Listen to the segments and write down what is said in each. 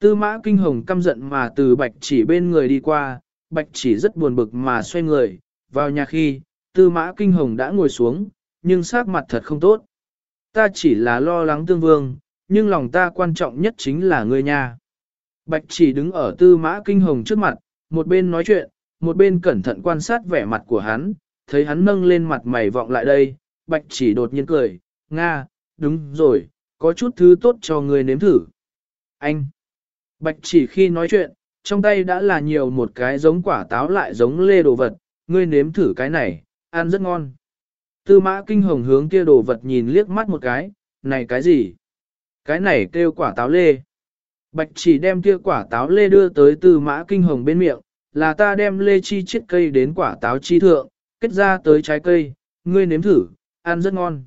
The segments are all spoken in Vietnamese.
Tư mã kinh hồng căm giận mà từ bạch chỉ bên người đi qua, bạch chỉ rất buồn bực mà xoay người, vào nhà khi, tư mã kinh hồng đã ngồi xuống, nhưng sắc mặt thật không tốt. Ta chỉ là lo lắng tương vương, nhưng lòng ta quan trọng nhất chính là ngươi nha. Bạch chỉ đứng ở tư mã kinh hồng trước mặt, một bên nói chuyện, một bên cẩn thận quan sát vẻ mặt của hắn, thấy hắn nâng lên mặt mày vọng lại đây, bạch chỉ đột nhiên cười, Nga, đúng rồi, có chút thứ tốt cho ngươi nếm thử. Anh! Bạch chỉ khi nói chuyện, trong tay đã là nhiều một cái giống quả táo lại giống lê đồ vật, ngươi nếm thử cái này, ăn rất ngon. Tư mã kinh hồng hướng kia đồ vật nhìn liếc mắt một cái, này cái gì? Cái này kêu quả táo lê. Bạch chỉ đem kia quả táo lê đưa tới tư mã kinh hồng bên miệng, là ta đem lê chi chiết cây đến quả táo chi thượng, kết ra tới trái cây, ngươi nếm thử, ăn rất ngon.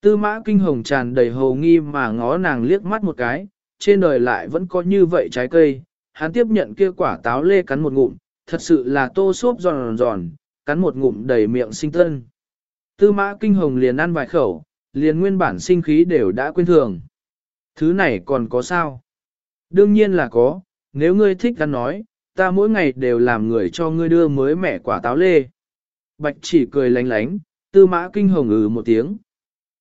Tư mã kinh hồng tràn đầy hồ nghi mà ngó nàng liếc mắt một cái, trên đời lại vẫn có như vậy trái cây, hắn tiếp nhận kia quả táo lê cắn một ngụm, thật sự là tô xốp giòn giòn, cắn một ngụm đầy miệng sinh tân. Tư mã kinh hồng liền ăn vài khẩu, liền nguyên bản sinh khí đều đã quên thường. Thứ này còn có sao? Đương nhiên là có, nếu ngươi thích ăn nói, ta mỗi ngày đều làm người cho ngươi đưa mới mẻ quả táo lê. Bạch chỉ cười lánh lánh, tư mã kinh hồng ừ một tiếng.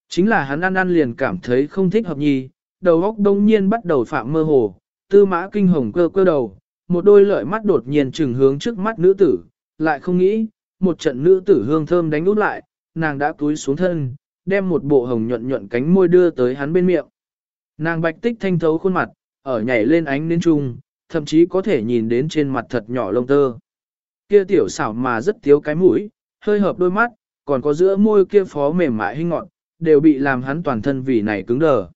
Chính là hắn ăn ăn liền cảm thấy không thích hợp nhì, đầu óc đông nhiên bắt đầu phạm mơ hồ, tư mã kinh hồng cơ cơ đầu, một đôi lợi mắt đột nhiên trừng hướng trước mắt nữ tử, lại không nghĩ, một trận nữ tử hương thơm đánh út lại, nàng đã túi xuống thân, đem một bộ hồng nhuận nhuận cánh môi đưa tới hắn bên miệng. Nàng bạch tích thanh thấu khuôn mặt, ở nhảy lên ánh đến trung, thậm chí có thể nhìn đến trên mặt thật nhỏ lông tơ. Kia tiểu xảo mà rất thiếu cái mũi, hơi hợp đôi mắt, còn có giữa môi kia phó mềm mại hinh ngọn, đều bị làm hắn toàn thân vì này cứng đờ.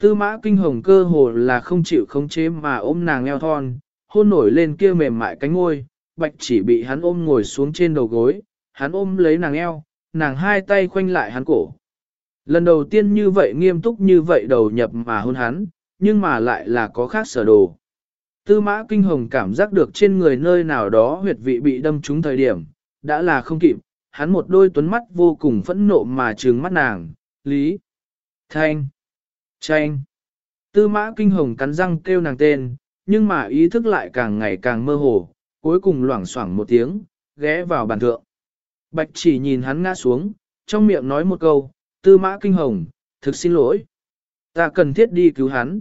Tư mã kinh hồng cơ hồ là không chịu khống chế mà ôm nàng eo thon, hôn nổi lên kia mềm mại cánh ngôi, bạch chỉ bị hắn ôm ngồi xuống trên đầu gối, hắn ôm lấy nàng eo, nàng hai tay khoanh lại hắn cổ. Lần đầu tiên như vậy nghiêm túc như vậy đầu nhập mà hôn hắn, nhưng mà lại là có khác sở đồ. Tư mã kinh hồng cảm giác được trên người nơi nào đó huyệt vị bị đâm trúng thời điểm, đã là không kịp, hắn một đôi tuấn mắt vô cùng phẫn nộ mà trừng mắt nàng, Lý, Thanh, Tranh. Tư mã kinh hồng cắn răng kêu nàng tên, nhưng mà ý thức lại càng ngày càng mơ hồ, cuối cùng loảng xoảng một tiếng, ghé vào bàn thượng. Bạch chỉ nhìn hắn ngã xuống, trong miệng nói một câu, tư mã kinh hồng, thực xin lỗi. Ta cần thiết đi cứu hắn.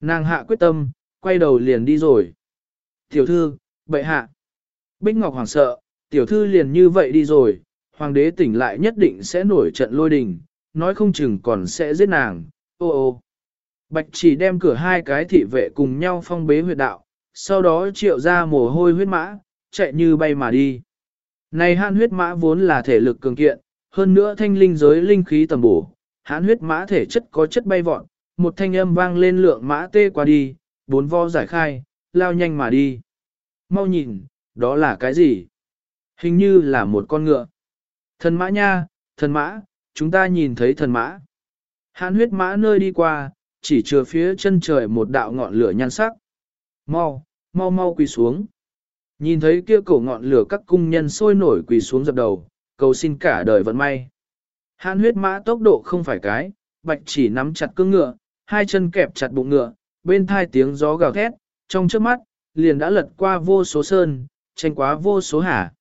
Nàng hạ quyết tâm, quay đầu liền đi rồi. Tiểu thư, bệ hạ. Bích Ngọc hoàng sợ, tiểu thư liền như vậy đi rồi, hoàng đế tỉnh lại nhất định sẽ nổi trận lôi đình, nói không chừng còn sẽ giết nàng, ô ô. Bạch chỉ đem cửa hai cái thị vệ cùng nhau phong bế huyệt đạo, sau đó triệu ra mồ hôi huyết mã, chạy như bay mà đi. Này hãn huyết mã vốn là thể lực cường kiện, hơn nữa thanh linh giới linh khí tầm bổ, hãn huyết mã thể chất có chất bay vọt, một thanh âm vang lên lượng mã tê qua đi, bốn vo giải khai, lao nhanh mà đi. Mau nhìn, đó là cái gì? Hình như là một con ngựa. Thần mã nha, thần mã, chúng ta nhìn thấy thần mã. Hán huyết mã nơi đi qua, chỉ chừa phía chân trời một đạo ngọn lửa nhan sắc. Mau, mau mau quỳ xuống. Nhìn thấy kia cổ ngọn lửa các cung nhân sôi nổi quỳ xuống dập đầu, cầu xin cả đời vận may. Hán huyết mã tốc độ không phải cái, bạch chỉ nắm chặt cương ngựa, hai chân kẹp chặt bụng ngựa, bên thai tiếng gió gào thét, trong trước mắt, liền đã lật qua vô số sơn, tranh quá vô số hả.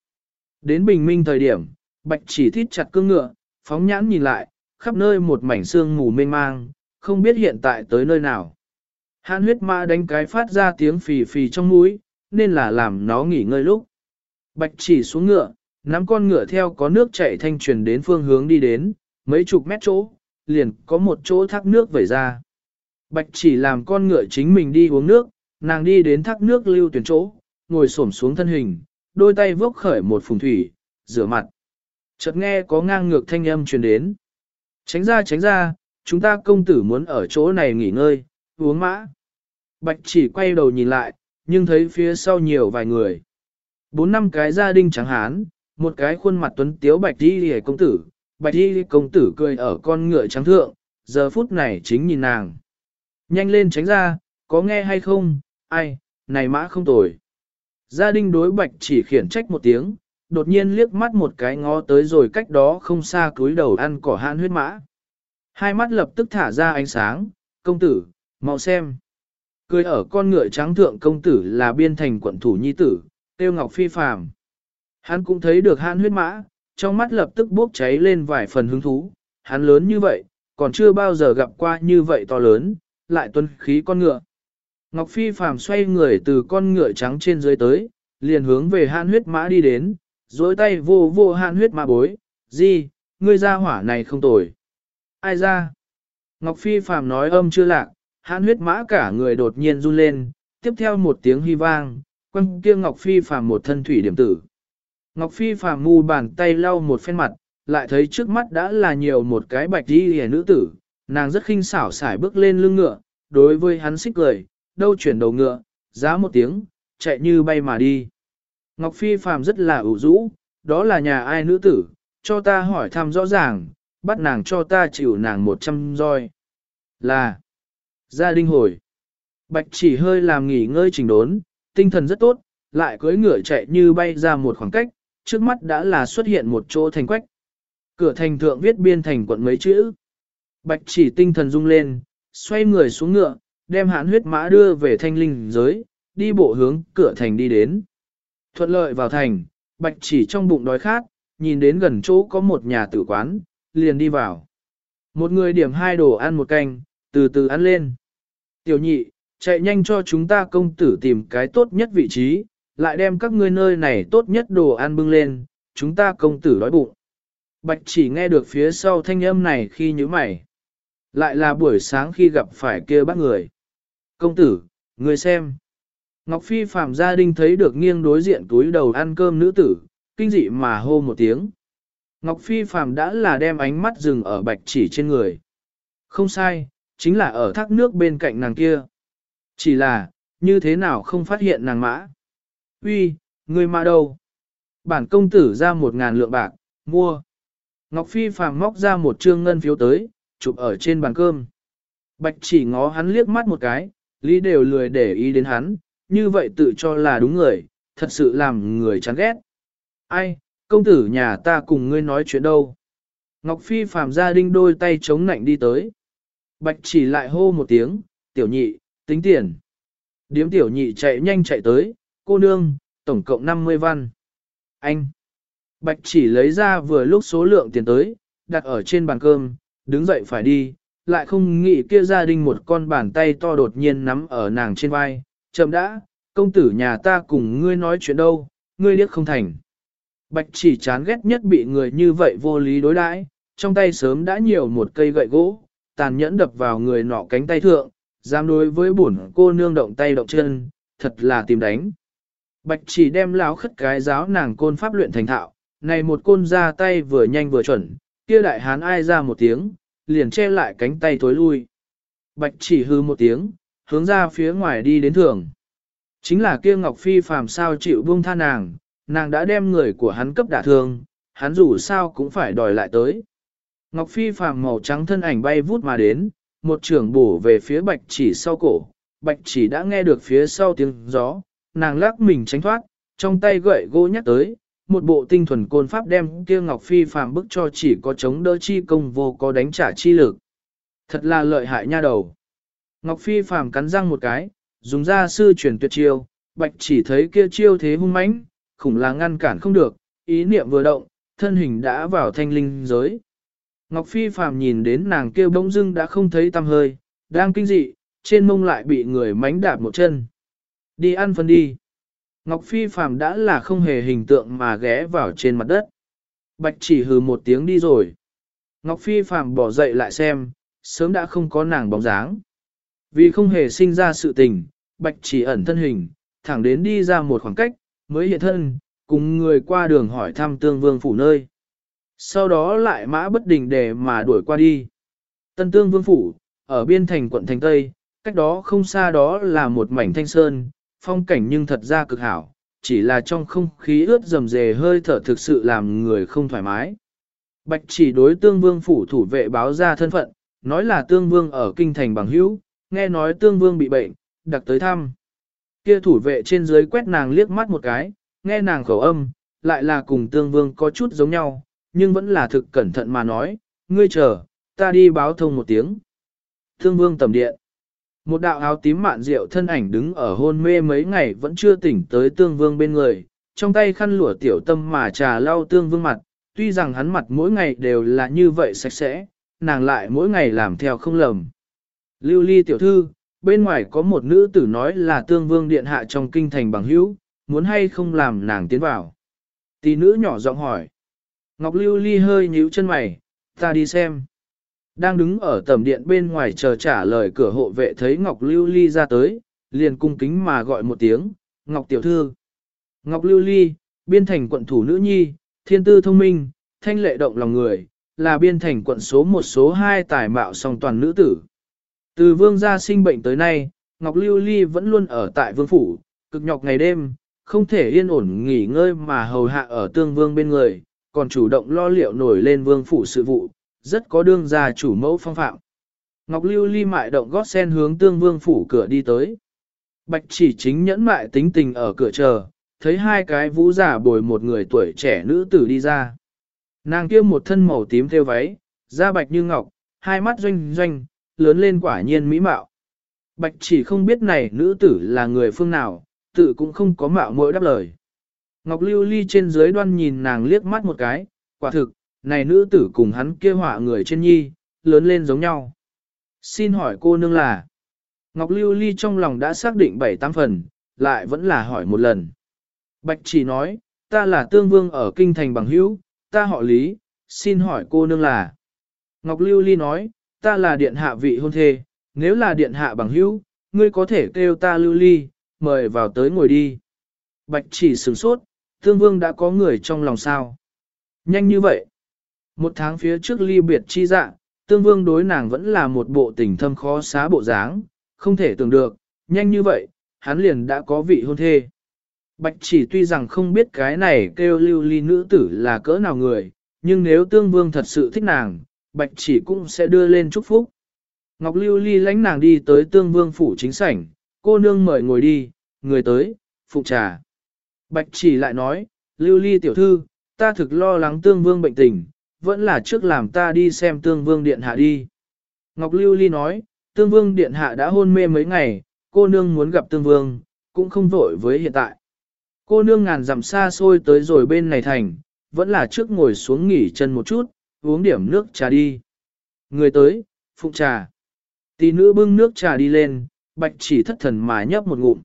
Đến bình minh thời điểm, bạch chỉ thít chặt cương ngựa, phóng nhãn nhìn lại, khắp nơi một mảnh xương mù mênh mang, không biết hiện tại tới nơi nào. Hãn huyết mã đánh cái phát ra tiếng phì phì trong mũi, nên là làm nó nghỉ ngơi lúc. Bạch chỉ xuống ngựa, nắm con ngựa theo có nước chảy thanh truyền đến phương hướng đi đến, mấy chục mét chỗ, liền có một chỗ thác nước vẩy ra. Bạch chỉ làm con ngựa chính mình đi uống nước, nàng đi đến thác nước lưu tuyển chỗ, ngồi xổm xuống thân hình, đôi tay vốc khởi một phùng thủy, rửa mặt. Chợt nghe có ngang ngược thanh âm truyền đến. Tránh ra tránh ra, chúng ta công tử muốn ở chỗ này nghỉ ngơi, uống mã. Bạch chỉ quay đầu nhìn lại, nhưng thấy phía sau nhiều vài người. Bốn năm cái gia đình trắng hán, một cái khuôn mặt tuấn tiếu bạch đi hề công tử, bạch đi công tử cười ở con ngựa trắng thượng, giờ phút này chính nhìn nàng. Nhanh lên tránh ra, có nghe hay không, ai, này mã không tồi. Gia đình đối bạch chỉ khiển trách một tiếng, đột nhiên liếc mắt một cái ngó tới rồi cách đó không xa cúi đầu ăn cỏ hãn huyết mã. Hai mắt lập tức thả ra ánh sáng, công tử, mau xem. Cười ở con ngựa trắng thượng công tử là biên thành quận thủ nhi tử, tiêu ngọc phi phàm. Hắn cũng thấy được hãn huyết mã, trong mắt lập tức bốc cháy lên vài phần hứng thú, hắn lớn như vậy, còn chưa bao giờ gặp qua như vậy to lớn, lại tuân khí con ngựa. Ngọc Phi phàm xoay người từ con ngựa trắng trên dưới tới, liền hướng về hãn huyết mã đi đến, dối tay vô vô hạn huyết mã bối, gì, ngươi ra hỏa này không tồi. Ai ra? Ngọc Phi phàm nói âm chưa lạc, hạn huyết mã cả người đột nhiên run lên, tiếp theo một tiếng hy vang, quăng kia Ngọc Phi phàm một thân thủy điểm tử. Ngọc Phi phàm mu bàn tay lau một phen mặt, lại thấy trước mắt đã là nhiều một cái bạch đi hề nữ tử, nàng rất khinh xảo xải bước lên lưng ngựa, đối với hắn xích cười, đâu chuyển đầu ngựa, giá một tiếng, chạy như bay mà đi. Ngọc Phi phàm rất là ủ rũ, đó là nhà ai nữ tử, cho ta hỏi thăm rõ ràng, bắt nàng cho ta chịu nàng một trăm roi. Là, gia đình hồi. Bạch chỉ hơi làm nghỉ ngơi trình đốn, tinh thần rất tốt, lại cưỡi ngựa chạy như bay ra một khoảng cách, trước mắt đã là xuất hiện một chỗ thành quách. Cửa thành thượng viết biên thành quận mấy chữ. Bạch chỉ tinh thần rung lên, xoay người xuống ngựa, đem hãn huyết mã đưa về thanh linh giới, đi bộ hướng cửa thành đi đến. Thuận lợi vào thành, bạch chỉ trong bụng đói khát, nhìn đến gần chỗ có một nhà tử quán, liền đi vào. Một người điểm hai đồ ăn một canh, từ từ ăn lên. Tiểu nhị, chạy nhanh cho chúng ta công tử tìm cái tốt nhất vị trí, lại đem các ngươi nơi này tốt nhất đồ ăn bưng lên, chúng ta công tử đói bụng. Bạch chỉ nghe được phía sau thanh âm này khi nhíu mày. Lại là buổi sáng khi gặp phải kia bác người. Công tử, người xem. Ngọc Phi phạm gia đình thấy được nghiêng đối diện túi đầu ăn cơm nữ tử, kinh dị mà hô một tiếng. Ngọc Phi phạm đã là đem ánh mắt dừng ở bạch chỉ trên người. Không sai, chính là ở thác nước bên cạnh nàng kia. Chỉ là, như thế nào không phát hiện nàng mã. Uy, người mà đâu? Bản công tử ra một ngàn lượng bạc, mua. Ngọc Phi phàm móc ra một trương ngân phiếu tới, chụp ở trên bàn cơm. Bạch chỉ ngó hắn liếc mắt một cái, lý đều lười để ý đến hắn, như vậy tự cho là đúng người, thật sự làm người chán ghét. Ai, công tử nhà ta cùng ngươi nói chuyện đâu? Ngọc Phi phàm gia đinh đôi tay chống nạnh đi tới. Bạch chỉ lại hô một tiếng, tiểu nhị, tính tiền. Điếm tiểu nhị chạy nhanh chạy tới, cô nương, tổng cộng 50 văn. Anh. Bạch chỉ lấy ra vừa lúc số lượng tiền tới, đặt ở trên bàn cơm, đứng dậy phải đi, lại không nghĩ kia gia đình một con bàn tay to đột nhiên nắm ở nàng trên vai, chậm đã, công tử nhà ta cùng ngươi nói chuyện đâu, ngươi liếc không thành. Bạch chỉ chán ghét nhất bị người như vậy vô lý đối đãi, trong tay sớm đã nhiều một cây gậy gỗ, tàn nhẫn đập vào người nọ cánh tay thượng, dám đối với bổn cô nương động tay động chân, thật là tìm đánh. Bạch chỉ đem láo khất cái giáo nàng côn pháp luyện thành thạo, này một côn ra tay vừa nhanh vừa chuẩn, kia đại hán ai ra một tiếng, liền che lại cánh tay tối lui. Bạch chỉ hư một tiếng, hướng ra phía ngoài đi đến thường. Chính là kia Ngọc Phi phàm sao chịu buông tha nàng, nàng đã đem người của hắn cấp đả thương, hắn dù sao cũng phải đòi lại tới. Ngọc Phi phàm màu trắng thân ảnh bay vút mà đến, một trường bổ về phía bạch chỉ sau cổ, bạch chỉ đã nghe được phía sau tiếng gió, nàng lắc mình tránh thoát, trong tay gậy gỗ nhắc tới, một bộ tinh thuần côn pháp đem kia Ngọc Phi phàm bức cho chỉ có chống đỡ chi công vô có đánh trả chi lực. Thật là lợi hại nha đầu. Ngọc Phi phàm cắn răng một cái, dùng ra sư truyền tuyệt chiêu, bạch chỉ thấy kia chiêu thế hung mãnh, khủng là ngăn cản không được, ý niệm vừa động, thân hình đã vào thanh linh giới. Ngọc Phi phàm nhìn đến nàng kia bỗng dưng đã không thấy tăm hơi, đang kinh dị, trên mông lại bị người mánh đạp một chân. Đi ăn phân đi. Ngọc Phi phàm đã là không hề hình tượng mà ghé vào trên mặt đất. Bạch chỉ hừ một tiếng đi rồi. Ngọc Phi phàm bỏ dậy lại xem, sớm đã không có nàng bóng dáng. Vì không hề sinh ra sự tình, Bạch chỉ ẩn thân hình, thẳng đến đi ra một khoảng cách, mới hiện thân, cùng người qua đường hỏi thăm tương vương phủ nơi. Sau đó lại mã bất đình để mà đuổi qua đi. Tân tương vương phủ, ở biên thành quận thành Tây, cách đó không xa đó là một mảnh thanh sơn, phong cảnh nhưng thật ra cực hảo, chỉ là trong không khí ướt rầm rề hơi thở thực sự làm người không thoải mái. Bạch chỉ đối tương vương phủ thủ vệ báo ra thân phận, nói là tương vương ở kinh thành bằng hữu, nghe nói tương vương bị bệnh, đặc tới thăm. Kia thủ vệ trên dưới quét nàng liếc mắt một cái, nghe nàng khẩu âm, lại là cùng tương vương có chút giống nhau, nhưng vẫn là thực cẩn thận mà nói, ngươi chờ, ta đi báo thông một tiếng. Tương vương tầm điện. Một đạo áo tím mạn rượu thân ảnh đứng ở hôn mê mấy ngày vẫn chưa tỉnh tới tương vương bên người, trong tay khăn lụa tiểu tâm mà trà lau tương vương mặt, tuy rằng hắn mặt mỗi ngày đều là như vậy sạch sẽ, nàng lại mỗi ngày làm theo không lầm. Lưu ly tiểu thư, bên ngoài có một nữ tử nói là tương vương điện hạ trong kinh thành bằng hữu, muốn hay không làm nàng tiến vào. Tỷ nữ nhỏ giọng hỏi. Ngọc lưu ly hơi nhíu chân mày, ta đi xem. Đang đứng ở tầm điện bên ngoài chờ trả lời cửa hộ vệ thấy Ngọc lưu ly ra tới, liền cung kính mà gọi một tiếng, Ngọc tiểu thư. Ngọc lưu ly, biên thành quận thủ nữ nhi, thiên tư thông minh, thanh lệ động lòng người, là biên thành quận số một số hai tài mạo song toàn nữ tử. Từ vương gia sinh bệnh tới nay, Ngọc Lưu Ly vẫn luôn ở tại vương phủ, cực nhọc ngày đêm, không thể yên ổn nghỉ ngơi mà hầu hạ ở tương vương bên người, còn chủ động lo liệu nổi lên vương phủ sự vụ, rất có đương gia chủ mẫu phong phạm. Ngọc Lưu Ly mại động gót sen hướng tương vương phủ cửa đi tới. Bạch chỉ chính nhẫn mại tính tình ở cửa chờ, thấy hai cái vũ giả bồi một người tuổi trẻ nữ tử đi ra. Nàng kia một thân màu tím theo váy, da bạch như ngọc, hai mắt doanh doanh, lớn lên quả nhiên mỹ mạo. Bạch chỉ không biết này nữ tử là người phương nào, tự cũng không có mạo mỗi đáp lời. Ngọc Lưu Ly trên dưới đoan nhìn nàng liếc mắt một cái, quả thực, này nữ tử cùng hắn kia họa người trên nhi, lớn lên giống nhau. Xin hỏi cô nương là, Ngọc Lưu Ly trong lòng đã xác định bảy tám phần, lại vẫn là hỏi một lần. Bạch chỉ nói, ta là tương vương ở kinh thành bằng hữu, ta họ lý, xin hỏi cô nương là. Ngọc Lưu Ly nói, ta là điện hạ vị hôn thê, nếu là điện hạ bằng hữu, ngươi có thể kêu ta Lưu Ly, mời vào tới ngồi đi. Bạch chỉ sửng sốt, tương vương đã có người trong lòng sao. Nhanh như vậy. Một tháng phía trước ly biệt chi dạ, tương vương đối nàng vẫn là một bộ tình thâm khó xá bộ dáng, không thể tưởng được, nhanh như vậy, hắn liền đã có vị hôn thê. Bạch chỉ tuy rằng không biết cái này kêu lưu ly nữ tử là cỡ nào người, nhưng nếu tương vương thật sự thích nàng, bạch chỉ cũng sẽ đưa lên chúc phúc. Ngọc lưu ly lãnh nàng đi tới tương vương phủ chính sảnh, cô nương mời ngồi đi, người tới, phụ trà. Bạch chỉ lại nói, lưu ly tiểu thư, ta thực lo lắng tương vương bệnh tình, vẫn là trước làm ta đi xem tương vương điện hạ đi. Ngọc lưu ly nói, tương vương điện hạ đã hôn mê mấy ngày, cô nương muốn gặp tương vương, cũng không vội với hiện tại. Cô nương ngàn dặm xa xôi tới rồi bên này thành, vẫn là trước ngồi xuống nghỉ chân một chút, uống điểm nước trà đi. Người tới, phụng trà. Tỷ nữ bưng nước trà đi lên, bạch chỉ thất thần mà nhấp một ngụm.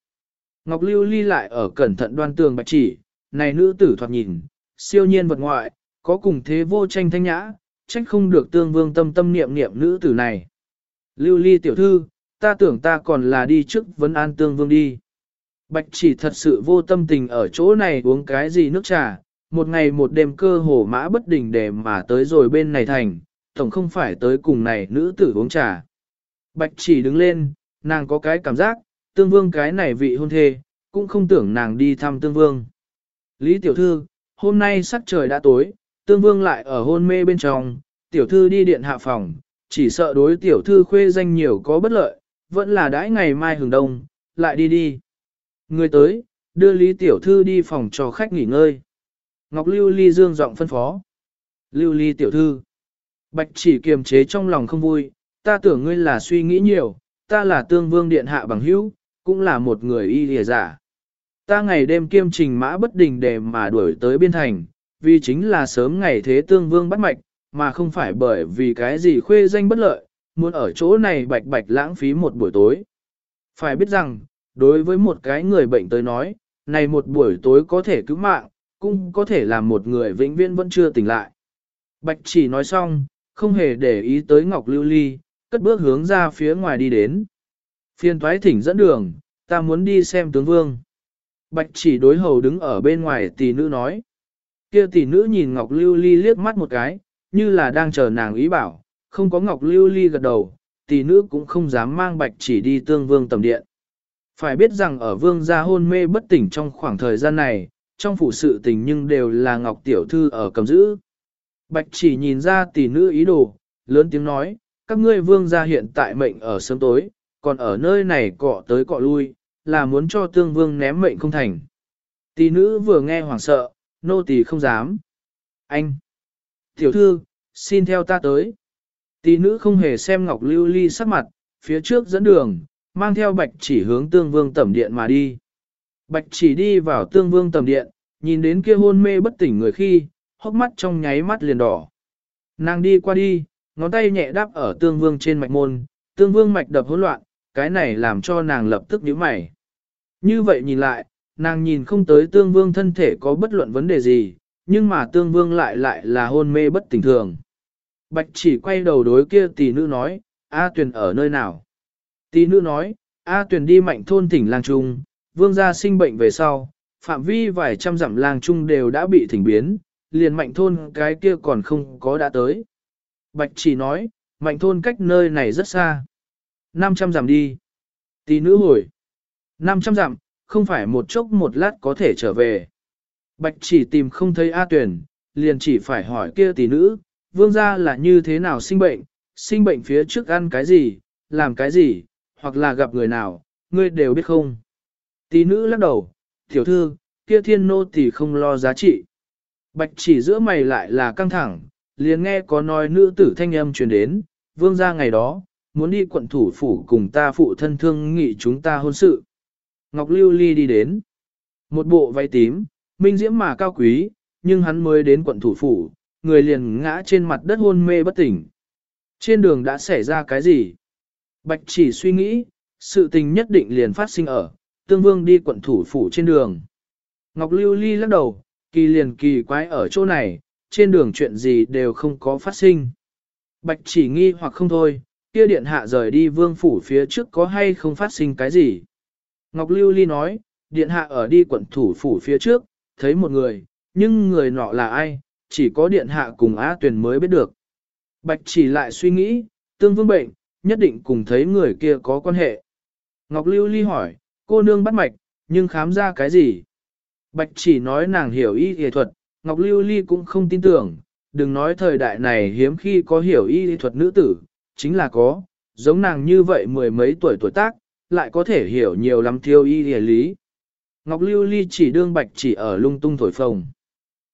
Ngọc Lưu ly lại ở cẩn thận đoan tường bạch chỉ, này nữ tử thoạt nhìn, siêu nhiên vật ngoại, có cùng thế vô tranh thanh nhã, trách không được tương vương tâm tâm niệm niệm nữ tử này. Lưu ly tiểu thư, ta tưởng ta còn là đi trước vấn an tương vương đi. Bạch chỉ thật sự vô tâm tình ở chỗ này uống cái gì nước trà, một ngày một đêm cơ hồ mã bất đình để mà tới rồi bên này thành, tổng không phải tới cùng này nữ tử uống trà. Bạch chỉ đứng lên, nàng có cái cảm giác, tương vương cái này vị hôn thê, cũng không tưởng nàng đi thăm tương vương. Lý tiểu thư, hôm nay sắc trời đã tối, tương vương lại ở hôn mê bên trong, tiểu thư đi điện hạ phòng, chỉ sợ đối tiểu thư khuê danh nhiều có bất lợi, vẫn là đãi ngày mai hừng đông, lại đi đi. Người tới, đưa Lý Tiểu Thư đi phòng cho khách nghỉ ngơi. Ngọc Lưu Ly dương giọng phân phó. Lưu Ly Tiểu Thư. Bạch chỉ kiềm chế trong lòng không vui, ta tưởng ngươi là suy nghĩ nhiều, ta là tương vương điện hạ bằng hữu, cũng là một người y lìa giả. Ta ngày đêm kiêm trình mã bất đình để mà đuổi tới biên thành, vì chính là sớm ngày thế tương vương bắt mạch, mà không phải bởi vì cái gì khuê danh bất lợi, muốn ở chỗ này bạch bạch lãng phí một buổi tối. Phải biết rằng, đối với một cái người bệnh tới nói, này một buổi tối có thể cứu mạng, cũng có thể làm một người vĩnh viễn vẫn chưa tỉnh lại. Bạch chỉ nói xong, không hề để ý tới Ngọc Lưu Ly, cất bước hướng ra phía ngoài đi đến. Phiên thoái thỉnh dẫn đường, ta muốn đi xem tướng vương. Bạch chỉ đối hầu đứng ở bên ngoài tỷ nữ nói. Kia tỷ nữ nhìn Ngọc Lưu Ly liếc mắt một cái, như là đang chờ nàng ý bảo, không có Ngọc Lưu Ly gật đầu, tỷ nữ cũng không dám mang bạch chỉ đi tương vương tầm điện. Phải biết rằng ở vương gia hôn mê bất tỉnh trong khoảng thời gian này, trong phủ sự tình nhưng đều là Ngọc Tiểu Thư ở cầm giữ. Bạch chỉ nhìn ra tỷ nữ ý đồ, lớn tiếng nói, các ngươi vương gia hiện tại mệnh ở sớm tối, còn ở nơi này cọ tới cọ lui, là muốn cho tương vương ném mệnh không thành. Tỷ nữ vừa nghe hoảng sợ, nô tỳ không dám. Anh! Tiểu thư, xin theo ta tới. Tỷ nữ không hề xem Ngọc Lưu Ly sắc mặt, phía trước dẫn đường, mang theo bạch chỉ hướng tương vương tẩm điện mà đi. Bạch chỉ đi vào tương vương tẩm điện, nhìn đến kia hôn mê bất tỉnh người khi, hốc mắt trong nháy mắt liền đỏ. Nàng đi qua đi, ngón tay nhẹ đáp ở tương vương trên mạch môn, tương vương mạch đập hỗn loạn, cái này làm cho nàng lập tức nhíu mày. Như vậy nhìn lại, nàng nhìn không tới tương vương thân thể có bất luận vấn đề gì, nhưng mà tương vương lại lại là hôn mê bất tỉnh thường. Bạch chỉ quay đầu đối kia tỷ nữ nói, A Tuyền ở nơi nào? Tỷ nữ nói, A Tuyền đi mạnh thôn tỉnh lang trung, vương gia sinh bệnh về sau, phạm vi vài trăm dặm làng chung đều đã bị thỉnh biến, liền mạnh thôn cái kia còn không có đã tới. Bạch chỉ nói, mạnh thôn cách nơi này rất xa. 500 dặm đi. Tỷ nữ hồi. 500 dặm, không phải một chốc một lát có thể trở về. Bạch chỉ tìm không thấy A tuyển, liền chỉ phải hỏi kia tỷ nữ, vương gia là như thế nào sinh bệnh, sinh bệnh phía trước ăn cái gì, làm cái gì, hoặc là gặp người nào, ngươi đều biết không tí nữ lắc đầu, tiểu thư, kia thiên nô tỷ không lo giá trị. Bạch chỉ giữa mày lại là căng thẳng, liền nghe có nói nữ tử thanh âm truyền đến, vương gia ngày đó, muốn đi quận thủ phủ cùng ta phụ thân thương nghị chúng ta hôn sự. Ngọc Lưu Ly đi đến. Một bộ váy tím, minh diễm mà cao quý, nhưng hắn mới đến quận thủ phủ, người liền ngã trên mặt đất hôn mê bất tỉnh. Trên đường đã xảy ra cái gì? Bạch chỉ suy nghĩ, sự tình nhất định liền phát sinh ở, tương vương đi quận thủ phủ trên đường. Ngọc Lưu Ly lắc đầu, kỳ liền kỳ quái ở chỗ này, trên đường chuyện gì đều không có phát sinh. Bạch chỉ nghi hoặc không thôi, kia điện hạ rời đi vương phủ phía trước có hay không phát sinh cái gì. Ngọc Lưu Ly nói, điện hạ ở đi quận thủ phủ phía trước, thấy một người, nhưng người nọ là ai, chỉ có điện hạ cùng Á Tuyền mới biết được. Bạch chỉ lại suy nghĩ, tương vương bệnh, nhất định cùng thấy người kia có quan hệ. Ngọc Lưu Ly hỏi, cô nương bắt mạch, nhưng khám ra cái gì? Bạch chỉ nói nàng hiểu y y thuật, Ngọc Lưu Ly cũng không tin tưởng, đừng nói thời đại này hiếm khi có hiểu y y thuật nữ tử, chính là có, giống nàng như vậy mười mấy tuổi tuổi tác, lại có thể hiểu nhiều lắm thiêu y y lý. Ngọc Lưu Ly chỉ đương bạch chỉ ở lung tung thổi phồng.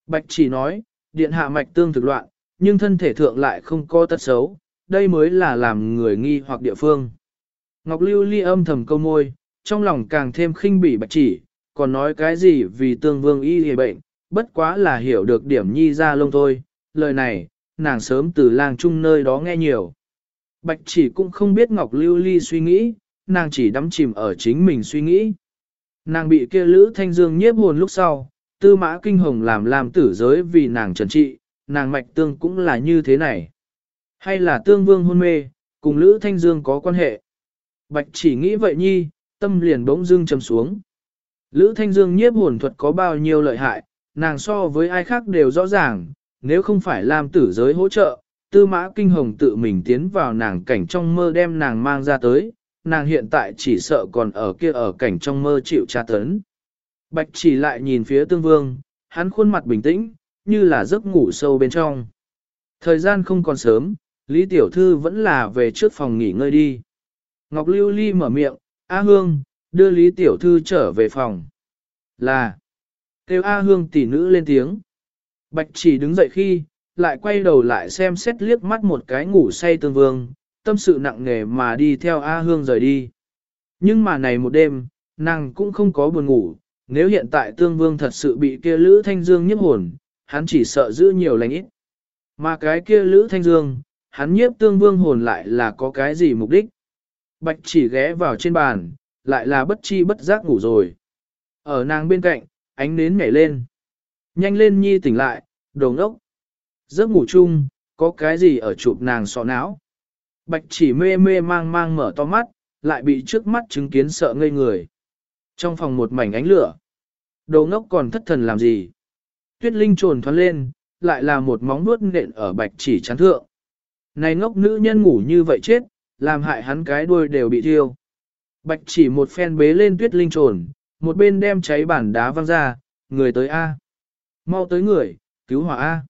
Bạch chỉ nói, điện hạ mạch tương thực loạn, nhưng thân thể thượng lại không có tật xấu, đây mới là làm người nghi hoặc địa phương. Ngọc Lưu Ly âm thầm câu môi, trong lòng càng thêm khinh bỉ bạch chỉ, còn nói cái gì vì tương vương y hề bệnh, bất quá là hiểu được điểm nhi ra lông thôi, lời này, nàng sớm từ làng chung nơi đó nghe nhiều. Bạch chỉ cũng không biết Ngọc Lưu Ly suy nghĩ, nàng chỉ đắm chìm ở chính mình suy nghĩ. Nàng bị kia Lữ Thanh Dương nhiếp hồn lúc sau, tư mã kinh hồng làm làm tử giới vì nàng trần trị, nàng mạch tương cũng là như thế này. Hay là tương vương hôn mê, cùng Lữ Thanh Dương có quan hệ. Bạch chỉ nghĩ vậy nhi, tâm liền bỗng dưng trầm xuống. Lữ Thanh Dương nhiếp hồn thuật có bao nhiêu lợi hại, nàng so với ai khác đều rõ ràng, nếu không phải làm tử giới hỗ trợ, tư mã kinh hồng tự mình tiến vào nàng cảnh trong mơ đem nàng mang ra tới, nàng hiện tại chỉ sợ còn ở kia ở cảnh trong mơ chịu tra tấn. Bạch chỉ lại nhìn phía tương vương, hắn khuôn mặt bình tĩnh, như là giấc ngủ sâu bên trong. Thời gian không còn sớm, Lý Tiểu Thư vẫn là về trước phòng nghỉ ngơi đi. Ngọc Lưu Ly mở miệng, A Hương, đưa Lý Tiểu Thư trở về phòng. Là, kêu A Hương tỷ nữ lên tiếng. Bạch chỉ đứng dậy khi, lại quay đầu lại xem xét liếc mắt một cái ngủ say tương vương, tâm sự nặng nề mà đi theo A Hương rời đi. Nhưng mà này một đêm, nàng cũng không có buồn ngủ, nếu hiện tại tương vương thật sự bị kia Lữ Thanh Dương nhiếp hồn, hắn chỉ sợ giữ nhiều lành ít. Mà cái kia Lữ Thanh Dương, hắn nhiếp tương vương hồn lại là có cái gì mục đích. Bạch chỉ ghé vào trên bàn, lại là bất chi bất giác ngủ rồi. Ở nàng bên cạnh, ánh nến nhảy lên. Nhanh lên nhi tỉnh lại, đồ ngốc. Giấc ngủ chung, có cái gì ở chụp nàng sọ não. Bạch chỉ mê mê mang mang mở to mắt, lại bị trước mắt chứng kiến sợ ngây người. Trong phòng một mảnh ánh lửa. Đồ ngốc còn thất thần làm gì? Tuyết Linh trồn thoát lên, lại là một móng nuốt nện ở bạch chỉ chán thượng. Này ngốc nữ nhân ngủ như vậy chết, làm hại hắn cái đuôi đều bị thiêu. Bạch chỉ một phen bế lên tuyết linh trồn, một bên đem cháy bản đá văng ra, người tới A. Mau tới người, cứu hỏa A.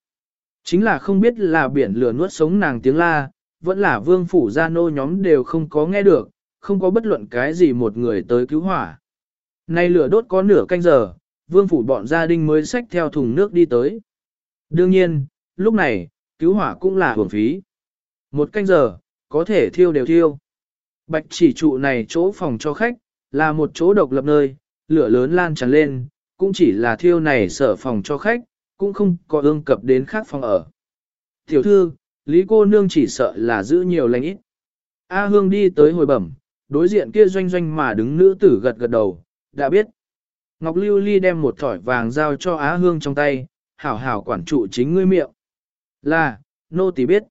Chính là không biết là biển lửa nuốt sống nàng tiếng la, vẫn là vương phủ gia nô nhóm đều không có nghe được, không có bất luận cái gì một người tới cứu hỏa. Nay lửa đốt có nửa canh giờ, vương phủ bọn gia đình mới xách theo thùng nước đi tới. Đương nhiên, lúc này, cứu hỏa cũng là hưởng phí. Một canh giờ, có thể thiêu đều thiêu. Bạch chỉ trụ này chỗ phòng cho khách, là một chỗ độc lập nơi, lửa lớn lan tràn lên, cũng chỉ là thiêu này sở phòng cho khách, cũng không có ương cập đến khác phòng ở. Tiểu thư, Lý cô nương chỉ sợ là giữ nhiều lành ít. A Hương đi tới hồi bẩm, đối diện kia doanh doanh mà đứng nữ tử gật gật đầu, đã biết. Ngọc Lưu Ly đem một thỏi vàng giao cho Á Hương trong tay, hảo hảo quản trụ chính ngươi miệng. Là, nô tỳ biết.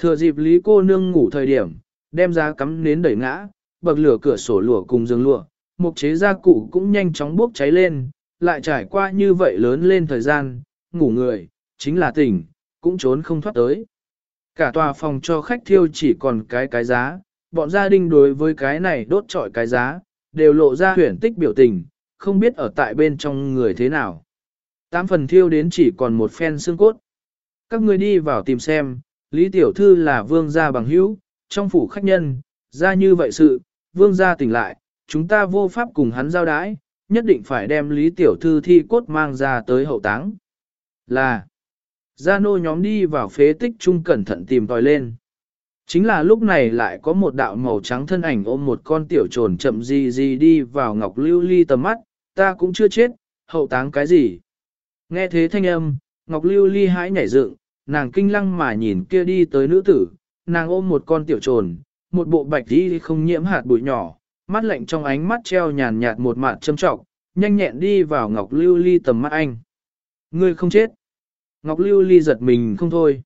Thừa dịp Lý cô nương ngủ thời điểm, đem ra cắm nến đẩy ngã, bậc lửa cửa sổ lửa cùng giường lụa, mục chế gia cụ cũng nhanh chóng bốc cháy lên, lại trải qua như vậy lớn lên thời gian, ngủ người, chính là tỉnh, cũng trốn không thoát tới. Cả tòa phòng cho khách thiêu chỉ còn cái cái giá, bọn gia đình đối với cái này đốt trọi cái giá, đều lộ ra huyển tích biểu tình, không biết ở tại bên trong người thế nào. Tám phần thiêu đến chỉ còn một phen xương cốt. Các người đi vào tìm xem, Lý Tiểu Thư là vương gia bằng hữu, trong phủ khách nhân, ra như vậy sự, vương gia tỉnh lại, chúng ta vô pháp cùng hắn giao đái, nhất định phải đem Lý Tiểu Thư thi cốt mang ra tới hậu táng. Là, gia nô nhóm đi vào phế tích trung cẩn thận tìm tòi lên. Chính là lúc này lại có một đạo màu trắng thân ảnh ôm một con tiểu trồn chậm gì gì đi vào ngọc lưu ly tầm mắt, ta cũng chưa chết, hậu táng cái gì. Nghe thế thanh âm, ngọc lưu ly hãi nhảy dựng, nàng kinh lăng mà nhìn kia đi tới nữ tử, nàng ôm một con tiểu trồn, một bộ bạch đi không nhiễm hạt bụi nhỏ, mắt lạnh trong ánh mắt treo nhàn nhạt một mạt châm trọng, nhanh nhẹn đi vào ngọc lưu ly tầm mắt anh. Ngươi không chết. Ngọc lưu ly giật mình không thôi.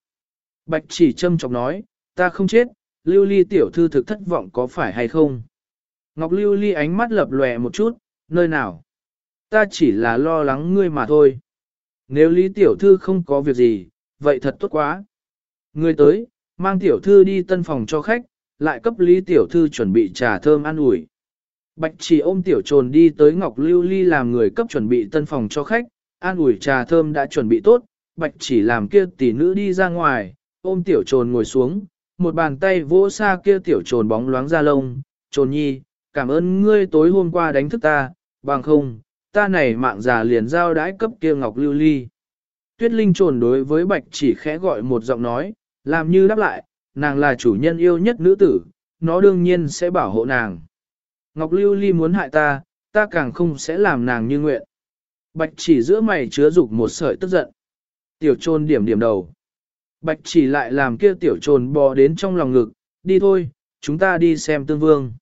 Bạch chỉ châm trọng nói, ta không chết, lưu ly tiểu thư thực thất vọng có phải hay không? Ngọc lưu ly ánh mắt lập lòe một chút, nơi nào? Ta chỉ là lo lắng ngươi mà thôi. Nếu lý tiểu thư không có việc gì, vậy thật tốt quá. người tới, mang tiểu thư đi tân phòng cho khách, lại cấp lý tiểu thư chuẩn bị trà thơm ăn ủi. Bạch chỉ ôm tiểu trồn đi tới Ngọc Lưu Ly làm người cấp chuẩn bị tân phòng cho khách, an ủi trà thơm đã chuẩn bị tốt, bạch chỉ làm kia tỷ nữ đi ra ngoài, ôm tiểu trồn ngồi xuống, một bàn tay vỗ xa kia tiểu trồn bóng loáng ra lông, trồn nhi, cảm ơn ngươi tối hôm qua đánh thức ta, bằng không, ta này mạng già liền giao đãi cấp kia ngọc lưu ly. Tuyết Linh trồn đối với bạch chỉ khẽ gọi một giọng nói, làm như đáp lại, nàng là chủ nhân yêu nhất nữ tử, nó đương nhiên sẽ bảo hộ nàng. Ngọc lưu ly muốn hại ta, ta càng không sẽ làm nàng như nguyện. Bạch chỉ giữa mày chứa dục một sợi tức giận. Tiểu trôn điểm điểm đầu. Bạch chỉ lại làm kia tiểu trồn bò đến trong lòng ngực, đi thôi, chúng ta đi xem tương vương.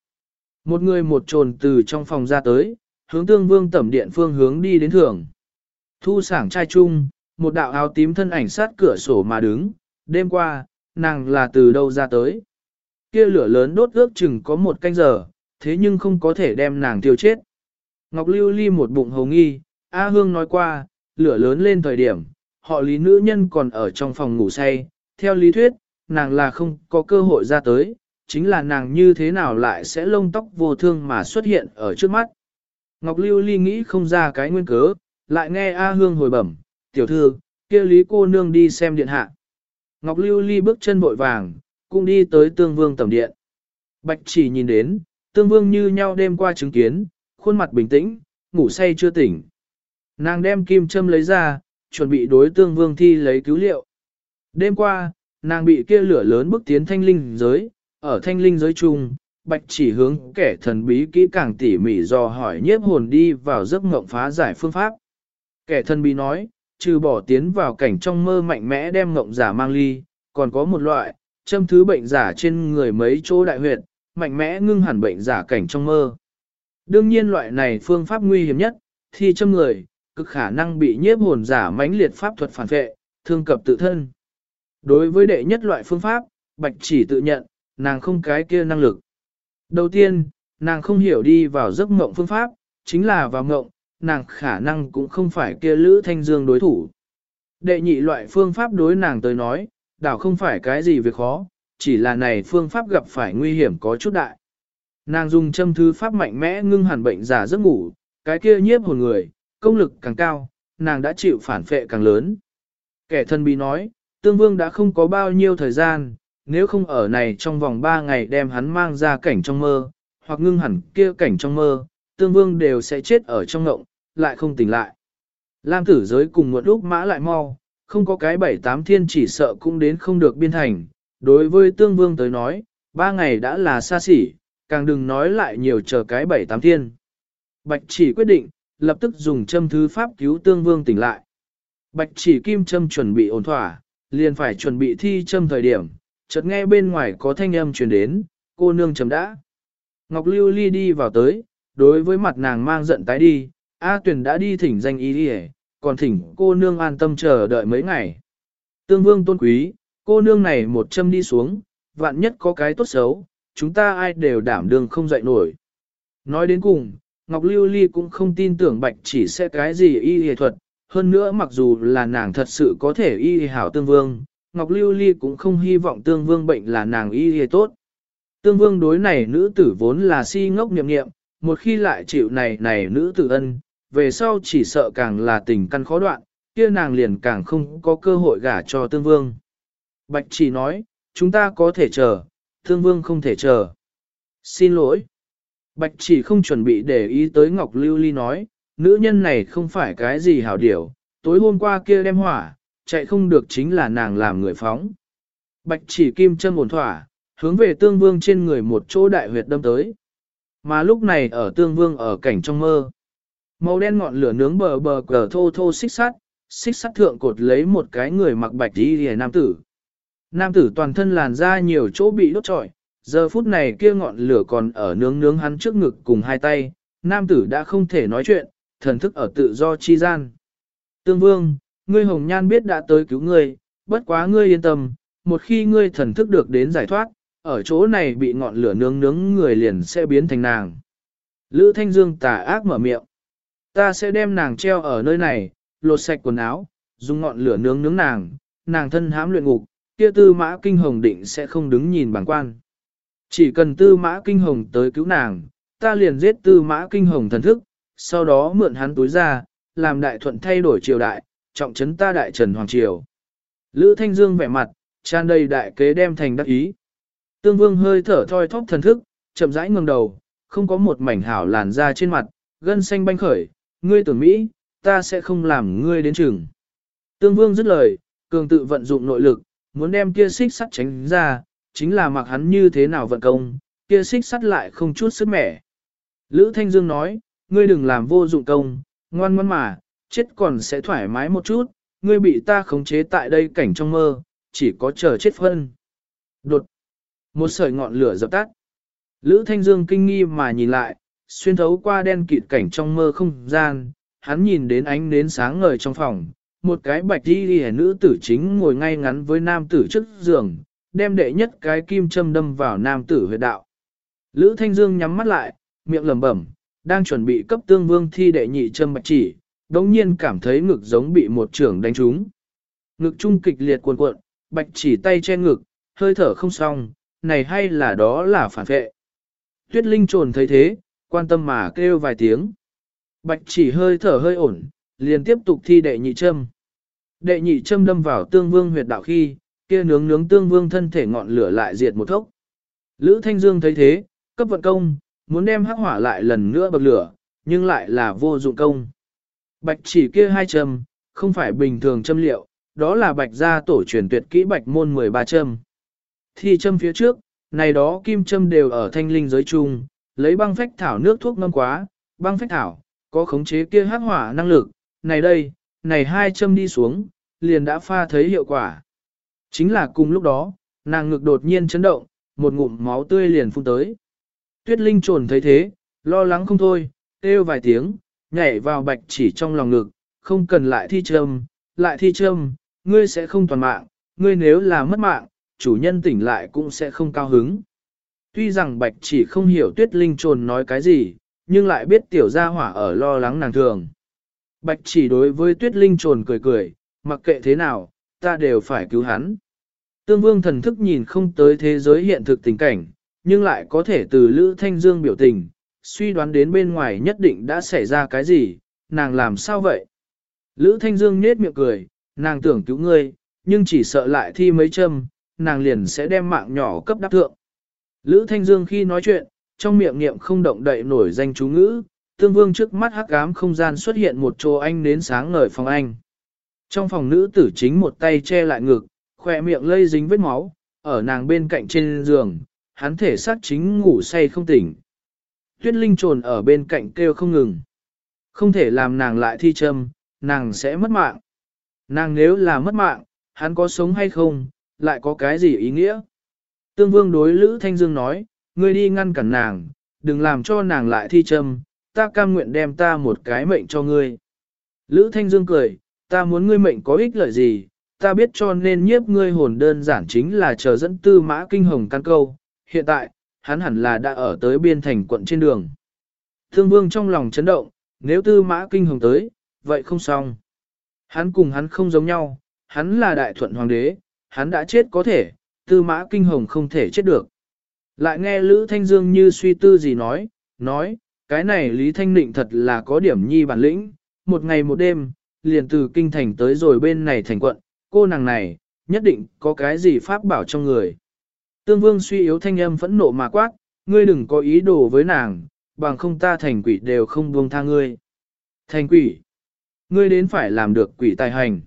Một người một trồn từ trong phòng ra tới, hướng tương vương tẩm điện phương hướng đi đến thưởng. Thu sảng trai chung, một đạo áo tím thân ảnh sát cửa sổ mà đứng, đêm qua, nàng là từ đâu ra tới. Kia lửa lớn đốt ước chừng có một canh giờ, thế nhưng không có thể đem nàng tiêu chết. Ngọc Lưu Ly một bụng hồng nghi, A Hương nói qua, lửa lớn lên thời điểm, họ lý nữ nhân còn ở trong phòng ngủ say, theo lý thuyết, nàng là không có cơ hội ra tới, chính là nàng như thế nào lại sẽ lông tóc vô thương mà xuất hiện ở trước mắt. Ngọc Lưu Ly nghĩ không ra cái nguyên cớ, lại nghe A Hương hồi bẩm, tiểu thư, kia lý cô nương đi xem điện hạ. Ngọc Lưu Ly bước chân vội vàng, cũng đi tới tương vương tầm điện. Bạch chỉ nhìn đến, tương vương như nhau đêm qua chứng kiến, khuôn mặt bình tĩnh, ngủ say chưa tỉnh. Nàng đem kim châm lấy ra, chuẩn bị đối tương vương thi lấy cứu liệu. Đêm qua, nàng bị kia lửa lớn bước tiến thanh linh giới, ở thanh linh giới chung, bạch chỉ hướng kẻ thần bí kỹ càng tỉ mỉ dò hỏi nhiếp hồn đi vào giấc ngộng phá giải phương pháp. Kẻ thần bí nói, trừ bỏ tiến vào cảnh trong mơ mạnh mẽ đem ngộng giả mang ly, còn có một loại, châm thứ bệnh giả trên người mấy chỗ đại huyệt, mạnh mẽ ngưng hẳn bệnh giả cảnh trong mơ. Đương nhiên loại này phương pháp nguy hiểm nhất, thì châm người, cực khả năng bị nhiếp hồn giả mãnh liệt pháp thuật phản vệ, thương cập tự thân. Đối với đệ nhất loại phương pháp, bạch chỉ tự nhận, nàng không cái kia năng lực. Đầu tiên, nàng không hiểu đi vào giấc mộng phương pháp, chính là vào mộng, nàng khả năng cũng không phải kia lữ thanh dương đối thủ. Đệ nhị loại phương pháp đối nàng tới nói, đảo không phải cái gì việc khó, chỉ là này phương pháp gặp phải nguy hiểm có chút đại. Nàng dùng châm thư pháp mạnh mẽ ngưng hẳn bệnh giả giấc ngủ, cái kia nhiếp hồn người, công lực càng cao, nàng đã chịu phản phệ càng lớn. Kẻ thân bí nói, tương vương đã không có bao nhiêu thời gian, nếu không ở này trong vòng 3 ngày đem hắn mang ra cảnh trong mơ, hoặc ngưng hẳn kia cảnh trong mơ, tương vương đều sẽ chết ở trong ngộng, lại không tỉnh lại. Lam tử giới cùng một lúc mã lại mau, không có cái bảy tám thiên chỉ sợ cũng đến không được biên thành. Đối với tương vương tới nói, ba ngày đã là xa xỉ, càng đừng nói lại nhiều chờ cái bảy tám thiên. Bạch chỉ quyết định, lập tức dùng châm thứ pháp cứu tương vương tỉnh lại. Bạch chỉ kim châm chuẩn bị ổn thỏa, liền phải chuẩn bị thi châm thời điểm, chợt nghe bên ngoài có thanh âm truyền đến, cô nương chấm đã. Ngọc Lưu Ly đi vào tới, đối với mặt nàng mang giận tái đi, A Tuyền đã đi thỉnh danh y đi còn thỉnh cô nương an tâm chờ đợi mấy ngày. Tương vương tôn quý, cô nương này một châm đi xuống, vạn nhất có cái tốt xấu, chúng ta ai đều đảm đương không dậy nổi. Nói đến cùng, Ngọc Lưu Ly cũng không tin tưởng bạch chỉ sẽ cái gì y y thuật, hơn nữa mặc dù là nàng thật sự có thể y hảo tương vương, Ngọc Lưu Ly cũng không hy vọng tương vương bệnh là nàng y y tốt. Tương vương đối này nữ tử vốn là si ngốc niệm niệm, một khi lại chịu này này nữ tử ân, về sau chỉ sợ càng là tình căn khó đoạn, kia nàng liền càng không có cơ hội gả cho tương vương. Bạch chỉ nói, chúng ta có thể chờ, tương vương không thể chờ. Xin lỗi. Bạch chỉ không chuẩn bị để ý tới Ngọc Lưu Ly nói, nữ nhân này không phải cái gì hảo điểu, tối hôm qua kia đem hỏa, chạy không được chính là nàng làm người phóng. Bạch chỉ kim chân ổn thỏa, hướng về tương vương trên người một chỗ đại huyệt đâm tới. Mà lúc này ở tương vương ở cảnh trong mơ. Màu đen ngọn lửa nướng bờ bờ cờ thô thô xích sắt, xích sắt thượng cột lấy một cái người mặc bạch y hề nam tử. Nam tử toàn thân làn da nhiều chỗ bị đốt trọi, giờ phút này kia ngọn lửa còn ở nướng nướng hắn trước ngực cùng hai tay, nam tử đã không thể nói chuyện, thần thức ở tự do chi gian. Tương vương, ngươi hồng nhan biết đã tới cứu ngươi, bất quá ngươi yên tâm, một khi ngươi thần thức được đến giải thoát, ở chỗ này bị ngọn lửa nướng nướng người liền sẽ biến thành nàng. Lữ Thanh Dương tà ác mở miệng. Ta sẽ đem nàng treo ở nơi này, lột sạch quần áo, dùng ngọn lửa nướng nướng nàng, nàng thân hãm luyện ngục, kia tư mã kinh hồng định sẽ không đứng nhìn bằng quan. Chỉ cần tư mã kinh hồng tới cứu nàng, ta liền giết tư mã kinh hồng thần thức, sau đó mượn hắn túi ra, làm đại thuận thay đổi triều đại, trọng trấn ta đại trần hoàng triều. Lữ Thanh Dương vẻ mặt, tràn đầy đại kế đem thành đắc ý. Tương Vương hơi thở thoi thóp thần thức, chậm rãi ngẩng đầu, không có một mảnh hảo làn da trên mặt, gân xanh banh khởi, ngươi tưởng Mỹ, ta sẽ không làm ngươi đến trường Tương Vương dứt lời, cường tự vận dụng nội lực, muốn đem kia xích sắt tránh ra, chính là mặc hắn như thế nào vận công, kia xích sắt lại không chút sức mẻ. Lữ Thanh Dương nói, ngươi đừng làm vô dụng công, ngoan ngoan mà, chết còn sẽ thoải mái một chút, ngươi bị ta khống chế tại đây cảnh trong mơ, chỉ có chờ chết phân. Đột, một sợi ngọn lửa dập tắt. Lữ Thanh Dương kinh nghi mà nhìn lại, xuyên thấu qua đen kịt cảnh trong mơ không gian, hắn nhìn đến ánh nến sáng ngời trong phòng, một cái bạch đi đi nữ tử chính ngồi ngay ngắn với nam tử trước giường, đem đệ nhất cái kim châm đâm vào nam tử huyệt đạo. Lữ Thanh Dương nhắm mắt lại, miệng lẩm bẩm, đang chuẩn bị cấp tương vương thi đệ nhị châm bạch chỉ, đống nhiên cảm thấy ngực giống bị một trưởng đánh trúng. Ngực trung kịch liệt cuồn cuộn, bạch chỉ tay che ngực, hơi thở không xong, này hay là đó là phản vệ. Tuyết Linh trồn thấy thế, quan tâm mà kêu vài tiếng. Bạch chỉ hơi thở hơi ổn, liền tiếp tục thi đệ nhị châm. Đệ nhị châm đâm vào tương vương huyệt đạo khi, kia nướng nướng tương vương thân thể ngọn lửa lại diệt một thốc. Lữ Thanh Dương thấy thế, cấp vận công, muốn đem hắc hỏa lại lần nữa bậc lửa, nhưng lại là vô dụng công. Bạch chỉ kia hai châm, không phải bình thường châm liệu, đó là bạch gia tổ truyền tuyệt kỹ bạch môn 13 châm. Thi châm phía trước, này đó kim châm đều ở thanh linh giới chung, lấy băng phách thảo nước thuốc ngâm quá, băng phách thảo, có khống chế kia hắc hỏa năng lực, này đây, này hai châm đi xuống, liền đã pha thấy hiệu quả. Chính là cùng lúc đó, nàng ngực đột nhiên chấn động, một ngụm máu tươi liền phun tới. Tuyết Linh trồn thấy thế, lo lắng không thôi, kêu vài tiếng, nhảy vào bạch chỉ trong lòng ngực, không cần lại thi châm, lại thi châm, ngươi sẽ không toàn mạng, ngươi nếu là mất mạng, chủ nhân tỉnh lại cũng sẽ không cao hứng. Tuy rằng bạch chỉ không hiểu tuyết linh trồn nói cái gì, nhưng lại biết tiểu gia hỏa ở lo lắng nàng thường. Bạch chỉ đối với tuyết linh trồn cười cười, mặc kệ thế nào, ta đều phải cứu hắn. Tương vương thần thức nhìn không tới thế giới hiện thực tình cảnh, nhưng lại có thể từ Lữ Thanh Dương biểu tình, suy đoán đến bên ngoài nhất định đã xảy ra cái gì, nàng làm sao vậy? Lữ Thanh Dương nết miệng cười, nàng tưởng cứu ngươi, nhưng chỉ sợ lại thi mấy châm, nàng liền sẽ đem mạng nhỏ cấp đáp thượng. Lữ Thanh Dương khi nói chuyện, trong miệng niệm không động đậy nổi danh chú ngữ, tương vương trước mắt hắc ám không gian xuất hiện một chỗ anh đến sáng ngời phòng anh. Trong phòng nữ tử chính một tay che lại ngực, khỏe miệng lây dính vết máu, ở nàng bên cạnh trên giường, hắn thể xác chính ngủ say không tỉnh. Tuyết Linh trồn ở bên cạnh kêu không ngừng. Không thể làm nàng lại thi châm, nàng sẽ mất mạng. Nàng nếu là mất mạng, hắn có sống hay không, lại có cái gì ý nghĩa? Tương Vương đối Lữ Thanh Dương nói, ngươi đi ngăn cản nàng, đừng làm cho nàng lại thi châm, ta cam nguyện đem ta một cái mệnh cho ngươi. Lữ Thanh Dương cười, ta muốn ngươi mệnh có ích lợi gì, ta biết cho nên nhiếp ngươi hồn đơn giản chính là chờ dẫn tư mã kinh hồng căn câu, hiện tại, hắn hẳn là đã ở tới biên thành quận trên đường. Thương vương trong lòng chấn động, nếu tư mã kinh hồng tới, vậy không xong. Hắn cùng hắn không giống nhau, hắn là đại thuận hoàng đế, hắn đã chết có thể, tư mã kinh hồng không thể chết được. Lại nghe Lữ Thanh Dương như suy tư gì nói, nói, cái này Lý Thanh Nịnh thật là có điểm nhi bản lĩnh, một ngày một đêm, liền từ kinh thành tới rồi bên này thành quận, cô nàng này, nhất định có cái gì pháp bảo trong người. Tương vương suy yếu thanh âm phẫn nộ mà quát, ngươi đừng có ý đồ với nàng, bằng không ta thành quỷ đều không buông tha ngươi. Thành quỷ, ngươi đến phải làm được quỷ tài hành.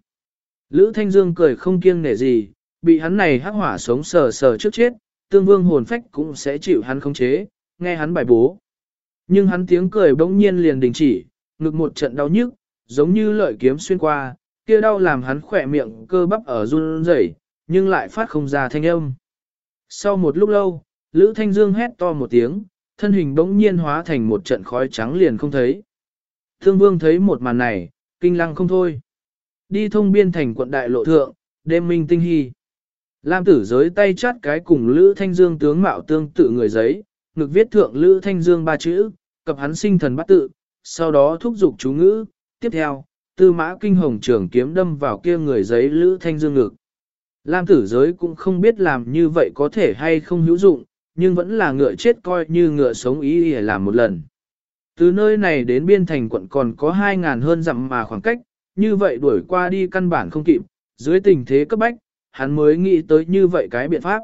Lữ Thanh Dương cười không kiêng nể gì, bị hắn này hắc hỏa sống sờ sờ trước chết, tương vương hồn phách cũng sẽ chịu hắn khống chế, nghe hắn bài bố. Nhưng hắn tiếng cười bỗng nhiên liền đình chỉ, ngực một trận đau nhức, giống như lợi kiếm xuyên qua, kia đau làm hắn khỏe miệng cơ bắp ở run rẩy, nhưng lại phát không ra thanh âm. Sau một lúc lâu, Lữ Thanh Dương hét to một tiếng, thân hình bỗng nhiên hóa thành một trận khói trắng liền không thấy. Thương Vương thấy một màn này, kinh lăng không thôi. Đi thông biên thành quận đại lộ thượng, đêm minh tinh hy. Lam tử giới tay chát cái cùng Lữ Thanh Dương tướng mạo tương tự người giấy, ngực viết thượng Lữ Thanh Dương ba chữ, cập hắn sinh thần bắt tự, sau đó thúc giục chú ngữ, tiếp theo, tư mã kinh hồng trường kiếm đâm vào kia người giấy Lữ Thanh Dương ngực. Lam tử giới cũng không biết làm như vậy có thể hay không hữu dụng, nhưng vẫn là ngựa chết coi như ngựa sống ý để làm một lần. Từ nơi này đến biên thành quận còn có 2.000 hơn dặm mà khoảng cách, như vậy đuổi qua đi căn bản không kịp, dưới tình thế cấp bách, hắn mới nghĩ tới như vậy cái biện pháp.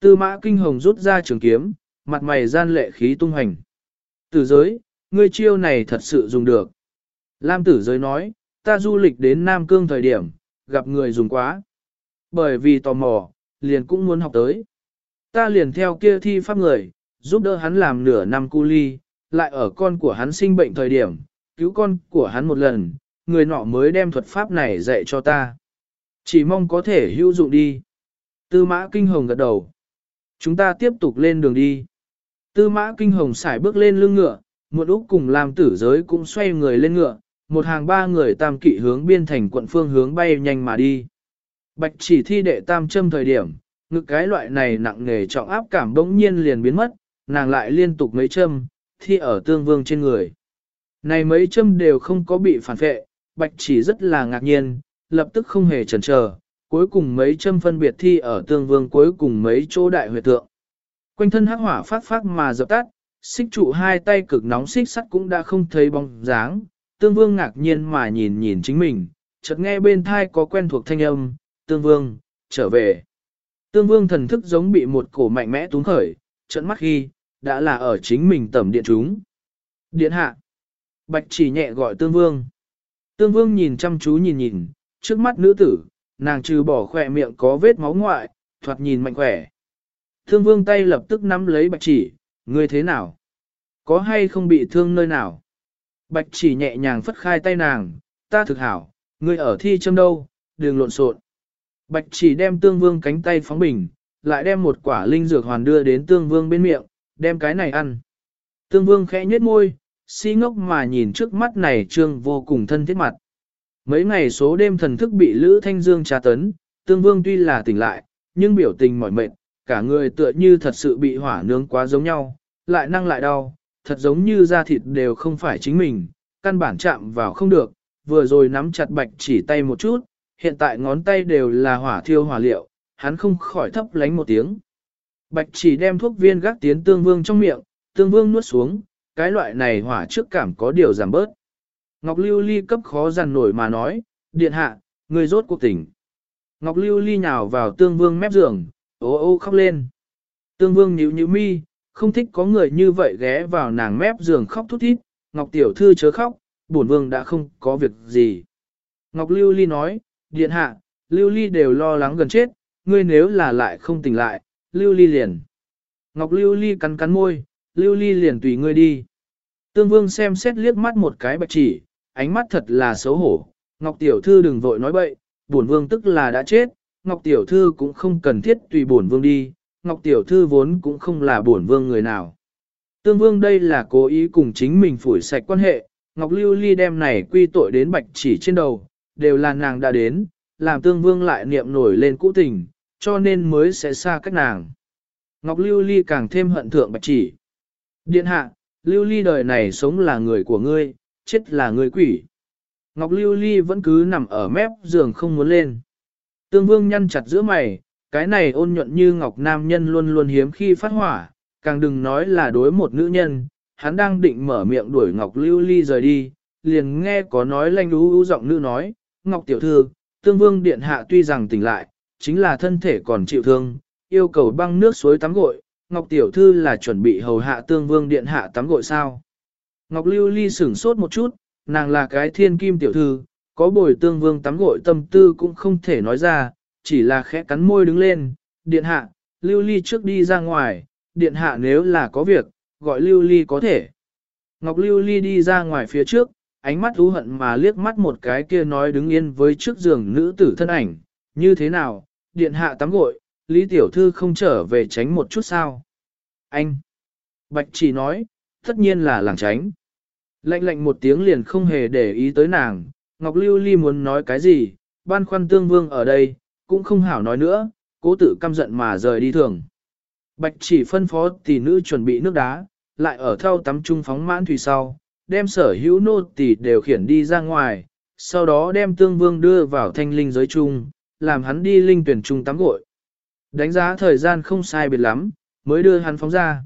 Tư mã kinh hồng rút ra trường kiếm, mặt mày gian lệ khí tung hành. Tử giới, ngươi chiêu này thật sự dùng được. Lam tử giới nói, ta du lịch đến Nam Cương thời điểm, gặp người dùng quá. Bởi vì tò mò, liền cũng muốn học tới. Ta liền theo kia thi pháp người, giúp đỡ hắn làm nửa năm cu ly, lại ở con của hắn sinh bệnh thời điểm, cứu con của hắn một lần, người nọ mới đem thuật pháp này dạy cho ta. Chỉ mong có thể hữu dụng đi. Tư mã kinh hồng gật đầu. Chúng ta tiếp tục lên đường đi. Tư mã kinh hồng xài bước lên lưng ngựa, một úc cùng làm tử giới cũng xoay người lên ngựa, một hàng ba người tam kỵ hướng biên thành quận phương hướng bay nhanh mà đi. Bạch chỉ thi đệ tam châm thời điểm, ngực cái loại này nặng nghề trọng áp cảm bỗng nhiên liền biến mất, nàng lại liên tục mấy châm, thi ở tương vương trên người. Này mấy châm đều không có bị phản vệ, bạch chỉ rất là ngạc nhiên, lập tức không hề chần chờ, cuối cùng mấy châm phân biệt thi ở tương vương cuối cùng mấy chỗ đại huyệt tượng. Quanh thân hắc hỏa phát phát mà dập tắt, xích trụ hai tay cực nóng xích sắt cũng đã không thấy bóng dáng, tương vương ngạc nhiên mà nhìn nhìn chính mình, chợt nghe bên thai có quen thuộc thanh âm, tương vương, trở về. Tương vương thần thức giống bị một cổ mạnh mẽ túng khởi, trận mắt khi, đã là ở chính mình tầm điện chúng. Điện hạ. Bạch chỉ nhẹ gọi tương vương. Tương vương nhìn chăm chú nhìn nhìn, trước mắt nữ tử, nàng trừ bỏ khỏe miệng có vết máu ngoại, thoạt nhìn mạnh khỏe. thương vương tay lập tức nắm lấy bạch chỉ, ngươi thế nào? Có hay không bị thương nơi nào? Bạch chỉ nhẹ nhàng phất khai tay nàng, ta thực hảo, ngươi ở thi châm đâu, đừng lộn xộn. Bạch chỉ đem tương vương cánh tay phóng bình, lại đem một quả linh dược hoàn đưa đến tương vương bên miệng, đem cái này ăn. Tương vương khẽ nhếch môi, si ngốc mà nhìn trước mắt này trương vô cùng thân thiết mặt. Mấy ngày số đêm thần thức bị Lữ Thanh Dương tra tấn, tương vương tuy là tỉnh lại, nhưng biểu tình mỏi mệt, cả người tựa như thật sự bị hỏa nướng quá giống nhau, lại năng lại đau, thật giống như da thịt đều không phải chính mình, căn bản chạm vào không được, vừa rồi nắm chặt bạch chỉ tay một chút, hiện tại ngón tay đều là hỏa thiêu hỏa liệu, hắn không khỏi thấp lánh một tiếng. Bạch chỉ đem thuốc viên gác tiến tương vương trong miệng, tương vương nuốt xuống, cái loại này hỏa trước cảm có điều giảm bớt. Ngọc Lưu Ly cấp khó dằn nổi mà nói, điện hạ, người rốt cuộc tỉnh. Ngọc Lưu Ly nhào vào tương vương mép giường, ô ô khóc lên. Tương vương nhíu nhíu mi, không thích có người như vậy ghé vào nàng mép giường khóc thút thít, Ngọc Tiểu Thư chớ khóc, bổn vương đã không có việc gì. Ngọc Lưu Ly nói, điện hạ, Lưu Ly đều lo lắng gần chết, ngươi nếu là lại không tỉnh lại, Lưu Ly liền. Ngọc Lưu Ly cắn cắn môi, Lưu Ly liền tùy ngươi đi. Tương Vương xem xét liếc mắt một cái bạch chỉ, ánh mắt thật là xấu hổ. Ngọc Tiểu Thư đừng vội nói bậy, bổn Vương tức là đã chết, Ngọc Tiểu Thư cũng không cần thiết tùy bổn Vương đi, Ngọc Tiểu Thư vốn cũng không là bổn Vương người nào. Tương Vương đây là cố ý cùng chính mình phủi sạch quan hệ, Ngọc Lưu Ly đem này quy tội đến bạch chỉ trên đầu, đều là nàng đã đến, làm Tương Vương lại niệm nổi lên cũ tình, cho nên mới sẽ xa cách nàng. Ngọc Lưu Ly càng thêm hận thượng bạch chỉ. Điện hạ, Lưu Ly đời này sống là người của ngươi, chết là người quỷ. Ngọc Lưu Ly vẫn cứ nằm ở mép giường không muốn lên. Tương Vương nhăn chặt giữa mày, cái này ôn nhuận như Ngọc Nam Nhân luôn luôn hiếm khi phát hỏa, càng đừng nói là đối một nữ nhân, hắn đang định mở miệng đuổi Ngọc Lưu Ly rời đi, liền nghe có nói lanh lú giọng nữ nói, Ngọc Tiểu Thư, Tương Vương Điện Hạ tuy rằng tỉnh lại, chính là thân thể còn chịu thương, yêu cầu băng nước suối tắm gội, Ngọc Tiểu Thư là chuẩn bị hầu hạ Tương Vương Điện Hạ tắm gội sao. Ngọc Lưu Ly sửng sốt một chút, nàng là cái thiên kim tiểu thư, có bồi Tương Vương tắm gội tâm tư cũng không thể nói ra, chỉ là khẽ cắn môi đứng lên, Điện Hạ, Lưu Ly trước đi ra ngoài, Điện Hạ nếu là có việc, gọi Lưu Ly có thể. Ngọc Lưu Ly đi ra ngoài phía trước, ánh mắt thú hận mà liếc mắt một cái kia nói đứng yên với trước giường nữ tử thân ảnh, như thế nào, điện hạ tắm gội, Lý Tiểu Thư không trở về tránh một chút sao. Anh! Bạch chỉ nói, tất nhiên là làng tránh. Lạnh lạnh một tiếng liền không hề để ý tới nàng, Ngọc Lưu Ly muốn nói cái gì, ban khoăn tương vương ở đây, cũng không hảo nói nữa, cố tự căm giận mà rời đi thường. Bạch chỉ phân phó tỷ nữ chuẩn bị nước đá, lại ở thau tắm trung phóng mãn thủy sau, đem sở hữu nô tỷ đều khiển đi ra ngoài, sau đó đem tương vương đưa vào thanh linh giới trung làm hắn đi linh tuyển trung tắm gội. Đánh giá thời gian không sai biệt lắm, mới đưa hắn phóng ra.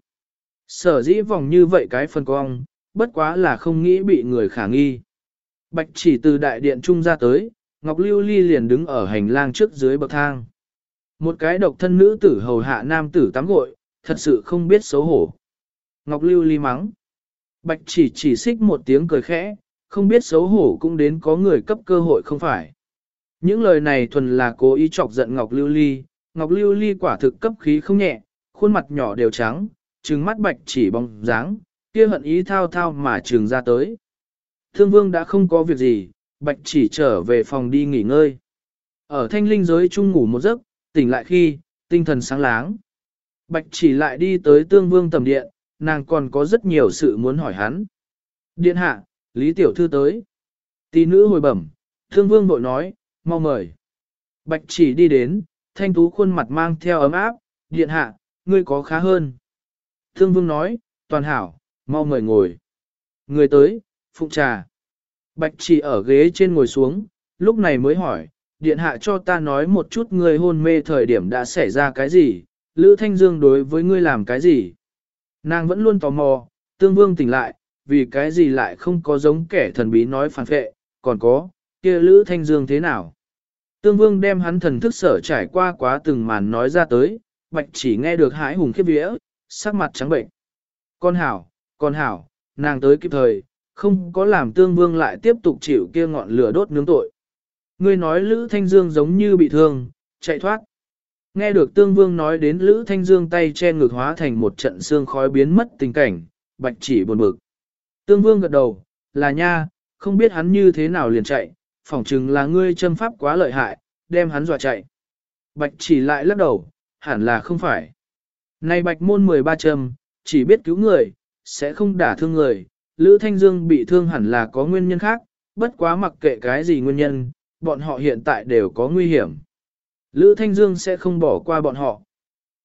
Sở dĩ vòng như vậy cái phân cong, bất quá là không nghĩ bị người khả nghi. Bạch chỉ từ đại điện trung ra tới, Ngọc Lưu Ly liền đứng ở hành lang trước dưới bậc thang. Một cái độc thân nữ tử hầu hạ nam tử tắm gội, thật sự không biết xấu hổ. Ngọc Lưu Ly mắng. Bạch chỉ chỉ xích một tiếng cười khẽ, không biết xấu hổ cũng đến có người cấp cơ hội không phải. Những lời này thuần là cố ý chọc giận Ngọc Lưu Ly, Ngọc Lưu Ly quả thực cấp khí không nhẹ, khuôn mặt nhỏ đều trắng, trừng mắt bạch chỉ bóng dáng, kia hận ý thao thao mà trường ra tới. Thương vương đã không có việc gì, bạch chỉ trở về phòng đi nghỉ ngơi. Ở thanh linh giới chung ngủ một giấc, tỉnh lại khi, tinh thần sáng láng. Bạch chỉ lại đi tới tương vương tầm điện, nàng còn có rất nhiều sự muốn hỏi hắn. Điện hạ, Lý Tiểu Thư tới. Tỷ nữ hồi bẩm, thương vương bội nói, mau mời. Bạch chỉ đi đến, thanh tú khuôn mặt mang theo ấm áp, điện hạ, ngươi có khá hơn. Thương vương nói, toàn hảo, mau mời ngồi. Người tới, phụng trà. Bạch chỉ ở ghế trên ngồi xuống, lúc này mới hỏi, điện hạ cho ta nói một chút người hôn mê thời điểm đã xảy ra cái gì, Lữ Thanh Dương đối với ngươi làm cái gì. Nàng vẫn luôn tò mò, tương vương tỉnh lại, vì cái gì lại không có giống kẻ thần bí nói phản phệ, còn có, kia Lữ Thanh Dương thế nào. Tương vương đem hắn thần thức sở trải qua quá từng màn nói ra tới, bạch chỉ nghe được hái hùng khiếp vía, sắc mặt trắng bệnh. Con hảo, con hảo, nàng tới kịp thời, không có làm tương vương lại tiếp tục chịu kia ngọn lửa đốt nướng tội. Ngươi nói Lữ Thanh Dương giống như bị thương, chạy thoát. Nghe được tương vương nói đến Lữ Thanh Dương tay che ngực hóa thành một trận xương khói biến mất tình cảnh, bạch chỉ buồn bực. Tương vương gật đầu, là nha, không biết hắn như thế nào liền chạy, phỏng chừng là ngươi châm pháp quá lợi hại, đem hắn dọa chạy. Bạch chỉ lại lắc đầu, hẳn là không phải. Này bạch môn 13 châm, chỉ biết cứu người, sẽ không đả thương người. Lữ Thanh Dương bị thương hẳn là có nguyên nhân khác, bất quá mặc kệ cái gì nguyên nhân, bọn họ hiện tại đều có nguy hiểm. Lữ Thanh Dương sẽ không bỏ qua bọn họ.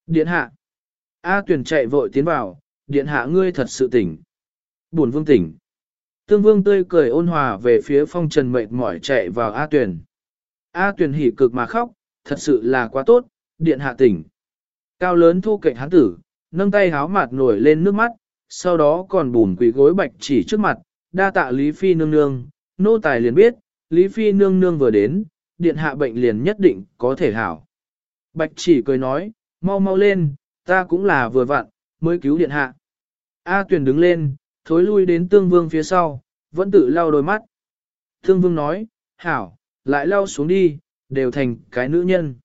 Điện hạ. A tuyển chạy vội tiến vào, điện hạ ngươi thật sự tỉnh. Buồn vương tỉnh. Tương vương tươi cười ôn hòa về phía phong trần mệt mỏi chạy vào A tuyển. A tuyển hỉ cực mà khóc, thật sự là quá tốt, điện hạ tỉnh. Cao lớn thu cạnh hán tử, nâng tay háo mặt nổi lên nước mắt, sau đó còn bùn quỷ gối bạch chỉ trước mặt, đa tạ Lý Phi nương nương, nô tài liền biết, Lý Phi nương nương vừa đến, điện hạ bệnh liền nhất định có thể hảo. Bạch chỉ cười nói, mau mau lên, ta cũng là vừa vặn, mới cứu điện hạ. A tuyển đứng lên, thối lui đến tương vương phía sau, vẫn tự lau đôi mắt. Tương vương nói, hảo, lại lau xuống đi, đều thành cái nữ nhân.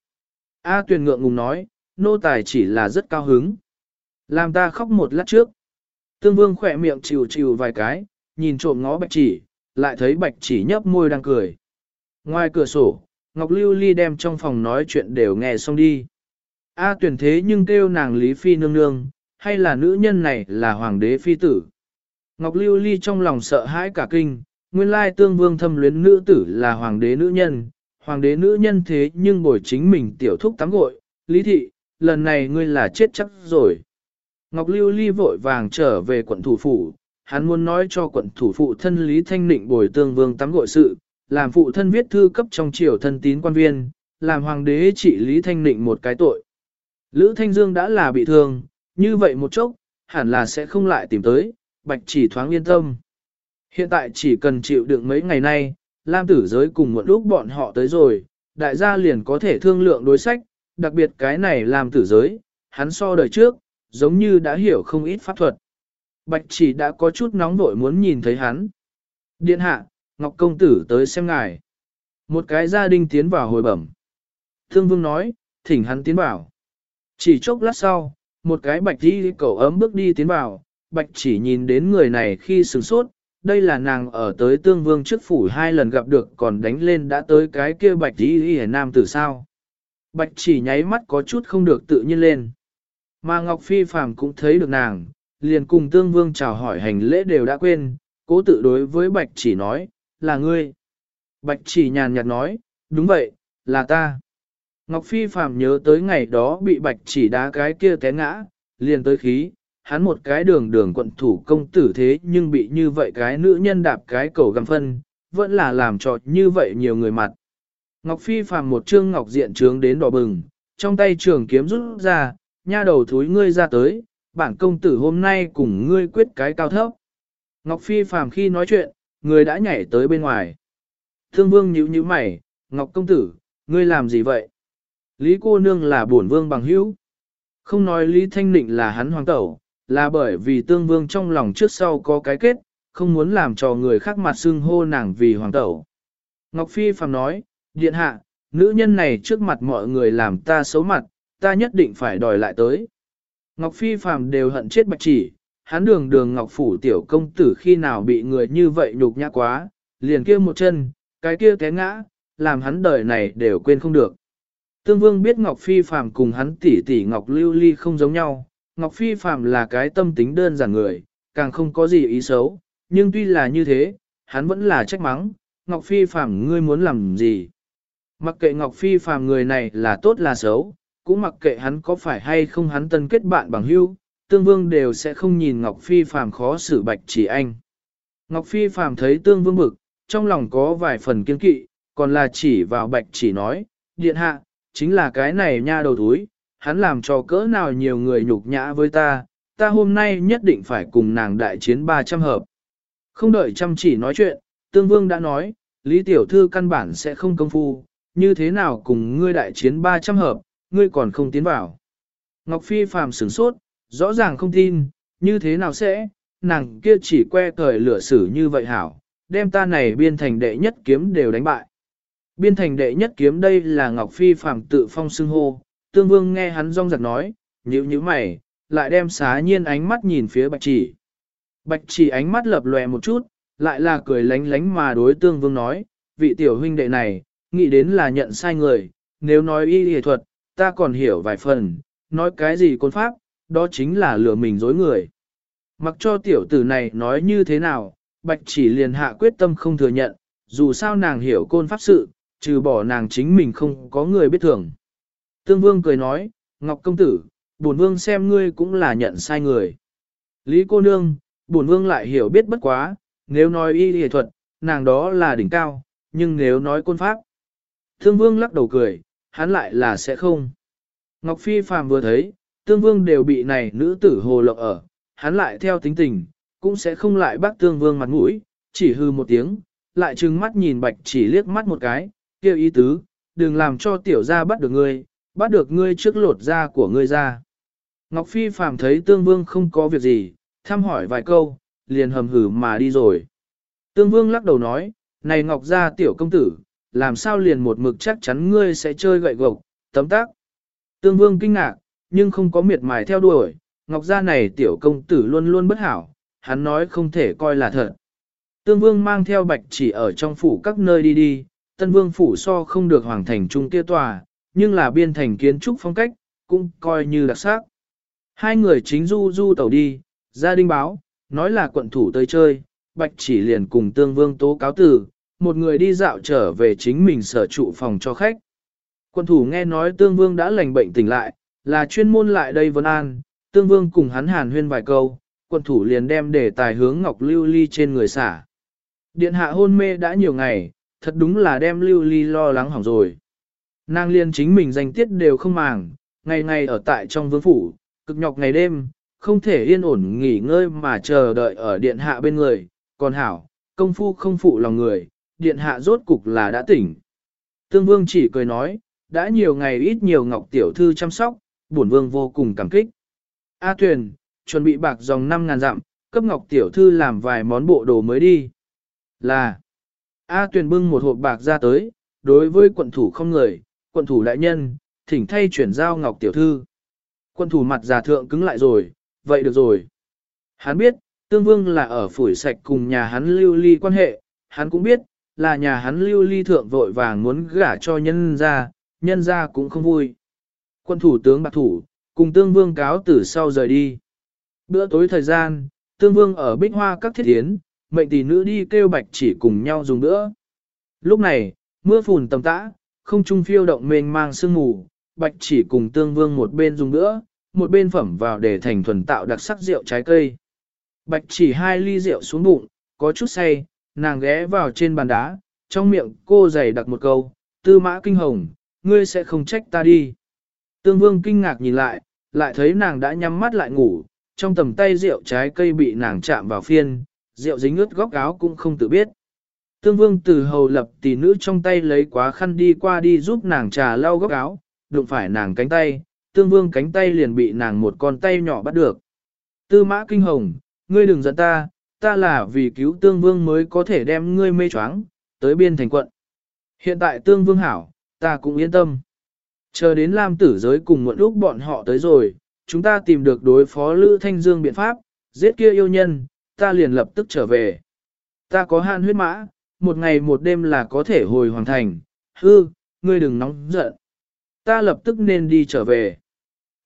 A tuyển ngượng ngùng nói, nô tài chỉ là rất cao hứng. Làm ta khóc một lát trước. Tương vương khỏe miệng chịu chịu vài cái, nhìn trộm ngó bạch chỉ, lại thấy bạch chỉ nhấp môi đang cười. Ngoài cửa sổ, Ngọc Lưu Ly đem trong phòng nói chuyện đều nghe xong đi. A tuyển thế nhưng kêu nàng Lý Phi nương nương, hay là nữ nhân này là hoàng đế phi tử. Ngọc Lưu Ly trong lòng sợ hãi cả kinh, nguyên lai tương vương thâm luyến nữ tử là hoàng đế nữ nhân, hoàng đế nữ nhân thế nhưng bồi chính mình tiểu thúc tắm gội, Lý Thị, lần này ngươi là chết chắc rồi. Ngọc Lưu Ly vội vàng trở về quận thủ phủ, hắn muốn nói cho quận thủ phụ thân Lý Thanh Nịnh bồi tương vương tắm gội sự, làm phụ thân viết thư cấp trong triều thân tín quan viên, làm hoàng đế trị Lý Thanh Nịnh một cái tội. Lữ Thanh Dương đã là bị thương, như vậy một chốc, hẳn là sẽ không lại tìm tới, bạch chỉ thoáng yên tâm. Hiện tại chỉ cần chịu đựng mấy ngày nay, Lam tử giới cùng một lúc bọn họ tới rồi, đại gia liền có thể thương lượng đối sách, đặc biệt cái này làm tử giới, hắn so đời trước, giống như đã hiểu không ít pháp thuật. Bạch chỉ đã có chút nóng vội muốn nhìn thấy hắn. Điện hạ, Ngọc Công Tử tới xem ngài. Một cái gia đình tiến vào hồi bẩm. Thương Vương nói, thỉnh hắn tiến vào. Chỉ chốc lát sau, một cái bạch đi cậu ấm bước đi tiến vào, bạch chỉ nhìn đến người này khi sửng sốt, đây là nàng ở tới tương vương trước phủ hai lần gặp được còn đánh lên đã tới cái kia bạch đi hề nam tử sao. Bạch chỉ nháy mắt có chút không được tự nhiên lên. Mà Ngọc Phi Phàm cũng thấy được nàng, liền cùng tương vương chào hỏi hành lễ đều đã quên, cố tự đối với bạch chỉ nói, là ngươi. Bạch chỉ nhàn nhạt nói, đúng vậy, là ta. Ngọc Phi phàm nhớ tới ngày đó bị bạch chỉ đá cái kia té ngã, liền tới khí, hắn một cái đường đường quận thủ công tử thế nhưng bị như vậy cái nữ nhân đạp cái cầu găm phân, vẫn là làm trò như vậy nhiều người mặt. Ngọc Phi phàm một trương ngọc diện trướng đến đỏ bừng, trong tay trường kiếm rút ra, nha đầu thúi ngươi ra tới, bản công tử hôm nay cùng ngươi quyết cái cao thấp. Ngọc Phi phàm khi nói chuyện, người đã nhảy tới bên ngoài. Thương vương nhíu nhíu mày, Ngọc công tử, ngươi làm gì vậy? Lý cô nương là bổn vương bằng hữu. Không nói Lý Thanh Nịnh là hắn hoàng tẩu, là bởi vì tương vương trong lòng trước sau có cái kết, không muốn làm cho người khác mặt xưng hô nàng vì hoàng tẩu. Ngọc Phi phàm nói, điện hạ, nữ nhân này trước mặt mọi người làm ta xấu mặt, ta nhất định phải đòi lại tới. Ngọc Phi phàm đều hận chết bạch chỉ, hắn đường đường Ngọc Phủ tiểu công tử khi nào bị người như vậy nhục nhã quá, liền kia một chân, cái kia té ngã, làm hắn đời này đều quên không được. Tương Vương biết Ngọc Phi Phàm cùng hắn tỷ tỷ Ngọc Lưu Ly không giống nhau, Ngọc Phi Phàm là cái tâm tính đơn giản người, càng không có gì ý xấu, nhưng tuy là như thế, hắn vẫn là trách mắng, Ngọc Phi Phàm ngươi muốn làm gì? Mặc kệ Ngọc Phi Phàm người này là tốt là xấu, cũng mặc kệ hắn có phải hay không hắn tân kết bạn bằng hữu, Tương Vương đều sẽ không nhìn Ngọc Phi Phàm khó xử bạch chỉ anh. Ngọc Phi Phàm thấy Tương Vương bực, trong lòng có vài phần kiên kỵ, còn là chỉ vào bạch chỉ nói, điện hạ, chính là cái này nha đầu thúi, hắn làm cho cỡ nào nhiều người nhục nhã với ta, ta hôm nay nhất định phải cùng nàng đại chiến 300 hợp. Không đợi chăm chỉ nói chuyện, Tương Vương đã nói, Lý Tiểu Thư căn bản sẽ không công phu, như thế nào cùng ngươi đại chiến 300 hợp, ngươi còn không tiến vào. Ngọc Phi phàm sửng sốt, rõ ràng không tin, như thế nào sẽ, nàng kia chỉ que cởi lửa xử như vậy hảo, đem ta này biên thành đệ nhất kiếm đều đánh bại. Biên thành đệ nhất kiếm đây là Ngọc Phi phàm tự phong xưng hô, tương vương nghe hắn rong giặc nói, nhíu nhíu mày, lại đem xá nhiên ánh mắt nhìn phía bạch chỉ. Bạch chỉ ánh mắt lập lòe một chút, lại là cười lánh lánh mà đối tương vương nói, vị tiểu huynh đệ này, nghĩ đến là nhận sai người, nếu nói y y thuật, ta còn hiểu vài phần, nói cái gì côn pháp, đó chính là lừa mình dối người. Mặc cho tiểu tử này nói như thế nào, bạch chỉ liền hạ quyết tâm không thừa nhận, dù sao nàng hiểu côn pháp sự, trừ bỏ nàng chính mình không có người biết thường. Tương Vương cười nói, Ngọc Công Tử, bổn Vương xem ngươi cũng là nhận sai người. Lý cô nương, bổn Vương lại hiểu biết bất quá, nếu nói y y thuật, nàng đó là đỉnh cao, nhưng nếu nói côn pháp. Tương Vương lắc đầu cười, hắn lại là sẽ không. Ngọc Phi phàm vừa thấy, Tương Vương đều bị này nữ tử hồ lộng ở, hắn lại theo tính tình, cũng sẽ không lại bác Tương Vương mặt mũi, chỉ hư một tiếng, lại trừng mắt nhìn bạch chỉ liếc mắt một cái, kêu ý tứ, đừng làm cho tiểu gia bắt được ngươi, bắt được ngươi trước lột da của ngươi ra. Ngọc Phi phàm thấy Tương Vương không có việc gì, thăm hỏi vài câu, liền hầm hử mà đi rồi. Tương Vương lắc đầu nói, này Ngọc gia tiểu công tử, làm sao liền một mực chắc chắn ngươi sẽ chơi gậy gộc, tấm tác. Tương Vương kinh ngạc, nhưng không có miệt mài theo đuổi, Ngọc Gia này tiểu công tử luôn luôn bất hảo, hắn nói không thể coi là thật. Tương Vương mang theo bạch chỉ ở trong phủ các nơi đi đi, Tân Vương phủ so không được hoàng thành trung kia tòa, nhưng là biên thành kiến trúc phong cách, cũng coi như đặc sắc. Hai người chính du du tàu đi, gia đình báo, nói là quận thủ tới chơi, bạch chỉ liền cùng Tương Vương tố cáo tử, một người đi dạo trở về chính mình sở trụ phòng cho khách. Quân thủ nghe nói Tương Vương đã lành bệnh tỉnh lại, là chuyên môn lại đây vấn an, Tương Vương cùng hắn hàn huyên vài câu, quân thủ liền đem để tài hướng Ngọc Lưu Ly trên người xả. Điện hạ hôn mê đã nhiều ngày, thật đúng là đem Lưu Ly lo lắng hỏng rồi. Nàng liên chính mình danh tiết đều không màng, ngày ngày ở tại trong vương phủ, cực nhọc ngày đêm, không thể yên ổn nghỉ ngơi mà chờ đợi ở điện hạ bên người, còn hảo, công phu không phụ lòng người, điện hạ rốt cục là đã tỉnh. Tương vương chỉ cười nói, đã nhiều ngày ít nhiều ngọc tiểu thư chăm sóc, bổn vương vô cùng cảm kích. A Tuyền, chuẩn bị bạc dòng 5.000 dặm, cấp ngọc tiểu thư làm vài món bộ đồ mới đi. Là, A Tuyền bưng một hộp bạc ra tới, đối với quận thủ không người, quận thủ đại nhân, thỉnh thay chuyển giao ngọc tiểu thư. Quận thủ mặt già thượng cứng lại rồi, vậy được rồi. Hắn biết, tương vương là ở phủi sạch cùng nhà hắn lưu ly quan hệ, hắn cũng biết, là nhà hắn lưu ly thượng vội vàng muốn gả cho nhân ra, nhân ra cũng không vui. Quân thủ tướng bạc thủ, cùng tương vương cáo từ sau rời đi. Bữa tối thời gian, tương vương ở bích hoa các thiết yến, mệnh tỷ nữ đi kêu bạch chỉ cùng nhau dùng bữa. Lúc này, mưa phùn tầm tã, không trung phiêu động mênh mang sương mù, bạch chỉ cùng tương vương một bên dùng bữa, một bên phẩm vào để thành thuần tạo đặc sắc rượu trái cây. Bạch chỉ hai ly rượu xuống bụng, có chút say, nàng ghé vào trên bàn đá, trong miệng cô giày đặt một câu, tư mã kinh hồng, ngươi sẽ không trách ta đi. Tương vương kinh ngạc nhìn lại, lại thấy nàng đã nhắm mắt lại ngủ, trong tầm tay rượu trái cây bị nàng chạm vào phiên, rượu dính ướt góc áo cũng không tự biết. Tương vương từ hầu lập tỷ nữ trong tay lấy quá khăn đi qua đi giúp nàng trà lau góc áo, đụng phải nàng cánh tay, tương vương cánh tay liền bị nàng một con tay nhỏ bắt được. Tư mã kinh hồng, ngươi đừng giận ta, ta là vì cứu tương vương mới có thể đem ngươi mê choáng, tới biên thành quận. Hiện tại tương vương hảo, ta cũng yên tâm. Chờ đến Lam tử giới cùng muộn lúc bọn họ tới rồi, chúng ta tìm được đối phó Lữ Thanh Dương biện pháp, giết kia yêu nhân, ta liền lập tức trở về. Ta có hạn huyết mã, một ngày một đêm là có thể hồi hoàn thành, hư, ngươi đừng nóng giận. Ta lập tức nên đi trở về.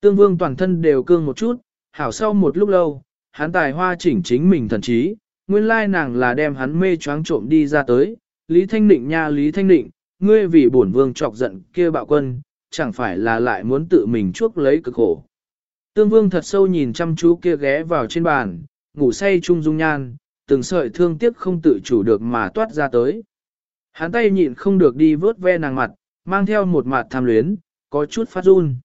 Tương vương toàn thân đều cương một chút, hảo sau một lúc lâu, hắn tài hoa chỉnh chính mình thần trí, nguyên lai nàng là đem hắn mê choáng trộm đi ra tới, Lý Thanh Định nha Lý Thanh Định, ngươi vì bổn vương chọc giận kia bạo quân, chẳng phải là lại muốn tự mình chuốc lấy cực khổ. Tương vương thật sâu nhìn chăm chú kia ghé vào trên bàn, ngủ say chung dung nhan, từng sợi thương tiếc không tự chủ được mà toát ra tới. Hắn tay nhịn không được đi vớt ve nàng mặt, mang theo một mặt tham luyến, có chút phát run.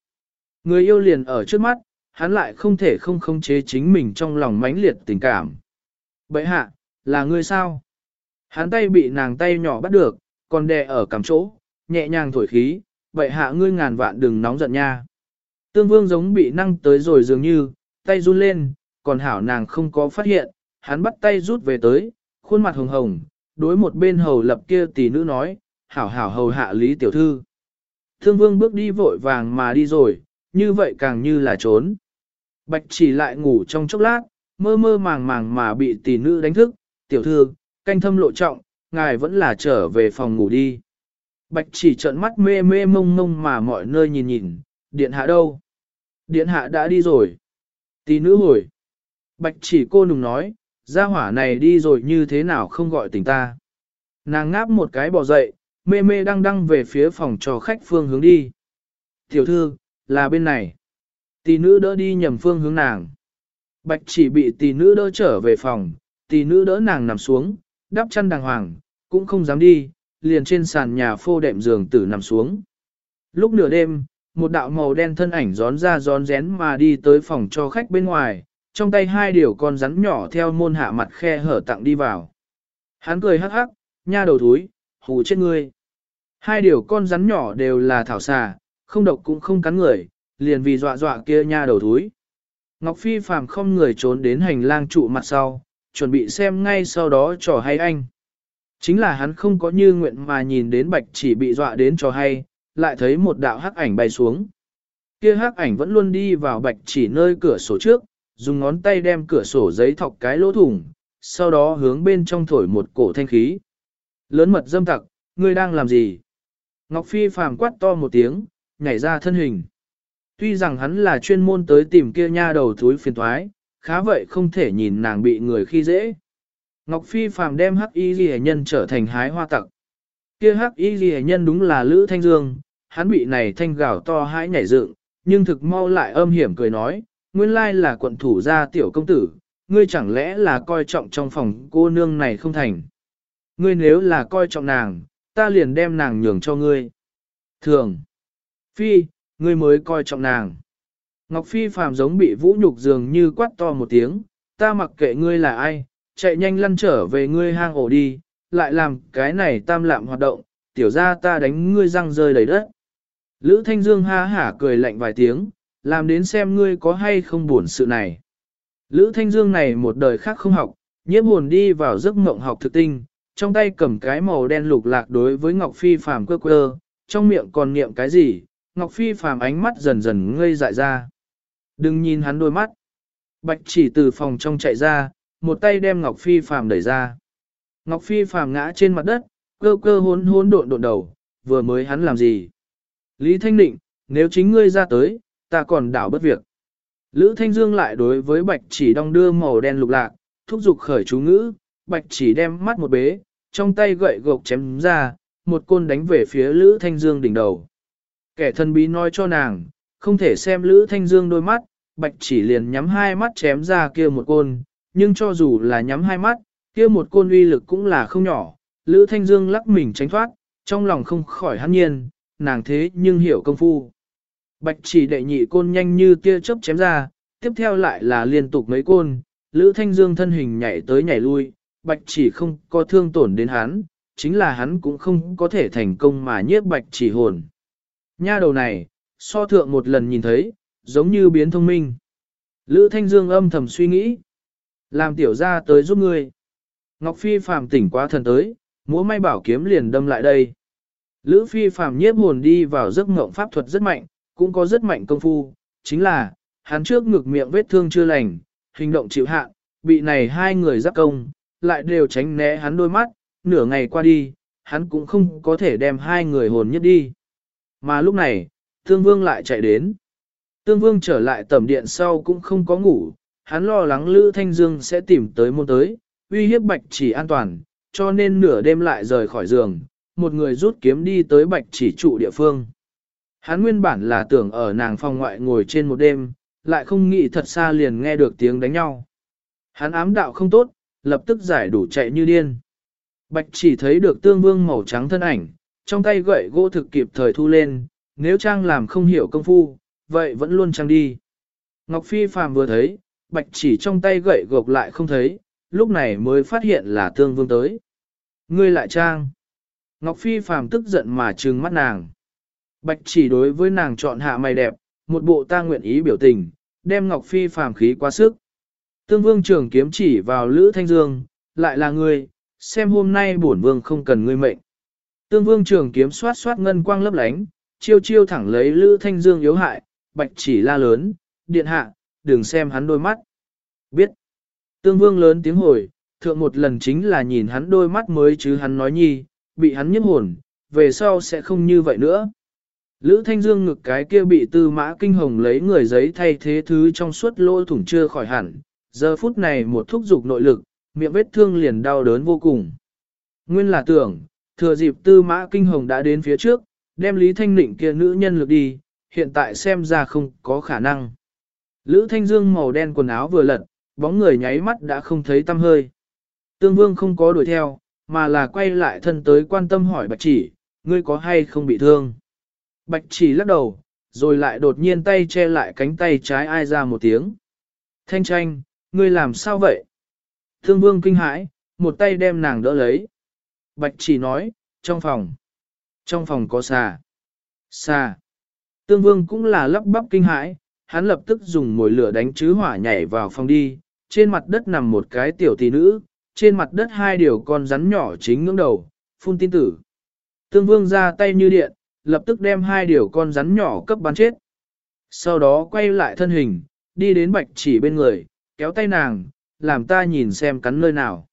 Người yêu liền ở trước mắt, hắn lại không thể không khống chế chính mình trong lòng mãnh liệt tình cảm. bệ hạ, là ngươi sao? Hắn tay bị nàng tay nhỏ bắt được, còn đè ở cằm chỗ, nhẹ nhàng thổi khí, bệ hạ ngươi ngàn vạn đừng nóng giận nha. Tương vương giống bị năng tới rồi dường như, tay run lên, còn hảo nàng không có phát hiện, hắn bắt tay rút về tới, khuôn mặt hồng hồng, đối một bên hầu lập kia tỷ nữ nói, hảo hảo hầu hạ lý tiểu thư. Thương vương bước đi vội vàng mà đi rồi, như vậy càng như là trốn. Bạch chỉ lại ngủ trong chốc lát, mơ mơ màng màng mà bị tỷ nữ đánh thức, tiểu thư, canh thâm lộ trọng, ngài vẫn là trở về phòng ngủ đi. Bạch chỉ trợn mắt mê mê mông mông mà mọi nơi nhìn nhìn, điện hạ đâu? Điện hạ đã đi rồi. Tỷ nữ hồi. Bạch chỉ cô nùng nói, gia hỏa này đi rồi như thế nào không gọi tỉnh ta. Nàng ngáp một cái bỏ dậy, mê mê đang đăng về phía phòng cho khách phương hướng đi. Tiểu thư, là bên này. Tỷ nữ đỡ đi nhầm phương hướng nàng. Bạch chỉ bị tỷ nữ đỡ trở về phòng, tỷ nữ đỡ nàng nằm xuống, đắp chăn đàng hoàng, cũng không dám đi, liền trên sàn nhà phô đệm giường tử nằm xuống. Lúc nửa đêm, một đạo màu đen thân ảnh gión ra gión rén mà đi tới phòng cho khách bên ngoài, trong tay hai điều con rắn nhỏ theo môn hạ mặt khe hở tặng đi vào. Hắn cười hắc hắc, nha đầu thúi, hù chết ngươi. Hai điều con rắn nhỏ đều là thảo xà, không độc cũng không cắn người, liền vì dọa dọa kia nha đầu thúi. Ngọc Phi phàm không người trốn đến hành lang trụ mặt sau, chuẩn bị xem ngay sau đó trò hay anh. Chính là hắn không có như nguyện mà nhìn đến bạch chỉ bị dọa đến trò hay, lại thấy một đạo hắc ảnh bay xuống. kia hắc ảnh vẫn luôn đi vào bạch chỉ nơi cửa sổ trước, dùng ngón tay đem cửa sổ giấy thọc cái lỗ thủng, sau đó hướng bên trong thổi một cổ thanh khí. Lớn mật dâm tặc, ngươi đang làm gì? Ngọc Phi phàm quát to một tiếng, nhảy ra thân hình. Tuy rằng hắn là chuyên môn tới tìm kia nha đầu thúi phiền thoái, khá vậy không thể nhìn nàng bị người khi dễ. Ngọc Phi phàm đem hắc y ghi nhân trở thành hái hoa tặc. Kia hắc y ghi nhân đúng là Lữ Thanh Dương, hắn bị này thanh gào to hãi nhảy dựng, nhưng thực mau lại âm hiểm cười nói, nguyên lai là quận thủ gia tiểu công tử, ngươi chẳng lẽ là coi trọng trong phòng cô nương này không thành. Ngươi nếu là coi trọng nàng, ta liền đem nàng nhường cho ngươi. Thường. Phi, ngươi mới coi trọng nàng. Ngọc Phi phàm giống bị vũ nhục dường như quát to một tiếng, ta mặc kệ ngươi là ai, chạy nhanh lăn trở về ngươi hang ổ đi, lại làm cái này tam lạm hoạt động, tiểu ra ta đánh ngươi răng rơi đầy đất. Lữ Thanh Dương ha hả cười lạnh vài tiếng, làm đến xem ngươi có hay không buồn sự này. Lữ Thanh Dương này một đời khác không học, nhiễm hồn đi vào giấc mộng học thực tinh, trong tay cầm cái màu đen lục lạc đối với Ngọc Phi phàm quơ quơ, trong miệng còn niệm cái gì, Ngọc Phi phàm ánh mắt dần dần ngây dại ra. Đừng nhìn hắn đôi mắt. Bạch chỉ từ phòng trong chạy ra, một tay đem Ngọc Phi phàm đẩy ra. Ngọc Phi phàm ngã trên mặt đất, cơ cơ hốn hốn độn độn đầu, vừa mới hắn làm gì? Lý Thanh Định, nếu chính ngươi ra tới, ta còn đảo bất việc. Lữ Thanh Dương lại đối với bạch chỉ đong đưa màu đen lục lạc, thúc giục khởi chú ngữ, bạch chỉ đem mắt một bế, trong tay gậy gộc chém ra, một côn đánh về phía Lữ Thanh Dương đỉnh đầu. Kẻ thân bí nói cho nàng, không thể xem Lữ Thanh Dương đôi mắt, bạch chỉ liền nhắm hai mắt chém ra kia một côn, nhưng cho dù là nhắm hai mắt, kia một côn uy lực cũng là không nhỏ. Lữ Thanh Dương lắc mình tránh thoát, trong lòng không khỏi hắn nhiên, nàng thế nhưng hiểu công phu. Bạch chỉ đệ nhị côn nhanh như tia chớp chém ra, tiếp theo lại là liên tục mấy côn, Lữ Thanh Dương thân hình nhảy tới nhảy lui, bạch chỉ không có thương tổn đến hắn, chính là hắn cũng không có thể thành công mà nhiếp bạch chỉ hồn. Nha đầu này, so thượng một lần nhìn thấy, giống như biến thông minh. Lữ Thanh Dương âm thầm suy nghĩ. Làm tiểu ra tới giúp ngươi. Ngọc Phi phàm tỉnh quá thần tới, múa may bảo kiếm liền đâm lại đây. Lữ Phi phàm nhiếp hồn đi vào giấc ngộng pháp thuật rất mạnh, cũng có rất mạnh công phu, chính là, hắn trước ngực miệng vết thương chưa lành, hình động chịu hạn, bị này hai người giáp công, lại đều tránh né hắn đôi mắt, nửa ngày qua đi, hắn cũng không có thể đem hai người hồn nhất đi. Mà lúc này, Tương Vương lại chạy đến. Tương Vương trở lại tầm điện sau cũng không có ngủ, hắn lo lắng Lữ Thanh Dương sẽ tìm tới môn tới, uy hiếp bạch chỉ an toàn, cho nên nửa đêm lại rời khỏi giường, một người rút kiếm đi tới bạch chỉ trụ địa phương. Hắn nguyên bản là tưởng ở nàng phòng ngoại ngồi trên một đêm, lại không nghĩ thật xa liền nghe được tiếng đánh nhau. Hắn ám đạo không tốt, lập tức giải đủ chạy như điên. Bạch chỉ thấy được tương vương màu trắng thân ảnh, trong tay gậy gỗ thực kịp thời thu lên, nếu trang làm không hiểu công phu, vậy vẫn luôn trang đi. Ngọc Phi phàm vừa thấy, bạch chỉ trong tay gậy gộc lại không thấy, lúc này mới phát hiện là tương vương tới. Ngươi lại trang. Ngọc Phi phàm tức giận mà trừng mắt nàng. Bạch chỉ đối với nàng chọn hạ mày đẹp, một bộ ta nguyện ý biểu tình, đem Ngọc Phi phàm khí quá sức. Tương vương trưởng kiếm chỉ vào Lữ Thanh Dương, lại là ngươi, xem hôm nay bổn vương không cần ngươi mệnh. Tương vương trưởng kiếm xoát xoát ngân quang lấp lánh, chiêu chiêu thẳng lấy Lữ Thanh Dương yếu hại, bạch chỉ la lớn, điện hạ, đừng xem hắn đôi mắt. Biết. Tương vương lớn tiếng hồi, thượng một lần chính là nhìn hắn đôi mắt mới chứ hắn nói nhi, bị hắn nhiếp hồn, về sau sẽ không như vậy nữa. Lữ Thanh Dương ngực cái kia bị tư mã kinh hồng lấy người giấy thay thế thứ trong suốt lỗ thủng chưa khỏi hẳn, giờ phút này một thúc dục nội lực, miệng vết thương liền đau đớn vô cùng. Nguyên là tưởng, thừa dịp tư mã kinh hồng đã đến phía trước, đem Lý Thanh Nịnh kia nữ nhân lực đi, hiện tại xem ra không có khả năng. Lữ Thanh Dương màu đen quần áo vừa lật, bóng người nháy mắt đã không thấy tâm hơi. Tương Vương không có đuổi theo, mà là quay lại thân tới quan tâm hỏi Bạch Chỉ, ngươi có hay không bị thương? Bạch Chỉ lắc đầu, rồi lại đột nhiên tay che lại cánh tay trái ai ra một tiếng. Thanh tranh, ngươi làm sao vậy? Thương Vương kinh hãi, một tay đem nàng đỡ lấy. Bạch Chỉ nói, trong phòng. Trong phòng có xà. Xà. Tương Vương cũng là lắp bắp kinh hãi, hắn lập tức dùng mồi lửa đánh chứ hỏa nhảy vào phòng đi, trên mặt đất nằm một cái tiểu tỷ nữ, trên mặt đất hai điều con rắn nhỏ chính ngưỡng đầu, phun tin tử. Tương vương ra tay như điện, lập tức đem hai điều con rắn nhỏ cấp bắn chết. sau đó quay lại thân hình, đi đến bạch chỉ bên người, kéo tay nàng, làm ta nhìn xem cắn nơi nào.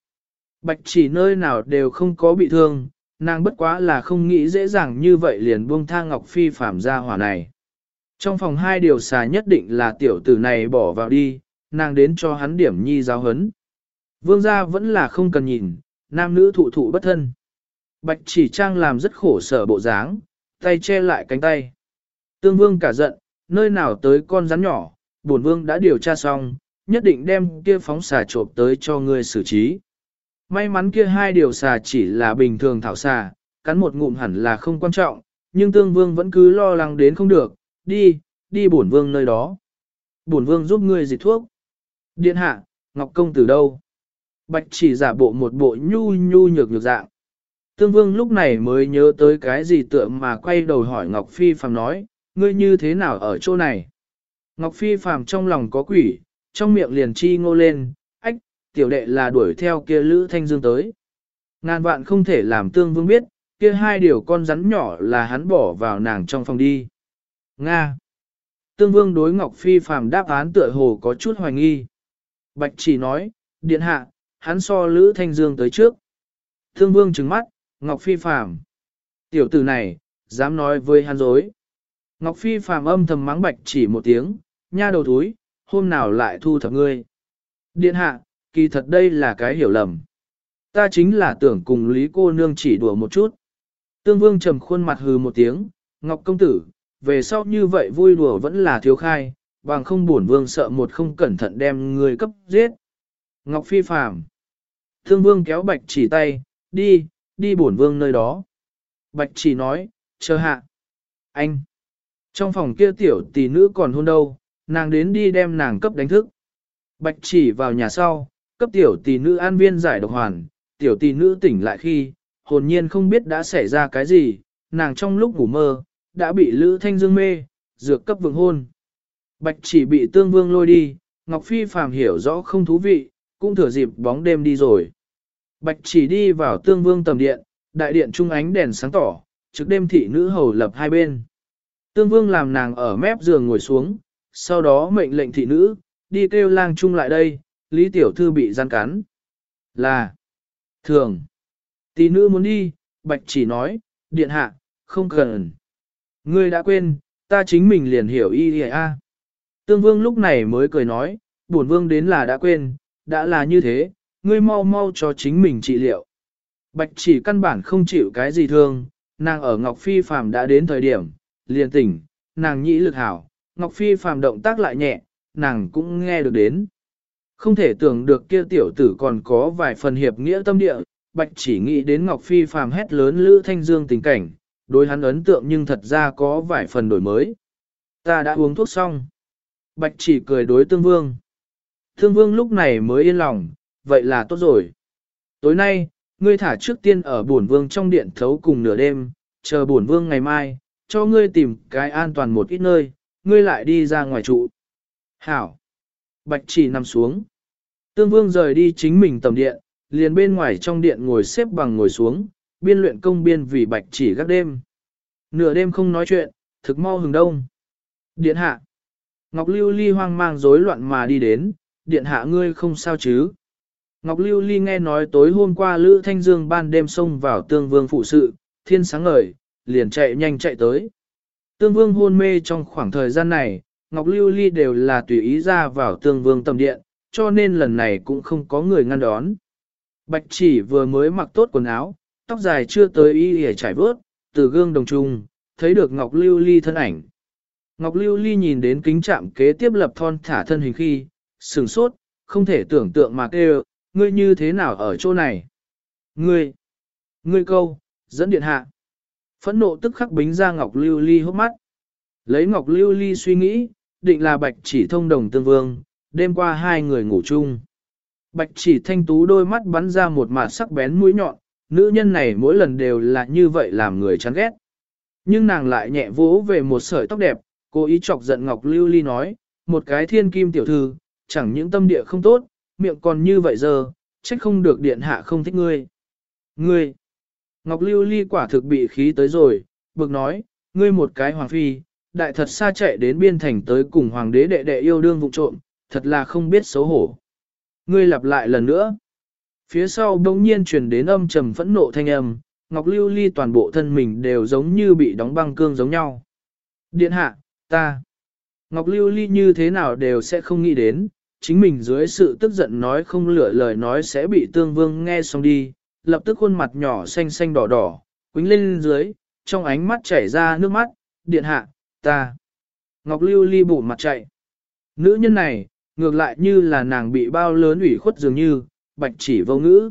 Bạch chỉ nơi nào đều không có bị thương, nàng bất quá là không nghĩ dễ dàng như vậy liền buông tha Ngọc Phi phạm ra hỏa này. Trong phòng hai điều xà nhất định là tiểu tử này bỏ vào đi, nàng đến cho hắn điểm nhi giáo hấn. Vương gia vẫn là không cần nhìn, nam nữ thụ thụ bất thân. Bạch chỉ trang làm rất khổ sở bộ dáng, tay che lại cánh tay. Tương vương cả giận, nơi nào tới con rắn nhỏ, bổn vương đã điều tra xong, nhất định đem kia phóng xà trộm tới cho ngươi xử trí. May mắn kia hai điều xà chỉ là bình thường thảo xà, cắn một ngụm hẳn là không quan trọng, nhưng tương vương vẫn cứ lo lắng đến không được, đi, đi bổn vương nơi đó. Bổn vương giúp ngươi dịch thuốc. Điện hạ, Ngọc Công từ đâu? Bạch chỉ giả bộ một bộ nhu nhu nhược nhược dạng. Tương vương lúc này mới nhớ tới cái gì tựa mà quay đầu hỏi Ngọc Phi Phàm nói, ngươi như thế nào ở chỗ này? Ngọc Phi Phàm trong lòng có quỷ, trong miệng liền chi ngô lên, tiểu đệ là đuổi theo kia Lữ Thanh Dương tới. Ngàn vạn không thể làm tương vương biết, kia hai điều con rắn nhỏ là hắn bỏ vào nàng trong phòng đi. Nga. Tương vương đối Ngọc Phi Phàm đáp án tựa hồ có chút hoài nghi. Bạch chỉ nói, điện hạ, hắn so Lữ Thanh Dương tới trước. Tương vương trừng mắt, Ngọc Phi Phàm Tiểu tử này, dám nói với hắn dối. Ngọc Phi Phàm âm thầm mắng bạch chỉ một tiếng, nha đầu thúi, hôm nào lại thu thập ngươi. Điện hạ, kỳ thật đây là cái hiểu lầm. Ta chính là tưởng cùng Lý cô nương chỉ đùa một chút. Tương Vương trầm khuôn mặt hừ một tiếng, Ngọc công tử, về sau như vậy vui đùa vẫn là thiếu khai, bằng không bổn vương sợ một không cẩn thận đem người cấp giết. Ngọc Phi phàm. Tương Vương kéo Bạch chỉ tay, đi, đi bổn vương nơi đó. Bạch chỉ nói, chờ hạ. Anh. Trong phòng kia tiểu tỷ nữ còn hôn đâu, nàng đến đi đem nàng cấp đánh thức. Bạch chỉ vào nhà sau, cấp tiểu tỷ nữ an viên giải độc hoàn, tiểu tỷ nữ tỉnh lại khi, hồn nhiên không biết đã xảy ra cái gì, nàng trong lúc ngủ mơ, đã bị Lữ Thanh Dương mê, dược cấp vượng hôn. Bạch chỉ bị tương vương lôi đi, Ngọc Phi phàm hiểu rõ không thú vị, cũng thừa dịp bóng đêm đi rồi. Bạch chỉ đi vào tương vương tầm điện, đại điện trung ánh đèn sáng tỏ, trước đêm thị nữ hầu lập hai bên. Tương vương làm nàng ở mép giường ngồi xuống, sau đó mệnh lệnh thị nữ, đi kêu lang trung lại đây, Lý Tiểu Thư bị gian cắn. Là, thường, tỷ nữ muốn đi, bạch chỉ nói, điện hạ, không cần. Ngươi đã quên, ta chính mình liền hiểu y a. Tương vương lúc này mới cười nói, bổn vương đến là đã quên, đã là như thế, ngươi mau mau cho chính mình trị liệu. Bạch chỉ căn bản không chịu cái gì thương, nàng ở Ngọc Phi Phàm đã đến thời điểm, liền tỉnh, nàng nhĩ lực hảo, Ngọc Phi phàm động tác lại nhẹ, nàng cũng nghe được đến. Không thể tưởng được kia tiểu tử còn có vài phần hiệp nghĩa tâm địa, bạch chỉ nghĩ đến Ngọc Phi phàm hét lớn Lữ Thanh Dương tình cảnh, đối hắn ấn tượng nhưng thật ra có vài phần đổi mới. Ta đã uống thuốc xong. Bạch chỉ cười đối tương vương. Tương vương lúc này mới yên lòng, vậy là tốt rồi. Tối nay, ngươi thả trước tiên ở bổn vương trong điện thấu cùng nửa đêm, chờ bổn vương ngày mai, cho ngươi tìm cái an toàn một ít nơi, ngươi lại đi ra ngoài trụ. Hảo. Bạch chỉ nằm xuống. Tương vương rời đi chính mình tầm điện, liền bên ngoài trong điện ngồi xếp bằng ngồi xuống, biên luyện công biên vì bạch chỉ gác đêm. Nửa đêm không nói chuyện, thực mau hừng đông. Điện hạ. Ngọc Lưu Ly hoang mang rối loạn mà đi đến, điện hạ ngươi không sao chứ. Ngọc Lưu Ly nghe nói tối hôm qua Lữ Thanh Dương ban đêm xông vào tương vương phụ sự, thiên sáng ngời, liền chạy nhanh chạy tới. Tương vương hôn mê trong khoảng thời gian này, Ngọc Lưu Ly đều là tùy ý ra vào tương vương tầm điện, cho nên lần này cũng không có người ngăn đón. Bạch chỉ vừa mới mặc tốt quần áo, tóc dài chưa tới y hề trải vớt, từ gương đồng trung, thấy được Ngọc Lưu Ly thân ảnh. Ngọc Lưu Ly nhìn đến kính chạm kế tiếp lập thon thả thân hình khi, sừng sốt, không thể tưởng tượng mà kêu, ngươi như thế nào ở chỗ này? Ngươi, ngươi câu, dẫn điện hạ. Phẫn nộ tức khắc bính ra Ngọc Lưu Ly hốc mắt. Lấy Ngọc Lưu Ly suy nghĩ, định là bạch chỉ thông đồng tương vương, đêm qua hai người ngủ chung. Bạch chỉ thanh tú đôi mắt bắn ra một mạt sắc bén mũi nhọn, nữ nhân này mỗi lần đều là như vậy làm người chán ghét. Nhưng nàng lại nhẹ vỗ về một sợi tóc đẹp, cố ý chọc giận Ngọc Lưu Ly nói, một cái thiên kim tiểu thư, chẳng những tâm địa không tốt, miệng còn như vậy giờ, trách không được điện hạ không thích ngươi. Ngươi! Ngọc Lưu Ly quả thực bị khí tới rồi, bực nói, ngươi một cái hoàng phi, đại thật xa chạy đến biên thành tới cùng hoàng đế đệ đệ yêu đương vụ trộm, thật là không biết xấu hổ. Ngươi lặp lại lần nữa. Phía sau bỗng nhiên truyền đến âm trầm phẫn nộ thanh âm, Ngọc Lưu Ly toàn bộ thân mình đều giống như bị đóng băng cương giống nhau. Điện hạ, ta. Ngọc Lưu Ly như thế nào đều sẽ không nghĩ đến, chính mình dưới sự tức giận nói không lựa lời nói sẽ bị tương vương nghe xong đi, lập tức khuôn mặt nhỏ xanh xanh đỏ đỏ, quính lên dưới, trong ánh mắt chảy ra nước mắt, điện hạ, ta. Ngọc Lưu Ly bụ mặt chạy. Nữ nhân này, ngược lại như là nàng bị bao lớn ủy khuất dường như, bạch chỉ vô ngữ.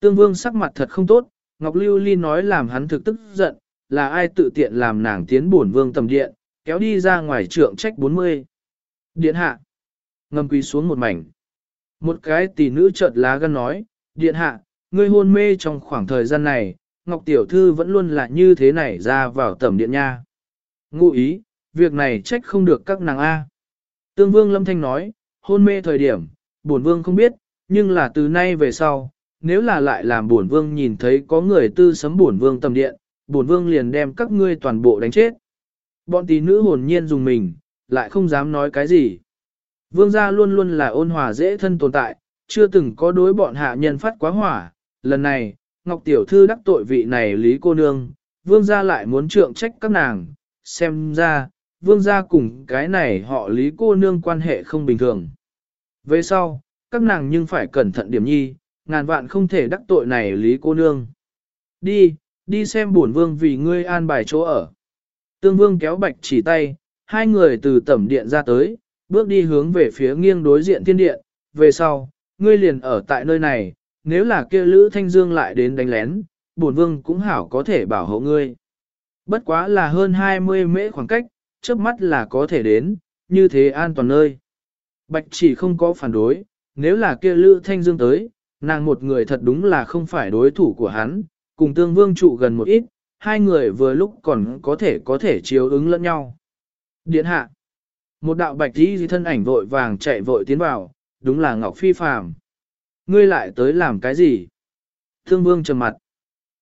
Tương vương sắc mặt thật không tốt, Ngọc Lưu Ly nói làm hắn thực tức giận, là ai tự tiện làm nàng tiến bổn vương tầm điện, kéo đi ra ngoài trượng trách 40. Điện hạ, ngầm quỳ xuống một mảnh. Một cái tỷ nữ chợt lá gan nói, điện hạ, ngươi hôn mê trong khoảng thời gian này, Ngọc Tiểu Thư vẫn luôn là như thế này ra vào tầm điện nha. Ngụ ý, việc này trách không được các nàng A. Tương Vương Lâm Thanh nói, hôn mê thời điểm, bổn Vương không biết, nhưng là từ nay về sau, nếu là lại làm bổn Vương nhìn thấy có người tư sấm bổn Vương tầm điện, bổn Vương liền đem các ngươi toàn bộ đánh chết. Bọn tỷ nữ hồn nhiên dùng mình, lại không dám nói cái gì. Vương gia luôn luôn là ôn hòa dễ thân tồn tại, chưa từng có đối bọn hạ nhân phát quá hỏa. Lần này, Ngọc Tiểu Thư đắc tội vị này Lý cô nương, vương gia lại muốn trượng trách các nàng, xem ra, vương gia cùng cái này họ Lý cô nương quan hệ không bình thường. Về sau, các nàng nhưng phải cẩn thận điểm nhi, ngàn vạn không thể đắc tội này Lý cô nương. Đi, đi xem bổn vương vì ngươi an bài chỗ ở. Tương vương kéo bạch chỉ tay, hai người từ tẩm điện ra tới, bước đi hướng về phía nghiêng đối diện thiên điện, về sau, ngươi liền ở tại nơi này, nếu là kia Lữ Thanh Dương lại đến đánh lén, bổn vương cũng hảo có thể bảo hộ ngươi. Bất quá là hơn 20 mễ khoảng cách, trước mắt là có thể đến, như thế an toàn nơi. Bạch chỉ không có phản đối, nếu là kia Lữ Thanh Dương tới, nàng một người thật đúng là không phải đối thủ của hắn, cùng tương vương trụ gần một ít, hai người vừa lúc còn có thể có thể chiếu ứng lẫn nhau. Điện hạ. Một đạo bạch đi thân ảnh vội vàng chạy vội tiến vào, đúng là Ngọc Phi Phàm. Ngươi lại tới làm cái gì? Thương vương trầm mặt.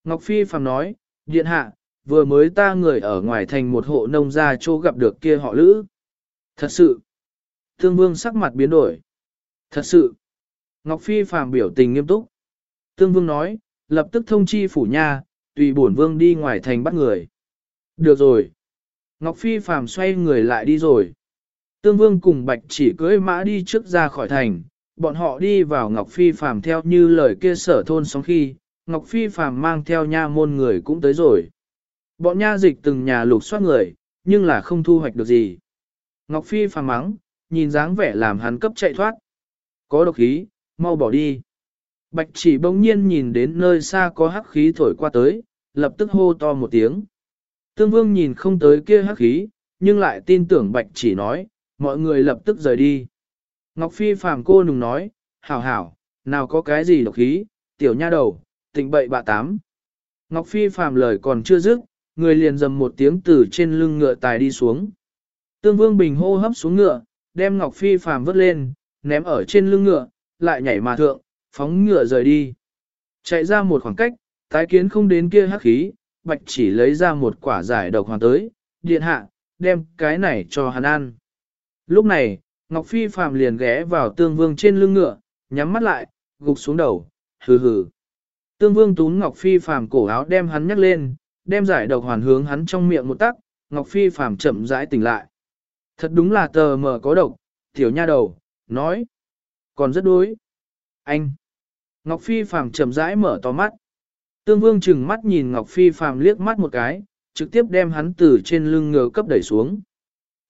Ngọc Phi Phàm nói, điện hạ, vừa mới ta người ở ngoài thành một hộ nông gia chỗ gặp được kia họ lữ. Thật sự. Thương vương sắc mặt biến đổi. Thật sự. Ngọc Phi Phàm biểu tình nghiêm túc. Thương vương nói, lập tức thông chi phủ nha, tùy bổn vương đi ngoài thành bắt người. Được rồi. Ngọc Phi Phàm xoay người lại đi rồi. Tương Vương cùng Bạch chỉ cưỡi mã đi trước ra khỏi thành, bọn họ đi vào Ngọc Phi Phàm theo như lời kia sở thôn sóng khi, Ngọc Phi Phàm mang theo nha môn người cũng tới rồi. Bọn nha dịch từng nhà lục soát người, nhưng là không thu hoạch được gì. Ngọc Phi Phàm mắng, nhìn dáng vẻ làm hắn cấp chạy thoát. Có độc khí, mau bỏ đi. Bạch chỉ bỗng nhiên nhìn đến nơi xa có hắc khí thổi qua tới, lập tức hô to một tiếng. Tương Vương nhìn không tới kia hắc khí, nhưng lại tin tưởng Bạch chỉ nói, mọi người lập tức rời đi. Ngọc Phi phàm cô nùng nói, hảo hảo, nào có cái gì độc khí, tiểu nha đầu, tịnh bậy bạ tám. Ngọc Phi phàm lời còn chưa dứt, người liền dầm một tiếng từ trên lưng ngựa tài đi xuống. Tương Vương Bình hô hấp xuống ngựa, đem Ngọc Phi phàm vớt lên, ném ở trên lưng ngựa, lại nhảy mà thượng, phóng ngựa rời đi. Chạy ra một khoảng cách, tái kiến không đến kia hắc khí, bạch chỉ lấy ra một quả giải độc hoàn tới, điện hạ, đem cái này cho hắn ăn. Lúc này, Ngọc Phi phàm liền ghé vào tương vương trên lưng ngựa, nhắm mắt lại, gục xuống đầu, hừ hừ. Tương vương tún Ngọc Phi phàm cổ áo đem hắn nhắc lên, đem giải độc hoàn hướng hắn trong miệng một tắc, Ngọc Phi phàm chậm rãi tỉnh lại. Thật đúng là tờ mở có độc, tiểu nha đầu, nói. Còn rất đối. Anh. Ngọc Phi Phạm chậm rãi mở to mắt. Tương Vương chừng mắt nhìn Ngọc Phi Phạm liếc mắt một cái, trực tiếp đem hắn từ trên lưng ngựa cấp đẩy xuống.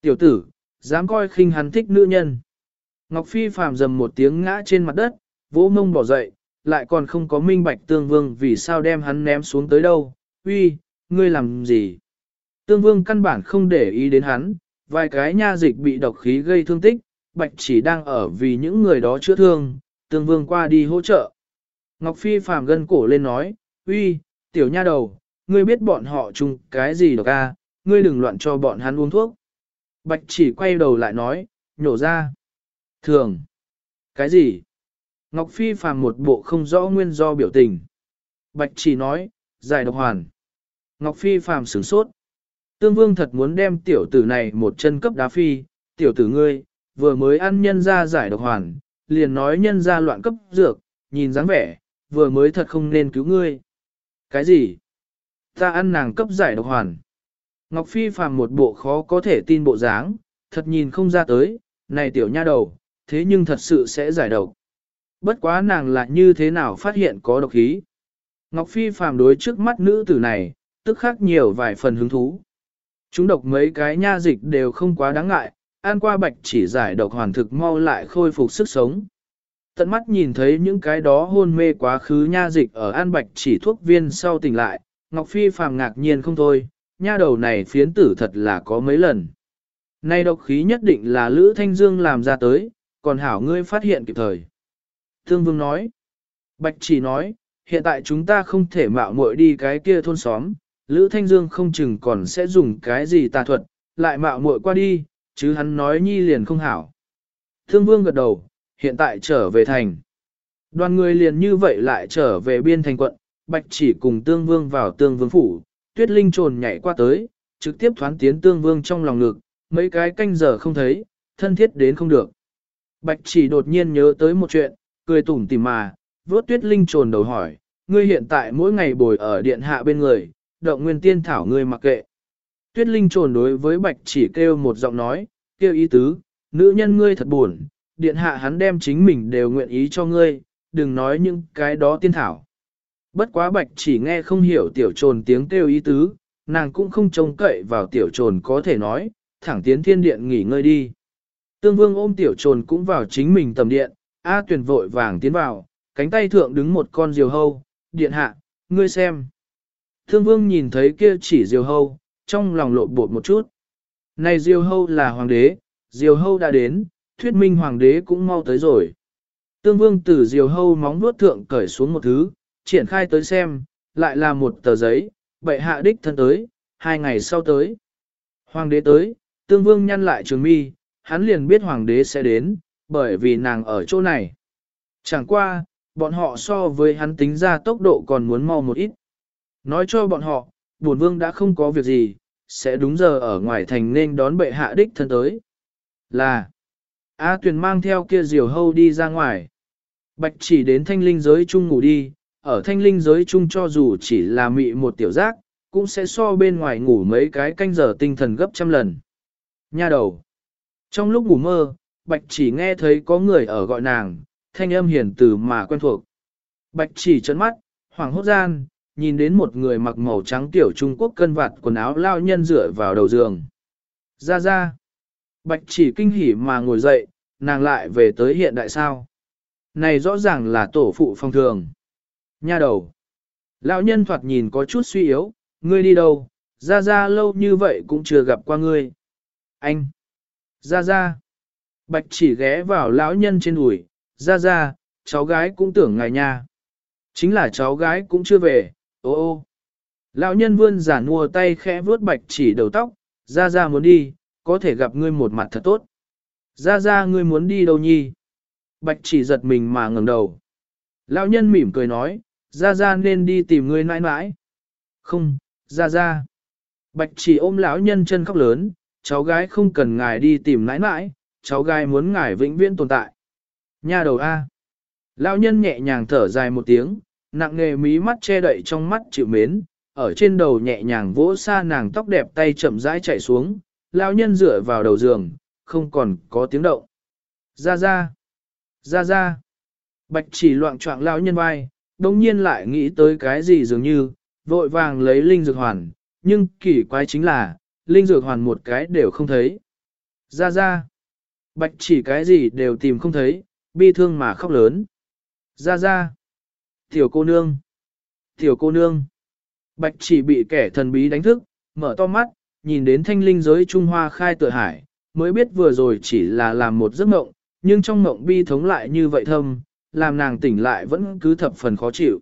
Tiểu tử, dám coi khinh hắn thích nữ nhân. Ngọc Phi Phạm dầm một tiếng ngã trên mặt đất, vỗ mông bỏ dậy, lại còn không có minh bạch Tương Vương vì sao đem hắn ném xuống tới đâu. Uy, ngươi làm gì? Tương Vương căn bản không để ý đến hắn, vài cái nha dịch bị độc khí gây thương tích, Bạch chỉ đang ở vì những người đó chữa thương, Tương Vương qua đi hỗ trợ. Ngọc Phi phàm gân cổ lên nói, uy, tiểu nha đầu, ngươi biết bọn họ chung cái gì độc à, ngươi đừng loạn cho bọn hắn uống thuốc. Bạch chỉ quay đầu lại nói, nhổ ra. Thường. Cái gì? Ngọc Phi phàm một bộ không rõ nguyên do biểu tình. Bạch chỉ nói, giải độc hoàn. Ngọc Phi phàm sửng sốt. Tương vương thật muốn đem tiểu tử này một chân cấp đá phi, tiểu tử ngươi, vừa mới ăn nhân ra giải độc hoàn, liền nói nhân ra loạn cấp dược, nhìn dáng vẻ, vừa mới thật không nên cứu ngươi. Cái gì? Ta ăn nàng cấp giải độc hoàn. Ngọc Phi phàm một bộ khó có thể tin bộ dáng, thật nhìn không ra tới, này tiểu nha đầu, thế nhưng thật sự sẽ giải độc. Bất quá nàng là như thế nào phát hiện có độc khí. Ngọc Phi phàm đối trước mắt nữ tử này, tức khác nhiều vài phần hứng thú. Chúng độc mấy cái nha dịch đều không quá đáng ngại, ăn qua bạch chỉ giải độc hoàn thực mau lại khôi phục sức sống. Tận mắt nhìn thấy những cái đó hôn mê quá khứ nha dịch ở an bạch chỉ thuốc viên sau tỉnh lại, Ngọc Phi phàm ngạc nhiên không thôi, nha đầu này phiến tử thật là có mấy lần. Nay độc khí nhất định là Lữ Thanh Dương làm ra tới, còn hảo ngươi phát hiện kịp thời. Thương Vương nói, Bạch chỉ nói, hiện tại chúng ta không thể mạo muội đi cái kia thôn xóm, Lữ Thanh Dương không chừng còn sẽ dùng cái gì tà thuật, lại mạo muội qua đi, chứ hắn nói nhi liền không hảo. Thương Vương gật đầu, hiện tại trở về thành. Đoàn người liền như vậy lại trở về biên thành quận, Bạch chỉ cùng Tương Vương vào Tương Vương phủ, Tuyết Linh trồn nhảy qua tới, trực tiếp thoán tiến Tương Vương trong lòng ngực, mấy cái canh giờ không thấy, thân thiết đến không được. Bạch chỉ đột nhiên nhớ tới một chuyện, cười tủm tỉm mà, vốt Tuyết Linh trồn đầu hỏi, ngươi hiện tại mỗi ngày bồi ở điện hạ bên người, động nguyên tiên thảo ngươi mặc kệ. Tuyết Linh trồn đối với Bạch chỉ kêu một giọng nói, kêu ý tứ, nữ nhân ngươi thật buồn, điện hạ hắn đem chính mình đều nguyện ý cho ngươi, đừng nói những cái đó tiên thảo. Bất quá Bạch chỉ nghe không hiểu tiểu trồn tiếng kêu ý tứ, nàng cũng không trông cậy vào tiểu trồn có thể nói, thẳng tiến thiên điện nghỉ ngơi đi. Tương vương ôm tiểu trồn cũng vào chính mình tầm điện, A tuyển vội vàng tiến vào, cánh tay thượng đứng một con diều hâu, điện hạ, ngươi xem. Thương vương nhìn thấy kia chỉ diều hâu, trong lòng lộ bột một chút. Này diều hâu là hoàng đế, diều hâu đã đến, thuyết minh hoàng đế cũng mau tới rồi. Tương vương từ diều hâu móng vuốt thượng cởi xuống một thứ, triển khai tới xem, lại là một tờ giấy, bệ hạ đích thân tới, hai ngày sau tới. Hoàng đế tới, tương vương nhăn lại trường mi, hắn liền biết hoàng đế sẽ đến, bởi vì nàng ở chỗ này. Chẳng qua, bọn họ so với hắn tính ra tốc độ còn muốn mau một ít. Nói cho bọn họ, bổn vương đã không có việc gì, sẽ đúng giờ ở ngoài thành nên đón bệ hạ đích thân tới. Là, A Tuyền mang theo kia diều hâu đi ra ngoài. Bạch chỉ đến thanh linh giới chung ngủ đi, ở thanh linh giới chung cho dù chỉ là mị một tiểu giác, cũng sẽ so bên ngoài ngủ mấy cái canh giờ tinh thần gấp trăm lần. Nha đầu. Trong lúc ngủ mơ, Bạch chỉ nghe thấy có người ở gọi nàng, thanh âm hiền từ mà quen thuộc. Bạch chỉ chấn mắt, hoảng hốt gian, nhìn đến một người mặc màu trắng tiểu Trung Quốc cân vạt quần áo lao nhân dựa vào đầu giường. Ra ra. Bạch chỉ kinh hỉ mà ngồi dậy, nàng lại về tới hiện đại sao. Này rõ ràng là tổ phụ phong thường. Nha đầu. Lão nhân thoạt nhìn có chút suy yếu, ngươi đi đâu, ra ra lâu như vậy cũng chưa gặp qua ngươi. Anh. Ra ra. Bạch chỉ ghé vào lão nhân trên đùi, ra ra, cháu gái cũng tưởng ngài nha. Chính là cháu gái cũng chưa về, ô ô. Lão nhân vươn giả nua tay khẽ vuốt bạch chỉ đầu tóc, ra ra muốn đi, có thể gặp ngươi một mặt thật tốt. Ra ra ngươi muốn đi đâu nhi? Bạch chỉ giật mình mà ngẩng đầu. Lão nhân mỉm cười nói, ra ra nên đi tìm ngươi nãi nãi. Không, ra ra. Bạch chỉ ôm lão nhân chân khóc lớn, cháu gái không cần ngài đi tìm nãi nãi, cháu gái muốn ngài vĩnh viễn tồn tại. Nha đầu A. Lão nhân nhẹ nhàng thở dài một tiếng, nặng nề mí mắt che đậy trong mắt chịu mến, ở trên đầu nhẹ nhàng vỗ xa nàng tóc đẹp tay chậm rãi chạy xuống, lão nhân dựa vào đầu giường, không còn có tiếng động. Ra ra, ra ra. Bạch chỉ loạn trọng lão nhân vai, đồng nhiên lại nghĩ tới cái gì dường như, vội vàng lấy linh dược hoàn, nhưng kỳ quái chính là, linh dược hoàn một cái đều không thấy. Ra ra, bạch chỉ cái gì đều tìm không thấy, bi thương mà khóc lớn. Ra ra, tiểu cô nương, tiểu cô nương, bạch chỉ bị kẻ thần bí đánh thức, mở to mắt, nhìn đến thanh linh giới Trung Hoa khai tựa hải, mới biết vừa rồi chỉ là làm một giấc mộng, nhưng trong mộng bi thống lại như vậy thâm, làm nàng tỉnh lại vẫn cứ thập phần khó chịu.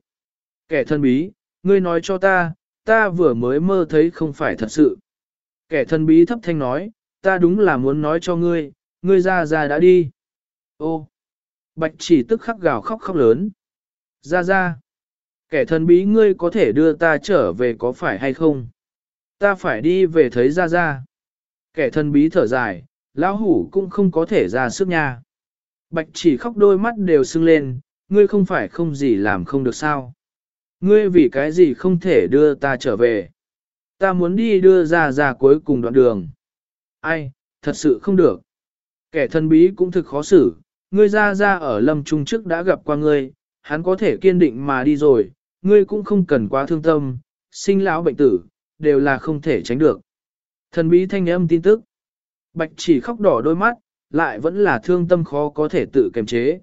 Kẻ thân bí, ngươi nói cho ta, ta vừa mới mơ thấy không phải thật sự. Kẻ thân bí thấp thanh nói, ta đúng là muốn nói cho ngươi, ngươi ra ra đã đi. Ô, bạch chỉ tức khắc gào khóc khóc lớn. Ra ra, kẻ thần bí ngươi có thể đưa ta trở về có phải hay không? ta phải đi về thấy ra ra. Kẻ thần bí thở dài, lão hủ cũng không có thể ra sức nha. Bạch chỉ khóc đôi mắt đều sưng lên, ngươi không phải không gì làm không được sao. Ngươi vì cái gì không thể đưa ta trở về. Ta muốn đi đưa ra ra cuối cùng đoạn đường. Ai, thật sự không được. Kẻ thân bí cũng thực khó xử, ngươi ra ra ở lâm trung trước đã gặp qua ngươi, hắn có thể kiên định mà đi rồi, ngươi cũng không cần quá thương tâm, sinh lão bệnh tử, đều là không thể tránh được. Thần bí thanh âm tin tức. Bạch chỉ khóc đỏ đôi mắt, lại vẫn là thương tâm khó có thể tự kiềm chế.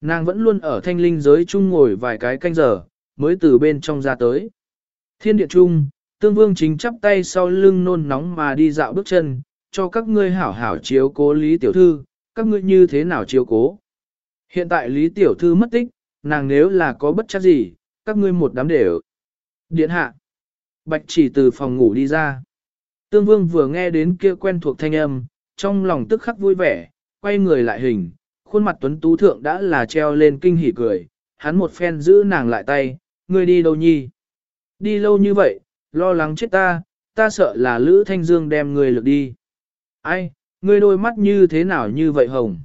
Nàng vẫn luôn ở thanh linh giới chung ngồi vài cái canh giờ, mới từ bên trong ra tới. Thiên địa chung, tương vương chính chắp tay sau lưng nôn nóng mà đi dạo bước chân, cho các ngươi hảo hảo chiếu cố Lý Tiểu Thư, các ngươi như thế nào chiếu cố. Hiện tại Lý Tiểu Thư mất tích, nàng nếu là có bất chắc gì, các ngươi một đám đều. Điện hạ. Bạch chỉ từ phòng ngủ đi ra. Tương Vương vừa nghe đến kia quen thuộc thanh âm, trong lòng tức khắc vui vẻ, quay người lại hình, khuôn mặt tuấn tú thượng đã là treo lên kinh hỉ cười, hắn một phen giữ nàng lại tay, ngươi đi đâu nhi? Đi lâu như vậy, lo lắng chết ta, ta sợ là Lữ Thanh Dương đem ngươi lược đi. Ai, ngươi đôi mắt như thế nào như vậy hồng?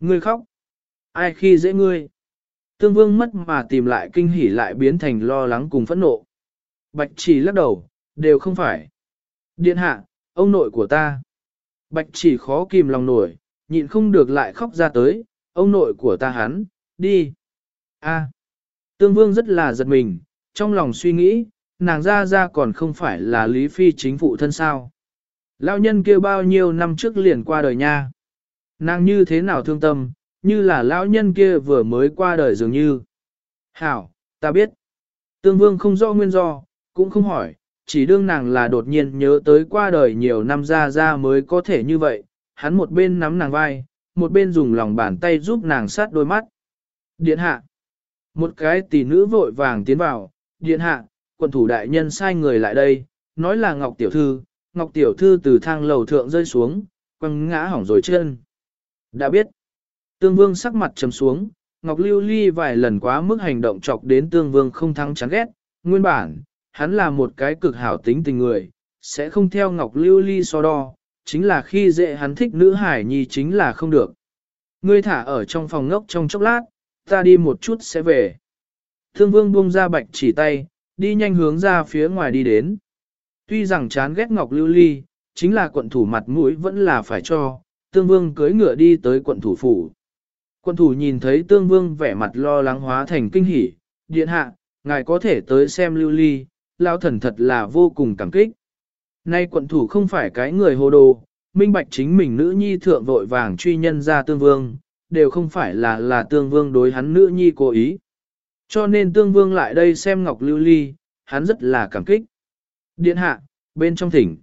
Ngươi khóc. Ai khi dễ ngươi? Tương Vương mất mà tìm lại kinh hỉ lại biến thành lo lắng cùng phẫn nộ. Bạch chỉ lắc đầu, đều không phải. Điện hạ, ông nội của ta. Bạch chỉ khó kìm lòng nổi, nhịn không được lại khóc ra tới, ông nội của ta hắn, đi. A. Tương Vương rất là giật mình, trong lòng suy nghĩ, nàng ra ra còn không phải là Lý Phi chính phụ thân sao. Lão nhân kia bao nhiêu năm trước liền qua đời nha. Nàng như thế nào thương tâm, như là lão nhân kia vừa mới qua đời dường như. Hảo, ta biết. Tương Vương không rõ nguyên do, cũng không hỏi, chỉ đương nàng là đột nhiên nhớ tới qua đời nhiều năm ra ra mới có thể như vậy, hắn một bên nắm nàng vai, một bên dùng lòng bàn tay giúp nàng sát đôi mắt. Điện hạ. Một cái tỷ nữ vội vàng tiến vào, điện hạ, quận thủ đại nhân sai người lại đây, nói là Ngọc Tiểu Thư, Ngọc Tiểu Thư từ thang lầu thượng rơi xuống, quăng ngã hỏng rồi chân. Đã biết. Tương Vương sắc mặt trầm xuống, Ngọc Lưu Ly vài lần quá mức hành động chọc đến Tương Vương không thắng chán ghét, nguyên bản, hắn là một cái cực hảo tính tình người, sẽ không theo Ngọc Lưu Ly so đo, chính là khi dễ hắn thích nữ hải nhi chính là không được. Ngươi thả ở trong phòng ngốc trong chốc lát, ta đi một chút sẽ về. Thương vương buông ra bạch chỉ tay, đi nhanh hướng ra phía ngoài đi đến. Tuy rằng chán ghét Ngọc Lưu Ly, chính là quận thủ mặt mũi vẫn là phải cho, tương vương cưới ngựa đi tới quận thủ phủ. Quân thủ nhìn thấy tương vương vẻ mặt lo lắng hóa thành kinh hỉ, điện hạ, ngài có thể tới xem Lưu Ly, lão thần thật là vô cùng cảm kích. Nay quận thủ không phải cái người hồ đồ, minh bạch chính mình nữ nhi thượng vội vàng truy nhân ra tương vương, đều không phải là là tương vương đối hắn nữ nhi cố ý. Cho nên tương vương lại đây xem ngọc lưu ly, hắn rất là cảm kích. Điện hạ, bên trong thỉnh.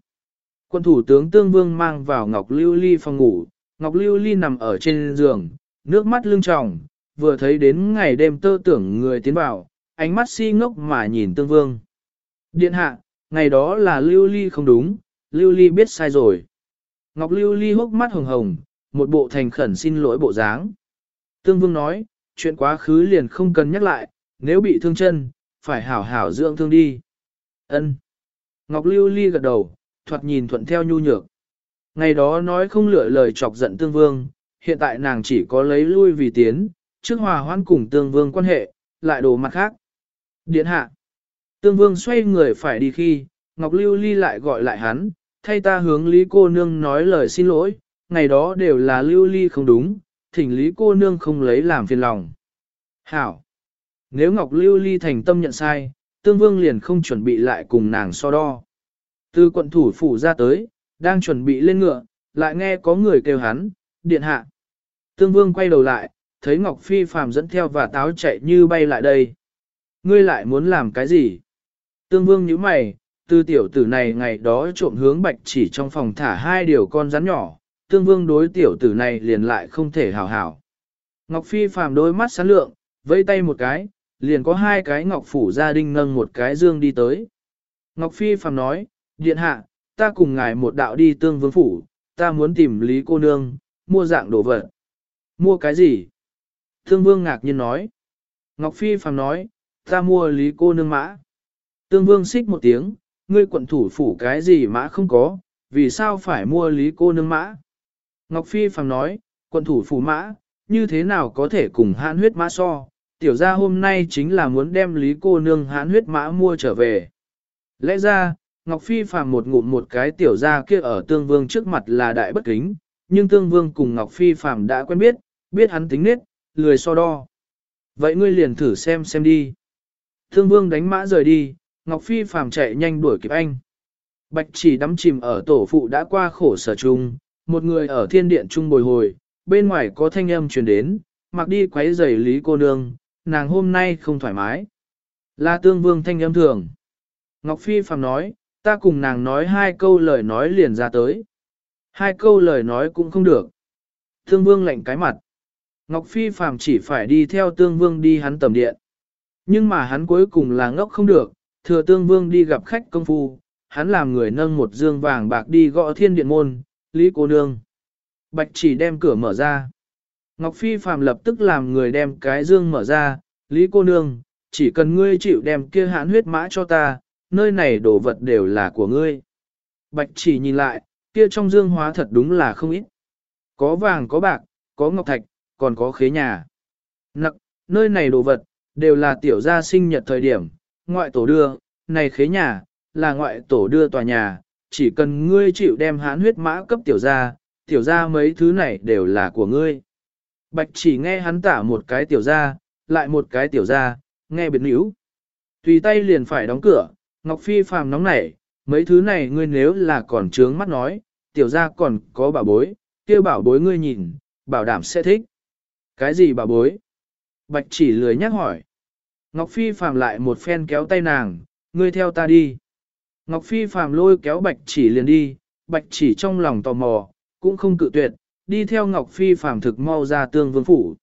Quân thủ tướng tương vương mang vào ngọc lưu ly phòng ngủ, ngọc lưu ly nằm ở trên giường, nước mắt lưng tròng, vừa thấy đến ngày đêm tơ tưởng người tiến vào, ánh mắt si ngốc mà nhìn tương vương. Điện hạ, ngày đó là lưu ly không đúng, lưu ly biết sai rồi. Ngọc lưu ly hốc mắt hồng hồng, một bộ thành khẩn xin lỗi bộ dáng. Tương vương nói, chuyện quá khứ liền không cần nhắc lại, nếu bị thương chân, phải hảo hảo dưỡng thương đi. Ân. Ngọc lưu ly gật đầu, thoạt nhìn thuận theo nhu nhược. Ngày đó nói không lựa lời chọc giận tương vương, hiện tại nàng chỉ có lấy lui vì tiến, trước hòa hoãn cùng tương vương quan hệ, lại đồ mặt khác. Điện hạ. Tương Vương xoay người phải đi khi, Ngọc Lưu Ly lại gọi lại hắn, thay ta hướng Lý cô nương nói lời xin lỗi, ngày đó đều là Lưu Ly không đúng, thỉnh Lý cô nương không lấy làm phiền lòng. Hảo! Nếu Ngọc Lưu Ly thành tâm nhận sai, Tương Vương liền không chuẩn bị lại cùng nàng so đo. Từ quận thủ phủ ra tới, đang chuẩn bị lên ngựa, lại nghe có người kêu hắn, điện hạ. Tương Vương quay đầu lại, thấy Ngọc Phi phàm dẫn theo và táo chạy như bay lại đây. Ngươi lại muốn làm cái gì? Tương vương nhíu mày, từ tiểu tử này ngày đó trộm hướng bạch chỉ trong phòng thả hai điều con rắn nhỏ, tương vương đối tiểu tử này liền lại không thể hảo hảo. Ngọc Phi phàm đôi mắt sáng lượng, vẫy tay một cái, liền có hai cái ngọc phủ gia đình nâng một cái dương đi tới. Ngọc Phi phàm nói, điện hạ, ta cùng ngài một đạo đi tương vương phủ, ta muốn tìm lý cô nương, mua dạng đồ vật. Mua cái gì? Tương vương ngạc nhiên nói. Ngọc Phi phàm nói, ta mua lý cô nương mã. Tương vương xích một tiếng, ngươi quận thủ phủ cái gì mã không có, vì sao phải mua lý cô nương mã? Ngọc Phi phàm nói, quận thủ phủ mã, như thế nào có thể cùng hãn huyết mã so, tiểu gia hôm nay chính là muốn đem lý cô nương hãn huyết mã mua trở về. Lẽ ra, Ngọc Phi phàm một ngụm một cái tiểu gia kia ở tương vương trước mặt là đại bất kính, nhưng tương vương cùng Ngọc Phi phàm đã quen biết, biết hắn tính nết, lười so đo. Vậy ngươi liền thử xem xem đi. Thương vương đánh mã rời đi, Ngọc Phi phàm chạy nhanh đuổi kịp anh. Bạch chỉ đắm chìm ở tổ phụ đã qua khổ sở chung, một người ở thiên điện chung bồi hồi, bên ngoài có thanh âm truyền đến, mặc đi quấy giày lý cô nương, nàng hôm nay không thoải mái. là tương vương thanh âm thường. Ngọc Phi phàm nói, ta cùng nàng nói hai câu lời nói liền ra tới. Hai câu lời nói cũng không được. thương vương lạnh cái mặt. Ngọc Phi phàm chỉ phải đi theo tương vương đi hắn tầm điện. Nhưng mà hắn cuối cùng là ngốc không được, thừa tương vương đi gặp khách công phu, hắn làm người nâng một dương vàng bạc đi gõ thiên điện môn, lý cô nương. Bạch chỉ đem cửa mở ra. Ngọc Phi phàm lập tức làm người đem cái dương mở ra, lý cô nương, chỉ cần ngươi chịu đem kia hãn huyết mã cho ta, nơi này đồ vật đều là của ngươi. Bạch chỉ nhìn lại, kia trong dương hóa thật đúng là không ít. Có vàng có bạc, có ngọc thạch, còn có khế nhà. Nặc, nơi này đồ vật, đều là tiểu gia sinh nhật thời điểm, ngoại tổ đưa, này khế nhà, là ngoại tổ đưa tòa nhà, chỉ cần ngươi chịu đem hán huyết mã cấp tiểu gia, tiểu gia mấy thứ này đều là của ngươi. Bạch chỉ nghe hắn tả một cái tiểu gia, lại một cái tiểu gia, nghe biệt níu. Tùy tay liền phải đóng cửa, Ngọc Phi phàm nóng nảy, mấy thứ này ngươi nếu là còn trướng mắt nói, tiểu gia còn có bảo bối, kia bảo bối ngươi nhìn, bảo đảm sẽ thích. Cái gì bà bối? Bạch chỉ lười nhắc hỏi. Ngọc Phi Phạm lại một phen kéo tay nàng, ngươi theo ta đi. Ngọc Phi Phạm lôi kéo bạch chỉ liền đi, bạch chỉ trong lòng tò mò, cũng không cự tuyệt, đi theo Ngọc Phi Phạm thực mau ra tương vương phủ.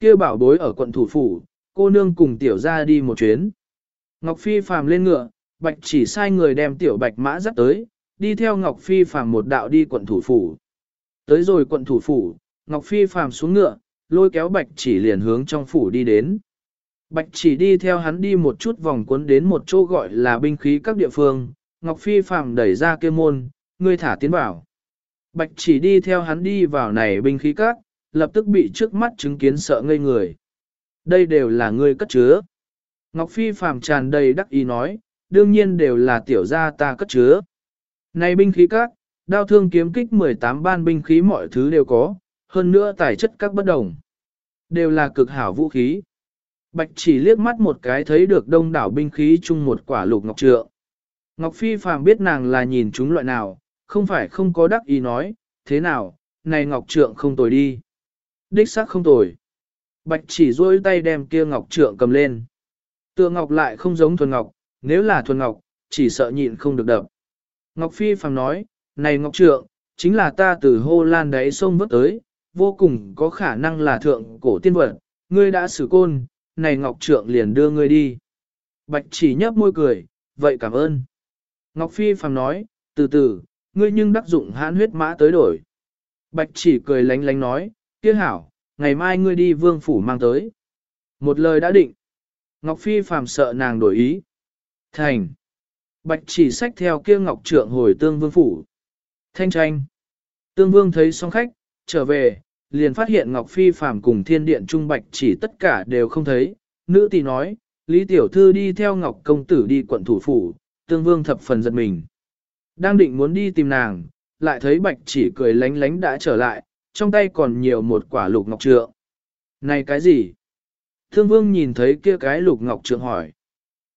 kia bảo bối ở quận thủ phủ, cô nương cùng tiểu ra đi một chuyến. Ngọc Phi Phạm lên ngựa, bạch chỉ sai người đem tiểu bạch mã dắt tới, đi theo Ngọc Phi Phạm một đạo đi quận thủ phủ. Tới rồi quận thủ phủ, Ngọc Phi Phạm xuống ngựa, lôi kéo bạch chỉ liền hướng trong phủ đi đến. Bạch chỉ đi theo hắn đi một chút vòng cuốn đến một chỗ gọi là binh khí các địa phương, Ngọc Phi phàm đẩy ra kia môn, ngươi thả tiến vào. Bạch chỉ đi theo hắn đi vào này binh khí các, lập tức bị trước mắt chứng kiến sợ ngây người. Đây đều là ngươi cất chứa. Ngọc Phi phàm tràn đầy đắc ý nói, đương nhiên đều là tiểu gia ta cất chứa. Này binh khí các, đao thương kiếm kích 18 ban binh khí mọi thứ đều có, hơn nữa tài chất các bất đồng. Đều là cực hảo vũ khí. Bạch chỉ liếc mắt một cái thấy được đông đảo binh khí chung một quả lục ngọc trượng. Ngọc Phi phàm biết nàng là nhìn chúng loại nào, không phải không có đắc ý nói, thế nào, này ngọc trượng không tồi đi. Đích xác không tồi. Bạch chỉ duỗi tay đem kia ngọc trượng cầm lên. Tựa ngọc lại không giống thuần ngọc, nếu là thuần ngọc, chỉ sợ nhịn không được đập. Ngọc Phi phàm nói, này ngọc trượng, chính là ta từ hô lan đáy sông vớt tới, vô cùng có khả năng là thượng cổ tiên vật, ngươi đã xử côn, này ngọc trượng liền đưa ngươi đi. Bạch chỉ nhấp môi cười, vậy cảm ơn. Ngọc Phi phàm nói, từ từ, ngươi nhưng đắc dụng hãn huyết mã tới đổi. Bạch chỉ cười lánh lánh nói, kia hảo, ngày mai ngươi đi vương phủ mang tới. Một lời đã định. Ngọc Phi phàm sợ nàng đổi ý. Thành. Bạch chỉ xách theo kia ngọc trượng hồi tương vương phủ. Thanh tranh. Tương vương thấy xong khách, trở về, liền phát hiện Ngọc Phi phàm cùng thiên điện trung bạch chỉ tất cả đều không thấy. Nữ tỷ nói, Lý Tiểu Thư đi theo Ngọc Công Tử đi quận thủ phủ, tương vương thập phần giật mình. Đang định muốn đi tìm nàng, lại thấy bạch chỉ cười lánh lánh đã trở lại, trong tay còn nhiều một quả lục ngọc trượng. Này cái gì? Thương vương nhìn thấy kia cái lục ngọc trượng hỏi.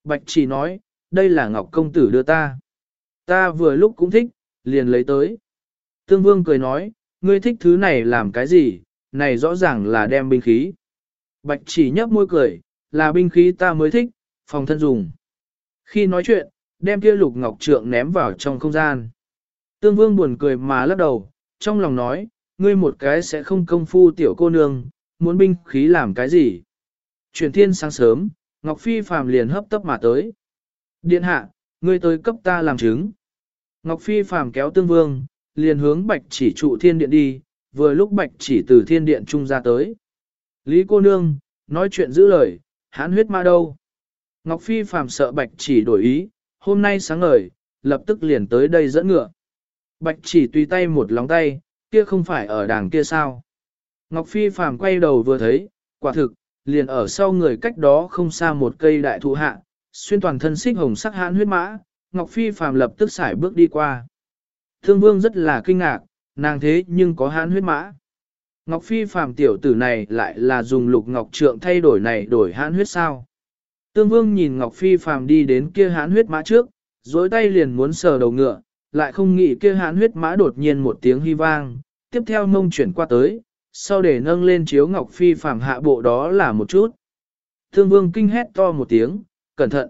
Bạch chỉ nói, đây là ngọc công tử đưa ta. Ta vừa lúc cũng thích, liền lấy tới. Thương vương cười nói, ngươi thích thứ này làm cái gì, này rõ ràng là đem binh khí. Bạch chỉ nhấp môi cười, là binh khí ta mới thích, phòng thân dùng. Khi nói chuyện, đem kia lục ngọc trượng ném vào trong không gian. Tương vương buồn cười mà lắc đầu, trong lòng nói, ngươi một cái sẽ không công phu tiểu cô nương, muốn binh khí làm cái gì. Truyền thiên sáng sớm, Ngọc Phi phàm liền hấp tấp mà tới. Điện hạ, ngươi tới cấp ta làm chứng. Ngọc Phi phàm kéo tương vương, liền hướng bạch chỉ trụ thiên điện đi, vừa lúc bạch chỉ từ thiên điện trung ra tới. Lý cô nương, nói chuyện giữ lời, hán huyết ma đâu. Ngọc Phi phàm sợ bạch chỉ đổi ý, hôm nay sáng ngời, lập tức liền tới đây dẫn ngựa. Bạch chỉ tùy tay một lóng tay, kia không phải ở đàng kia sao. Ngọc Phi phàm quay đầu vừa thấy, quả thực, liền ở sau người cách đó không xa một cây đại thụ hạ, xuyên toàn thân xích hồng sắc hãn huyết mã, Ngọc Phi phàm lập tức xài bước đi qua. Thương vương rất là kinh ngạc, nàng thế nhưng có hãn huyết mã. Ngọc Phi phàm tiểu tử này lại là dùng lục ngọc trượng thay đổi này đổi hãn huyết sao. Tương vương nhìn Ngọc Phi phàm đi đến kia hãn huyết mã trước, dối tay liền muốn sờ đầu ngựa, lại không nghĩ kia hãn huyết mã đột nhiên một tiếng hy vang, tiếp theo mông chuyển qua tới, sau để nâng lên chiếu Ngọc Phi phàm hạ bộ đó là một chút. Thương vương kinh hét to một tiếng, cẩn thận.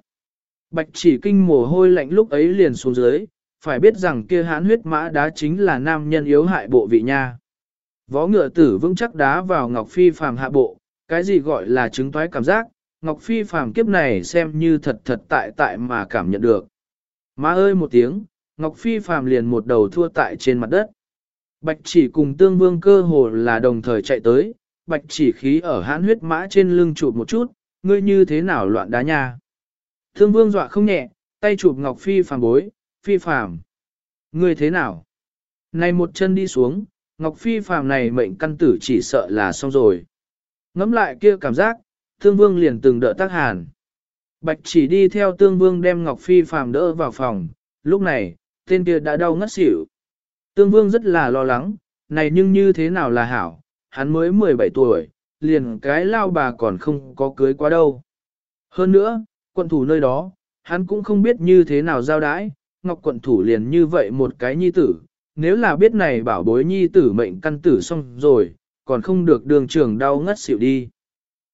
Bạch chỉ kinh mồ hôi lạnh lúc ấy liền xuống dưới, phải biết rằng kia hãn huyết mã đá chính là nam nhân yếu hại bộ vị nha. Vó ngựa tử vững chắc đá vào Ngọc Phi phàm hạ bộ, cái gì gọi là chứng toái cảm giác, Ngọc Phi phàm kiếp này xem như thật thật tại tại mà cảm nhận được. Má ơi một tiếng, Ngọc Phi phàm liền một đầu thua tại trên mặt đất. Bạch chỉ cùng tương vương cơ hồ là đồng thời chạy tới, bạch chỉ khí ở hãn huyết mã trên lưng chụp một chút, ngươi như thế nào loạn đá nha. Thương vương dọa không nhẹ, tay chụp Ngọc Phi phàm bối, Phi phàm. Ngươi thế nào? Này một chân đi xuống, Ngọc Phi phàm này mệnh căn tử chỉ sợ là xong rồi. Ngắm lại kia cảm giác, Thương Vương liền từng đỡ tác hàn. Bạch chỉ đi theo Tương Vương đem Ngọc Phi phàm đỡ vào phòng, lúc này, tên kia đã đau ngất xỉu. Tương Vương rất là lo lắng, này nhưng như thế nào là hảo, hắn mới 17 tuổi, liền cái lao bà còn không có cưới quá đâu. Hơn nữa, quận thủ nơi đó, hắn cũng không biết như thế nào giao đãi, Ngọc quận thủ liền như vậy một cái nhi tử, nếu là biết này bảo bối nhi tử mệnh căn tử xong rồi, còn không được đường trường đau ngất xỉu đi.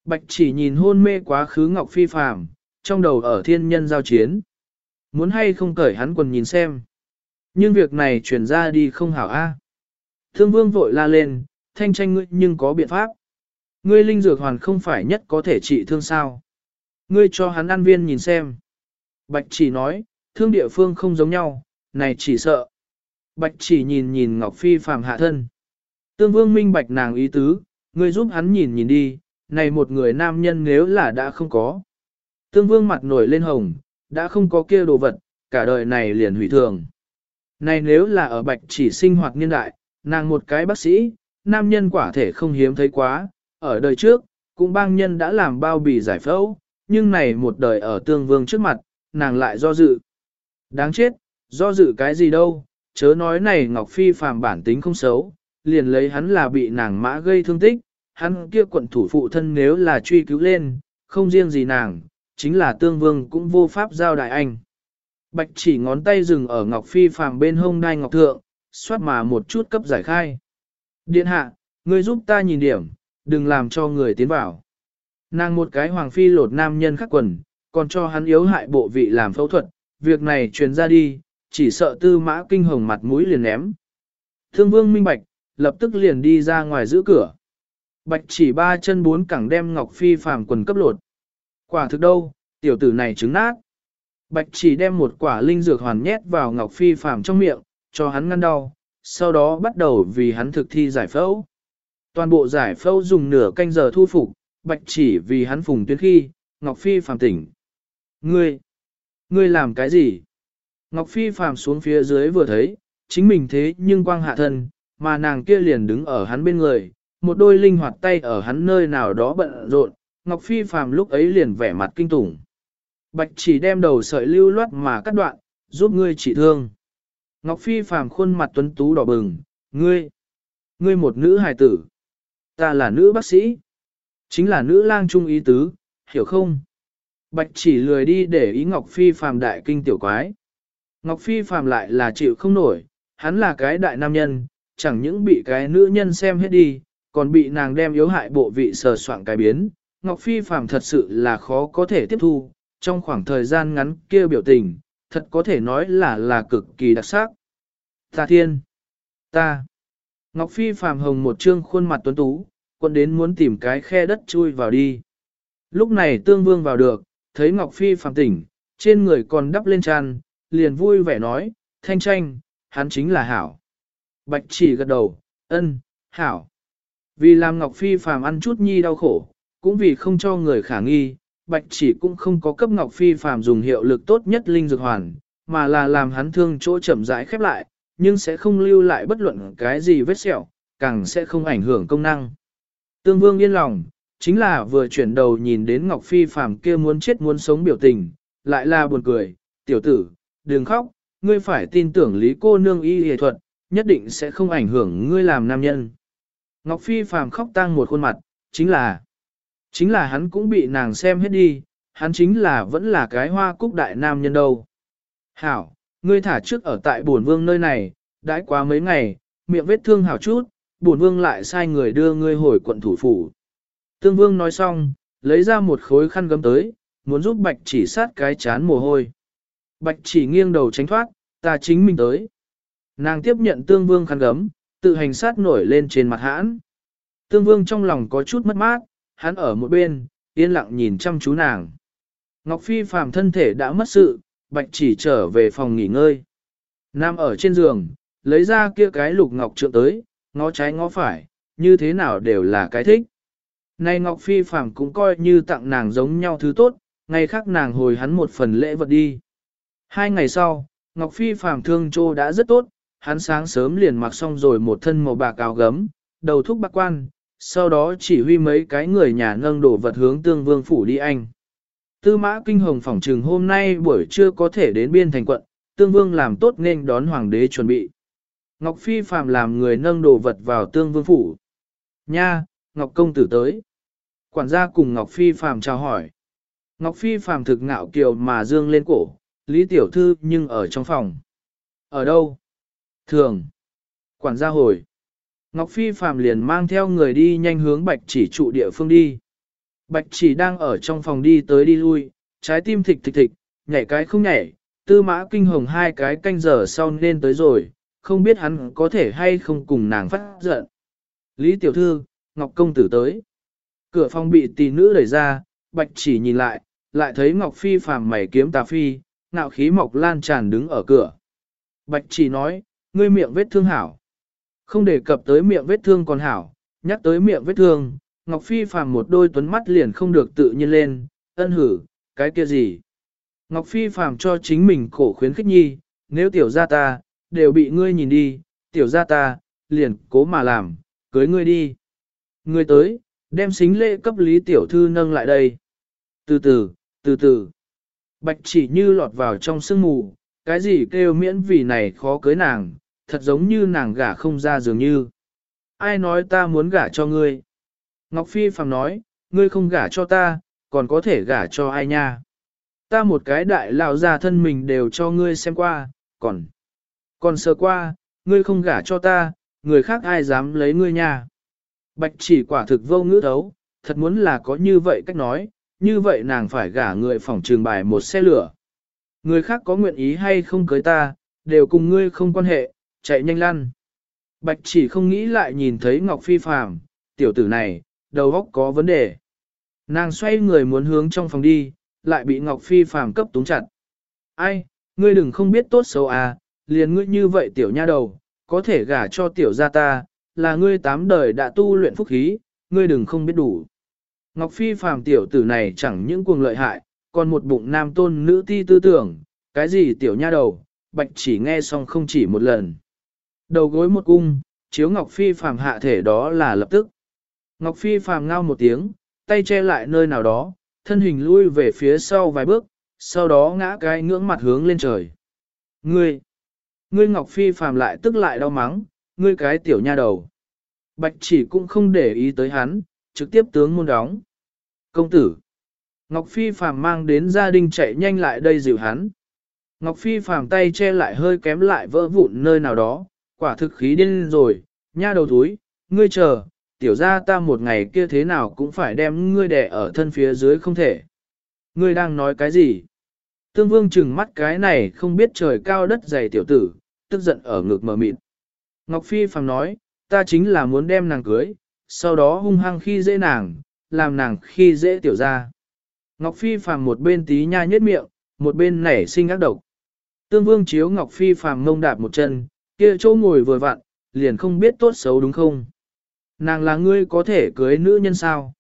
Bạch chỉ nhìn hôn mê quá khứ Ngọc Phi phàm, trong đầu ở thiên nhân giao chiến. Muốn hay không cởi hắn quần nhìn xem. Nhưng việc này chuyển ra đi không hảo a. Thương vương vội la lên, thanh tranh ngươi nhưng có biện pháp. Ngươi linh dược hoàn không phải nhất có thể trị thương sao. Ngươi cho hắn ăn viên nhìn xem. Bạch chỉ nói, thương địa phương không giống nhau, này chỉ sợ. Bạch chỉ nhìn nhìn Ngọc Phi phàm hạ thân. Tương vương minh bạch nàng ý tứ, ngươi giúp hắn nhìn nhìn đi, này một người nam nhân nếu là đã không có. Tương vương mặt nổi lên hồng, đã không có kia đồ vật, cả đời này liền hủy thường. Này nếu là ở bạch chỉ sinh hoạt niên đại, nàng một cái bác sĩ, nam nhân quả thể không hiếm thấy quá, ở đời trước, cũng bang nhân đã làm bao bì giải phẫu, nhưng này một đời ở tương vương trước mặt, nàng lại do dự. Đáng chết, do dự cái gì đâu, chớ nói này Ngọc Phi phàm bản tính không xấu, liền lấy hắn là bị nàng mã gây thương tích, hắn kia quận thủ phụ thân nếu là truy cứu lên, không riêng gì nàng, chính là tương vương cũng vô pháp giao đại anh. Bạch chỉ ngón tay dừng ở Ngọc Phi phàm bên hông đai Ngọc Thượng, xoát mà một chút cấp giải khai. Điện hạ, ngươi giúp ta nhìn điểm, đừng làm cho người tiến vào. Nàng một cái hoàng phi lột nam nhân khắc quần, còn cho hắn yếu hại bộ vị làm phẫu thuật, việc này truyền ra đi, chỉ sợ tư mã kinh hồng mặt mũi liền ném. Thương vương minh bạch, lập tức liền đi ra ngoài giữ cửa. Bạch chỉ ba chân bốn cẳng đem Ngọc Phi phàm quần cấp lột. Quả thực đâu, tiểu tử này trứng nát. Bạch chỉ đem một quả linh dược hoàn nhét vào Ngọc Phi phàm trong miệng, cho hắn ngăn đau, sau đó bắt đầu vì hắn thực thi giải phẫu. Toàn bộ giải phẫu dùng nửa canh giờ thu phục, bạch chỉ vì hắn phùng tuyến khi, Ngọc Phi phàm tỉnh. Ngươi, ngươi làm cái gì? Ngọc Phi phàm xuống phía dưới vừa thấy, chính mình thế nhưng quang hạ thân, mà nàng kia liền đứng ở hắn bên người, một đôi linh hoạt tay ở hắn nơi nào đó bận rộn, Ngọc Phi phàm lúc ấy liền vẻ mặt kinh tủng. Bạch chỉ đem đầu sợi lưu loát mà cắt đoạn, giúp ngươi trị thương. Ngọc Phi phàm khuôn mặt tuấn tú đỏ bừng, ngươi, ngươi một nữ hài tử. Ta là nữ bác sĩ. Chính là nữ lang trung ý tứ, hiểu không? Bạch chỉ lười đi để ý Ngọc Phi phàm đại kinh tiểu quái. Ngọc Phi phàm lại là chịu không nổi, hắn là cái đại nam nhân, chẳng những bị cái nữ nhân xem hết đi, còn bị nàng đem yếu hại bộ vị sờ soạn cái biến. Ngọc Phi phàm thật sự là khó có thể tiếp thu, trong khoảng thời gian ngắn kia biểu tình, thật có thể nói là là cực kỳ đặc sắc. Ta thiên! Ta! Ngọc Phi phàm hồng một trương khuôn mặt tuấn tú, quân đến muốn tìm cái khe đất chui vào đi. Lúc này tương vương vào được, thấy Ngọc Phi phàm tỉnh, trên người còn đắp lên tràn, liền vui vẻ nói, thanh tranh, hắn chính là hảo. Bạch chỉ gật đầu, ân, hảo. Vì làm Ngọc Phi phàm ăn chút nhi đau khổ, cũng vì không cho người khả nghi, Bạch chỉ cũng không có cấp Ngọc Phi phàm dùng hiệu lực tốt nhất linh dược hoàn, mà là làm hắn thương chỗ chậm rãi khép lại, nhưng sẽ không lưu lại bất luận cái gì vết sẹo, càng sẽ không ảnh hưởng công năng. Tương Vương yên lòng, chính là vừa chuyển đầu nhìn đến Ngọc Phi phàm kia muốn chết muốn sống biểu tình, lại là buồn cười, tiểu tử, đừng khóc, ngươi phải tin tưởng lý cô nương y y thuật, nhất định sẽ không ảnh hưởng ngươi làm nam nhân. Ngọc Phi phàm khóc tang một khuôn mặt, chính là, chính là hắn cũng bị nàng xem hết đi, hắn chính là vẫn là cái hoa cúc đại nam nhân đâu. Hảo, ngươi thả trước ở tại bổn vương nơi này, đãi quá mấy ngày, miệng vết thương hảo chút, bổn vương lại sai người đưa ngươi hồi quận thủ phủ. Tương vương nói xong, lấy ra một khối khăn gấm tới, muốn giúp bạch chỉ sát cái chán mồ hôi. Bạch chỉ nghiêng đầu tránh thoát, ta chính mình tới. Nàng tiếp nhận tương vương khăn gấm, tự hành sát nổi lên trên mặt hãn. Tương vương trong lòng có chút mất mát, hắn ở một bên, yên lặng nhìn chăm chú nàng. Ngọc Phi phàm thân thể đã mất sự, bạch chỉ trở về phòng nghỉ ngơi. Nam ở trên giường, lấy ra kia cái lục ngọc trượng tới, ngó trái ngó phải, như thế nào đều là cái thích. Này Ngọc Phi phàm cũng coi như tặng nàng giống nhau thứ tốt, ngày khác nàng hồi hắn một phần lễ vật đi. Hai ngày sau, Ngọc Phi phàm thương trô đã rất tốt, hắn sáng sớm liền mặc xong rồi một thân màu bạc áo gấm, đầu thúc bạc quan, sau đó chỉ huy mấy cái người nhà nâng đổ vật hướng tương vương phủ đi anh. Tư mã kinh hồng phỏng trừng hôm nay buổi trưa có thể đến biên thành quận, tương vương làm tốt nên đón hoàng đế chuẩn bị. Ngọc Phi phàm làm người nâng đồ vật vào tương vương phủ. Nha, Ngọc công tử tới. Quản gia cùng Ngọc Phi phàm chào hỏi. Ngọc Phi phàm thực ngạo kiều mà dương lên cổ, Lý Tiểu Thư nhưng ở trong phòng. Ở đâu? Thường. Quản gia hồi. Ngọc Phi phàm liền mang theo người đi nhanh hướng bạch chỉ trụ địa phương đi. Bạch chỉ đang ở trong phòng đi tới đi lui, trái tim thịch thịch thịch, nhảy cái không nhảy, tư mã kinh hồng hai cái canh giờ sau nên tới rồi, không biết hắn có thể hay không cùng nàng phát giận. Lý tiểu thư, Ngọc công tử tới. Cửa phòng bị tỷ nữ đẩy ra, bạch chỉ nhìn lại, lại thấy Ngọc Phi phàm mày kiếm tà phi, ngạo khí mọc lan tràn đứng ở cửa. Bạch chỉ nói, ngươi miệng vết thương hảo. Không đề cập tới miệng vết thương còn hảo, nhắc tới miệng vết thương, Ngọc Phi phàm một đôi tuấn mắt liền không được tự nhiên lên, ân hử, cái kia gì. Ngọc Phi phàm cho chính mình cổ khuyến khích nhi, nếu tiểu gia ta, đều bị ngươi nhìn đi, tiểu gia ta, liền cố mà làm, cưới ngươi đi. Ngươi tới, đem xính lễ cấp lý tiểu thư nâng lại đây. Từ từ, từ từ. Bạch chỉ như lọt vào trong sương mù, cái gì kêu miễn vì này khó cưới nàng, thật giống như nàng gả không ra dường như. Ai nói ta muốn gả cho ngươi? Ngọc Phi phàm nói, ngươi không gả cho ta, còn có thể gả cho ai nha? Ta một cái đại lão già thân mình đều cho ngươi xem qua, còn... Còn sơ qua, ngươi không gả cho ta, người khác ai dám lấy ngươi nha? Bạch chỉ quả thực vô ngữ thấu, thật muốn là có như vậy cách nói, như vậy nàng phải gả người phòng trường bài một xe lửa. Người khác có nguyện ý hay không cưới ta, đều cùng ngươi không quan hệ, chạy nhanh lăn. Bạch chỉ không nghĩ lại nhìn thấy Ngọc Phi phàm, tiểu tử này, đầu óc có vấn đề. Nàng xoay người muốn hướng trong phòng đi, lại bị Ngọc Phi phàm cấp túng chặt. Ai, ngươi đừng không biết tốt xấu à, liền ngươi như vậy tiểu nha đầu, có thể gả cho tiểu gia ta, là ngươi tám đời đã tu luyện phúc khí, ngươi đừng không biết đủ. Ngọc Phi phàm tiểu tử này chẳng những cuồng lợi hại, còn một bụng nam tôn nữ ti tư tưởng, cái gì tiểu nha đầu, bạch chỉ nghe xong không chỉ một lần. Đầu gối một cung, chiếu Ngọc Phi phàm hạ thể đó là lập tức. Ngọc Phi phàm ngao một tiếng, tay che lại nơi nào đó, thân hình lui về phía sau vài bước, sau đó ngã cái ngưỡng mặt hướng lên trời. Ngươi! Ngươi Ngọc Phi phàm lại tức lại đau mắng, ngươi cái tiểu nha đầu. Bạch chỉ cũng không để ý tới hắn, trực tiếp tướng môn đóng. Công tử! Ngọc Phi phàm mang đến gia đình chạy nhanh lại đây dịu hắn. Ngọc Phi phàm tay che lại hơi kém lại vỡ vụn nơi nào đó, quả thực khí điên rồi, nha đầu túi, ngươi chờ, tiểu ra ta một ngày kia thế nào cũng phải đem ngươi đẻ ở thân phía dưới không thể. Ngươi đang nói cái gì? Tương vương chừng mắt cái này không biết trời cao đất dày tiểu tử, tức giận ở ngực mờ mịt. Ngọc Phi phàm nói, ta chính là muốn đem nàng cưới, sau đó hung hăng khi dễ nàng, làm nàng khi dễ tiểu ra. Ngọc Phi phàm một bên tí nha nhất miệng, một bên nảy sinh ác độc. Tương vương chiếu Ngọc Phi phàm mông đạp một chân, kia chỗ ngồi vừa vặn, liền không biết tốt xấu đúng không. Nàng là ngươi có thể cưới nữ nhân sao?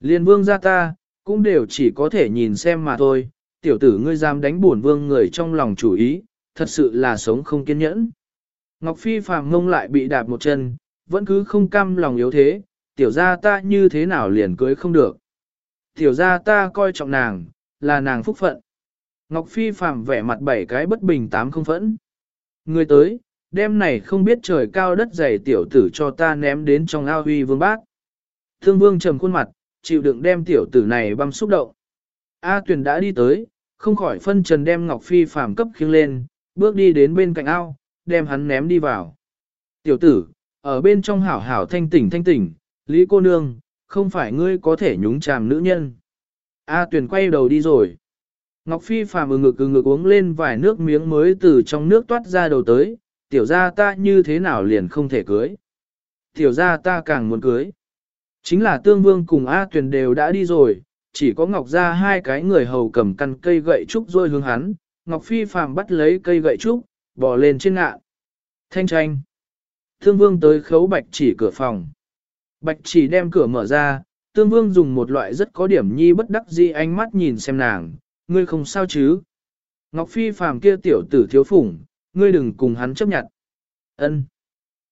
Liền vương ra ta, cũng đều chỉ có thể nhìn xem mà thôi, tiểu tử ngươi dám đánh bổn vương người trong lòng chủ ý, thật sự là sống không kiên nhẫn. Ngọc Phi phàm ngông lại bị đạp một chân, vẫn cứ không cam lòng yếu thế, tiểu gia ta như thế nào liền cưới không được. Tiểu gia ta coi trọng nàng, là nàng phúc phận. Ngọc Phi phàm vẻ mặt bảy cái bất bình tám không phẫn. Người tới, đêm này không biết trời cao đất dày tiểu tử cho ta ném đến trong ao huy vương bác. Thương vương trầm khuôn mặt, chịu đựng đem tiểu tử này băm xúc động. A tuyển đã đi tới, không khỏi phân trần đem Ngọc Phi phàm cấp khiêng lên, bước đi đến bên cạnh ao, đem hắn ném đi vào. Tiểu tử, ở bên trong hảo hảo thanh tỉnh thanh tỉnh, Lý cô nương, không phải ngươi có thể nhúng chàm nữ nhân. A tuyển quay đầu đi rồi. Ngọc Phi phàm ừ ngực ừ ngực uống lên vài nước miếng mới từ trong nước toát ra đầu tới, tiểu ra ta như thế nào liền không thể cưới. Tiểu ra ta càng muốn cưới. Chính là tương vương cùng A tuyển đều đã đi rồi, chỉ có Ngọc ra hai cái người hầu cầm căn cây gậy trúc rồi hướng hắn, Ngọc Phi phàm bắt lấy cây gậy trúc, bò lên trên ngạ. Thanh tranh. Thương vương tới khấu bạch chỉ cửa phòng. Bạch chỉ đem cửa mở ra, tương vương dùng một loại rất có điểm nhi bất đắc dĩ ánh mắt nhìn xem nàng, ngươi không sao chứ. Ngọc Phi phàm kia tiểu tử thiếu phủng, ngươi đừng cùng hắn chấp nhận. Ân.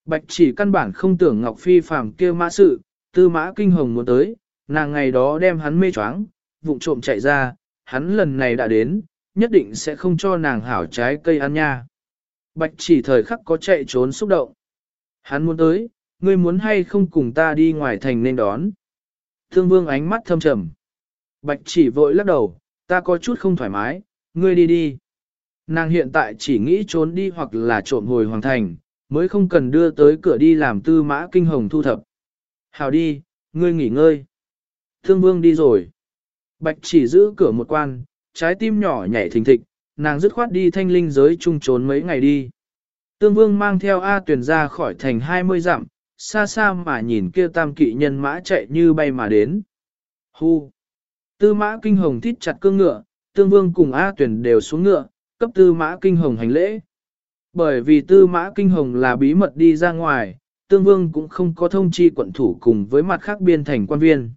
Bạch chỉ căn bản không tưởng Ngọc Phi phàm kia mã sự, tư mã kinh hồng muốn tới, nàng ngày đó đem hắn mê choáng, vụng trộm chạy ra, hắn lần này đã đến, nhất định sẽ không cho nàng hảo trái cây ăn nha. Bạch chỉ thời khắc có chạy trốn xúc động. Hắn muốn tới, ngươi muốn hay không cùng ta đi ngoài thành nên đón. Thương vương ánh mắt thâm trầm. Bạch chỉ vội lắc đầu, ta có chút không thoải mái, ngươi đi đi. Nàng hiện tại chỉ nghĩ trốn đi hoặc là trộm hồi hoàng thành, mới không cần đưa tới cửa đi làm tư mã kinh hồng thu thập. Hào đi, ngươi nghỉ ngơi. Thương vương đi rồi. Bạch chỉ giữ cửa một quan, trái tim nhỏ nhảy thình thịch, nàng dứt khoát đi thanh linh giới chung trốn mấy ngày đi. Tương vương mang theo A tuyển ra khỏi thành 20 dặm, xa xa mà nhìn kia tam kỵ nhân mã chạy như bay mà đến. Hu! Tư mã kinh hồng thít chặt cương ngựa, tương vương cùng A tuyển đều xuống ngựa, cấp tư mã kinh hồng hành lễ. Bởi vì tư mã kinh hồng là bí mật đi ra ngoài, tương vương cũng không có thông chi quận thủ cùng với mặt khác biên thành quan viên.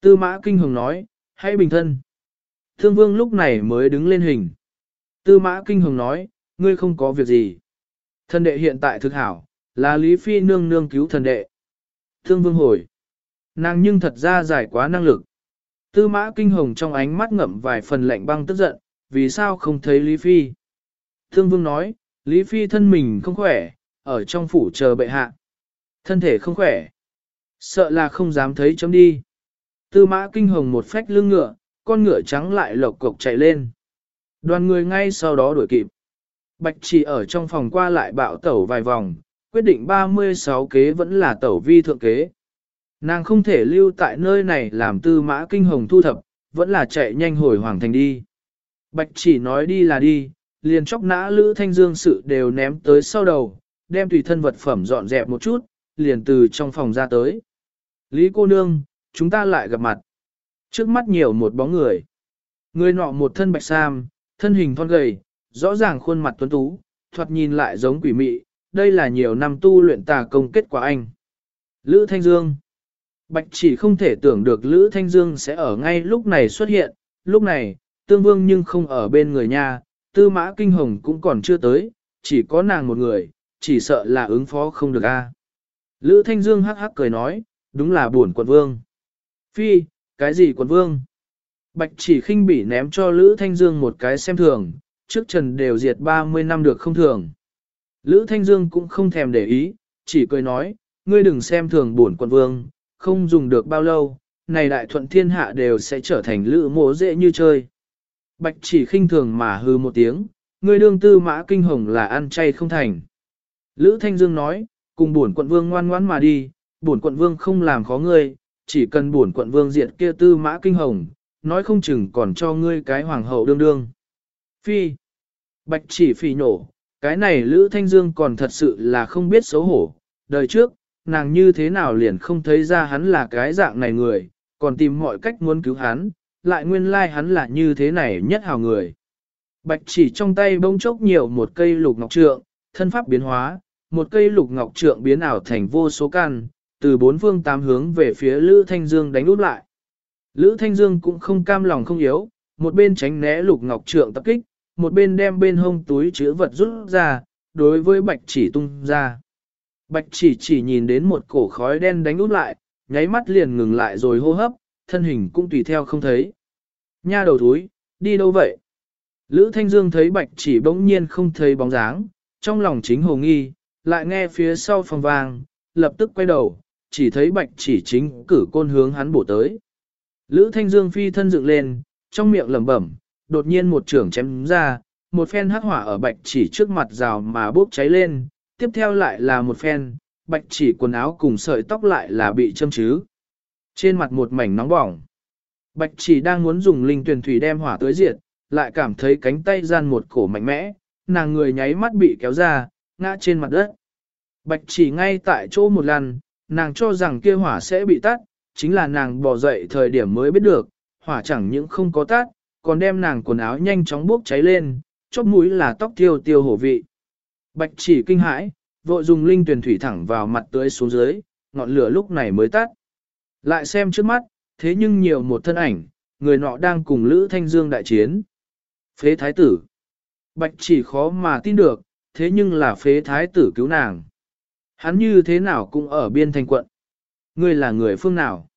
Tư mã kinh hồng nói, hãy bình thân. Tương vương lúc này mới đứng lên hình. Tư mã kinh hồng nói, ngươi không có việc gì. Thần đệ hiện tại thực hảo, là Lý Phi nương nương cứu thần đệ. Thương vương hồi. Nàng nhưng thật ra giải quá năng lực. Tư mã kinh hồng trong ánh mắt ngậm vài phần lạnh băng tức giận, vì sao không thấy Lý Phi? Thương vương nói, Lý Phi thân mình không khỏe, ở trong phủ chờ bệ hạ. Thân thể không khỏe. Sợ là không dám thấy chấm đi. Tư mã kinh hồng một phách lưng ngựa, con ngựa trắng lại lộc cộc chạy lên. Đoàn người ngay sau đó đuổi kịp. Bạch chỉ ở trong phòng qua lại bạo tẩu vài vòng, quyết định 36 kế vẫn là tẩu vi thượng kế. Nàng không thể lưu tại nơi này làm tư mã kinh hồng thu thập, vẫn là chạy nhanh hồi hoàng thành đi. Bạch chỉ nói đi là đi, liền chóc nã lữ thanh dương sự đều ném tới sau đầu, đem tùy thân vật phẩm dọn dẹp một chút, liền từ trong phòng ra tới. Lý cô nương, chúng ta lại gặp mặt. Trước mắt nhiều một bóng người. Người nọ một thân bạch sam, thân hình thon gầy, rõ ràng khuôn mặt tuấn tú, thoạt nhìn lại giống quỷ mị, đây là nhiều năm tu luyện tà công kết quả anh. Lữ Thanh Dương Bạch chỉ không thể tưởng được Lữ Thanh Dương sẽ ở ngay lúc này xuất hiện, lúc này, tương vương nhưng không ở bên người nhà, tư mã kinh hồng cũng còn chưa tới, chỉ có nàng một người, chỉ sợ là ứng phó không được a. Lữ Thanh Dương hắc hắc cười nói, đúng là buồn quận vương. Phi, cái gì quận vương? Bạch chỉ khinh bỉ ném cho Lữ Thanh Dương một cái xem thường, trước trần đều diệt 30 năm được không thường. Lữ Thanh Dương cũng không thèm để ý, chỉ cười nói, ngươi đừng xem thường bổn quận vương, không dùng được bao lâu, này đại thuận thiên hạ đều sẽ trở thành lữ mộ dễ như chơi. Bạch chỉ khinh thường mà hư một tiếng, ngươi đương tư mã kinh hồng là ăn chay không thành. Lữ Thanh Dương nói, cùng bổn quận vương ngoan ngoãn mà đi, bổn quận vương không làm khó ngươi, chỉ cần bổn quận vương diệt kia tư mã kinh hồng, nói không chừng còn cho ngươi cái hoàng hậu đương đương. Phi. Bạch chỉ phỉ nổ, cái này Lữ Thanh Dương còn thật sự là không biết xấu hổ. Đời trước, nàng như thế nào liền không thấy ra hắn là cái dạng này người, còn tìm mọi cách muốn cứu hắn, lại nguyên lai like hắn là như thế này nhất hào người. Bạch chỉ trong tay bông chốc nhiều một cây lục ngọc trượng, thân pháp biến hóa, một cây lục ngọc trượng biến ảo thành vô số căn, từ bốn phương tám hướng về phía Lữ Thanh Dương đánh úp lại. Lữ Thanh Dương cũng không cam lòng không yếu, một bên tránh né lục ngọc trượng tập kích, một bên đem bên hông túi chứa vật rút ra, đối với bạch chỉ tung ra. Bạch chỉ chỉ nhìn đến một cổ khói đen đánh út lại, nháy mắt liền ngừng lại rồi hô hấp, thân hình cũng tùy theo không thấy. Nha đầu túi, đi đâu vậy? Lữ Thanh Dương thấy bạch chỉ bỗng nhiên không thấy bóng dáng, trong lòng chính hồ nghi, lại nghe phía sau phòng vàng, lập tức quay đầu, chỉ thấy bạch chỉ chính cử côn hướng hắn bổ tới. Lữ Thanh Dương phi thân dựng lên, trong miệng lẩm bẩm, đột nhiên một trường chém ra, một phen hắc hỏa ở bạch chỉ trước mặt rào mà bốc cháy lên, tiếp theo lại là một phen, bạch chỉ quần áo cùng sợi tóc lại là bị châm chứ. Trên mặt một mảnh nóng bỏng. Bạch chỉ đang muốn dùng linh tuyển thủy đem hỏa tới diệt, lại cảm thấy cánh tay gian một cổ mạnh mẽ, nàng người nháy mắt bị kéo ra, ngã trên mặt đất. Bạch chỉ ngay tại chỗ một lần, nàng cho rằng kia hỏa sẽ bị tắt, chính là nàng bỏ dậy thời điểm mới biết được, hỏa chẳng những không có tắt, còn đem nàng quần áo nhanh chóng bốc cháy lên, chóp mũi là tóc tiêu tiêu hổ vị. Bạch chỉ kinh hãi, vội dùng linh tuyển thủy thẳng vào mặt tưới xuống dưới, ngọn lửa lúc này mới tắt. Lại xem trước mắt, thế nhưng nhiều một thân ảnh, người nọ đang cùng Lữ Thanh Dương đại chiến. Phế thái tử. Bạch chỉ khó mà tin được, thế nhưng là phế thái tử cứu nàng. Hắn như thế nào cũng ở biên thành quận. Ngươi là người phương nào?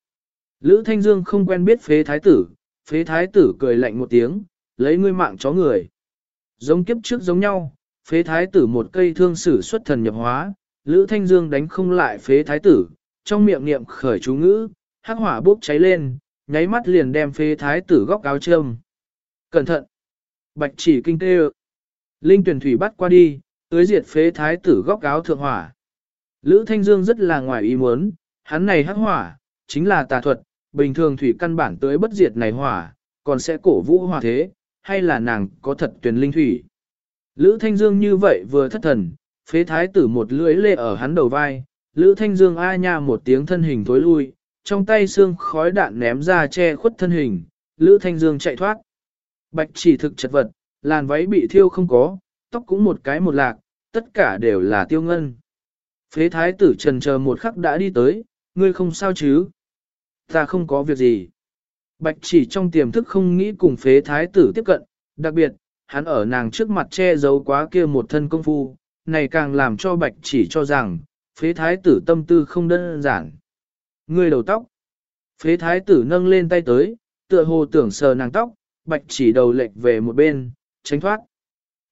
Lữ Thanh Dương không quen biết phế thái tử, phế thái tử cười lạnh một tiếng, lấy ngươi mạng chó người. Giống kiếp trước giống nhau, phế thái tử một cây thương sử xuất thần nhập hóa, Lữ Thanh Dương đánh không lại phế thái tử, trong miệng niệm khởi chú ngữ, hắc hỏa bốc cháy lên, nháy mắt liền đem phế thái tử góc áo châm. Cẩn thận! Bạch chỉ kinh tê Linh tuyển thủy bắt qua đi, tưới diệt phế thái tử góc áo thượng hỏa. Lữ Thanh Dương rất là ngoài ý muốn, hắn này hắc hỏa, chính là tà thuật, bình thường thủy căn bản tới bất diệt này hỏa, còn sẽ cổ vũ hỏa thế, hay là nàng có thật tuyển linh thủy. Lữ Thanh Dương như vậy vừa thất thần, phế thái tử một lưỡi lê ở hắn đầu vai, Lữ Thanh Dương a nha một tiếng thân hình tối lui, trong tay xương khói đạn ném ra che khuất thân hình, Lữ Thanh Dương chạy thoát. Bạch chỉ thực chật vật, làn váy bị thiêu không có, tóc cũng một cái một lạc, tất cả đều là tiêu ngân. Phế thái tử trần chờ một khắc đã đi tới, ngươi không sao chứ? Ta không có việc gì. Bạch chỉ trong tiềm thức không nghĩ cùng phế thái tử tiếp cận, đặc biệt, hắn ở nàng trước mặt che giấu quá kia một thân công phu, này càng làm cho bạch chỉ cho rằng, phế thái tử tâm tư không đơn giản. Ngươi đầu tóc. Phế thái tử nâng lên tay tới, tựa hồ tưởng sờ nàng tóc, bạch chỉ đầu lệch về một bên, tránh thoát.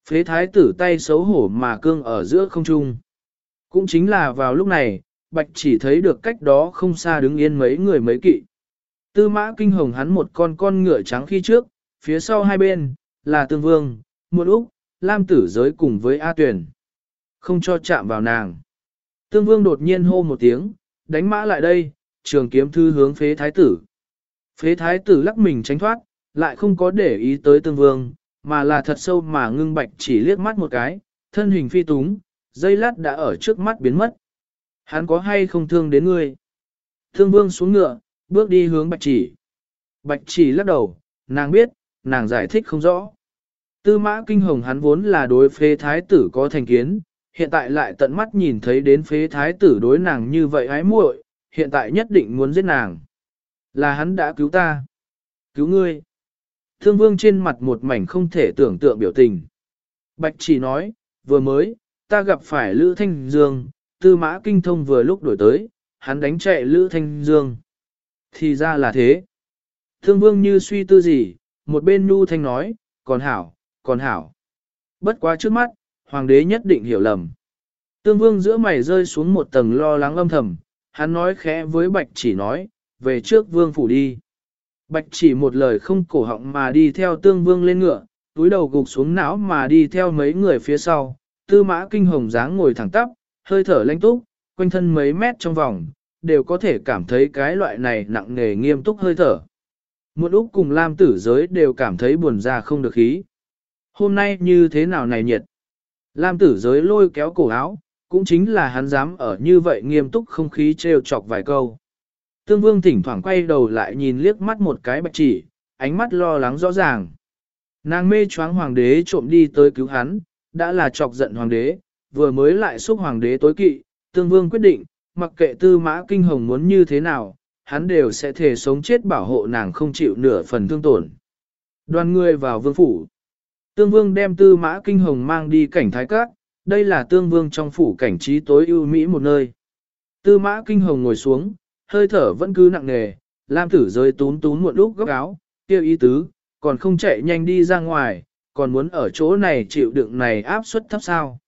Phế thái tử tay xấu hổ mà cương ở giữa không trung. Cũng chính là vào lúc này, bạch chỉ thấy được cách đó không xa đứng yên mấy người mấy kỵ. Tư mã kinh hồng hắn một con con ngựa trắng khi trước, phía sau hai bên, là tương vương, muôn úc, lam tử giới cùng với A tuyển. Không cho chạm vào nàng. Tương vương đột nhiên hô một tiếng, đánh mã lại đây, trường kiếm thư hướng phế thái tử. Phế thái tử lắc mình tránh thoát, lại không có để ý tới tương vương, mà là thật sâu mà ngưng bạch chỉ liếc mắt một cái, thân hình phi túng, dây lát đã ở trước mắt biến mất. Hắn có hay không thương đến ngươi? Thương vương xuống ngựa, bước đi hướng bạch chỉ. Bạch chỉ lắc đầu, nàng biết, nàng giải thích không rõ. Tư mã kinh hồng hắn vốn là đối phế thái tử có thành kiến, hiện tại lại tận mắt nhìn thấy đến phế thái tử đối nàng như vậy ái muội, hiện tại nhất định muốn giết nàng. Là hắn đã cứu ta. Cứu ngươi. Thương vương trên mặt một mảnh không thể tưởng tượng biểu tình. Bạch chỉ nói, vừa mới, ta gặp phải Lữ Thanh Dương, tư mã kinh thông vừa lúc đổi tới, hắn đánh chạy Lữ Thanh Dương. Thì ra là thế. Thương vương như suy tư gì, một bên nu thanh nói, còn hảo, còn hảo. Bất quá trước mắt, hoàng đế nhất định hiểu lầm. Tương vương giữa mày rơi xuống một tầng lo lắng âm thầm, hắn nói khẽ với bạch chỉ nói, về trước vương phủ đi. Bạch chỉ một lời không cổ họng mà đi theo tương vương lên ngựa, túi đầu gục xuống não mà đi theo mấy người phía sau, tư mã kinh hồng dáng ngồi thẳng tắp, hơi thở lãnh túc, quanh thân mấy mét trong vòng, đều có thể cảm thấy cái loại này nặng nề nghiêm túc hơi thở. Một Úc cùng Lam tử giới đều cảm thấy buồn ra không được khí. Hôm nay như thế nào này nhiệt? Lam tử giới lôi kéo cổ áo, cũng chính là hắn dám ở như vậy nghiêm túc không khí trêu chọc vài câu. Tương vương thỉnh thoảng quay đầu lại nhìn liếc mắt một cái bạch chỉ, ánh mắt lo lắng rõ ràng. Nàng mê choáng hoàng đế trộm đi tới cứu hắn, đã là chọc giận hoàng đế, vừa mới lại xúc hoàng đế tối kỵ, tương vương quyết định, mặc kệ tư mã kinh hồng muốn như thế nào, hắn đều sẽ thể sống chết bảo hộ nàng không chịu nửa phần thương tổn. Đoàn người vào vương phủ. Tương vương đem tư mã kinh hồng mang đi cảnh thái cát, đây là tương vương trong phủ cảnh trí tối ưu mỹ một nơi. Tư mã kinh hồng ngồi xuống, hơi thở vẫn cứ nặng nề, lam tử rơi tún tún muộn lúc góc áo, kêu ý tứ, còn không chạy nhanh đi ra ngoài, còn muốn ở chỗ này chịu đựng này áp suất thấp sao.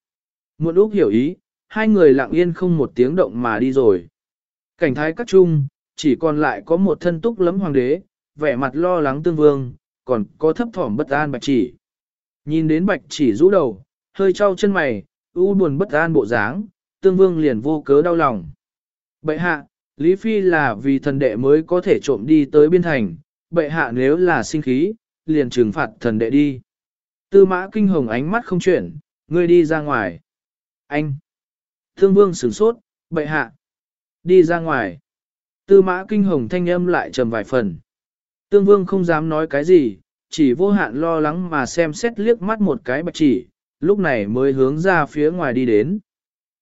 Muộn lúc hiểu ý, hai người lặng yên không một tiếng động mà đi rồi. Cảnh thái các trung, chỉ còn lại có một thân túc lấm hoàng đế, vẻ mặt lo lắng tương vương, còn có thấp thỏm bất an bạch chỉ. Nhìn đến bạch chỉ rũ đầu, hơi trao chân mày, u buồn bất an bộ dáng, tương vương liền vô cớ đau lòng. Bệ hạ, Lý Phi là vì thần đệ mới có thể trộm đi tới biên thành, bệ hạ nếu là sinh khí, liền trừng phạt thần đệ đi. Tư mã kinh hồng ánh mắt không chuyển, ngươi đi ra ngoài. Anh! Thương vương sửng sốt, bệ hạ! Đi ra ngoài. Tư mã kinh hồng thanh âm lại trầm vài phần. Tương vương không dám nói cái gì, chỉ vô hạn lo lắng mà xem xét liếc mắt một cái bạch chỉ, lúc này mới hướng ra phía ngoài đi đến.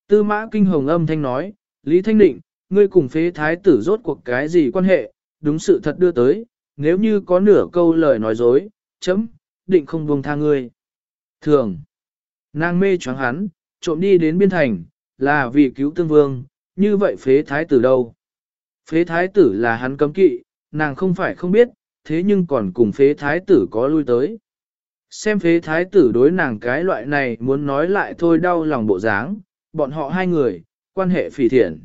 Tư mã kinh hồng âm thanh nói, Lý Thanh Định, ngươi cùng phế thái tử rốt cuộc cái gì quan hệ, đúng sự thật đưa tới, nếu như có nửa câu lời nói dối, chấm, định không buông tha ngươi. Thường, nàng mê choáng hắn, trộm đi đến biên thành, là vì cứu tương vương, như vậy phế thái tử đâu? Phế thái tử là hắn cấm kỵ, nàng không phải không biết, thế nhưng còn cùng phế thái tử có lui tới. Xem phế thái tử đối nàng cái loại này muốn nói lại thôi đau lòng bộ dáng, bọn họ hai người, quan hệ phỉ thiện.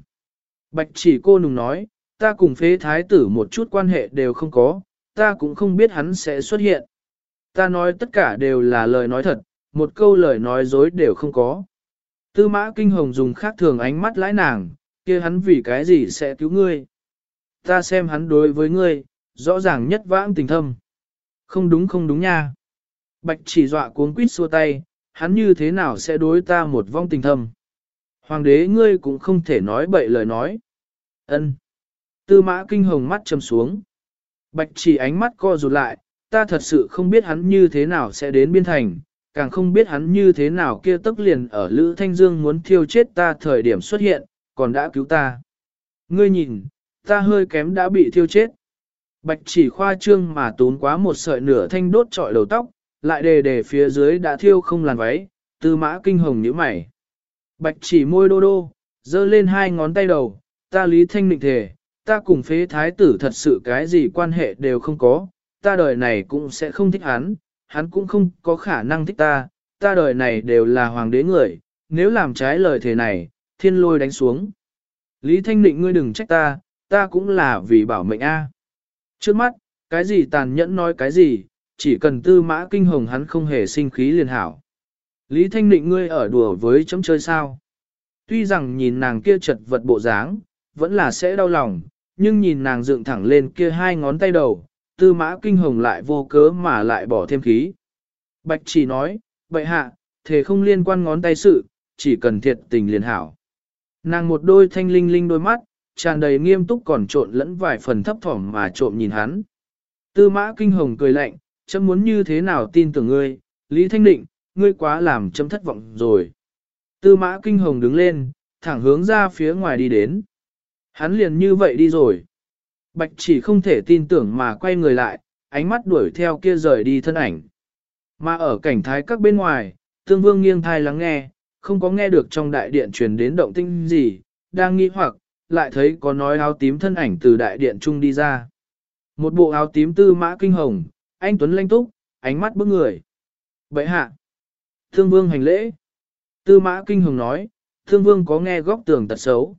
Bạch chỉ cô nùng nói, ta cùng phế thái tử một chút quan hệ đều không có, ta cũng không biết hắn sẽ xuất hiện. Ta nói tất cả đều là lời nói thật, một câu lời nói dối đều không có. Tư mã kinh hồng dùng khác thường ánh mắt lãi nàng, kia hắn vì cái gì sẽ cứu ngươi. Ta xem hắn đối với ngươi, rõ ràng nhất vãng tình thâm. Không đúng không đúng nha. Bạch chỉ dọa cuốn quýt xua tay, hắn như thế nào sẽ đối ta một vong tình thâm. Hoàng đế ngươi cũng không thể nói bậy lời nói. Ân. Tư mã kinh hồng mắt chầm xuống. Bạch chỉ ánh mắt co rụt lại, ta thật sự không biết hắn như thế nào sẽ đến biên thành, càng không biết hắn như thế nào kia tức liền ở Lữ Thanh Dương muốn thiêu chết ta thời điểm xuất hiện, còn đã cứu ta. Ngươi nhìn, ta hơi kém đã bị thiêu chết. Bạch chỉ khoa trương mà tốn quá một sợi nửa thanh đốt trọi đầu tóc, lại đề đề phía dưới đã thiêu không làn váy, tư mã kinh hồng như mày. Bạch chỉ môi đô đô, giơ lên hai ngón tay đầu, ta lý thanh định thể, ta cùng phế thái tử thật sự cái gì quan hệ đều không có, ta đời này cũng sẽ không thích hắn, hắn cũng không có khả năng thích ta, ta đời này đều là hoàng đế người, nếu làm trái lời thế này, thiên lôi đánh xuống. Lý Thanh Định ngươi đừng trách ta, ta cũng là vì bảo mệnh A. Trước mắt, cái gì tàn nhẫn nói cái gì, chỉ cần tư mã kinh hồng hắn không hề sinh khí liền hảo. Lý Thanh Định ngươi ở đùa với chấm chơi sao. Tuy rằng nhìn nàng kia chật vật bộ dáng, vẫn là sẽ đau lòng, nhưng nhìn nàng dựng thẳng lên kia hai ngón tay đầu, tư mã kinh hồng lại vô cớ mà lại bỏ thêm khí. Bạch chỉ nói, vậy hạ, thế không liên quan ngón tay sự, chỉ cần thiệt tình liền hảo. Nàng một đôi thanh linh linh đôi mắt, tràn đầy nghiêm túc còn trộn lẫn vài phần thấp thỏm mà trộm nhìn hắn. Tư mã kinh hồng cười lạnh, chấm muốn như thế nào tin tưởng ngươi, Lý Thanh Định, ngươi quá làm chấm thất vọng rồi. Tư mã kinh hồng đứng lên, thẳng hướng ra phía ngoài đi đến. Hắn liền như vậy đi rồi. Bạch chỉ không thể tin tưởng mà quay người lại, ánh mắt đuổi theo kia rời đi thân ảnh. Mà ở cảnh thái các bên ngoài, tương vương nghiêng thai lắng nghe, không có nghe được trong đại điện truyền đến động tinh gì, đang nghĩ hoặc, lại thấy có nói áo tím thân ảnh từ đại điện trung đi ra. Một bộ áo tím tư mã kinh hồng, anh Tuấn lanh túc, ánh mắt bức người. Bậy hạ. Thương vương hành lễ. Tư mã kinh hồng nói, thương vương có nghe góc tường tật xấu.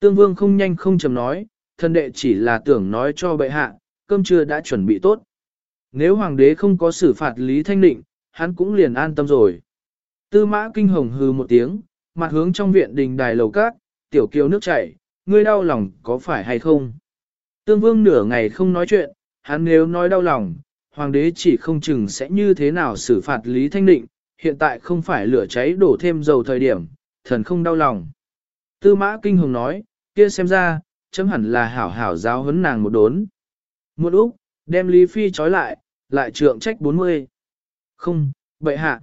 Tương vương không nhanh không chầm nói, thần đệ chỉ là tưởng nói cho bệ hạ, cơm trưa đã chuẩn bị tốt. Nếu hoàng đế không có xử phạt Lý Thanh Định, hắn cũng liền an tâm rồi. Tư mã kinh hồng hừ một tiếng, mặt hướng trong viện đình đài lầu cát, tiểu kiều nước chảy, ngươi đau lòng có phải hay không? Tương vương nửa ngày không nói chuyện, hắn nếu nói đau lòng, hoàng đế chỉ không chừng sẽ như thế nào xử phạt Lý Thanh Định, hiện tại không phải lửa cháy đổ thêm dầu thời điểm, thần không đau lòng. Tư mã kinh hồng nói, kia xem ra, chấm hẳn là hảo hảo giáo huấn nàng một đốn. Một Úc, đem Lý Phi trói lại, lại trượng trách 40. Không, bệ hạ.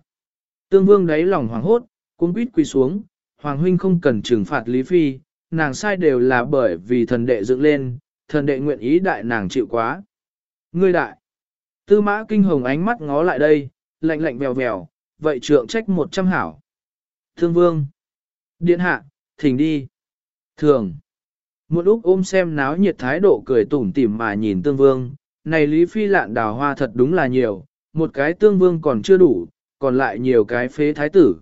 Tương vương đáy lòng hoàng hốt, cuống quýt quỳ xuống, hoàng huynh không cần trừng phạt Lý Phi, nàng sai đều là bởi vì thần đệ dựng lên, thần đệ nguyện ý đại nàng chịu quá. Ngươi đại. Tư mã kinh hồng ánh mắt ngó lại đây, lạnh lạnh vèo vèo, vậy trượng trách một trăm hảo. Thương vương. Điện hạ, thỉnh đi. Thường. Một lúc ôm xem náo nhiệt thái độ cười tủm tỉm mà nhìn tương vương, này Lý Phi lạn đào hoa thật đúng là nhiều, một cái tương vương còn chưa đủ, còn lại nhiều cái phế thái tử.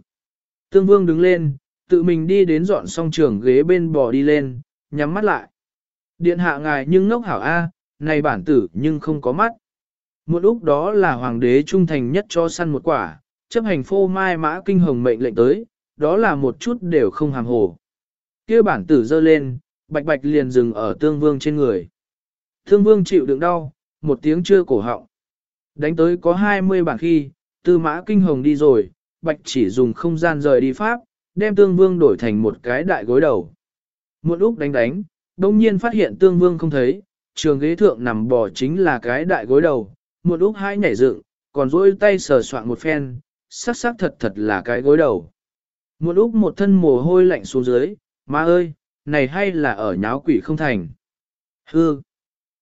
Tương vương đứng lên, tự mình đi đến dọn xong trường ghế bên bò đi lên, nhắm mắt lại. Điện hạ ngài nhưng ngốc hảo A, à, này bản tử nhưng không có mắt. Một lúc đó là hoàng đế trung thành nhất cho săn một quả, chấp hành phô mai mã kinh hồng mệnh lệnh tới, đó là một chút đều không hàm hồ. kia bản tử dơ lên, bạch bạch liền dừng ở tương vương trên người. Tương vương chịu đựng đau, một tiếng chưa cổ họng. Đánh tới có 20 bản khi, tư mã kinh hồng đi rồi, bạch chỉ dùng không gian rời đi pháp, đem tương vương đổi thành một cái đại gối đầu. Một lúc đánh đánh, đông nhiên phát hiện tương vương không thấy, trường ghế thượng nằm bò chính là cái đại gối đầu, một lúc hai nhảy dựng, còn dỗi tay sờ soạn một phen, sắc sắc thật thật là cái gối đầu. Một lúc một thân mồ hôi lạnh xuống dưới, má ơi, này hay là ở nháo quỷ không thành. Hư!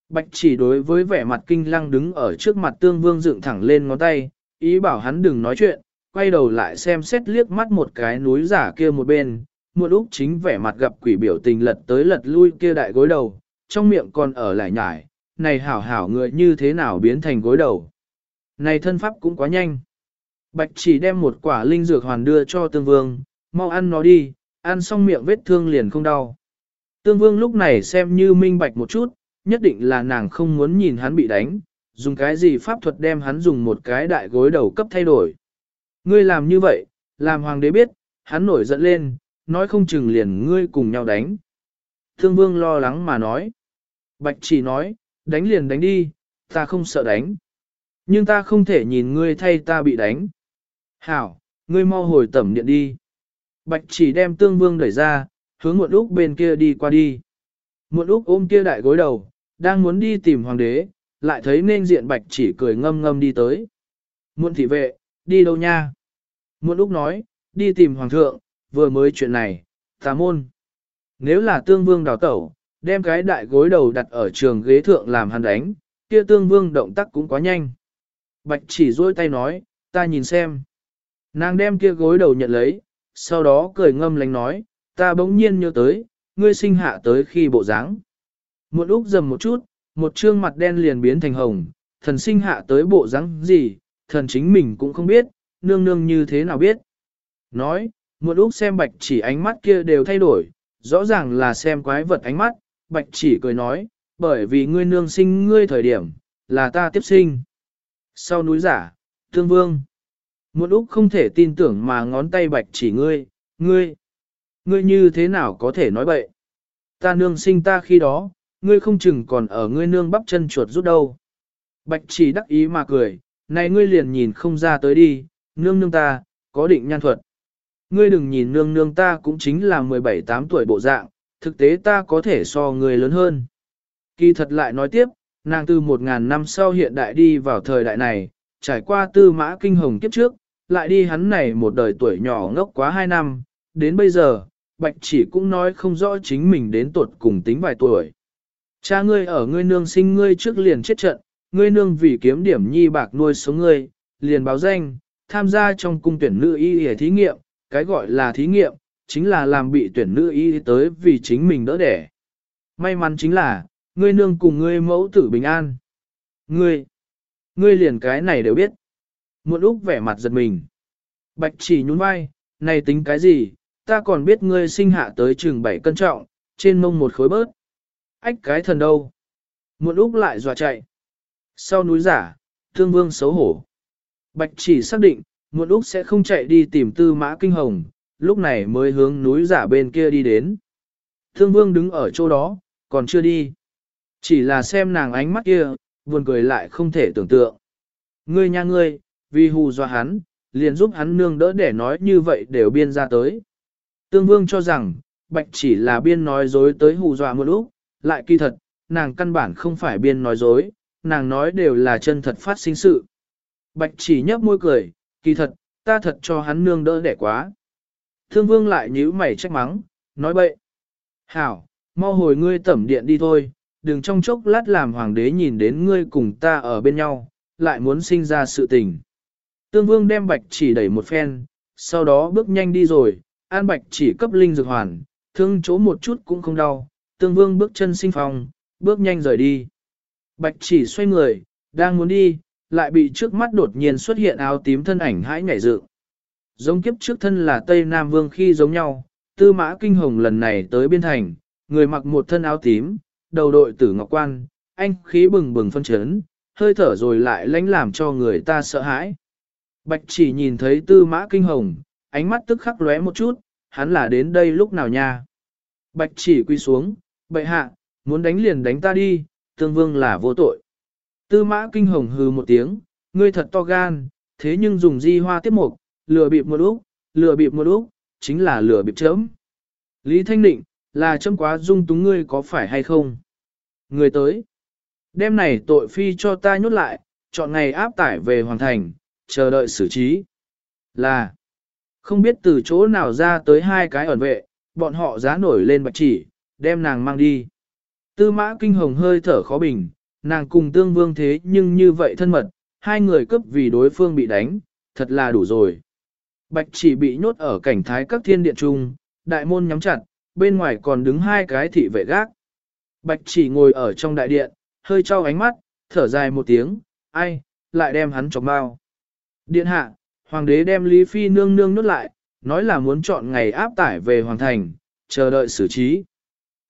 Bạch chỉ đối với vẻ mặt kinh lăng đứng ở trước mặt tương vương dựng thẳng lên ngón tay, ý bảo hắn đừng nói chuyện, quay đầu lại xem xét liếc mắt một cái núi giả kia một bên, một lúc chính vẻ mặt gặp quỷ biểu tình lật tới lật lui kia đại gối đầu, trong miệng còn ở lại nhải, này hảo hảo người như thế nào biến thành gối đầu. Này thân pháp cũng quá nhanh. Bạch chỉ đem một quả linh dược hoàn đưa cho tương vương, mau ăn nó đi, ăn xong miệng vết thương liền không đau. Tương vương lúc này xem như minh bạch một chút, nhất định là nàng không muốn nhìn hắn bị đánh, dùng cái gì pháp thuật đem hắn dùng một cái đại gối đầu cấp thay đổi. Ngươi làm như vậy, làm hoàng đế biết, hắn nổi giận lên, nói không chừng liền ngươi cùng nhau đánh. Thương vương lo lắng mà nói. Bạch chỉ nói, đánh liền đánh đi, ta không sợ đánh. Nhưng ta không thể nhìn ngươi thay ta bị đánh. Hảo, ngươi mau hồi tẩm điện đi. Bạch chỉ đem tương vương đẩy ra, hướng muộn lúc bên kia đi qua đi. Muộn lúc ôm kia đại gối đầu, đang muốn đi tìm hoàng đế, lại thấy nên diện bạch chỉ cười ngâm ngâm đi tới. Muộn thị vệ, đi đâu nha? Muộn lúc nói, đi tìm hoàng thượng, vừa mới chuyện này, tà môn. Nếu là tương vương đào tẩu, đem cái đại gối đầu đặt ở trường ghế thượng làm hắn đánh, kia tương vương động tác cũng quá nhanh. Bạch chỉ dôi tay nói, ta nhìn xem. Nàng đem kia gối đầu nhận lấy, sau đó cười ngâm lánh nói, ta bỗng nhiên nhớ tới, ngươi sinh hạ tới khi bộ dáng. Một úc dầm một chút, một trương mặt đen liền biến thành hồng, thần sinh hạ tới bộ dáng gì, thần chính mình cũng không biết, nương nương như thế nào biết. Nói, một úc xem bạch chỉ ánh mắt kia đều thay đổi, rõ ràng là xem quái vật ánh mắt, bạch chỉ cười nói, bởi vì ngươi nương sinh ngươi thời điểm, là ta tiếp sinh. Sau núi giả, tương vương. Muộn úc không thể tin tưởng mà ngón tay bạch chỉ ngươi, ngươi. Ngươi như thế nào có thể nói bậy? Ta nương sinh ta khi đó, ngươi không chừng còn ở ngươi nương bắp chân chuột rút đâu. Bạch chỉ đắc ý mà cười, này ngươi liền nhìn không ra tới đi, nương nương ta, có định nhan thuật. Ngươi đừng nhìn nương nương ta cũng chính là 17-8 tuổi bộ dạng, thực tế ta có thể so người lớn hơn. Kỳ thật lại nói tiếp, nàng từ 1.000 năm sau hiện đại đi vào thời đại này, trải qua tư mã kinh hồng kiếp trước, lại đi hắn này một đời tuổi nhỏ ngốc quá 2 năm, đến bây giờ, bạch chỉ cũng nói không rõ chính mình đến tuột cùng tính vài tuổi. Cha ngươi ở ngươi nương sinh ngươi trước liền chết trận, ngươi nương vì kiếm điểm nhi bạc nuôi sống ngươi, liền báo danh, tham gia trong cung tuyển nữ y để thí nghiệm, cái gọi là thí nghiệm, chính là làm bị tuyển nữ y tới vì chính mình đỡ đẻ. May mắn chính là, ngươi nương cùng ngươi mẫu tử bình an. Ngươi, ngươi liền cái này đều biết. Muộn Úc vẻ mặt giật mình. Bạch chỉ nhún vai, này tính cái gì, ta còn biết ngươi sinh hạ tới trường bảy cân trọng, trên mông một khối bớt. Ách cái thần đâu? Muộn Úc lại dọa chạy. Sau núi giả, thương vương xấu hổ. Bạch chỉ xác định, muộn Úc sẽ không chạy đi tìm tư mã kinh hồng, lúc này mới hướng núi giả bên kia đi đến. Thương vương đứng ở chỗ đó, còn chưa đi. Chỉ là xem nàng ánh mắt kia, buồn cười lại không thể tưởng tượng. Ngươi nha ngươi, vì hù dọa hắn, liền giúp hắn nương đỡ để nói như vậy đều biên ra tới. Tương vương cho rằng, bạch chỉ là biên nói dối tới hù dọa một lúc, lại kỳ thật, nàng căn bản không phải biên nói dối, nàng nói đều là chân thật phát sinh sự. Bạch chỉ nhấp môi cười, kỳ thật, ta thật cho hắn nương đỡ đẻ quá. Thương vương lại nhíu mày trách mắng, nói bậy. Hảo, mau hồi ngươi tẩm điện đi thôi, đừng trong chốc lát làm hoàng đế nhìn đến ngươi cùng ta ở bên nhau, lại muốn sinh ra sự tình. Tương vương đem bạch chỉ đẩy một phen, sau đó bước nhanh đi rồi, an bạch chỉ cấp linh dược hoàn, thương chỗ một chút cũng không đau, tương vương bước chân sinh phòng, bước nhanh rời đi. Bạch chỉ xoay người, đang muốn đi, lại bị trước mắt đột nhiên xuất hiện áo tím thân ảnh hãi nhảy dựng. Giống kiếp trước thân là Tây Nam Vương khi giống nhau, tư mã kinh hồng lần này tới biên thành, người mặc một thân áo tím, đầu đội tử ngọc quan, anh khí bừng bừng phân chấn, hơi thở rồi lại lánh làm cho người ta sợ hãi. Bạch chỉ nhìn thấy tư mã kinh hồng, ánh mắt tức khắc lóe một chút, hắn là đến đây lúc nào nha. Bạch chỉ quy xuống, bệ hạ, muốn đánh liền đánh ta đi, tương vương là vô tội. Tư mã kinh hồng hừ một tiếng, ngươi thật to gan, thế nhưng dùng di hoa tiếp mục, lừa bịp một úc, lừa bịp một úc, chính là lừa bịp chấm. Lý Thanh Định, là chấm quá dung túng ngươi có phải hay không? Người tới, đêm này tội phi cho ta nhốt lại, chọn ngày áp tải về hoàn thành, chờ đợi xử trí. Là, không biết từ chỗ nào ra tới hai cái ẩn vệ, bọn họ giá nổi lên bạch chỉ, đem nàng mang đi. Tư mã kinh hồng hơi thở khó bình, nàng cùng tương vương thế nhưng như vậy thân mật, hai người cướp vì đối phương bị đánh, thật là đủ rồi. Bạch chỉ bị nhốt ở cảnh thái các thiên điện trung, đại môn nhắm chặt, bên ngoài còn đứng hai cái thị vệ gác. Bạch chỉ ngồi ở trong đại điện, hơi trao ánh mắt, thở dài một tiếng, ai, lại đem hắn chọc bao. Điện hạ, hoàng đế đem Lý Phi nương nương nốt lại, nói là muốn chọn ngày áp tải về hoàng thành, chờ đợi xử trí.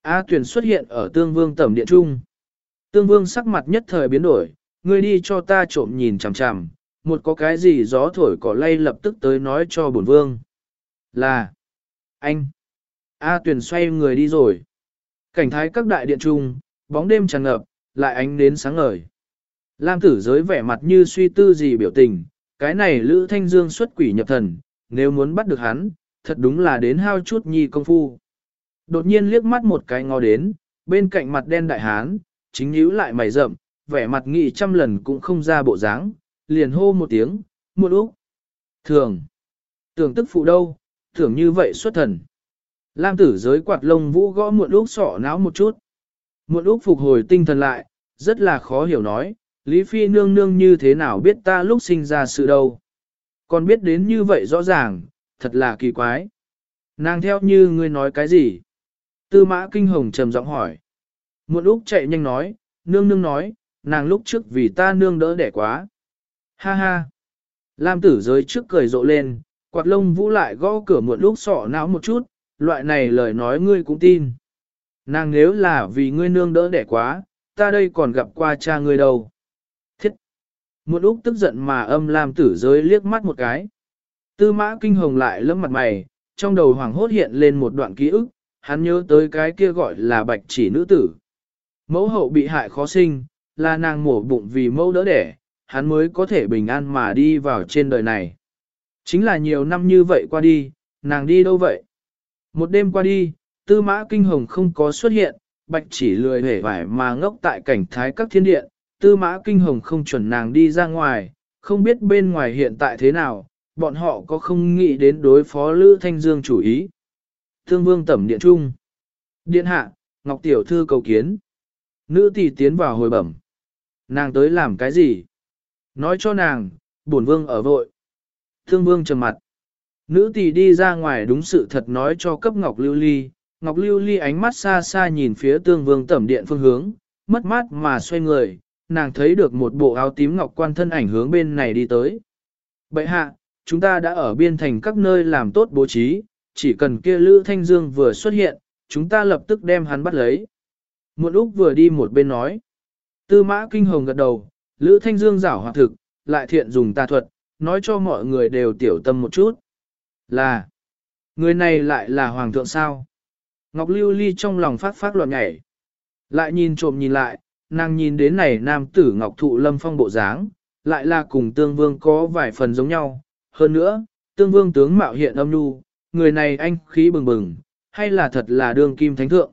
A tuyển xuất hiện ở tương vương tẩm điện trung. Tương vương sắc mặt nhất thời biến đổi, ngươi đi cho ta trộm nhìn chằm chằm, một có cái gì gió thổi cỏ lay lập tức tới nói cho bổn vương. Là, anh. A tuyển xoay người đi rồi. Cảnh thái các đại điện trung, bóng đêm tràn ngập, lại ánh đến sáng ngời. Lam tử giới vẻ mặt như suy tư gì biểu tình, cái này Lữ Thanh Dương xuất quỷ nhập thần, nếu muốn bắt được hắn, thật đúng là đến hao chút nhi công phu. Đột nhiên liếc mắt một cái ngó đến, bên cạnh mặt đen đại hán, chính nhíu lại mày rậm, vẻ mặt nghị trăm lần cũng không ra bộ dáng, liền hô một tiếng, muộn úc. Thường, tưởng tức phụ đâu, tưởng như vậy xuất thần. Lam tử giới quạt lông vũ gõ muộn úc sọ não một chút. Muộn úc phục hồi tinh thần lại, rất là khó hiểu nói, Lý Phi nương nương như thế nào biết ta lúc sinh ra sự đâu. Còn biết đến như vậy rõ ràng, thật là kỳ quái. Nàng theo như ngươi nói cái gì? Tư mã kinh hồng trầm giọng hỏi. Muộn úc chạy nhanh nói, nương nương nói, nàng lúc trước vì ta nương đỡ đẻ quá. Ha ha. Lam tử giới trước cười rộ lên, quạt lông vũ lại gõ cửa muộn lúc sọ não một chút, loại này lời nói ngươi cũng tin. Nàng nếu là vì ngươi nương đỡ đẻ quá, ta đây còn gặp qua cha ngươi đâu. Một Muộn lúc tức giận mà âm Lam tử giới liếc mắt một cái. Tư mã kinh hồng lại lâm mặt mày, trong đầu hoàng hốt hiện lên một đoạn ký ức, hắn nhớ tới cái kia gọi là bạch chỉ nữ tử. Mẫu hậu bị hại khó sinh, là nàng mổ bụng vì mẫu đỡ đẻ, hắn mới có thể bình an mà đi vào trên đời này. Chính là nhiều năm như vậy qua đi, nàng đi đâu vậy? Một đêm qua đi, tư mã kinh hồng không có xuất hiện, bạch chỉ lười hể vải mà ngốc tại cảnh thái các thiên điện, tư mã kinh hồng không chuẩn nàng đi ra ngoài, không biết bên ngoài hiện tại thế nào, bọn họ có không nghĩ đến đối phó Lữ Thanh Dương chủ ý. Thương vương tẩm điện trung. Điện hạ, Ngọc Tiểu Thư cầu kiến. Nữ tỷ tiến vào hồi bẩm. Nàng tới làm cái gì? Nói cho nàng, bổn vương ở vội. Thương vương trầm mặt. Nữ tỷ đi ra ngoài đúng sự thật nói cho cấp Ngọc Lưu Ly. Ngọc Lưu Ly ánh mắt xa xa nhìn phía tương vương tẩm điện phương hướng, mất mát mà xoay người, nàng thấy được một bộ áo tím ngọc quan thân ảnh hướng bên này đi tới. Bậy hạ, chúng ta đã ở biên thành các nơi làm tốt bố trí, chỉ cần kia Lữ Thanh Dương vừa xuất hiện, chúng ta lập tức đem hắn bắt lấy. Một lúc vừa đi một bên nói. Tư mã kinh hồng gật đầu, Lữ Thanh Dương giảo hoạt thực, lại thiện dùng tà thuật, nói cho mọi người đều tiểu tâm một chút. Là, người này lại là hoàng thượng sao? Ngọc Lưu Ly trong lòng phát phát loạn nhảy. Lại nhìn trộm nhìn lại, nàng nhìn đến này nam tử Ngọc Thụ Lâm Phong bộ dáng, lại là cùng tương vương có vài phần giống nhau. Hơn nữa, tương vương tướng mạo hiện âm nhu, người này anh khí bừng bừng, hay là thật là đương kim thánh thượng.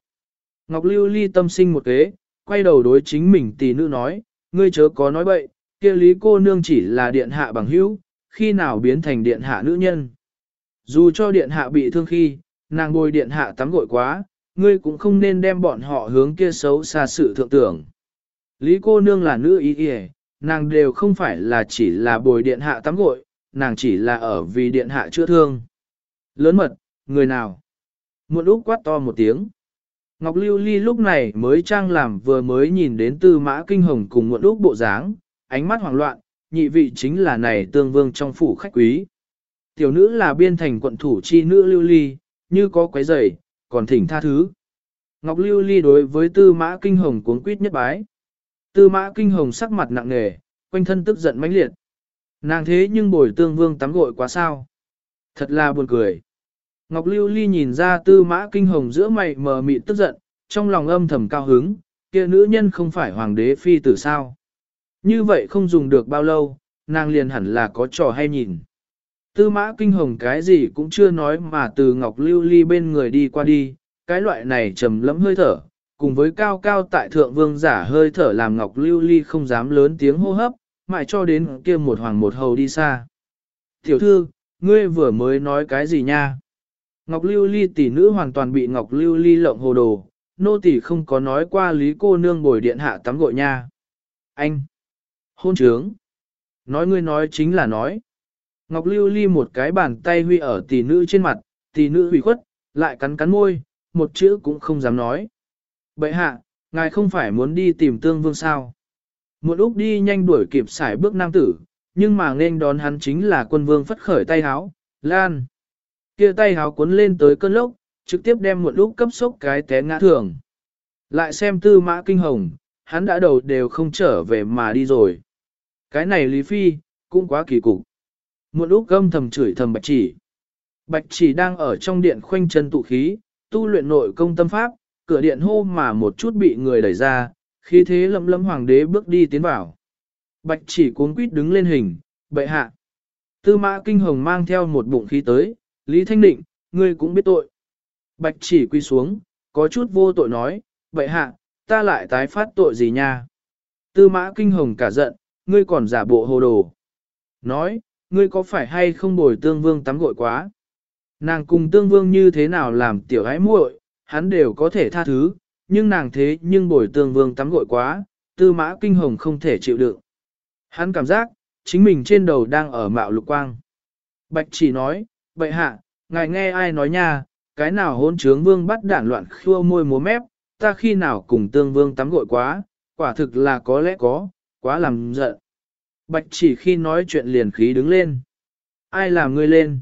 Ngọc Lưu Ly tâm sinh một kế, quay đầu đối chính mình tỷ nữ nói, ngươi chớ có nói bậy, kia lý cô nương chỉ là điện hạ bằng hữu, khi nào biến thành điện hạ nữ nhân. Dù cho điện hạ bị thương khi, nàng bồi điện hạ tắm gội quá, ngươi cũng không nên đem bọn họ hướng kia xấu xa sự thượng tưởng. Lý cô nương là nữ ý y, nàng đều không phải là chỉ là bồi điện hạ tắm gội, nàng chỉ là ở vì điện hạ chữa thương. Lớn mật, người nào? Muộn lúc quát to một tiếng. Ngọc Lưu Ly lúc này mới trang làm vừa mới nhìn đến tư mã kinh hồng cùng muộn úc bộ dáng, ánh mắt hoảng loạn, nhị vị chính là này tương vương trong phủ khách quý. Tiểu nữ là biên thành quận thủ chi nữ Lưu Ly, như có quấy rầy, còn thỉnh tha thứ. Ngọc Lưu Ly đối với tư mã kinh hồng cuốn quýt nhất bái. Tư mã kinh hồng sắc mặt nặng nề, quanh thân tức giận mãnh liệt. Nàng thế nhưng bồi tương vương tắm gội quá sao. Thật là buồn cười. Ngọc Lưu Ly nhìn ra tư mã kinh hồng giữa mày mờ mịt tức giận, trong lòng âm thầm cao hứng, kia nữ nhân không phải hoàng đế phi tử sao. Như vậy không dùng được bao lâu, nàng liền hẳn là có trò hay nhìn. Tư mã kinh hồng cái gì cũng chưa nói mà từ Ngọc Lưu Ly bên người đi qua đi, cái loại này trầm lẫm hơi thở, cùng với cao cao tại thượng vương giả hơi thở làm Ngọc Lưu Ly không dám lớn tiếng hô hấp, mãi cho đến kia một hoàng một hầu đi xa. Tiểu thư, ngươi vừa mới nói cái gì nha? Ngọc Lưu Ly tỷ nữ hoàn toàn bị Ngọc Lưu Ly lộng hồ đồ, nô tỷ không có nói qua lý cô nương bồi điện hạ tắm gội nha. Anh! Hôn trướng! Nói ngươi nói chính là nói. Ngọc Lưu Ly một cái bàn tay huy ở tỷ nữ trên mặt, tỷ nữ hủy khuất, lại cắn cắn môi, một chữ cũng không dám nói. Bệ hạ, ngài không phải muốn đi tìm tương vương sao? Một Úc đi nhanh đuổi kịp xài bước nam tử, nhưng mà nên đón hắn chính là quân vương phất khởi tay háo, lan. Kia tay háo cuốn lên tới cơn lốc, trực tiếp đem một lúc cấp sốc cái té ngã thường. Lại xem tư mã kinh hồng, hắn đã đầu đều không trở về mà đi rồi. Cái này Lý Phi, cũng quá kỳ cục. Một lúc gâm thầm chửi thầm bạch chỉ. Bạch chỉ đang ở trong điện khoanh chân tụ khí, tu luyện nội công tâm pháp, cửa điện hô mà một chút bị người đẩy ra, khi thế lấm lấm hoàng đế bước đi tiến vào. Bạch chỉ cuốn quýt đứng lên hình, bệ hạ. Tư mã kinh hồng mang theo một bụng khí tới, Lý Thanh Định, ngươi cũng biết tội. Bạch chỉ quy xuống, có chút vô tội nói, bệ hạ, ta lại tái phát tội gì nha. Tư mã kinh hồng cả giận, ngươi còn giả bộ hồ đồ. Nói, ngươi có phải hay không bồi tương vương tắm gội quá? Nàng cùng tương vương như thế nào làm tiểu ái muội, hắn đều có thể tha thứ, nhưng nàng thế nhưng bồi tương vương tắm gội quá, tư mã kinh hồng không thể chịu đựng. Hắn cảm giác, chính mình trên đầu đang ở mạo lục quang. Bạch chỉ nói, vậy hạ, ngài nghe ai nói nha, cái nào hôn trướng vương bắt đản loạn khua môi múa mép, ta khi nào cùng tương vương tắm gội quá, quả thực là có lẽ có, quá làm giận. Bạch chỉ khi nói chuyện liền khí đứng lên. Ai làm ngươi lên?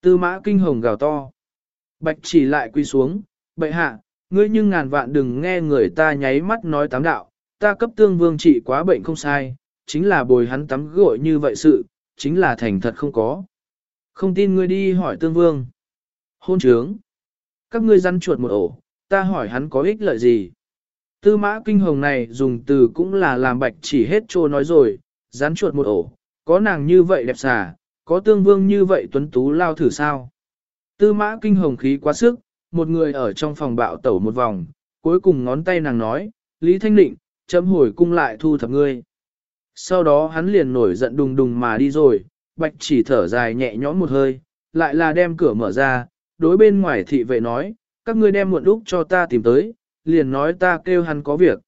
Tư mã kinh hồng gào to. Bạch chỉ lại quy xuống, bệ hạ, ngươi nhưng ngàn vạn đừng nghe người ta nháy mắt nói tám đạo, ta cấp tương vương trị quá bệnh không sai, chính là bồi hắn tắm gội như vậy sự, chính là thành thật không có. Không tin ngươi đi hỏi tương vương. Hôn trướng. Các ngươi răn chuột một ổ, ta hỏi hắn có ích lợi gì. Tư mã kinh hồng này dùng từ cũng là làm bạch chỉ hết trô nói rồi, rắn chuột một ổ, có nàng như vậy đẹp xà, có tương vương như vậy tuấn tú lao thử sao. Tư mã kinh hồng khí quá sức, một người ở trong phòng bạo tẩu một vòng, cuối cùng ngón tay nàng nói, Lý Thanh Định, chấm hồi cung lại thu thập ngươi. Sau đó hắn liền nổi giận đùng đùng mà đi rồi, bạch chỉ thở dài nhẹ nhõm một hơi, lại là đem cửa mở ra, đối bên ngoài thị vệ nói, các ngươi đem muộn lúc cho ta tìm tới, liền nói ta kêu hắn có việc.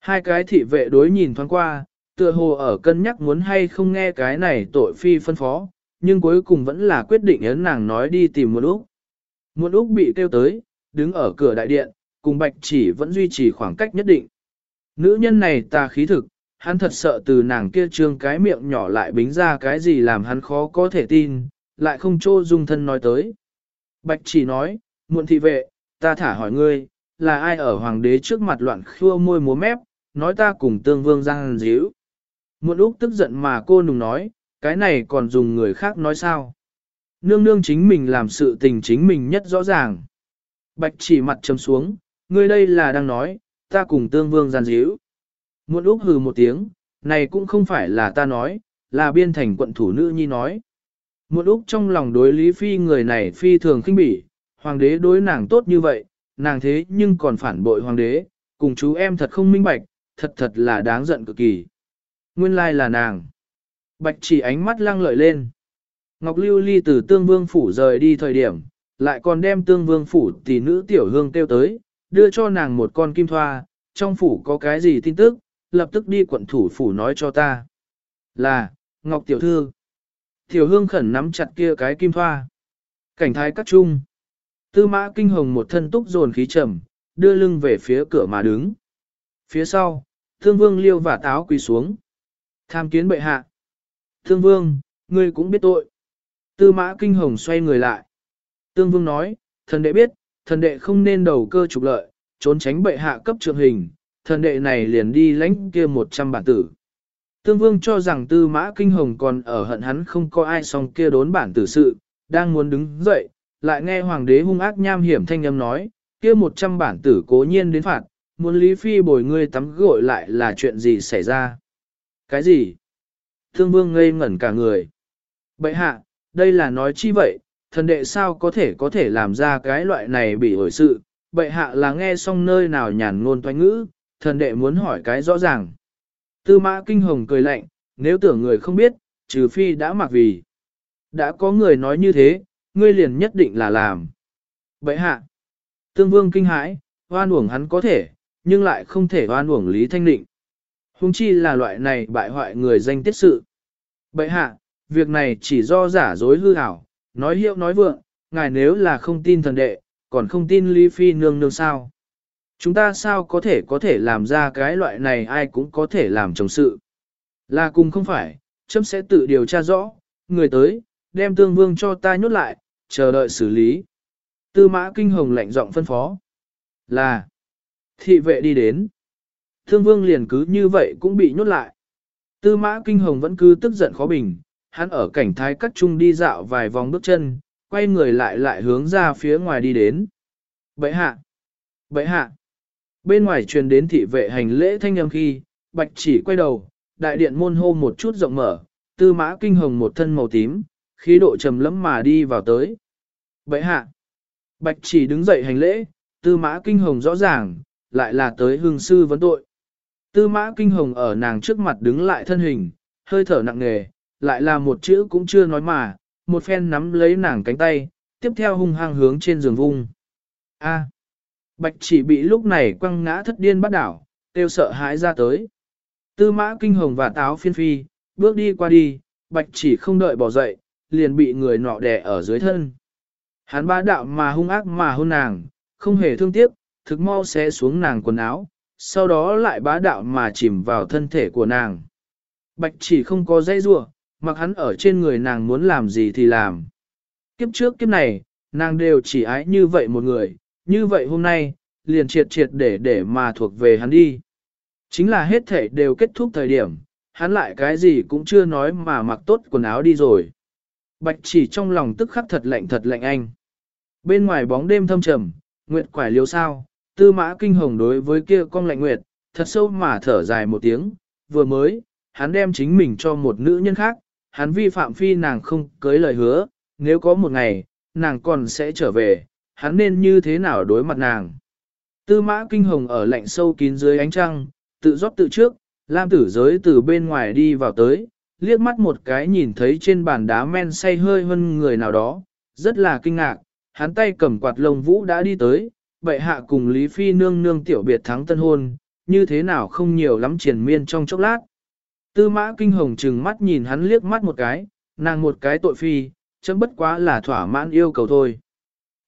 Hai cái thị vệ đối nhìn thoáng qua, tựa hồ ở cân nhắc muốn hay không nghe cái này tội phi phân phó, nhưng cuối cùng vẫn là quyết định ấn nàng nói đi tìm một lúc. Muộn úc bị kêu tới, đứng ở cửa đại điện, cùng bạch chỉ vẫn duy trì khoảng cách nhất định. Nữ nhân này ta khí thực, hắn thật sợ từ nàng kia trương cái miệng nhỏ lại bính ra cái gì làm hắn khó có thể tin, lại không trô dung thân nói tới. Bạch chỉ nói, muộn thị vệ, ta thả hỏi ngươi, là ai ở hoàng đế trước mặt loạn khua môi múa mép, nói ta cùng tương vương giang díu. Muộn Úc tức giận mà cô nùng nói, cái này còn dùng người khác nói sao? Nương nương chính mình làm sự tình chính mình nhất rõ ràng. Bạch chỉ mặt trầm xuống, ngươi đây là đang nói, ta cùng tương vương gian díu. Muộn Úc hừ một tiếng, này cũng không phải là ta nói, là biên thành quận thủ nữ nhi nói. Muộn Úc trong lòng đối Lý Phi người này phi thường khinh bỉ, hoàng đế đối nàng tốt như vậy, nàng thế nhưng còn phản bội hoàng đế, cùng chú em thật không minh bạch, thật thật là đáng giận cực kỳ. Nguyên lai là nàng. Bạch chỉ ánh mắt lăng lợi lên. Ngọc Lưu Ly từ tương vương phủ rời đi thời điểm, lại còn đem tương vương phủ tỷ nữ tiểu hương kêu tới, đưa cho nàng một con kim thoa, trong phủ có cái gì tin tức, lập tức đi quận thủ phủ nói cho ta. Là, Ngọc Tiểu Thư. Tiểu hương khẩn nắm chặt kia cái kim thoa. Cảnh thái cắt trung. Tư mã kinh hồng một thân túc dồn khí trầm, đưa lưng về phía cửa mà đứng. Phía sau, thương vương liêu và táo quỳ xuống. Tham kiến bệ hạ. Thương vương, ngươi cũng biết tội. Tư mã kinh hồng xoay người lại. Tương vương nói, thần đệ biết, thần đệ không nên đầu cơ trục lợi, trốn tránh bệ hạ cấp trượng hình, thần đệ này liền đi lãnh kia một trăm bản tử. Tương vương cho rằng tư mã kinh hồng còn ở hận hắn không có ai xong kia đốn bản tử sự, đang muốn đứng dậy, lại nghe hoàng đế hung ác nham hiểm thanh âm nói, kia một trăm bản tử cố nhiên đến phạt, muốn Lý Phi bồi ngươi tắm gội lại là chuyện gì xảy ra? Cái gì? Tương vương ngây ngẩn cả người. Bậy hạ, đây là nói chi vậy, thần đệ sao có thể có thể làm ra cái loại này bị ổi sự, Bệ hạ là nghe xong nơi nào nhàn ngôn toanh ngữ, thần đệ muốn hỏi cái rõ ràng. Tư mã kinh hồng cười lạnh, nếu tưởng người không biết, trừ phi đã mặc vì. Đã có người nói như thế, ngươi liền nhất định là làm. Bệ hạ, tương vương kinh hãi, hoan uổng hắn có thể, nhưng lại không thể hoan uổng Lý Thanh Định. Hùng chi là loại này bại hoại người danh tiết sự. Bệ hạ, việc này chỉ do giả dối hư ảo, nói hiệu nói vượng, ngài nếu là không tin thần đệ, còn không tin Lý Phi nương nương sao. Chúng ta sao có thể có thể làm ra cái loại này ai cũng có thể làm chồng sự. Là cùng không phải, chấm sẽ tự điều tra rõ, người tới, đem tương vương cho ta nhốt lại, chờ đợi xử lý. Tư mã kinh hồng lạnh giọng phân phó. Là, thị vệ đi đến. Thương vương liền cứ như vậy cũng bị nhốt lại. Tư mã kinh hồng vẫn cứ tức giận khó bình, hắn ở cảnh thái cắt trung đi dạo vài vòng bước chân, quay người lại lại hướng ra phía ngoài đi đến. Bậy hạ! Bậy hạ! Bên ngoài truyền đến thị vệ hành lễ thanh âm khi, bạch chỉ quay đầu, đại điện môn hô một chút rộng mở, tư mã kinh hồng một thân màu tím, khí độ trầm lẫm mà đi vào tới. Bậy hạ! Bạch chỉ đứng dậy hành lễ, tư mã kinh hồng rõ ràng, lại là tới hương sư vấn tội. Tư mã kinh hồng ở nàng trước mặt đứng lại thân hình, hơi thở nặng nề, lại là một chữ cũng chưa nói mà, một phen nắm lấy nàng cánh tay, tiếp theo hung hăng hướng trên giường vung. A. Bạch chỉ bị lúc này quăng ngã thất điên bắt đảo, tiêu sợ hãi ra tới. Tư mã kinh hồng và táo phiên phi, bước đi qua đi, bạch chỉ không đợi bỏ dậy, liền bị người nọ đè ở dưới thân. Hắn bá đạo mà hung ác mà hôn nàng, không hề thương tiếc, thực mau sẽ xuống nàng quần áo, sau đó lại bá đạo mà chìm vào thân thể của nàng. Bạch chỉ không có dây rua, mặc hắn ở trên người nàng muốn làm gì thì làm. Kiếp trước kiếp này, nàng đều chỉ ái như vậy một người, như vậy hôm nay, liền triệt triệt để để mà thuộc về hắn đi. Chính là hết thể đều kết thúc thời điểm, hắn lại cái gì cũng chưa nói mà mặc tốt quần áo đi rồi. Bạch chỉ trong lòng tức khắc thật lạnh thật lạnh anh. Bên ngoài bóng đêm thâm trầm, nguyệt quải liêu sao, tư mã kinh hồng đối với kia con lạnh nguyệt, thật sâu mà thở dài một tiếng, vừa mới, hắn đem chính mình cho một nữ nhân khác, hắn vi phạm phi nàng không cưới lời hứa, nếu có một ngày, nàng còn sẽ trở về, hắn nên như thế nào đối mặt nàng. Tư mã kinh hồng ở lạnh sâu kín dưới ánh trăng, tự rót tự trước, Lam tử giới từ bên ngoài đi vào tới, liếc mắt một cái nhìn thấy trên bàn đá men say hơi hơn người nào đó, rất là kinh ngạc, hắn tay cầm quạt lông vũ đã đi tới, bệ hạ cùng Lý Phi nương nương tiểu biệt thắng tân hôn, như thế nào không nhiều lắm triển miên trong chốc lát. Tư mã kinh hồng trừng mắt nhìn hắn liếc mắt một cái, nàng một cái tội phi, chấm bất quá là thỏa mãn yêu cầu thôi.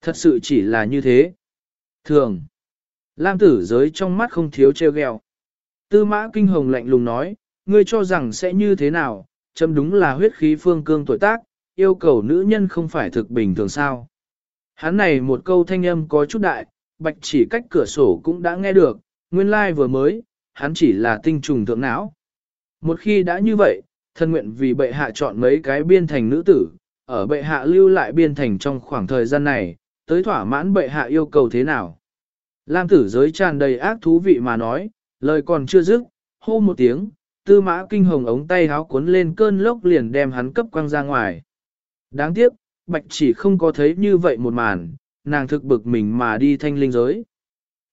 Thật sự chỉ là như thế. Thường, Lam tử giới trong mắt không thiếu treo gheo. Tư mã kinh hồng lạnh lùng nói, ngươi cho rằng sẽ như thế nào, chấm đúng là huyết khí phương cương tuổi tác, yêu cầu nữ nhân không phải thực bình thường sao. Hắn này một câu thanh âm có chút đại, bạch chỉ cách cửa sổ cũng đã nghe được, nguyên lai like vừa mới, hắn chỉ là tinh trùng thượng não. Một khi đã như vậy, thân nguyện vì bệ hạ chọn mấy cái biên thành nữ tử, ở bệ hạ lưu lại biên thành trong khoảng thời gian này, tới thỏa mãn bệ hạ yêu cầu thế nào. Lam tử giới tràn đầy ác thú vị mà nói, lời còn chưa dứt, hô một tiếng, tư mã kinh hồng ống tay háo cuốn lên cơn lốc liền đem hắn cấp quăng ra ngoài. Đáng tiếc, bạch chỉ không có thấy như vậy một màn, nàng thực bực mình mà đi thanh linh giới.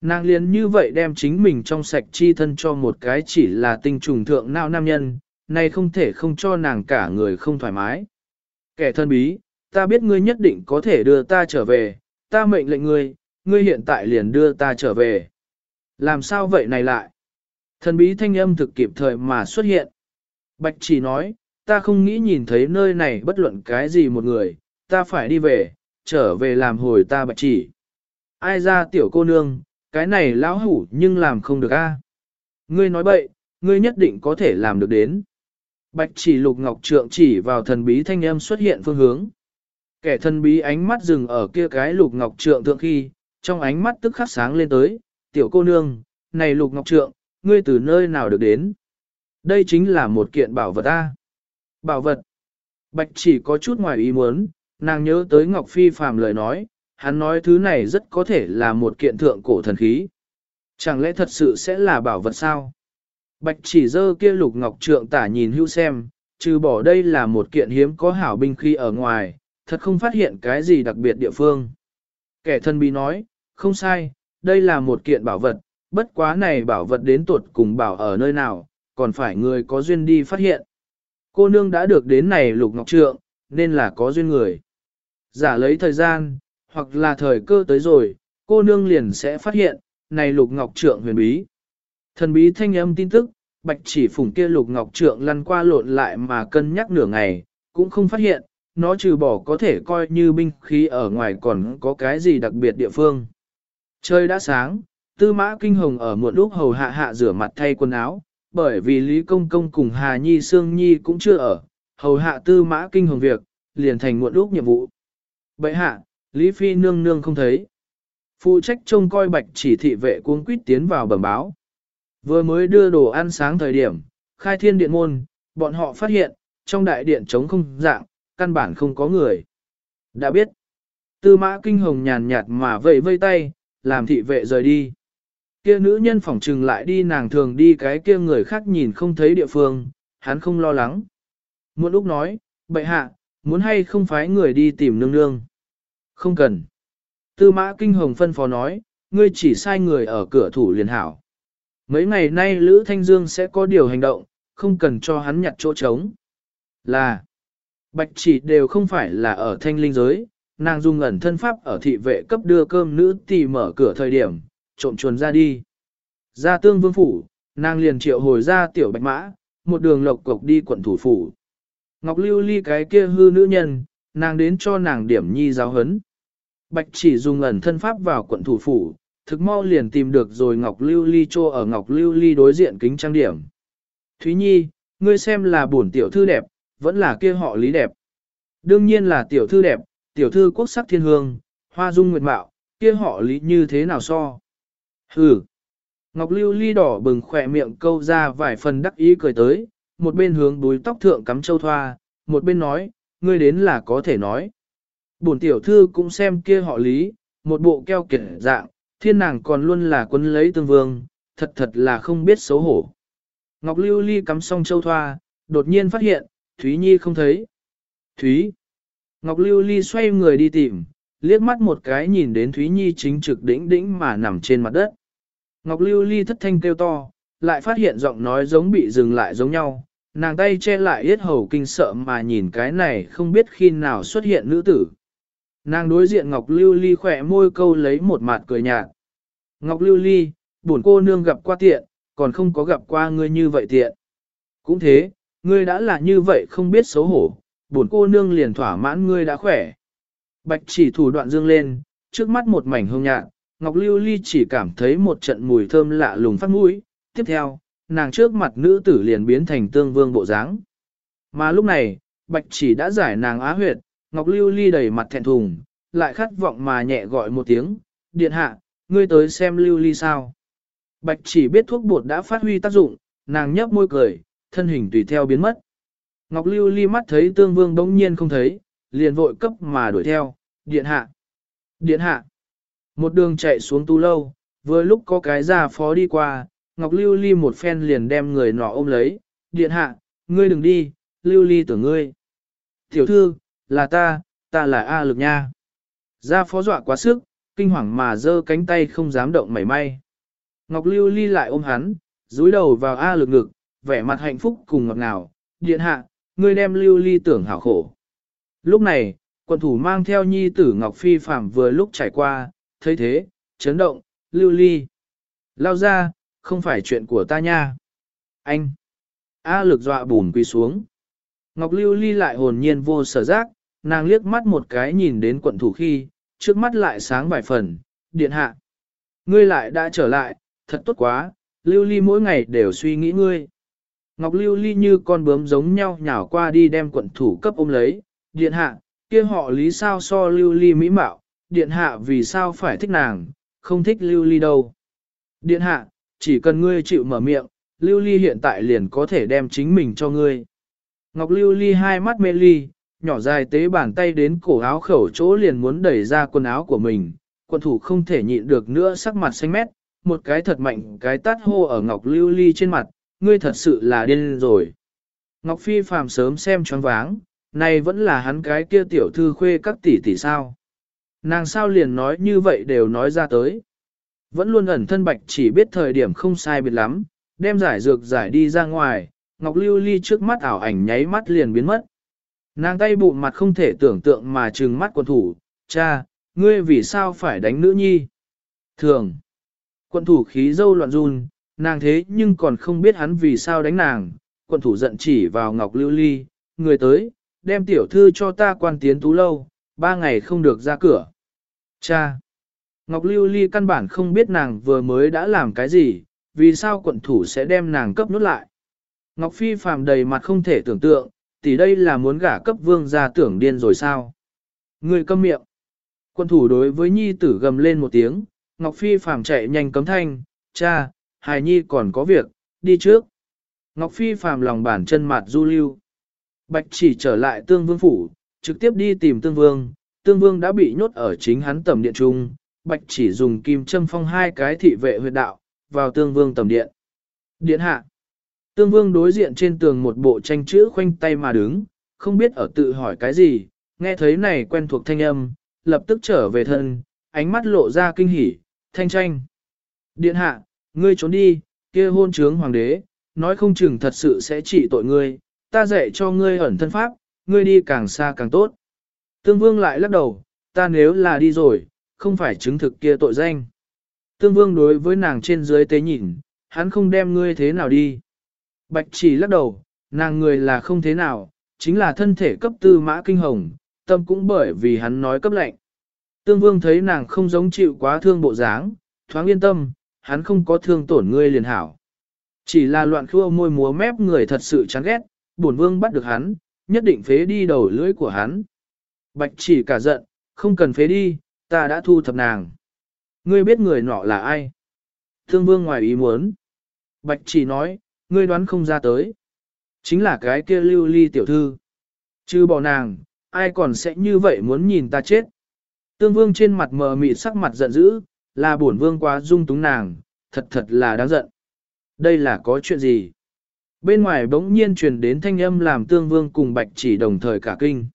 Nàng liền như vậy đem chính mình trong sạch chi thân cho một cái chỉ là tinh trùng thượng nào nam nhân, này không thể không cho nàng cả người không thoải mái. Kẻ thân bí, ta biết ngươi nhất định có thể đưa ta trở về, ta mệnh lệnh ngươi, ngươi hiện tại liền đưa ta trở về. Làm sao vậy này lại? Thần bí thanh âm thực kịp thời mà xuất hiện. Bạch chỉ nói, ta không nghĩ nhìn thấy nơi này bất luận cái gì một người, ta phải đi về, trở về làm hồi ta bạch chỉ. Ai ra tiểu cô nương, cái này lão hủ nhưng làm không được a. Ngươi nói bậy, ngươi nhất định có thể làm được đến. Bạch chỉ lục ngọc trượng chỉ vào thần bí thanh âm xuất hiện phương hướng. Kẻ thần bí ánh mắt dừng ở kia cái lục ngọc trượng thượng khi, trong ánh mắt tức khắc sáng lên tới, tiểu cô nương, này lục ngọc trượng, ngươi từ nơi nào được đến? Đây chính là một kiện bảo vật A. Bảo vật. Bạch chỉ có chút ngoài ý muốn, nàng nhớ tới Ngọc Phi phàm lời nói, hắn nói thứ này rất có thể là một kiện thượng cổ thần khí. Chẳng lẽ thật sự sẽ là bảo vật sao? Bạch chỉ dơ kia lục ngọc trượng tả nhìn hưu xem, trừ bỏ đây là một kiện hiếm có hảo binh khi ở ngoài, thật không phát hiện cái gì đặc biệt địa phương. Kẻ thân bí nói, không sai, đây là một kiện bảo vật, bất quá này bảo vật đến tuột cùng bảo ở nơi nào, còn phải người có duyên đi phát hiện. Cô nương đã được đến này lục ngọc trượng, nên là có duyên người. Giả lấy thời gian, hoặc là thời cơ tới rồi, cô nương liền sẽ phát hiện, này lục ngọc trượng huyền bí. Thần bí thanh âm tin tức, bạch chỉ phủng kia lục ngọc trượng lăn qua lộn lại mà cân nhắc nửa ngày, cũng không phát hiện, nó trừ bỏ có thể coi như binh khí ở ngoài còn có cái gì đặc biệt địa phương. Trời đã sáng, tư mã kinh hồng ở muộn lúc hầu hạ hạ rửa mặt thay quần áo, bởi vì Lý Công Công cùng Hà Nhi Sương Nhi cũng chưa ở, hầu hạ tư mã kinh hồng việc, liền thành muộn lúc nhiệm vụ. Bậy hạ, Lý Phi nương nương không thấy. Phụ trách trông coi bạch chỉ thị vệ cuống quýt tiến vào bẩm báo. Vừa mới đưa đồ ăn sáng thời điểm, khai thiên điện môn, bọn họ phát hiện, trong đại điện trống không dạng, căn bản không có người. Đã biết, tư mã kinh hồng nhàn nhạt mà vẫy vây tay, làm thị vệ rời đi. Kia nữ nhân phỏng trừng lại đi nàng thường đi cái kia người khác nhìn không thấy địa phương, hắn không lo lắng. Một lúc nói, bệ hạ, muốn hay không phái người đi tìm nương nương. Không cần. Tư mã kinh hồng phân phó nói, ngươi chỉ sai người ở cửa thủ liền hảo. Mấy ngày nay Lữ Thanh Dương sẽ có điều hành động, không cần cho hắn nhặt chỗ trống. Là, bạch chỉ đều không phải là ở thanh linh giới, nàng dùng ẩn thân pháp ở thị vệ cấp đưa cơm nữ tì mở cửa thời điểm, trộm chuồn ra đi. Ra tương vương phủ, nàng liền triệu hồi ra tiểu bạch mã, một đường lộc cộc đi quận thủ phủ. Ngọc Lưu Ly cái kia hư nữ nhân, nàng đến cho nàng điểm nhi giáo hấn. Bạch chỉ dùng ẩn thân pháp vào quận thủ phủ, thực mau liền tìm được rồi Ngọc Lưu Ly trô ở Ngọc Lưu Ly đối diện kính trang điểm. Thúy Nhi, ngươi xem là bổn tiểu thư đẹp, vẫn là kia họ lý đẹp. Đương nhiên là tiểu thư đẹp, tiểu thư quốc sắc thiên hương, hoa dung nguyệt mạo, kia họ lý như thế nào so. Hừ. Ngọc Lưu Ly đỏ bừng khỏe miệng câu ra vài phần đắc ý cười tới, một bên hướng đuôi tóc thượng cắm châu thoa, một bên nói, ngươi đến là có thể nói. Bổn tiểu thư cũng xem kia họ lý, một bộ keo kiệt dạng, thiên nàng còn luôn là quân lấy tương vương, thật thật là không biết xấu hổ. Ngọc Lưu Ly cắm xong châu thoa, đột nhiên phát hiện, Thúy Nhi không thấy. Thúy. Ngọc Lưu Ly xoay người đi tìm, liếc mắt một cái nhìn đến Thúy Nhi chính trực đĩnh đĩnh mà nằm trên mặt đất. Ngọc Lưu Ly thất thanh kêu to, lại phát hiện giọng nói giống bị dừng lại giống nhau, nàng tay che lại yết hầu kinh sợ mà nhìn cái này không biết khi nào xuất hiện nữ tử. Nàng đối diện Ngọc Lưu Ly khỏe môi câu lấy một mặt cười nhạt. Ngọc Lưu Ly, buồn cô nương gặp qua tiện, còn không có gặp qua ngươi như vậy tiện. Cũng thế, ngươi đã là như vậy không biết xấu hổ, buồn cô nương liền thỏa mãn ngươi đã khỏe. Bạch chỉ thủ đoạn dương lên, trước mắt một mảnh hương nhạt, Ngọc Lưu Ly chỉ cảm thấy một trận mùi thơm lạ lùng phát mũi, tiếp theo, nàng trước mặt nữ tử liền biến thành tương vương bộ dáng. Mà lúc này, Bạch chỉ đã giải nàng á huyệt, Ngọc Lưu Ly đầy mặt thẹn thùng, lại khát vọng mà nhẹ gọi một tiếng, điện hạ, ngươi tới xem Lưu Ly sao. Bạch chỉ biết thuốc bột đã phát huy tác dụng, nàng nhấp môi cười, thân hình tùy theo biến mất. Ngọc Lưu Ly mắt thấy tương vương đống nhiên không thấy, liền vội cấp mà đuổi theo, điện hạ, điện hạ. Một đường chạy xuống tu lâu, vừa lúc có cái già phó đi qua, Ngọc Lưu Ly một phen liền đem người nọ ôm lấy, điện hạ, ngươi đừng đi, Lưu Ly tưởng ngươi. Tiểu thư, là ta, ta là A lực nha. Gia phó dọa quá sức, kinh hoàng mà giơ cánh tay không dám động mảy may. Ngọc Lưu Ly lại ôm hắn, dúi đầu vào A lực ngực, vẻ mặt hạnh phúc cùng ngọt ngào, điện hạ, ngươi đem Lưu Ly tưởng hảo khổ. Lúc này, Quận thủ mang theo nhi tử Ngọc Phi Phạm vừa lúc trải qua, thấy thế, chấn động, lưu ly. Lao ra, không phải chuyện của ta nha. Anh! A lực dọa bùn quỳ xuống. Ngọc lưu ly lại hồn nhiên vô sở giác, nàng liếc mắt một cái nhìn đến quận thủ khi, trước mắt lại sáng vài phần, điện hạ. Ngươi lại đã trở lại, thật tốt quá, lưu ly mỗi ngày đều suy nghĩ ngươi. Ngọc lưu ly như con bướm giống nhau nhào qua đi đem quận thủ cấp ôm lấy, điện hạ, kia họ lý sao so lưu ly mỹ mạo, điện hạ vì sao phải thích nàng, không thích lưu ly đâu. Điện hạ, chỉ cần ngươi chịu mở miệng, lưu ly hiện tại liền có thể đem chính mình cho ngươi. Ngọc lưu ly hai mắt mê ly, nhỏ dài tế bàn tay đến cổ áo khẩu chỗ liền muốn đẩy ra quần áo của mình, quận thủ không thể nhịn được nữa sắc mặt xanh mét, một cái thật mạnh cái tát hô ở Ngọc lưu ly trên mặt, ngươi thật sự là điên rồi. Ngọc phi phàm sớm xem choáng váng, này vẫn là hắn cái kia tiểu thư khuê các tỷ tỷ sao. Nàng sao liền nói như vậy đều nói ra tới. Vẫn luôn ẩn thân bạch chỉ biết thời điểm không sai biệt lắm, đem giải dược giải đi ra ngoài, Ngọc Lưu Ly trước mắt ảo ảnh nháy mắt liền biến mất. Nàng tay bụng mặt không thể tưởng tượng mà trừng mắt quần thủ, cha, ngươi vì sao phải đánh nữ nhi? Thường, quận thủ khí dâu loạn run, nàng thế nhưng còn không biết hắn vì sao đánh nàng, quận thủ giận chỉ vào Ngọc Lưu Ly, người tới, đem tiểu thư cho ta quan tiến tú lâu, ba ngày không được ra cửa. Cha! Ngọc Lưu Ly căn bản không biết nàng vừa mới đã làm cái gì, vì sao quận thủ sẽ đem nàng cấp nút lại. Ngọc Phi phàm đầy mặt không thể tưởng tượng, tỷ đây là muốn gả cấp vương gia tưởng điên rồi sao. Người câm miệng. quân thủ đối với nhi tử gầm lên một tiếng, Ngọc Phi phàm chạy nhanh cấm thanh, cha, hài nhi còn có việc, đi trước. Ngọc Phi phàm lòng bản chân mặt du lưu. Bạch chỉ trở lại tương vương phủ, trực tiếp đi tìm tương vương, tương vương đã bị nhốt ở chính hắn tầm điện trung, bạch chỉ dùng kim châm phong hai cái thị vệ huyệt đạo, vào tương vương tầm điện. Điện hạ. Tương vương đối diện trên tường một bộ tranh chữ khoanh tay mà đứng, không biết ở tự hỏi cái gì, nghe thấy này quen thuộc thanh âm, lập tức trở về thân, ánh mắt lộ ra kinh hỉ, thanh tranh. Điện hạ, ngươi trốn đi, kia hôn trướng hoàng đế, nói không chừng thật sự sẽ trị tội ngươi, ta dạy cho ngươi ẩn thân pháp, ngươi đi càng xa càng tốt. Tương vương lại lắc đầu, ta nếu là đi rồi, không phải chứng thực kia tội danh. Tương vương đối với nàng trên dưới tế nhìn, hắn không đem ngươi thế nào đi. Bạch chỉ lắc đầu, nàng người là không thế nào, chính là thân thể cấp tư mã kinh hồng, tâm cũng bởi vì hắn nói cấp lệnh. Tương vương thấy nàng không giống chịu quá thương bộ dáng, thoáng yên tâm, hắn không có thương tổn ngươi liền hảo. Chỉ là loạn khua môi múa mép người thật sự chán ghét, bổn vương bắt được hắn, nhất định phế đi đầu lưỡi của hắn. Bạch chỉ cả giận, không cần phế đi, ta đã thu thập nàng. Ngươi biết người nọ là ai? Thương vương ngoài ý muốn. Bạch chỉ nói, ngươi đoán không ra tới. Chính là cái kia lưu ly tiểu thư. Chứ bỏ nàng, ai còn sẽ như vậy muốn nhìn ta chết. Tương vương trên mặt mờ mịt sắc mặt giận dữ, là bổn vương quá dung túng nàng, thật thật là đáng giận. Đây là có chuyện gì? Bên ngoài bỗng nhiên truyền đến thanh âm làm tương vương cùng bạch chỉ đồng thời cả kinh.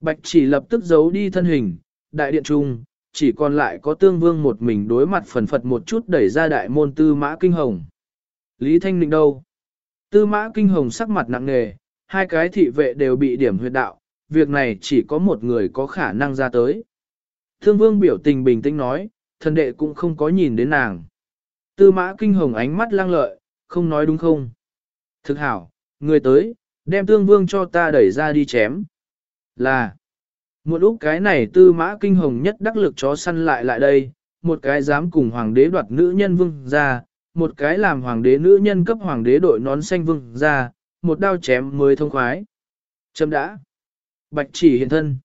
Bạch chỉ lập tức giấu đi thân hình, đại điện trung, chỉ còn lại có tương vương một mình đối mặt phần phật một chút đẩy ra đại môn tư mã kinh hồng. Lý Thanh Ninh đâu? Tư mã kinh hồng sắc mặt nặng nề, hai cái thị vệ đều bị điểm huyệt đạo, việc này chỉ có một người có khả năng ra tới. Thương vương biểu tình bình tĩnh nói, thần đệ cũng không có nhìn đến nàng. Tư mã kinh hồng ánh mắt lang lợi, không nói đúng không? Thực hảo, người tới, đem tương vương cho ta đẩy ra đi chém. Là, một lúc cái này tư mã kinh hồng nhất đắc lực chó săn lại lại đây, một cái dám cùng hoàng đế đoạt nữ nhân vương ra, một cái làm hoàng đế nữ nhân cấp hoàng đế đội nón xanh vương ra, một đao chém mới thông khoái. Châm đã. Bạch chỉ hiện thân.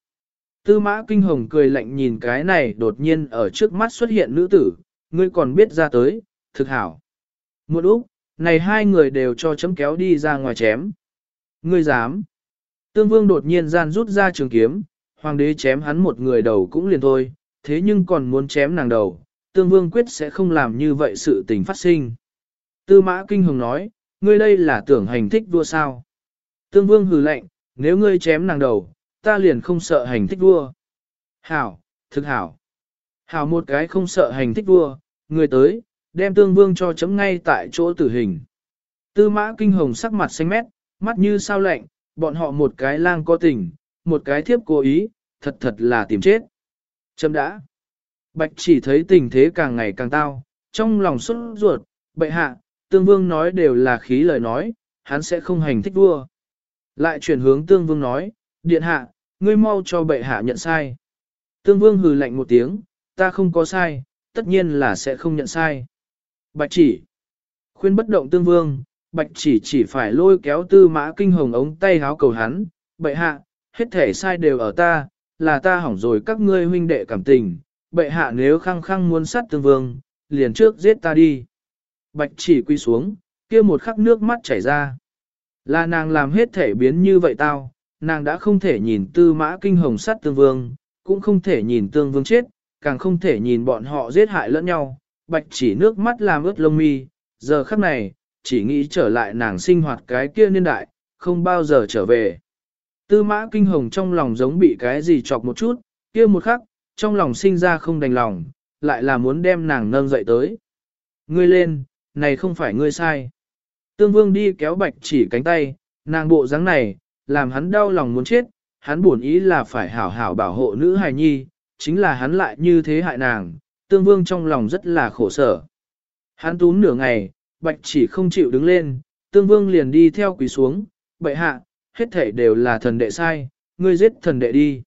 Tư mã kinh hồng cười lạnh nhìn cái này đột nhiên ở trước mắt xuất hiện nữ tử, ngươi còn biết ra tới, thực hảo. Một úc, này hai người đều cho chấm kéo đi ra ngoài chém. Ngươi dám. Tương vương đột nhiên gian rút ra trường kiếm, hoàng đế chém hắn một người đầu cũng liền thôi, thế nhưng còn muốn chém nàng đầu, tương vương quyết sẽ không làm như vậy sự tình phát sinh. Tư mã kinh hồng nói, ngươi đây là tưởng hành thích vua sao. Tương vương hừ lạnh, nếu ngươi chém nàng đầu, ta liền không sợ hành thích vua. Hảo, thực hảo. Hảo một cái không sợ hành thích vua, người tới, đem tương vương cho chấm ngay tại chỗ tử hình. Tư mã kinh hồng sắc mặt xanh mét, mắt như sao lạnh, bọn họ một cái lang có tình, một cái thiếp cố ý, thật thật là tìm chết. Chấm đã. Bạch chỉ thấy tình thế càng ngày càng tao, trong lòng xuất ruột, bệ hạ, tương vương nói đều là khí lời nói, hắn sẽ không hành thích vua. Lại chuyển hướng tương vương nói, điện hạ, ngươi mau cho bệ hạ nhận sai. Tương vương hừ lạnh một tiếng, ta không có sai, tất nhiên là sẽ không nhận sai. Bạch chỉ, khuyên bất động tương vương, bạch chỉ chỉ phải lôi kéo tư mã kinh hồng ống tay háo cầu hắn, bệ hạ, hết thể sai đều ở ta, là ta hỏng rồi các ngươi huynh đệ cảm tình, bệ hạ nếu khăng khăng muốn sát tương vương, liền trước giết ta đi. Bạch chỉ quy xuống, kia một khắc nước mắt chảy ra. Là nàng làm hết thể biến như vậy tao, nàng đã không thể nhìn tư mã kinh hồng sát tương vương, cũng không thể nhìn tương vương chết, càng không thể nhìn bọn họ giết hại lẫn nhau. Bạch chỉ nước mắt làm ướt lông mi, giờ khắc này, chỉ nghĩ trở lại nàng sinh hoạt cái kia niên đại, không bao giờ trở về. Tư mã kinh hồng trong lòng giống bị cái gì chọc một chút, kia một khắc, trong lòng sinh ra không đành lòng, lại là muốn đem nàng nâng dậy tới. Ngươi lên, này không phải ngươi sai. Tương vương đi kéo bạch chỉ cánh tay, nàng bộ dáng này, làm hắn đau lòng muốn chết, hắn buồn ý là phải hảo hảo bảo hộ nữ hài nhi, chính là hắn lại như thế hại nàng, tương vương trong lòng rất là khổ sở. Hắn túm nửa ngày, bạch chỉ không chịu đứng lên, tương vương liền đi theo quỳ xuống, bệ hạ, hết thể đều là thần đệ sai, ngươi giết thần đệ đi.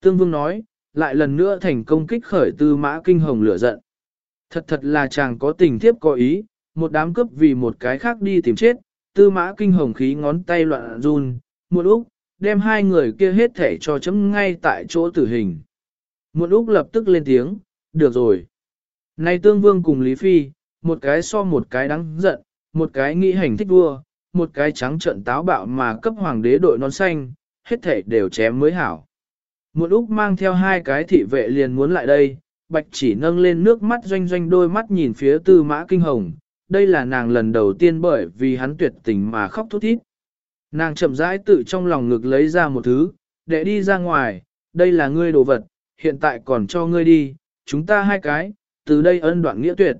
Tương vương nói, lại lần nữa thành công kích khởi tư mã kinh hồng lửa giận. Thật thật là chàng có tình thiếp có ý, một đám cướp vì một cái khác đi tìm chết, tư mã kinh hồng khí ngón tay loạn run, một úc, đem hai người kia hết thể cho chấm ngay tại chỗ tử hình. Một úc lập tức lên tiếng, được rồi. Này tương vương cùng Lý Phi, một cái so một cái đáng giận, một cái nghĩ hành thích vua, một cái trắng trận táo bạo mà cấp hoàng đế đội nón xanh, hết thể đều chém mới hảo. Muộn Úc mang theo hai cái thị vệ liền muốn lại đây, bạch chỉ nâng lên nước mắt doanh doanh đôi mắt nhìn phía tư mã kinh hồng, đây là nàng lần đầu tiên bởi vì hắn tuyệt tình mà khóc thút thít. Nàng chậm rãi tự trong lòng ngực lấy ra một thứ, để đi ra ngoài, đây là ngươi đồ vật, hiện tại còn cho ngươi đi, chúng ta hai cái, từ đây ân đoạn nghĩa tuyệt.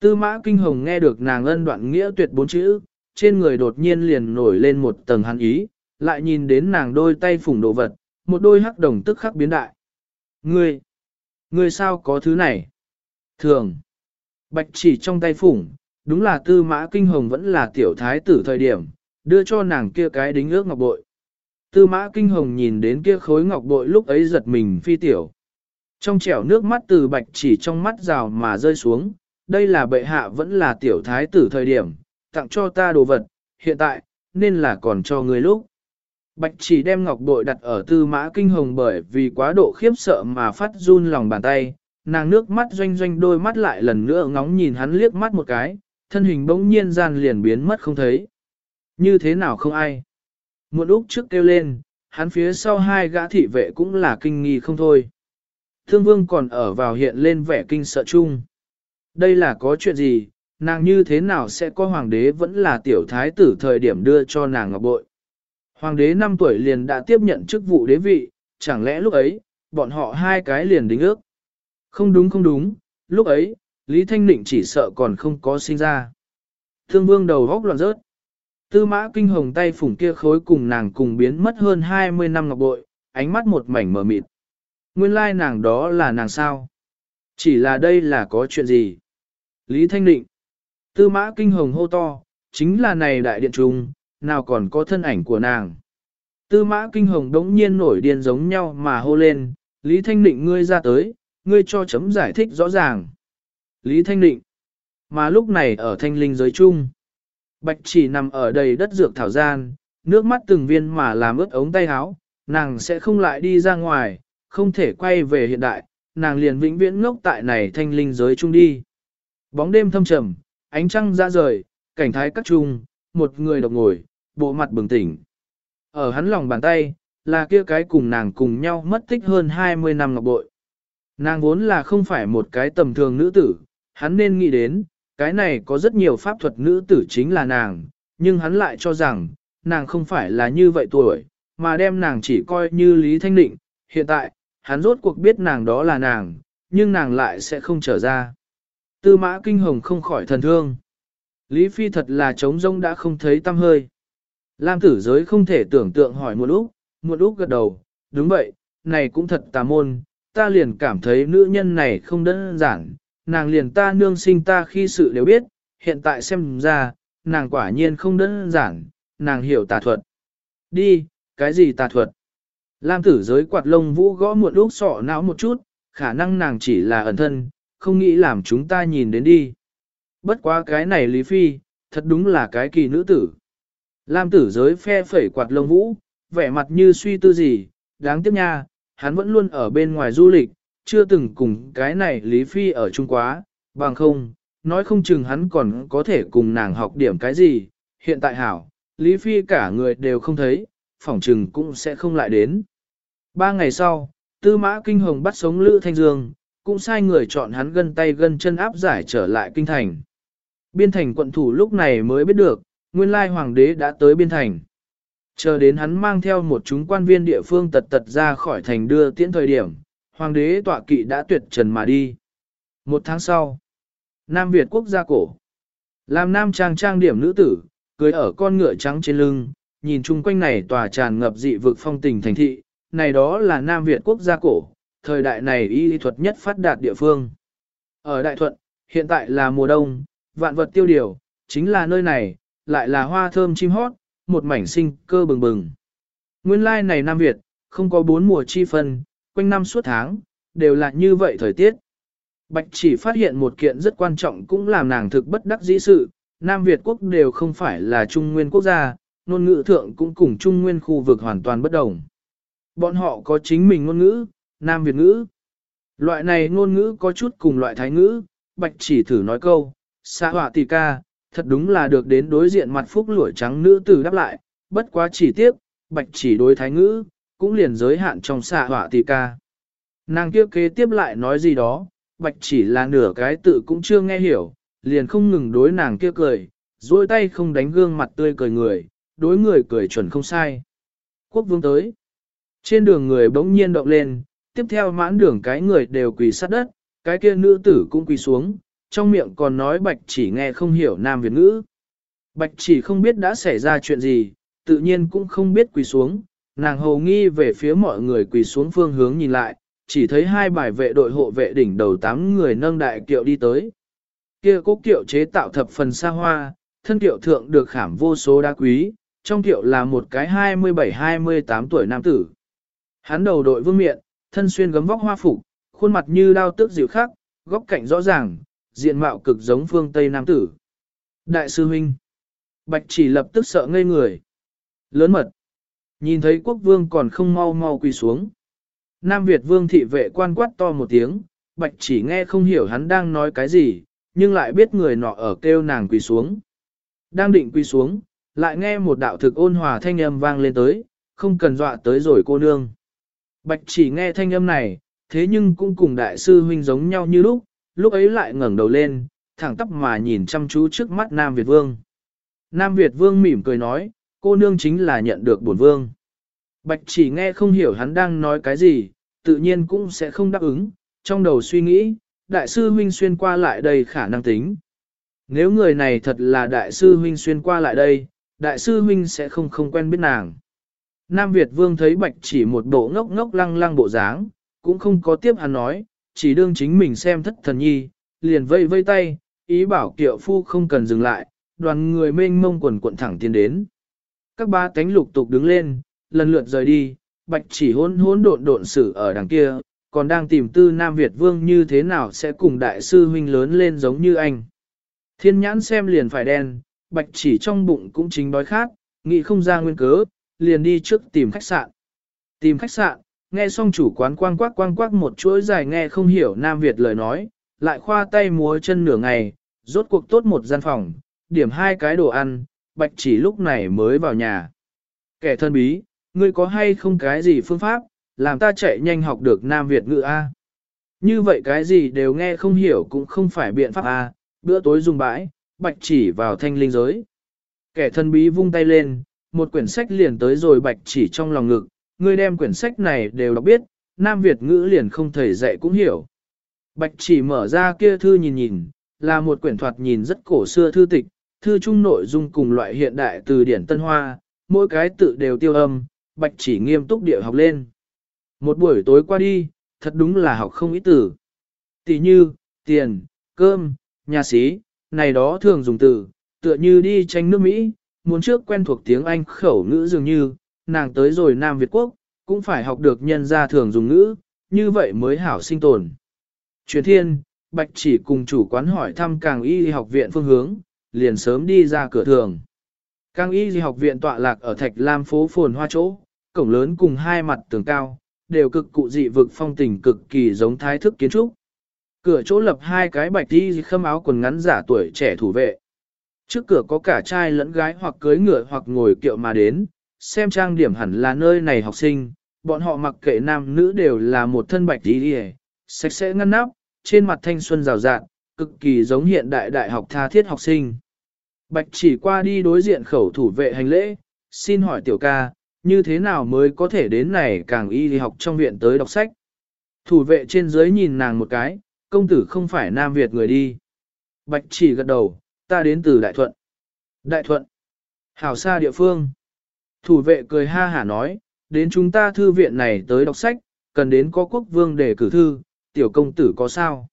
Tư mã kinh hồng nghe được nàng ân đoạn nghĩa tuyệt bốn chữ, trên người đột nhiên liền nổi lên một tầng hắn ý, lại nhìn đến nàng đôi tay phủng đồ vật, một đôi hắc đồng tức khắc biến đại. Ngươi, ngươi sao có thứ này? Thường, bạch chỉ trong tay phủng, đúng là tư mã kinh hồng vẫn là tiểu thái tử thời điểm, đưa cho nàng kia cái đính ước ngọc bội. Tư mã kinh hồng nhìn đến kia khối ngọc bội lúc ấy giật mình phi tiểu. Trong trẻo nước mắt từ bạch chỉ trong mắt rào mà rơi xuống, đây là bệ hạ vẫn là tiểu thái tử thời điểm, tặng cho ta đồ vật, hiện tại, nên là còn cho người lúc. Bạch chỉ đem ngọc bội đặt ở tư mã kinh hồng bởi vì quá độ khiếp sợ mà phát run lòng bàn tay, nàng nước mắt doanh doanh đôi mắt lại lần nữa ngóng nhìn hắn liếc mắt một cái, thân hình bỗng nhiên gian liền biến mất không thấy. Như thế nào không ai? Muộn úc trước kêu lên, hắn phía sau hai gã thị vệ cũng là kinh nghi không thôi. Thương vương còn ở vào hiện lên vẻ kinh sợ chung. Đây là có chuyện gì, nàng như thế nào sẽ có hoàng đế vẫn là tiểu thái tử thời điểm đưa cho nàng ngọc bội. Hoàng đế 5 tuổi liền đã tiếp nhận chức vụ đế vị, chẳng lẽ lúc ấy, bọn họ hai cái liền đính ước. Không đúng không đúng, lúc ấy, Lý Thanh Định chỉ sợ còn không có sinh ra. Thương vương đầu góc loạn rớt. Tư mã kinh hồng tay phủng kia khối cùng nàng cùng biến mất hơn 20 năm ngọc bội, ánh mắt một mảnh mờ mịt. Nguyên lai nàng đó là nàng sao? Chỉ là đây là có chuyện gì? Lý Thanh Định. Tư mã kinh hồng hô to, chính là này đại điện trung, nào còn có thân ảnh của nàng. Tư mã kinh hồng đống nhiên nổi điên giống nhau mà hô lên, Lý Thanh Định ngươi ra tới, ngươi cho chấm giải thích rõ ràng. Lý Thanh Định. Mà lúc này ở thanh linh giới chung, bạch chỉ nằm ở đầy đất dược thảo gian, nước mắt từng viên mà làm ướt ống tay áo, nàng sẽ không lại đi ra ngoài, không thể quay về hiện đại, nàng liền vĩnh viễn ngốc tại này thanh linh giới chung đi. Bóng đêm thâm trầm, ánh trăng ra rời, cảnh thái cắt trung, một người độc ngồi, bộ mặt bừng tỉnh. Ở hắn lòng bàn tay, là kia cái cùng nàng cùng nhau mất tích hơn 20 năm ngọc bội. Nàng vốn là không phải một cái tầm thường nữ tử, hắn nên nghĩ đến, cái này có rất nhiều pháp thuật nữ tử chính là nàng, nhưng hắn lại cho rằng, nàng không phải là như vậy tuổi, mà đem nàng chỉ coi như Lý Thanh Định. Hiện tại, hắn rốt cuộc biết nàng đó là nàng, nhưng nàng lại sẽ không trở ra. Tư mã kinh hồng không khỏi thần thương. Lý Phi thật là trống rông đã không thấy tâm hơi. Lam tử giới không thể tưởng tượng hỏi một lúc, một lúc gật đầu, đúng vậy, này cũng thật tà môn, ta liền cảm thấy nữ nhân này không đơn giản, nàng liền ta nương sinh ta khi sự đều biết, hiện tại xem ra, nàng quả nhiên không đơn giản, nàng hiểu tà thuật. Đi, cái gì tà thuật? Lam tử giới quạt lông vũ gõ một lúc sọ não một chút, khả năng nàng chỉ là ẩn thân, không nghĩ làm chúng ta nhìn đến đi. Bất quá cái này Lý Phi, thật đúng là cái kỳ nữ tử. Lam tử giới phe phẩy quạt lông vũ, vẻ mặt như suy tư gì, đáng tiếc nha, hắn vẫn luôn ở bên ngoài du lịch, chưa từng cùng cái này Lý Phi ở chung quá, bằng không, nói không chừng hắn còn có thể cùng nàng học điểm cái gì, hiện tại hảo, Lý Phi cả người đều không thấy, phỏng chừng cũng sẽ không lại đến. Ba ngày sau, Tư Mã Kinh Hồng bắt sống Lữ Thanh Dương, cũng sai người chọn hắn gân tay gân chân áp giải trở lại kinh thành. Biên thành quận thủ lúc này mới biết được, nguyên lai hoàng đế đã tới biên thành. Chờ đến hắn mang theo một chúng quan viên địa phương tật tật ra khỏi thành đưa tiễn thời điểm, hoàng đế tọa kỵ đã tuyệt trần mà đi. Một tháng sau, Nam Việt quốc gia cổ. Làm nam trang trang điểm nữ tử, cưới ở con ngựa trắng trên lưng, nhìn chung quanh này tòa tràn ngập dị vực phong tình thành thị, này đó là Nam Việt quốc gia cổ, thời đại này y thuật nhất phát đạt địa phương. Ở Đại Thuận, hiện tại là mùa đông, vạn vật tiêu điều, chính là nơi này, lại là hoa thơm chim hót, một mảnh sinh cơ bừng bừng. Nguyên lai này Nam Việt, không có bốn mùa chi phân, quanh năm suốt tháng, đều là như vậy thời tiết. Bạch chỉ phát hiện một kiện rất quan trọng cũng làm nàng thực bất đắc dĩ sự, Nam Việt quốc đều không phải là trung nguyên quốc gia, ngôn ngữ thượng cũng cùng trung nguyên khu vực hoàn toàn bất đồng. Bọn họ có chính mình ngôn ngữ, Nam Việt ngữ. Loại này ngôn ngữ có chút cùng loại thái ngữ, bạch chỉ thử nói câu, xã họa tỷ ca, thật đúng là được đến đối diện mặt phúc lũi trắng nữ tử đáp lại, bất quá chỉ tiếp, bạch chỉ đối thái ngữ, cũng liền giới hạn trong xạ hỏa tỷ ca. Nàng kia kế tiếp lại nói gì đó, bạch chỉ là nửa cái tự cũng chưa nghe hiểu, liền không ngừng đối nàng kia cười, duỗi tay không đánh gương mặt tươi cười người, đối người cười chuẩn không sai. Quốc vương tới. Trên đường người bỗng nhiên động lên, tiếp theo mãn đường cái người đều quỳ sát đất, cái kia nữ tử cũng quỳ xuống, trong miệng còn nói bạch chỉ nghe không hiểu nam Việt ngữ. Bạch chỉ không biết đã xảy ra chuyện gì, tự nhiên cũng không biết quỳ xuống, nàng hầu nghi về phía mọi người quỳ xuống phương hướng nhìn lại, chỉ thấy hai bài vệ đội hộ vệ đỉnh đầu tám người nâng đại kiệu đi tới. Kia cố kiệu chế tạo thập phần xa hoa, thân kiệu thượng được khảm vô số đá quý, trong kiệu là một cái 27-28 tuổi nam tử. Hắn đầu đội vương miện, thân xuyên gấm vóc hoa phục, khuôn mặt như đao tước dịu khắc, góc cạnh rõ ràng, diện mạo cực giống phương Tây Nam tử. Đại sư huynh. Bạch chỉ lập tức sợ ngây người. Lớn mật. Nhìn thấy quốc vương còn không mau mau quỳ xuống. Nam Việt vương thị vệ quan quát to một tiếng, bạch chỉ nghe không hiểu hắn đang nói cái gì, nhưng lại biết người nọ ở kêu nàng quỳ xuống. Đang định quỳ xuống, lại nghe một đạo thực ôn hòa thanh âm vang lên tới, không cần dọa tới rồi cô nương. Bạch chỉ nghe thanh âm này, thế nhưng cũng cùng đại sư huynh giống nhau như lúc, lúc ấy lại ngẩng đầu lên, thẳng tắp mà nhìn chăm chú trước mắt Nam Việt Vương. Nam Việt Vương mỉm cười nói, cô nương chính là nhận được bổn vương. Bạch chỉ nghe không hiểu hắn đang nói cái gì, tự nhiên cũng sẽ không đáp ứng, trong đầu suy nghĩ, đại sư huynh xuyên qua lại đây khả năng tính. Nếu người này thật là đại sư huynh xuyên qua lại đây, đại sư huynh sẽ không không quen biết nàng. Nam Việt Vương thấy bạch chỉ một bộ ngốc ngốc lăng lăng bộ dáng, cũng không có tiếp hắn nói, chỉ đương chính mình xem thất thần nhi, liền vây vây tay, ý bảo kiệu phu không cần dừng lại, đoàn người mênh mông quần cuộn thẳng tiến đến. Các ba cánh lục tục đứng lên, lần lượt rời đi, bạch chỉ hôn hôn độn độn xử ở đằng kia, còn đang tìm tư Nam Việt Vương như thế nào sẽ cùng đại sư huynh lớn lên giống như anh. Thiên nhãn xem liền phải đen, bạch chỉ trong bụng cũng chính đói khát, nghĩ không ra nguyên cớ, liền đi trước tìm khách sạn. Tìm khách sạn, nghe xong chủ quán quang quắc quang quắc một chuỗi dài nghe không hiểu Nam Việt lời nói, lại khoa tay múa chân nửa ngày, rốt cuộc tốt một gian phòng, điểm hai cái đồ ăn, bạch chỉ lúc này mới vào nhà. Kẻ thân bí, ngươi có hay không cái gì phương pháp, làm ta chạy nhanh học được Nam Việt ngữ A. Như vậy cái gì đều nghe không hiểu cũng không phải biện pháp A, bữa tối dùng bãi, bạch chỉ vào thanh linh giới. Kẻ thân bí vung tay lên, một quyển sách liền tới rồi bạch chỉ trong lòng ngực, ngươi đem quyển sách này đều đọc biết, Nam Việt ngữ liền không thầy dạy cũng hiểu. Bạch chỉ mở ra kia thư nhìn nhìn, là một quyển thoạt nhìn rất cổ xưa thư tịch, thư chung nội dung cùng loại hiện đại từ điển Tân Hoa, mỗi cái tự đều tiêu âm, bạch chỉ nghiêm túc địa học lên. Một buổi tối qua đi, thật đúng là học không ít từ. Tỷ như, tiền, cơm, nhà sĩ, này đó thường dùng từ, tựa như đi tranh nước Mỹ, muốn trước quen thuộc tiếng Anh khẩu ngữ dường như, nàng tới rồi Nam Việt Quốc, cũng phải học được nhân gia thường dùng ngữ, như vậy mới hảo sinh tồn. Truyền thiên, Bạch chỉ cùng chủ quán hỏi thăm càng y học viện phương hướng, liền sớm đi ra cửa thường. Càng y học viện tọa lạc ở Thạch Lam phố phồn hoa chỗ, cổng lớn cùng hai mặt tường cao, đều cực cụ dị vực phong tình cực kỳ giống thái thức kiến trúc. Cửa chỗ lập hai cái bạch đi khâm áo quần ngắn giả tuổi trẻ thủ vệ. Trước cửa có cả trai lẫn gái hoặc cưới ngựa hoặc ngồi kiệu mà đến, xem trang điểm hẳn là nơi này học sinh, bọn họ mặc kệ nam nữ đều là một thân bạch đi đi sạch sẽ ngăn nắp, trên mặt thanh xuân rào rạng, cực kỳ giống hiện đại đại học tha thiết học sinh. Bạch chỉ qua đi đối diện khẩu thủ vệ hành lễ, xin hỏi tiểu ca, như thế nào mới có thể đến này càng y đi học trong viện tới đọc sách. Thủ vệ trên dưới nhìn nàng một cái, công tử không phải Nam Việt người đi. Bạch chỉ gật đầu, ta đến từ Đại Thuận. Đại Thuận. Hảo xa địa phương. Thủ vệ cười ha hả nói, đến chúng ta thư viện này tới đọc sách, cần đến có quốc vương để cử thư, tiểu công tử có sao?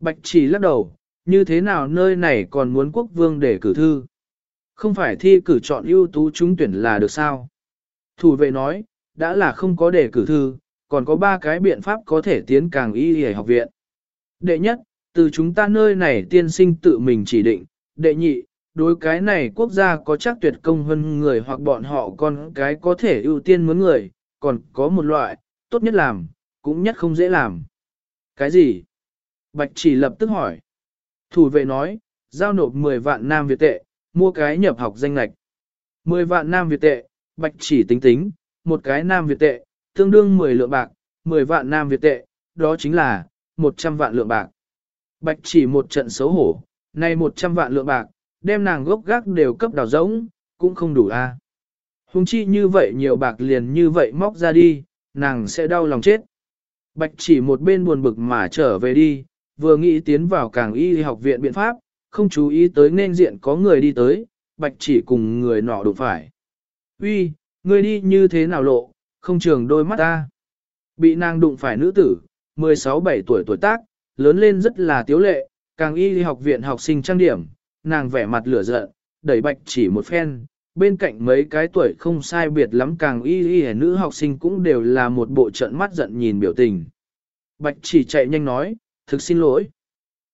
Bạch chỉ lắc đầu, như thế nào nơi này còn muốn quốc vương để cử thư? Không phải thi cử chọn ưu tú trúng tuyển là được sao? Thủ vệ nói, đã là không có để cử thư, còn có ba cái biện pháp có thể tiến càng y hề học viện. Đệ nhất, từ chúng ta nơi này tiên sinh tự mình chỉ định. Đệ nhị, đối cái này quốc gia có chắc tuyệt công hơn người hoặc bọn họ còn cái có thể ưu tiên muốn người, còn có một loại, tốt nhất làm, cũng nhất không dễ làm. Cái gì? Bạch chỉ lập tức hỏi. Thủ vệ nói, giao nộp 10 vạn nam Việt tệ, mua cái nhập học danh lạch. 10 vạn nam Việt tệ, bạch chỉ tính tính, một cái nam Việt tệ, tương đương 10 lượng bạc, 10 vạn nam Việt tệ, đó chính là 100 vạn lượng bạc. Bạch chỉ một trận xấu hổ, này 100 vạn lượng bạc, đem nàng gốc gác đều cấp đào rỗng, cũng không đủ a. À. Hùng chi như vậy nhiều bạc liền như vậy móc ra đi, nàng sẽ đau lòng chết. Bạch chỉ một bên buồn bực mà trở về đi, vừa nghĩ tiến vào càng y học viện biện pháp, không chú ý tới nên diện có người đi tới, bạch chỉ cùng người nọ đụng phải. Uy, người đi như thế nào lộ, không trường đôi mắt ta. Bị nàng đụng phải nữ tử, 16-17 tuổi tuổi tác, lớn lên rất là tiếu lệ, càng y học viện học sinh trang điểm, nàng vẻ mặt lửa giận, đẩy bạch chỉ một phen, bên cạnh mấy cái tuổi không sai biệt lắm càng y y nữ học sinh cũng đều là một bộ trận mắt giận nhìn biểu tình. Bạch chỉ chạy nhanh nói, thực xin lỗi.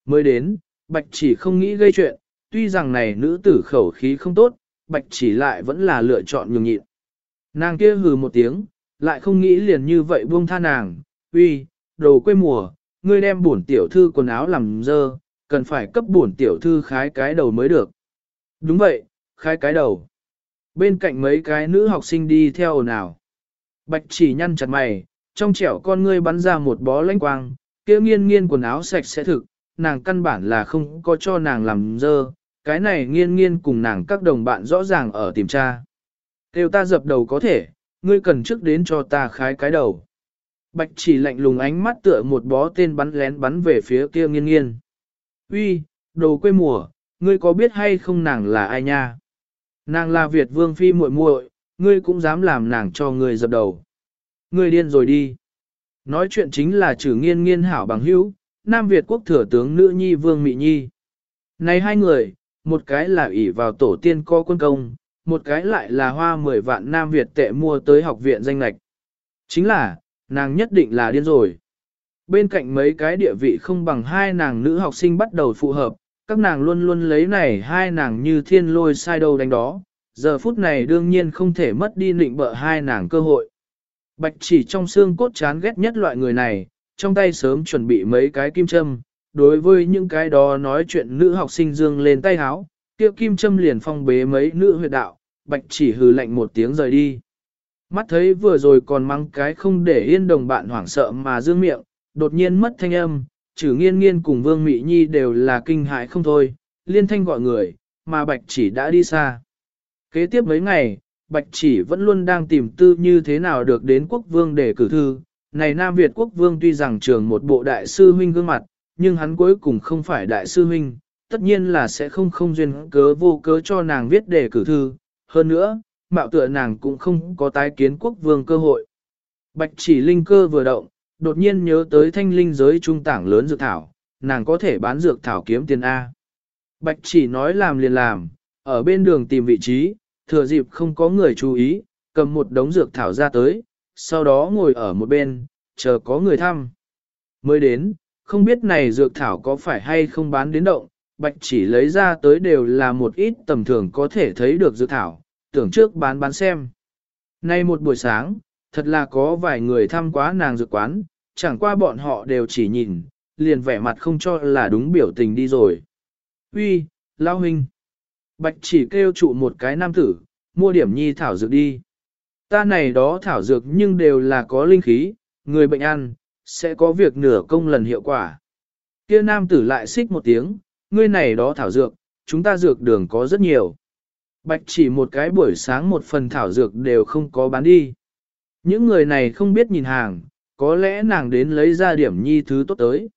Mới đến, bạch chỉ không nghĩ gây chuyện, tuy rằng này nữ tử khẩu khí không tốt, bạch chỉ lại vẫn là lựa chọn nhường nhịn. Nàng kia hừ một tiếng, lại không nghĩ liền như vậy buông tha nàng, uy, đồ quê mùa, ngươi đem bổn tiểu thư quần áo làm dơ, cần phải cấp bổn tiểu thư khái cái đầu mới được. Đúng vậy, khái cái đầu. Bên cạnh mấy cái nữ học sinh đi theo nào. Bạch chỉ nhăn chặt mày, trong trẻo con ngươi bắn ra một bó lanh quang, kia nghiên nghiên quần áo sạch sẽ thực, nàng căn bản là không có cho nàng làm dơ, cái này nghiên nghiên cùng nàng các đồng bạn rõ ràng ở tìm tra. Kêu ta dập đầu có thể, ngươi cần trước đến cho ta khái cái đầu. Bạch chỉ lạnh lùng ánh mắt tựa một bó tên bắn lén bắn về phía kia nghiên nghiên. Uy, đồ quê mùa, ngươi có biết hay không nàng là ai nha? Nàng là Việt vương phi muội muội, ngươi cũng dám làm nàng cho ngươi dập đầu. Ngươi điên rồi đi. Nói chuyện chính là trừ nghiên nghiên hảo bằng hữu, Nam Việt quốc thừa tướng nữ nhi vương mị nhi. Này hai người, một cái là ỷ vào tổ tiên co quân công, một cái lại là hoa 10 vạn Nam Việt tệ mua tới học viện danh lạch. Chính là, nàng nhất định là điên rồi. Bên cạnh mấy cái địa vị không bằng hai nàng nữ học sinh bắt đầu phù hợp, các nàng luôn luôn lấy này hai nàng như thiên lôi sai đâu đánh đó, giờ phút này đương nhiên không thể mất đi nịnh bợ hai nàng cơ hội. Bạch chỉ trong xương cốt chán ghét nhất loại người này, trong tay sớm chuẩn bị mấy cái kim châm, đối với những cái đó nói chuyện nữ học sinh dương lên tay háo, kia kim châm liền phong bế mấy nữ huyệt đạo, bạch chỉ hừ lạnh một tiếng rời đi. Mắt thấy vừa rồi còn mang cái không để yên đồng bạn hoảng sợ mà dương miệng, đột nhiên mất thanh âm, trừ nghiên nghiên cùng Vương Mị Nhi đều là kinh hại không thôi, liên thanh gọi người, mà Bạch chỉ đã đi xa. Kế tiếp mấy ngày, Bạch chỉ vẫn luôn đang tìm tư như thế nào được đến quốc vương để cử thư. Này Nam Việt quốc vương tuy rằng trường một bộ đại sư huynh gương mặt, nhưng hắn cuối cùng không phải đại sư huynh, tất nhiên là sẽ không không duyên cớ vô cớ cho nàng viết đề cử thư. Hơn nữa, mạo tựa nàng cũng không có tái kiến quốc vương cơ hội. Bạch chỉ linh cơ vừa động, đột nhiên nhớ tới thanh linh giới trung tảng lớn dược thảo, nàng có thể bán dược thảo kiếm tiền A. Bạch chỉ nói làm liền làm, ở bên đường tìm vị trí, thừa dịp không có người chú ý, cầm một đống dược thảo ra tới, sau đó ngồi ở một bên, chờ có người thăm. Mới đến, không biết này dược thảo có phải hay không bán đến động, bạch chỉ lấy ra tới đều là một ít tầm thường có thể thấy được dược thảo, tưởng trước bán bán xem. Nay một buổi sáng, thật là có vài người thăm quá nàng dược quán, chẳng qua bọn họ đều chỉ nhìn, liền vẻ mặt không cho là đúng biểu tình đi rồi. Uy, lao huynh. Bạch chỉ kêu trụ một cái nam tử, mua điểm nhi thảo dược đi. Ta này đó thảo dược nhưng đều là có linh khí, người bệnh ăn, sẽ có việc nửa công lần hiệu quả. Kia nam tử lại xích một tiếng, ngươi này đó thảo dược, chúng ta dược đường có rất nhiều. Bạch chỉ một cái buổi sáng một phần thảo dược đều không có bán đi. Những người này không biết nhìn hàng, có lẽ nàng đến lấy ra điểm nhi thứ tốt tới.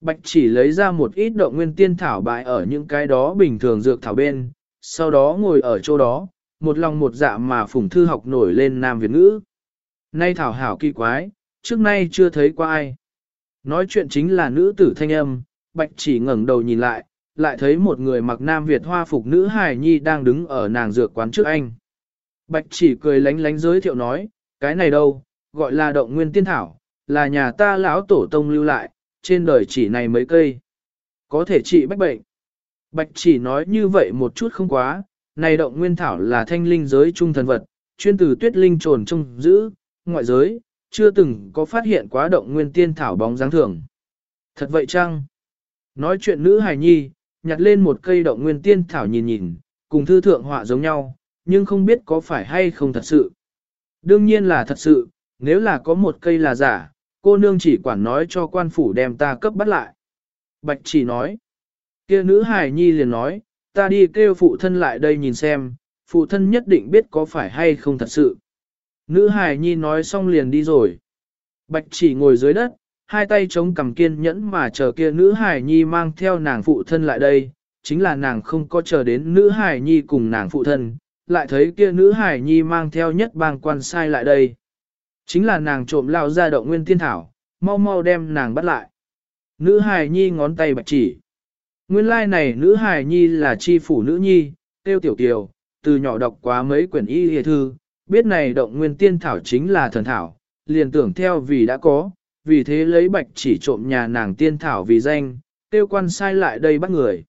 Bạch chỉ lấy ra một ít động nguyên tiên thảo bại ở những cái đó bình thường dược thảo bên, sau đó ngồi ở chỗ đó, một lòng một dạ mà phùng thư học nổi lên Nam Việt ngữ. Nay thảo hảo kỳ quái, trước nay chưa thấy qua ai. Nói chuyện chính là nữ tử thanh âm, bạch chỉ ngẩng đầu nhìn lại, lại thấy một người mặc Nam Việt hoa phục nữ hài nhi đang đứng ở nàng dược quán trước anh. Bạch chỉ cười lánh lánh giới thiệu nói, cái này đâu, gọi là động nguyên tiên thảo, là nhà ta lão tổ tông lưu lại, trên đời chỉ này mấy cây. Có thể trị bách bệnh. Bạch chỉ nói như vậy một chút không quá, này động nguyên thảo là thanh linh giới trung thần vật, chuyên từ tuyết linh trồn trong giữ, ngoại giới, chưa từng có phát hiện quá động nguyên tiên thảo bóng dáng thường. Thật vậy chăng? Nói chuyện nữ hài nhi, nhặt lên một cây động nguyên tiên thảo nhìn nhìn, cùng thư thượng họa giống nhau, nhưng không biết có phải hay không thật sự. Đương nhiên là thật sự, nếu là có một cây là giả, cô nương chỉ quản nói cho quan phủ đem ta cấp bắt lại. Bạch chỉ nói, kia nữ hài nhi liền nói, ta đi kêu phụ thân lại đây nhìn xem, phụ thân nhất định biết có phải hay không thật sự. Nữ hài nhi nói xong liền đi rồi. Bạch chỉ ngồi dưới đất, hai tay chống cầm kiên nhẫn mà chờ kia nữ hài nhi mang theo nàng phụ thân lại đây, chính là nàng không có chờ đến nữ hài nhi cùng nàng phụ thân, lại thấy kia nữ hài nhi mang theo nhất bang quan sai lại đây. Chính là nàng trộm lao ra động nguyên tiên thảo, mau mau đem nàng bắt lại. Nữ hài nhi ngón tay bạch chỉ. Nguyên lai like này nữ hài nhi là chi phủ nữ nhi, tiêu tiểu kiều, từ nhỏ đọc quá mấy quyển y hề thư, biết này động nguyên tiên thảo chính là thần thảo, liền tưởng theo vì đã có, vì thế lấy bạch chỉ trộm nhà nàng tiên thảo vì danh, tiêu quan sai lại đây bắt người.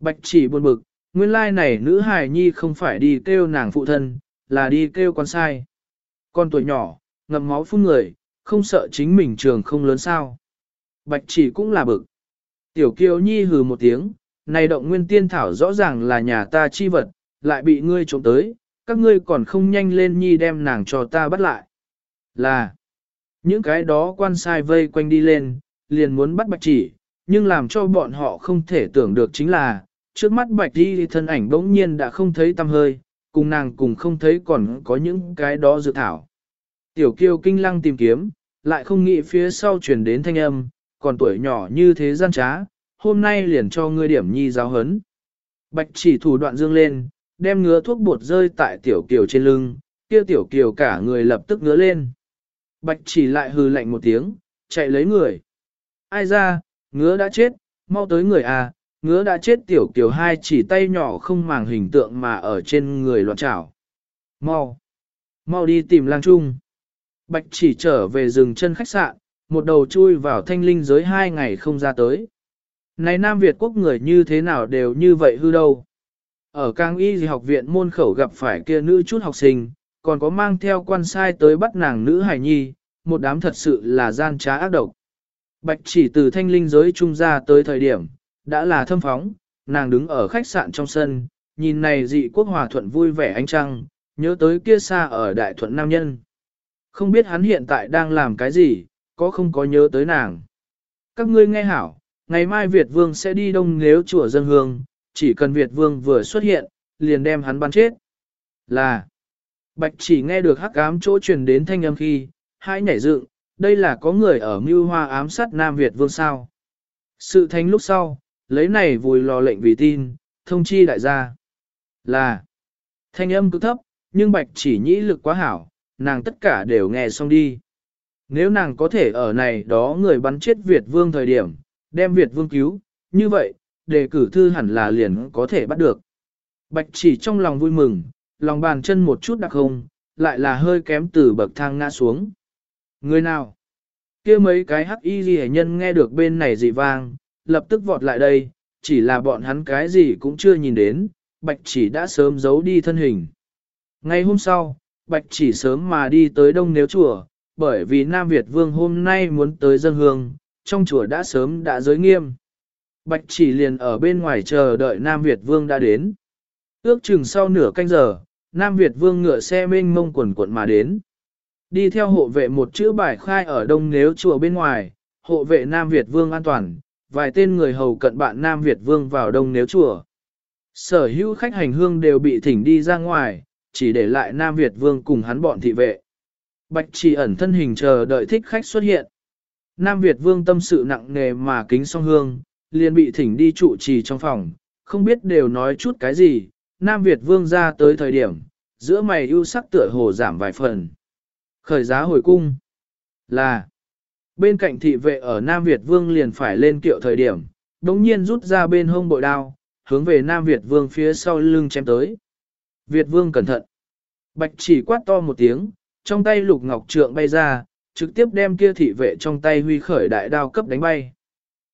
Bạch chỉ buồn bực, nguyên lai này nữ hài nhi không phải đi kêu nàng phụ thân, là đi kêu quan sai. Con tuổi nhỏ, ngậm máu phun người, không sợ chính mình trường không lớn sao. Bạch chỉ cũng là bực. Tiểu kiều nhi hừ một tiếng, này động nguyên tiên thảo rõ ràng là nhà ta chi vật, lại bị ngươi trộm tới, các ngươi còn không nhanh lên nhi đem nàng cho ta bắt lại. Là, những cái đó quan sai vây quanh đi lên, liền muốn bắt bạch chỉ, nhưng làm cho bọn họ không thể tưởng được chính là, trước mắt bạch đi thân ảnh bỗng nhiên đã không thấy tâm hơi, cùng nàng cùng không thấy còn có những cái đó dự thảo. Tiểu kiêu kinh lăng tìm kiếm, lại không nghĩ phía sau truyền đến thanh âm, còn tuổi nhỏ như thế gian trá, hôm nay liền cho ngươi điểm nhi giáo hấn. Bạch chỉ thủ đoạn dương lên, đem ngứa thuốc bột rơi tại tiểu kiều trên lưng, kia tiểu kiều cả người lập tức ngứa lên. Bạch chỉ lại hừ lạnh một tiếng, chạy lấy người. Ai ra, ngứa đã chết, mau tới người à, ngứa đã chết tiểu kiều hai chỉ tay nhỏ không màng hình tượng mà ở trên người loạn trảo. Mau, mau đi tìm lang trung. Bạch chỉ trở về rừng chân khách sạn, một đầu chui vào thanh linh giới hai ngày không ra tới. Này Nam Việt quốc người như thế nào đều như vậy hư đâu. Ở Cang Y học viện môn khẩu gặp phải kia nữ chút học sinh, còn có mang theo quan sai tới bắt nàng nữ hải nhi, một đám thật sự là gian trá ác độc. Bạch chỉ từ thanh linh giới trung ra tới thời điểm, đã là thâm phóng, nàng đứng ở khách sạn trong sân, nhìn này dị quốc hòa thuận vui vẻ ánh trăng, nhớ tới kia xa ở đại thuận nam nhân. Không biết hắn hiện tại đang làm cái gì, có không có nhớ tới nàng. Các ngươi nghe hảo, ngày mai Việt Vương sẽ đi đông nếu chùa dân hương, chỉ cần Việt Vương vừa xuất hiện, liền đem hắn bắn chết. Là, Bạch chỉ nghe được hắc ám chỗ truyền đến thanh âm khi, hai nhảy dựng, đây là có người ở mưu hoa ám sát Nam Việt Vương sao. Sự thanh lúc sau, lấy này vùi lò lệnh vì tin, thông chi đại gia. Là, thanh âm cứ thấp, nhưng bạch chỉ nhĩ lực quá hảo, nàng tất cả đều nghe xong đi. Nếu nàng có thể ở này đó người bắn chết Việt vương thời điểm, đem Việt vương cứu, như vậy, đề cử thư hẳn là liền có thể bắt được. Bạch chỉ trong lòng vui mừng, lòng bàn chân một chút đặc không, lại là hơi kém từ bậc thang ngã xuống. Người nào? kia mấy cái hắc y ghi nhân nghe được bên này dị vang, lập tức vọt lại đây, chỉ là bọn hắn cái gì cũng chưa nhìn đến, bạch chỉ đã sớm giấu đi thân hình. Ngày hôm sau, bạch chỉ sớm mà đi tới đông nếu chùa, bởi vì Nam Việt Vương hôm nay muốn tới dân hương, trong chùa đã sớm đã giới nghiêm. Bạch chỉ liền ở bên ngoài chờ đợi Nam Việt Vương đã đến. Ước chừng sau nửa canh giờ, Nam Việt Vương ngựa xe mênh mông quần quận mà đến. Đi theo hộ vệ một chữ bài khai ở đông nếu chùa bên ngoài, hộ vệ Nam Việt Vương an toàn, vài tên người hầu cận bạn Nam Việt Vương vào đông nếu chùa. Sở hữu khách hành hương đều bị thỉnh đi ra ngoài, chỉ để lại Nam Việt Vương cùng hắn bọn thị vệ. Bạch chỉ ẩn thân hình chờ đợi thích khách xuất hiện. Nam Việt Vương tâm sự nặng nề mà kính song hương, liền bị thỉnh đi trụ trì trong phòng, không biết đều nói chút cái gì, Nam Việt Vương ra tới thời điểm, giữa mày ưu sắc tựa hồ giảm vài phần. Khởi giá hồi cung là bên cạnh thị vệ ở Nam Việt Vương liền phải lên kiệu thời điểm, đống nhiên rút ra bên hông bội đao, hướng về Nam Việt Vương phía sau lưng chém tới. Việt Vương cẩn thận. Bạch chỉ quát to một tiếng, trong tay lục ngọc trượng bay ra, trực tiếp đem kia thị vệ trong tay huy khởi đại đao cấp đánh bay.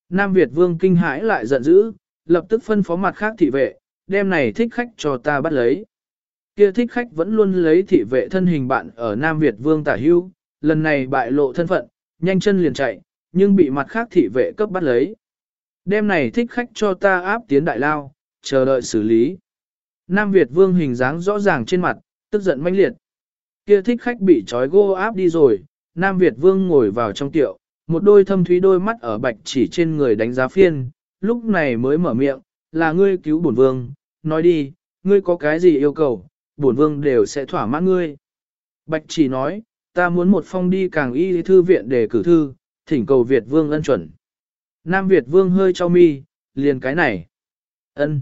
Nam Việt Vương kinh hãi lại giận dữ, lập tức phân phó mặt khác thị vệ, đem này thích khách cho ta bắt lấy. Kia thích khách vẫn luôn lấy thị vệ thân hình bạn ở Nam Việt Vương tả hưu, lần này bại lộ thân phận, nhanh chân liền chạy, nhưng bị mặt khác thị vệ cấp bắt lấy. Đem này thích khách cho ta áp tiến đại lao, chờ đợi xử lý. Nam Việt Vương hình dáng rõ ràng trên mặt, tức giận mãnh liệt. Kia thích khách bị trói gô áp đi rồi, Nam Việt Vương ngồi vào trong tiệu, một đôi thâm thúy đôi mắt ở bạch chỉ trên người đánh giá phiên, lúc này mới mở miệng, là ngươi cứu bổn vương, nói đi, ngươi có cái gì yêu cầu, bổn vương đều sẽ thỏa mãn ngươi. Bạch chỉ nói, ta muốn một phong đi càng y thư viện để cử thư, thỉnh cầu Việt vương ân chuẩn. Nam Việt vương hơi cho mi, liền cái này. ân.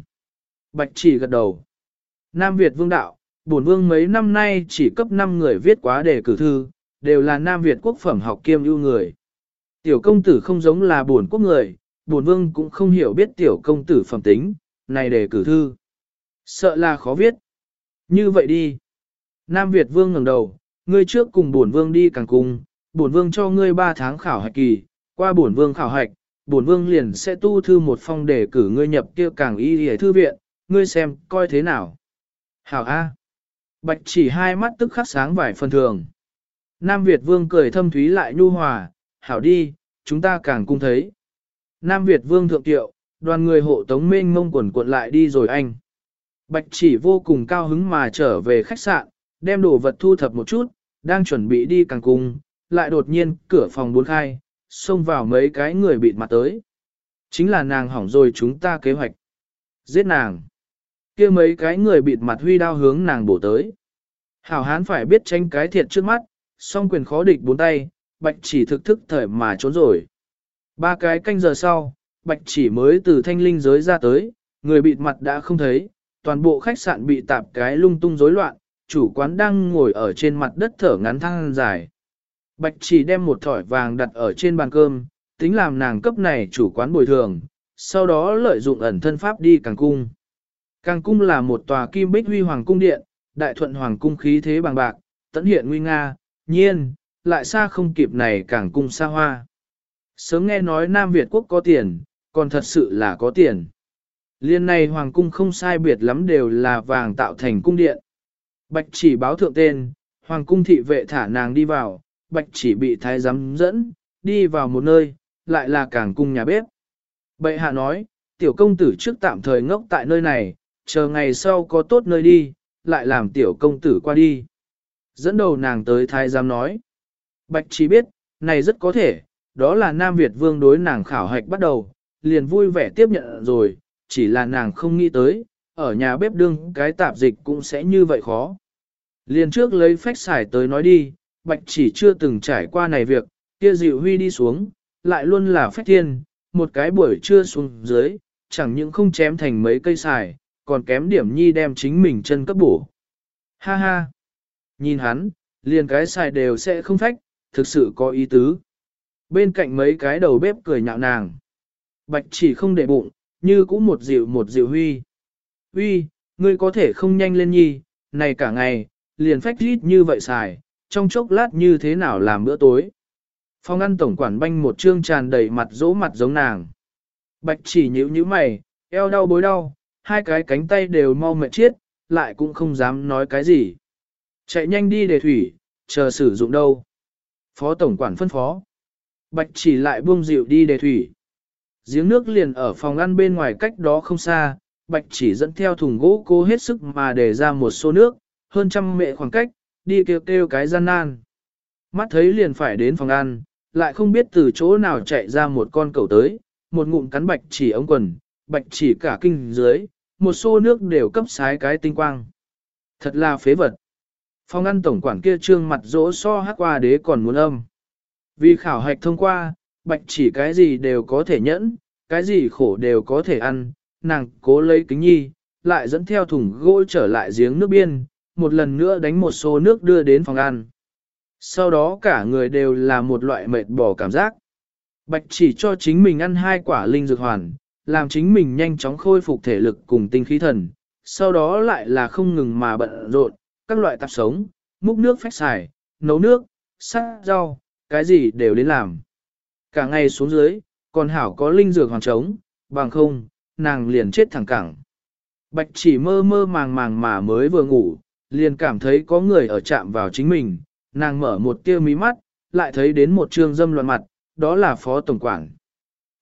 Bạch chỉ gật đầu. Nam Việt vương đạo, bổn vương mấy năm nay chỉ cấp 5 người viết quá đề cử thư, đều là Nam Việt quốc phẩm học kiêm ưu người. Tiểu công tử không giống là bổn quốc người, bổn vương cũng không hiểu biết tiểu công tử phẩm tính, này đề cử thư. Sợ là khó viết. Như vậy đi. Nam Việt vương ngẩng đầu, ngươi trước cùng bổn vương đi càng cùng, bổn vương cho ngươi 3 tháng khảo hạch kỳ, qua bổn vương khảo hạch, bổn vương liền sẽ tu thư một phong để cử ngươi nhập kia càng y y thư viện, ngươi xem coi thế nào. Hảo A. Bạch chỉ hai mắt tức khắc sáng vài phần thường. Nam Việt vương cười thâm thúy lại nhu hòa, hảo đi, chúng ta càng cung thấy. Nam Việt vương thượng tiệu, đoàn người hộ tống mênh mông quần cuộn lại đi rồi anh. Bạch chỉ vô cùng cao hứng mà trở về khách sạn, đem đồ vật thu thập một chút, đang chuẩn bị đi càng cung, lại đột nhiên cửa phòng bốn khai, xông vào mấy cái người bịt mặt tới. Chính là nàng hỏng rồi chúng ta kế hoạch. Giết nàng kia mấy cái người bịt mặt huy đao hướng nàng bổ tới. Hảo hán phải biết tranh cái thiệt trước mắt, song quyền khó địch bốn tay, bạch chỉ thực thức thời mà trốn rồi. Ba cái canh giờ sau, bạch chỉ mới từ thanh linh giới ra tới, người bịt mặt đã không thấy, toàn bộ khách sạn bị tạp cái lung tung rối loạn, chủ quán đang ngồi ở trên mặt đất thở ngắn thăng dài. Bạch chỉ đem một thỏi vàng đặt ở trên bàn cơm, tính làm nàng cấp này chủ quán bồi thường, sau đó lợi dụng ẩn thân pháp đi càng cung. Càng cung là một tòa kim bích huy hoàng cung điện, đại thuận hoàng cung khí thế bằng bạc, tận hiện nguy nga, nhiên, lại xa không kịp này càng cung xa hoa. Sớm nghe nói Nam Việt quốc có tiền, còn thật sự là có tiền. Liên này hoàng cung không sai biệt lắm đều là vàng tạo thành cung điện. Bạch chỉ báo thượng tên, hoàng cung thị vệ thả nàng đi vào, bạch chỉ bị thái giám dẫn, đi vào một nơi, lại là càng cung nhà bếp. Bệ hạ nói, tiểu công tử trước tạm thời ngốc tại nơi này, chờ ngày sau có tốt nơi đi, lại làm tiểu công tử qua đi. Dẫn đầu nàng tới thái giám nói. Bạch chỉ biết, này rất có thể, đó là Nam Việt vương đối nàng khảo hạch bắt đầu, liền vui vẻ tiếp nhận rồi, chỉ là nàng không nghĩ tới, ở nhà bếp đương cái tạp dịch cũng sẽ như vậy khó. Liền trước lấy phách xài tới nói đi, bạch chỉ chưa từng trải qua này việc, kia dịu huy đi xuống, lại luôn là phách thiên, một cái buổi trưa xuống dưới, chẳng những không chém thành mấy cây xài, còn kém điểm nhi đem chính mình chân cấp bổ. Ha ha! Nhìn hắn, liền cái xài đều sẽ không phách, thực sự có ý tứ. Bên cạnh mấy cái đầu bếp cười nhạo nàng. Bạch chỉ không để bụng, như cũng một dịu một dịu huy. Huy, ngươi có thể không nhanh lên nhi, này cả ngày, liền phách rít như vậy xài, trong chốc lát như thế nào làm bữa tối. Phong ăn tổng quản banh một trương tràn đầy mặt dỗ mặt giống nàng. Bạch chỉ nhíu nhíu mày, eo đau bối đau, hai cái cánh tay đều mau mệt chết, lại cũng không dám nói cái gì. Chạy nhanh đi để thủy, chờ sử dụng đâu. Phó tổng quản phân phó. Bạch chỉ lại buông dịu đi để thủy. Giếng nước liền ở phòng ăn bên ngoài cách đó không xa, bạch chỉ dẫn theo thùng gỗ cố hết sức mà để ra một số nước, hơn trăm mệ khoảng cách, đi kêu kêu cái gian nan. Mắt thấy liền phải đến phòng ăn, lại không biết từ chỗ nào chạy ra một con cẩu tới, một ngụm cắn bạch chỉ ống quần, bạch chỉ cả kinh dưới, một xô nước đều cấp sái cái tinh quang. Thật là phế vật. Phòng ăn tổng quản kia trương mặt rỗ so hát qua đế còn muốn âm. Vì khảo hạch thông qua, bạch chỉ cái gì đều có thể nhẫn, cái gì khổ đều có thể ăn, nàng cố lấy kính nhi, lại dẫn theo thùng gỗ trở lại giếng nước biên, một lần nữa đánh một xô nước đưa đến phòng ăn. Sau đó cả người đều là một loại mệt bỏ cảm giác. Bạch chỉ cho chính mình ăn hai quả linh dược hoàn, làm chính mình nhanh chóng khôi phục thể lực cùng tinh khí thần, sau đó lại là không ngừng mà bận rộn, các loại tạp sống, múc nước phách xài, nấu nước, sát rau, cái gì đều đến làm. Cả ngày xuống dưới, còn hảo có linh dược hoàn trống, bằng không, nàng liền chết thẳng cẳng. Bạch chỉ mơ mơ màng màng mà mới vừa ngủ, liền cảm thấy có người ở chạm vào chính mình, nàng mở một tia mí mắt, lại thấy đến một trương dâm loạn mặt, đó là phó tổng quản.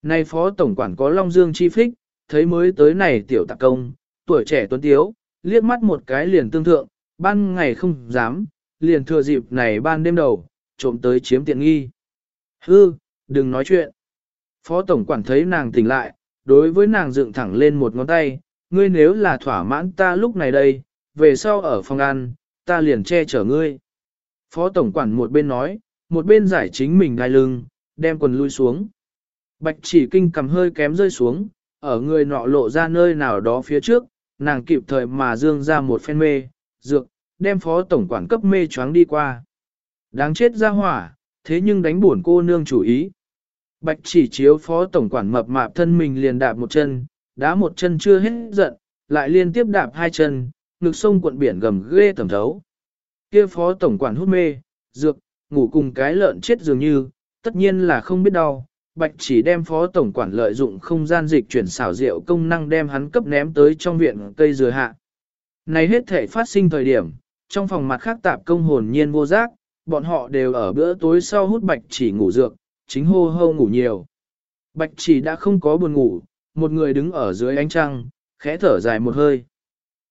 Nay phó tổng quản có Long Dương chi phích, thấy mới tới này tiểu tạc công, tuổi trẻ tuấn tiếu, liếc mắt một cái liền tương thượng, ban ngày không dám, liền thừa dịp này ban đêm đầu, trộm tới chiếm tiện nghi. Hư, đừng nói chuyện. Phó tổng quản thấy nàng tỉnh lại, đối với nàng dựng thẳng lên một ngón tay, ngươi nếu là thỏa mãn ta lúc này đây, về sau ở phòng ăn, ta liền che chở ngươi. Phó tổng quản một bên nói, một bên giải chính mình gai lưng, đem quần lui xuống. Bạch chỉ kinh cầm hơi kém rơi xuống, ở người nọ lộ ra nơi nào đó phía trước, nàng kịp thời mà dương ra một phen mê, dược, đem phó tổng quản cấp mê choáng đi qua. Đáng chết ra hỏa, thế nhưng đánh buồn cô nương chủ ý. Bạch chỉ chiếu phó tổng quản mập mạp thân mình liền đạp một chân, đá một chân chưa hết giận, lại liên tiếp đạp hai chân, ngực sông cuộn biển gầm ghê tầm thấu. Kia phó tổng quản hút mê, dược, ngủ cùng cái lợn chết dường như, tất nhiên là không biết đau. Bạch chỉ đem phó tổng quản lợi dụng không gian dịch chuyển xảo diệu công năng đem hắn cấp ném tới trong viện cây dừa hạ. Này hết thể phát sinh thời điểm, trong phòng mặt khác tạp công hồn nhiên vô giác, bọn họ đều ở bữa tối sau hút bạch chỉ ngủ dược, chính hô hô ngủ nhiều. Bạch chỉ đã không có buồn ngủ, một người đứng ở dưới ánh trăng, khẽ thở dài một hơi.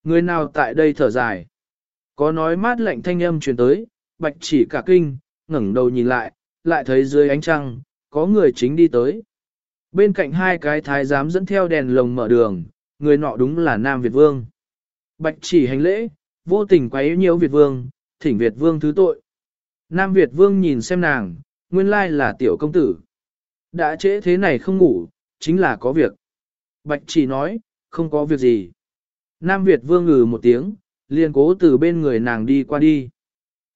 Người nào tại đây thở dài? Có nói mát lạnh thanh âm truyền tới, bạch chỉ cả kinh, ngẩng đầu nhìn lại, lại thấy dưới ánh trăng, có người chính đi tới. Bên cạnh hai cái thái giám dẫn theo đèn lồng mở đường, người nọ đúng là Nam Việt Vương. Bạch chỉ hành lễ, vô tình quấy nhiễu Việt Vương, thỉnh Việt Vương thứ tội. Nam Việt Vương nhìn xem nàng, nguyên lai là tiểu công tử. Đã trễ thế này không ngủ, chính là có việc. Bạch chỉ nói, không có việc gì. Nam Việt Vương ngừ một tiếng, liền cố từ bên người nàng đi qua đi.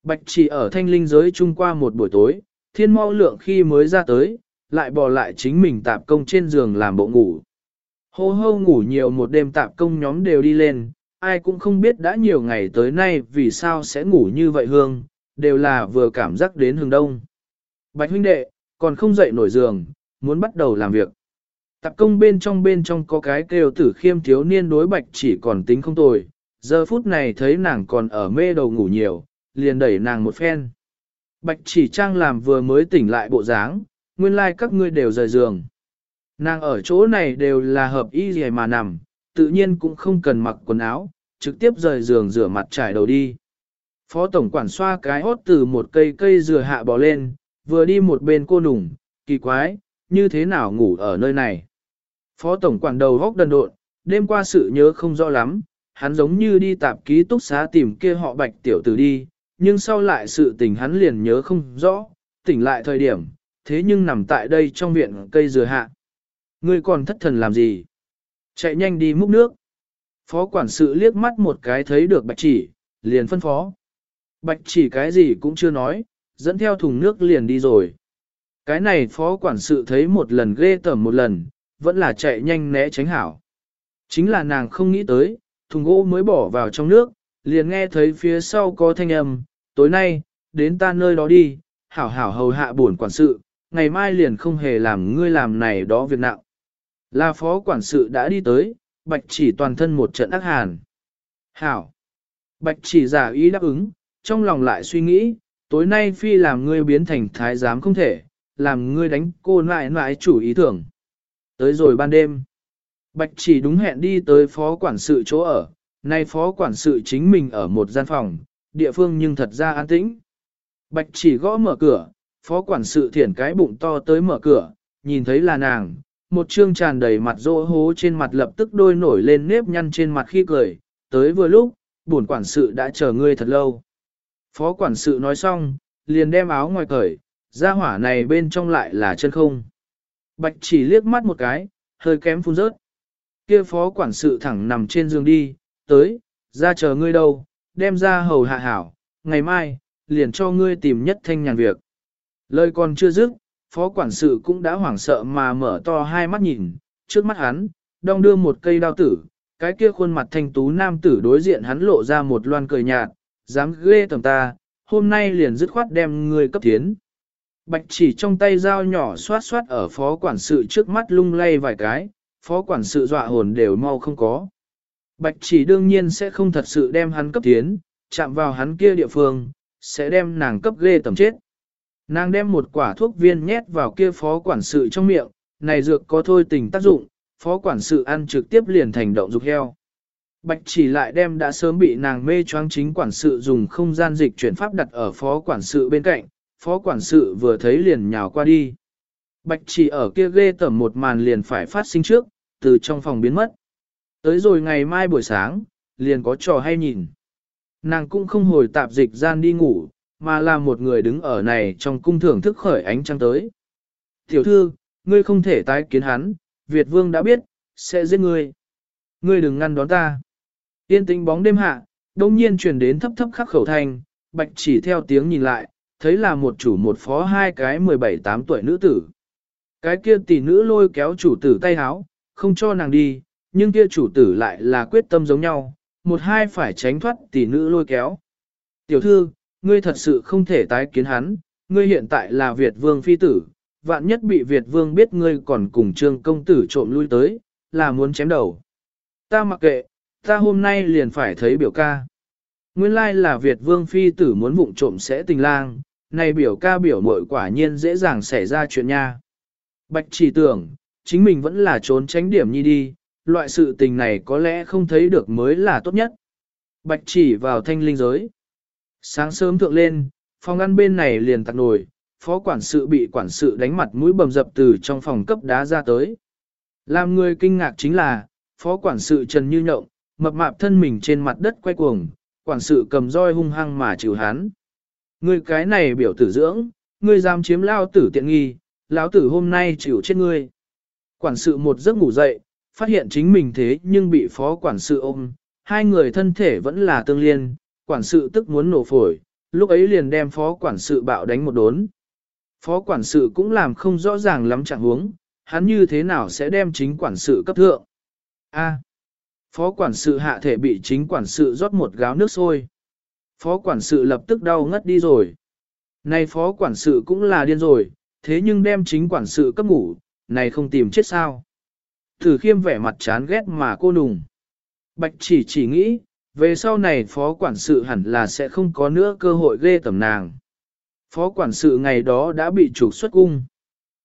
Bạch chỉ ở thanh linh giới chung qua một buổi tối, thiên mau lượng khi mới ra tới, lại bỏ lại chính mình tạp công trên giường làm bộ ngủ. Hô hô ngủ nhiều một đêm tạp công nhóm đều đi lên, ai cũng không biết đã nhiều ngày tới nay vì sao sẽ ngủ như vậy hương, đều là vừa cảm giác đến hương đông. Bạch huynh đệ, còn không dậy nổi giường, muốn bắt đầu làm việc. Tạp công bên trong bên trong có cái kêu tử khiêm thiếu niên đối bạch chỉ còn tính không tồi, giờ phút này thấy nàng còn ở mê đầu ngủ nhiều, liền đẩy nàng một phen. Bạch chỉ trang làm vừa mới tỉnh lại bộ dáng, nguyên lai like các ngươi đều rời giường. Nàng ở chỗ này đều là hợp y gì mà nằm, tự nhiên cũng không cần mặc quần áo, trực tiếp rời giường rửa mặt trải đầu đi. Phó tổng quản xoa cái hốt từ một cây cây dừa hạ bò lên, vừa đi một bên cô nùng, kỳ quái, như thế nào ngủ ở nơi này. Phó tổng quản đầu góc đần độn, đêm qua sự nhớ không rõ lắm, hắn giống như đi tạp ký túc xá tìm kia họ bạch tiểu tử đi, nhưng sau lại sự tình hắn liền nhớ không rõ, tỉnh lại thời điểm, thế nhưng nằm tại đây trong viện cây dừa hạ. Ngươi còn thất thần làm gì? Chạy nhanh đi múc nước. Phó quản sự liếc mắt một cái thấy được bạch chỉ, liền phân phó. Bạch chỉ cái gì cũng chưa nói, dẫn theo thùng nước liền đi rồi. Cái này phó quản sự thấy một lần ghê tởm một lần, vẫn là chạy nhanh né tránh hảo. Chính là nàng không nghĩ tới, thùng gỗ mới bỏ vào trong nước, liền nghe thấy phía sau có thanh âm, tối nay, đến ta nơi đó đi, hảo hảo hầu hạ buồn quản sự, ngày mai liền không hề làm ngươi làm này đó việc nặng. Là phó quản sự đã đi tới, bạch chỉ toàn thân một trận ác hàn. Hảo. Bạch chỉ giả ý đáp ứng, trong lòng lại suy nghĩ, tối nay phi làm ngươi biến thành thái giám không thể, làm ngươi đánh cô nại nại chủ ý tưởng. Tới rồi ban đêm. Bạch chỉ đúng hẹn đi tới phó quản sự chỗ ở, nay phó quản sự chính mình ở một gian phòng, địa phương nhưng thật ra an tĩnh. Bạch chỉ gõ mở cửa, phó quản sự thiển cái bụng to tới mở cửa, nhìn thấy là nàng, một trương tràn đầy mặt rỗ hố trên mặt lập tức đôi nổi lên nếp nhăn trên mặt khi cười, tới vừa lúc, bổn quản sự đã chờ ngươi thật lâu. Phó quản sự nói xong, liền đem áo ngoài cởi, ra hỏa này bên trong lại là chân không. Bạch chỉ liếc mắt một cái, hơi kém phun rớt. Kia phó quản sự thẳng nằm trên giường đi, tới, ra chờ ngươi đâu, đem ra hầu hạ hảo, ngày mai, liền cho ngươi tìm nhất thanh nhàn việc. Lời còn chưa dứt, phó quản sự cũng đã hoảng sợ mà mở to hai mắt nhìn, trước mắt hắn, đong đưa một cây đao tử, cái kia khuôn mặt thanh tú nam tử đối diện hắn lộ ra một loan cười nhạt, dám ghê tầm ta, hôm nay liền dứt khoát đem ngươi cấp tiến. Bạch chỉ trong tay dao nhỏ xoát xoát ở phó quản sự trước mắt lung lay vài cái, phó quản sự dọa hồn đều mau không có. Bạch chỉ đương nhiên sẽ không thật sự đem hắn cấp tiến, chạm vào hắn kia địa phương, sẽ đem nàng cấp ghê tầm chết. Nàng đem một quả thuốc viên nhét vào kia phó quản sự trong miệng, này dược có thôi tình tác dụng, phó quản sự ăn trực tiếp liền thành động dục heo. Bạch chỉ lại đem đã sớm bị nàng mê choáng chính quản sự dùng không gian dịch chuyển pháp đặt ở phó quản sự bên cạnh, phó quản sự vừa thấy liền nhào qua đi. Bạch chỉ ở kia ghê tẩm một màn liền phải phát sinh trước, từ trong phòng biến mất. Tới rồi ngày mai buổi sáng, liền có trò hay nhìn. Nàng cũng không hồi tạp dịch gian đi ngủ, mà là một người đứng ở này trong cung thưởng thức khởi ánh trăng tới. Tiểu thư, ngươi không thể tái kiến hắn, Việt vương đã biết, sẽ giết ngươi. Ngươi đừng ngăn đón ta. Yên tĩnh bóng đêm hạ, đông nhiên truyền đến thấp thấp khắc khẩu thanh, bạch chỉ theo tiếng nhìn lại, thấy là một chủ một phó hai cái 17-8 tuổi nữ tử. Cái kia tỷ nữ lôi kéo chủ tử tay háo, không cho nàng đi, nhưng kia chủ tử lại là quyết tâm giống nhau, một hai phải tránh thoát tỷ nữ lôi kéo. Tiểu thư, ngươi thật sự không thể tái kiến hắn, ngươi hiện tại là Việt vương phi tử, vạn nhất bị Việt vương biết ngươi còn cùng trương công tử trộm lui tới, là muốn chém đầu. Ta mặc kệ, ta hôm nay liền phải thấy biểu ca. Nguyên lai là Việt vương phi tử muốn vụng trộm sẽ tình lang, này biểu ca biểu mội quả nhiên dễ dàng xảy ra chuyện nha. Bạch chỉ tưởng, chính mình vẫn là trốn tránh điểm nhi đi, loại sự tình này có lẽ không thấy được mới là tốt nhất. Bạch chỉ vào thanh linh giới. Sáng sớm thượng lên, phòng ăn bên này liền tặc nổi, phó quản sự bị quản sự đánh mặt mũi bầm dập từ trong phòng cấp đá ra tới. Làm người kinh ngạc chính là, phó quản sự trần như nhộng, mập mạp thân mình trên mặt đất quay cuồng, quản sự cầm roi hung hăng mà chịu hắn. Ngươi cái này biểu tử dưỡng, ngươi dám chiếm lao tử tiện nghi, lão tử hôm nay chịu chết ngươi. Quản sự một giấc ngủ dậy, phát hiện chính mình thế nhưng bị phó quản sự ôm, hai người thân thể vẫn là tương liên, quản sự tức muốn nổ phổi, lúc ấy liền đem phó quản sự bạo đánh một đốn. Phó quản sự cũng làm không rõ ràng lắm trạng huống, hắn như thế nào sẽ đem chính quản sự cấp thượng. A. phó quản sự hạ thể bị chính quản sự rót một gáo nước sôi. Phó quản sự lập tức đau ngất đi rồi. Này phó quản sự cũng là điên rồi, thế nhưng đem chính quản sự cấp ngủ, này không tìm chết sao. Thử khiêm vẻ mặt chán ghét mà cô nùng. Bạch chỉ chỉ nghĩ, về sau này phó quản sự hẳn là sẽ không có nữa cơ hội ghê tầm nàng. Phó quản sự ngày đó đã bị trục xuất cung.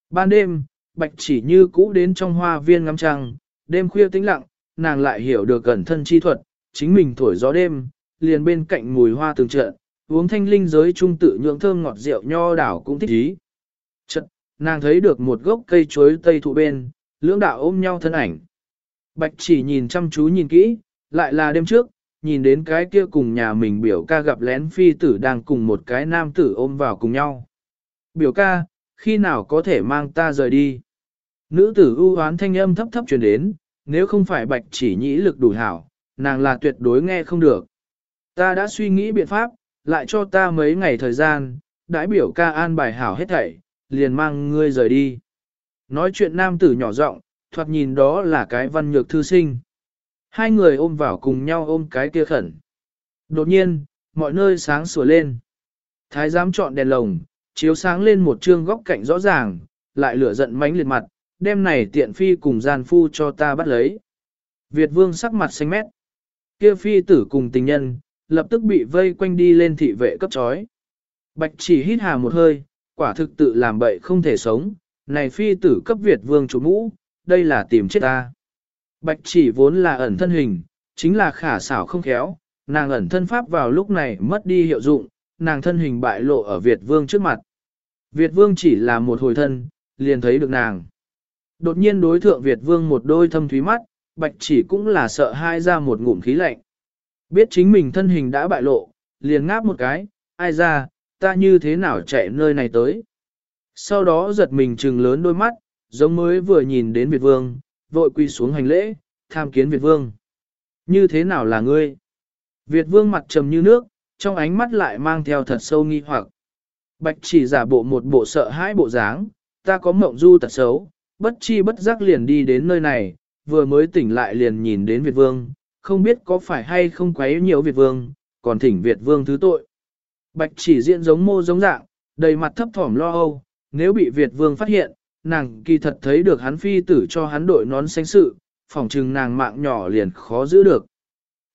Ban đêm, bạch chỉ như cũ đến trong hoa viên ngắm trăng, đêm khuya tĩnh lặng, nàng lại hiểu được cẩn thân chi thuật, chính mình thổi gió đêm, liền bên cạnh mùi hoa từng trận, uống thanh linh giới trung tự nhượng thơm ngọt rượu nho đảo cũng thích ý. Chật, nàng thấy được một gốc cây chuối tây thụ bên, lưỡng đạo ôm nhau thân ảnh. Bạch chỉ nhìn chăm chú nhìn kỹ, lại là đêm trước, nhìn đến cái kia cùng nhà mình biểu ca gặp lén phi tử đang cùng một cái nam tử ôm vào cùng nhau. Biểu ca, khi nào có thể mang ta rời đi? Nữ tử ưu hoán thanh âm thấp thấp truyền đến, nếu không phải bạch chỉ nhĩ lực đủ hảo, nàng là tuyệt đối nghe không được. Ta đã suy nghĩ biện pháp, lại cho ta mấy ngày thời gian, đãi biểu ca an bài hảo hết thảy, liền mang ngươi rời đi. Nói chuyện nam tử nhỏ giọng, thoạt nhìn đó là cái văn nhược thư sinh. Hai người ôm vào cùng nhau ôm cái kia khẩn. Đột nhiên, mọi nơi sáng sủa lên. Thái giám chọn đèn lồng, chiếu sáng lên một trương góc cạnh rõ ràng, lại lửa giận mánh liệt mặt, đêm này tiện phi cùng gian phu cho ta bắt lấy. Việt vương sắc mặt xanh mét. Kia phi tử cùng tình nhân, lập tức bị vây quanh đi lên thị vệ cấp chói. Bạch chỉ hít hà một hơi, quả thực tự làm bậy không thể sống, này phi tử cấp Việt vương chủ mũ, đây là tìm chết ta. Bạch chỉ vốn là ẩn thân hình, chính là khả xảo không khéo, nàng ẩn thân pháp vào lúc này mất đi hiệu dụng, nàng thân hình bại lộ ở Việt vương trước mặt. Việt vương chỉ là một hồi thân, liền thấy được nàng. Đột nhiên đối thượng Việt vương một đôi thâm thúy mắt, bạch chỉ cũng là sợ hai ra một ngụm khí lạnh. Biết chính mình thân hình đã bại lộ, liền ngáp một cái, ai ra, ta như thế nào chạy nơi này tới. Sau đó giật mình trừng lớn đôi mắt, giống mới vừa nhìn đến Việt vương, vội quy xuống hành lễ, tham kiến Việt vương. Như thế nào là ngươi? Việt vương mặt trầm như nước, trong ánh mắt lại mang theo thật sâu nghi hoặc. Bạch chỉ giả bộ một bộ sợ hãi bộ dáng, ta có mộng du tật xấu, bất chi bất giác liền đi đến nơi này, vừa mới tỉnh lại liền nhìn đến Việt vương, không biết có phải hay không quấy nhiều Việt vương, còn thỉnh Việt vương thứ tội. Bạch chỉ diện giống mô giống dạng, đầy mặt thấp thỏm lo âu, nếu bị Việt vương phát hiện, nàng kỳ thật thấy được hắn phi tử cho hắn đội nón xanh sự, phỏng trừng nàng mạng nhỏ liền khó giữ được.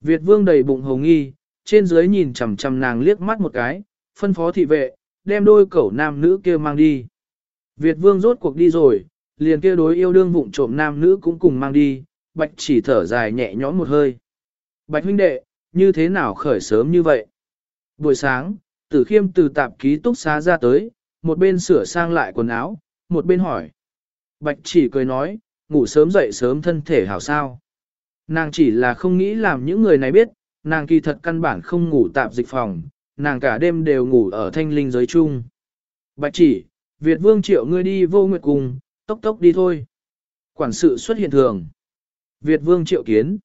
Việt vương đầy bụng hồng nghi, trên dưới nhìn chằm chằm nàng liếc mắt một cái, phân phó thị vệ, đem đôi cẩu nam nữ kia mang đi. Việt vương rốt cuộc đi rồi, liền kia đối yêu đương vụng trộm nam nữ cũng cùng mang đi, bạch chỉ thở dài nhẹ nhõm một hơi. Bạch huynh đệ, như thế nào khởi sớm như vậy? Buổi sáng, tử khiêm từ tạp ký túc xá ra tới, một bên sửa sang lại quần áo, một bên hỏi. Bạch chỉ cười nói, ngủ sớm dậy sớm thân thể hảo sao. Nàng chỉ là không nghĩ làm những người này biết, nàng kỳ thật căn bản không ngủ tạp dịch phòng, nàng cả đêm đều ngủ ở thanh linh giới chung. Bạch chỉ, Việt vương triệu ngươi đi vô nguyệt cùng, tốc tốc đi thôi. Quản sự xuất hiện thường. Việt vương triệu kiến.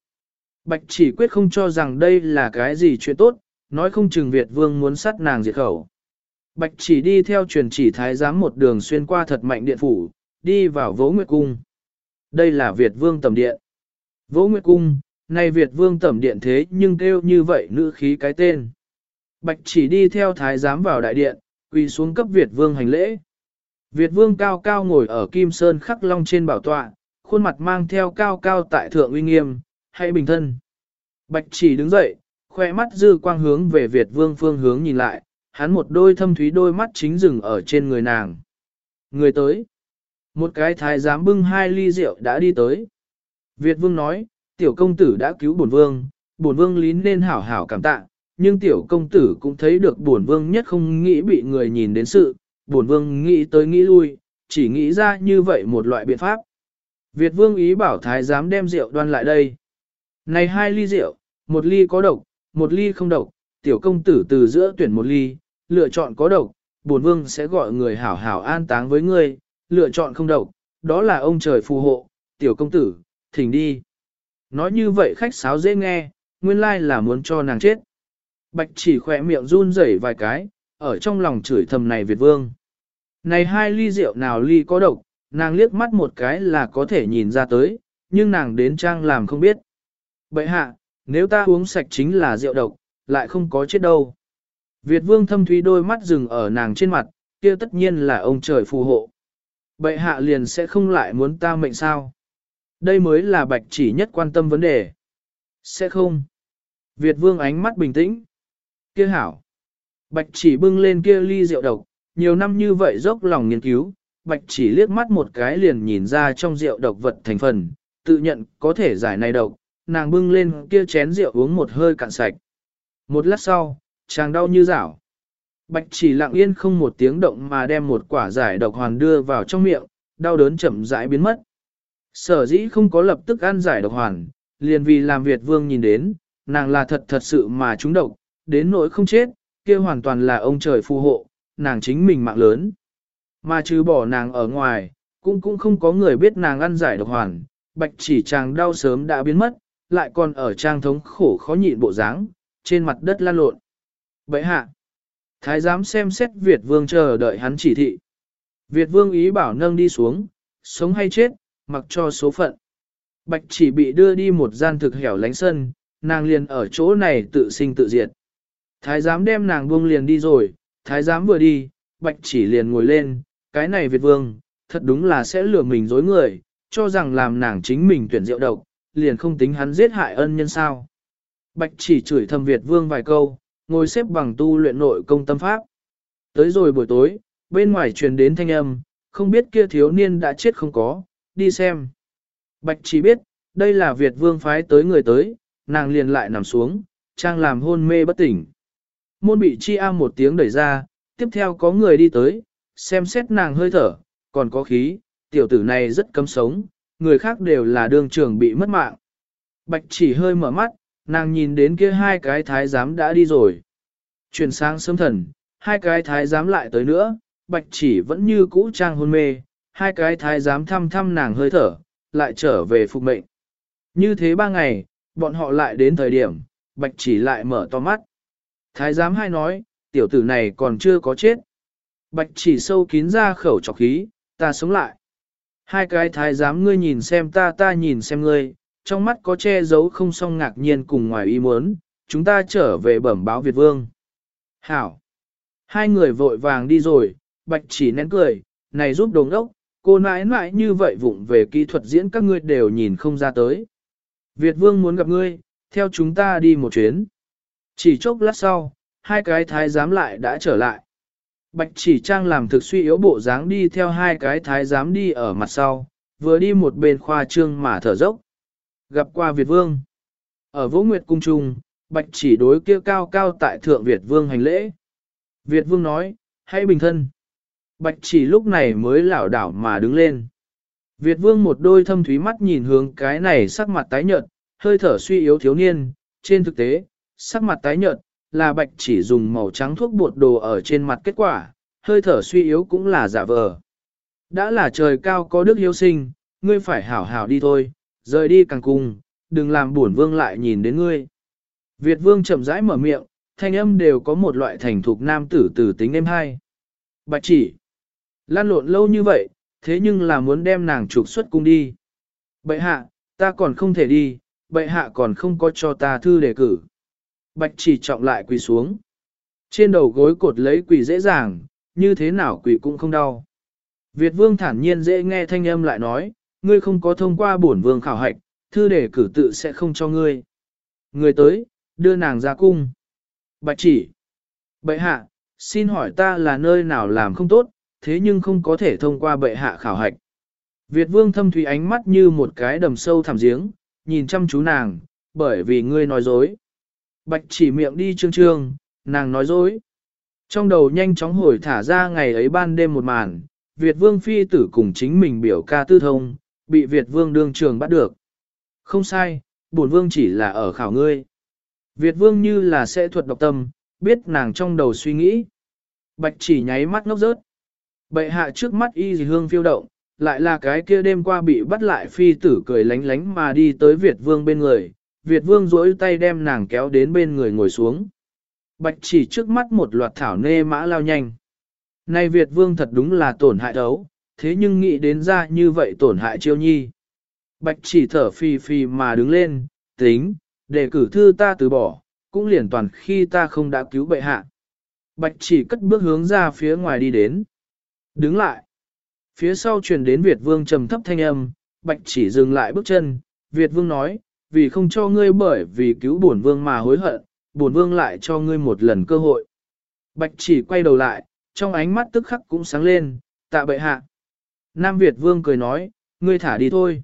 Bạch chỉ quyết không cho rằng đây là cái gì chuyện tốt, nói không chừng Việt vương muốn sát nàng diệt khẩu. Bạch chỉ đi theo truyền chỉ thái giám một đường xuyên qua thật mạnh điện phủ, đi vào vỗ nguyệt cung. Đây là Việt vương tầm điện. Vỗ nguyệt cung, này Việt vương tẩm điện thế nhưng kêu như vậy nữ khí cái tên. Bạch chỉ đi theo thái giám vào đại điện, quỳ xuống cấp Việt vương hành lễ. Việt vương cao cao ngồi ở kim sơn khắc long trên bảo tọa, khuôn mặt mang theo cao cao tại thượng uy nghiêm, hay bình thân. Bạch chỉ đứng dậy, khoe mắt dư quang hướng về Việt vương phương hướng nhìn lại, hắn một đôi thâm thúy đôi mắt chính dừng ở trên người nàng. Người tới. Một cái thái giám bưng hai ly rượu đã đi tới. Việt vương nói, tiểu công tử đã cứu bổn vương, bổn vương lín nên hảo hảo cảm tạ, nhưng tiểu công tử cũng thấy được bổn vương nhất không nghĩ bị người nhìn đến sự, bổn vương nghĩ tới nghĩ lui, chỉ nghĩ ra như vậy một loại biện pháp. Việt vương ý bảo thái giám đem rượu đoan lại đây. Này hai ly rượu, một ly có độc, một ly không độc, tiểu công tử từ giữa tuyển một ly, lựa chọn có độc, bổn vương sẽ gọi người hảo hảo an táng với ngươi, lựa chọn không độc, đó là ông trời phù hộ, tiểu công tử, thỉnh đi. Nói như vậy khách sáo dễ nghe, nguyên lai là muốn cho nàng chết. Bạch chỉ khỏe miệng run rẩy vài cái, ở trong lòng chửi thầm này Việt Vương. Này hai ly rượu nào ly có độc, nàng liếc mắt một cái là có thể nhìn ra tới, nhưng nàng đến trang làm không biết. Bậy hạ, nếu ta uống sạch chính là rượu độc, lại không có chết đâu. Việt Vương thâm thúy đôi mắt dừng ở nàng trên mặt, kia tất nhiên là ông trời phù hộ. bệ hạ liền sẽ không lại muốn ta mệnh sao. Đây mới là bạch chỉ nhất quan tâm vấn đề. Sẽ không. Việt vương ánh mắt bình tĩnh. Kia hảo. Bạch chỉ bưng lên kia ly rượu độc, nhiều năm như vậy dốc lòng nghiên cứu, bạch chỉ liếc mắt một cái liền nhìn ra trong rượu độc vật thành phần, tự nhận có thể giải này độc, nàng bưng lên kia chén rượu uống một hơi cạn sạch. Một lát sau, chàng đau như rảo. Bạch chỉ lặng yên không một tiếng động mà đem một quả giải độc hoàn đưa vào trong miệng, đau đớn chậm rãi biến mất. Sở dĩ không có lập tức ăn giải độc hoàn, liền vì làm Việt vương nhìn đến, nàng là thật thật sự mà trúng độc, đến nỗi không chết, kia hoàn toàn là ông trời phù hộ, nàng chính mình mạng lớn. Mà trừ bỏ nàng ở ngoài, cũng cũng không có người biết nàng ăn giải độc hoàn, bạch chỉ chàng đau sớm đã biến mất, lại còn ở trang thống khổ khó nhịn bộ dáng, trên mặt đất lan lộn. Bậy hạ, Thái giám xem xét Việt vương chờ đợi hắn chỉ thị. Việt vương ý bảo nâng đi xuống, sống hay chết, mặc cho số phận. Bạch chỉ bị đưa đi một gian thực hẻo lánh sân, nàng liền ở chỗ này tự sinh tự diệt. Thái giám đem nàng buông liền đi rồi, thái giám vừa đi, bạch chỉ liền ngồi lên, cái này Việt vương, thật đúng là sẽ lừa mình dối người, cho rằng làm nàng chính mình tuyển rượu độc, liền không tính hắn giết hại ân nhân sao. Bạch chỉ chửi thầm Việt vương vài câu, ngồi xếp bằng tu luyện nội công tâm pháp. Tới rồi buổi tối, bên ngoài truyền đến thanh âm, không biết kia thiếu niên đã chết không có, đi xem. Bạch chỉ biết, đây là Việt vương phái tới người tới, nàng liền lại nằm xuống, trang làm hôn mê bất tỉnh. Môn bị chi am một tiếng đẩy ra, tiếp theo có người đi tới, xem xét nàng hơi thở, còn có khí, tiểu tử này rất cấm sống, người khác đều là đường trưởng bị mất mạng. Bạch chỉ hơi mở mắt, nàng nhìn đến kia hai cái thái giám đã đi rồi. Chuyển sang sớm thần, hai cái thái giám lại tới nữa, bạch chỉ vẫn như cũ trang hôn mê, hai cái thái giám thăm thăm nàng hơi thở, lại trở về phục mệnh. Như thế ba ngày, bọn họ lại đến thời điểm, bạch chỉ lại mở to mắt. Thái giám hai nói, tiểu tử này còn chưa có chết. Bạch chỉ sâu kín ra khẩu trọc khí, ta sống lại. Hai cái thái giám ngươi nhìn xem ta ta nhìn xem ngươi, trong mắt có che giấu không song ngạc nhiên cùng ngoài ý muốn, chúng ta trở về bẩm báo Việt Vương. Hảo! Hai người vội vàng đi rồi, bạch chỉ nén cười, này giúp đồng đốc, cô nãi nãi như vậy vụng về kỹ thuật diễn các ngươi đều nhìn không ra tới. Việt Vương muốn gặp ngươi, theo chúng ta đi một chuyến. Chỉ chốc lát sau, hai cái thái giám lại đã trở lại. Bạch chỉ trang làm thực suy yếu bộ dáng đi theo hai cái thái giám đi ở mặt sau, vừa đi một bên khoa trương mà thở dốc. Gặp qua Việt Vương. Ở Vũ Nguyệt Cung Trung, Bạch chỉ đối kia cao cao tại Thượng Việt Vương hành lễ. Việt Vương nói, hãy bình thân. Bạch chỉ lúc này mới lảo đảo mà đứng lên. Việt Vương một đôi thâm thúy mắt nhìn hướng cái này sắc mặt tái nhợt, hơi thở suy yếu thiếu niên, trên thực tế, sắc mặt tái nhợt, là bạch chỉ dùng màu trắng thuốc bột đồ ở trên mặt kết quả, hơi thở suy yếu cũng là giả vờ. Đã là trời cao có đức hiếu sinh, ngươi phải hảo hảo đi thôi, rời đi càng cùng, đừng làm buồn vương lại nhìn đến ngươi. Việt vương chậm rãi mở miệng, thanh âm đều có một loại thành thục nam tử tử tính êm hay. Bạch chỉ, lan lộn lâu như vậy, thế nhưng là muốn đem nàng trục xuất cung đi. Bệ hạ, ta còn không thể đi, bệ hạ còn không có cho ta thư đề cử. Bạch chỉ trọng lại quỳ xuống. Trên đầu gối cột lấy quỳ dễ dàng, như thế nào quỳ cũng không đau. Việt vương thản nhiên dễ nghe thanh âm lại nói, ngươi không có thông qua bổn vương khảo hạch, thư để cử tự sẽ không cho ngươi. Người tới, đưa nàng ra cung. Bạch chỉ. Bệ hạ, xin hỏi ta là nơi nào làm không tốt, thế nhưng không có thể thông qua bệ hạ khảo hạch. Việt vương thâm thủy ánh mắt như một cái đầm sâu thẳm giếng, nhìn chăm chú nàng, bởi vì ngươi nói dối. Bạch chỉ miệng đi trương trương, nàng nói dối. Trong đầu nhanh chóng hồi thả ra ngày ấy ban đêm một màn, Việt vương phi tử cùng chính mình biểu ca tư thông, bị Việt vương đương trường bắt được. Không sai, bổn vương chỉ là ở khảo ngươi. Việt vương như là sẽ thuật độc tâm, biết nàng trong đầu suy nghĩ. Bạch chỉ nháy mắt ngốc rớt. Bệ hạ trước mắt y dì hương phiêu động, lại là cái kia đêm qua bị bắt lại phi tử cười lánh lánh mà đi tới Việt vương bên người. Việt vương duỗi tay đem nàng kéo đến bên người ngồi xuống. Bạch chỉ trước mắt một loạt thảo nê mã lao nhanh. Này Việt vương thật đúng là tổn hại đấu, thế nhưng nghĩ đến ra như vậy tổn hại chiêu nhi. Bạch chỉ thở phì phì mà đứng lên, tính, để cử thư ta từ bỏ, cũng liền toàn khi ta không đã cứu bệ hạ. Bạch chỉ cất bước hướng ra phía ngoài đi đến. Đứng lại. Phía sau truyền đến Việt vương trầm thấp thanh âm, bạch chỉ dừng lại bước chân. Việt vương nói, vì không cho ngươi bởi vì cứu bổn vương mà hối hận, bổn vương lại cho ngươi một lần cơ hội. Bạch chỉ quay đầu lại, trong ánh mắt tức khắc cũng sáng lên, tạ bệ hạ. Nam Việt vương cười nói, ngươi thả đi thôi.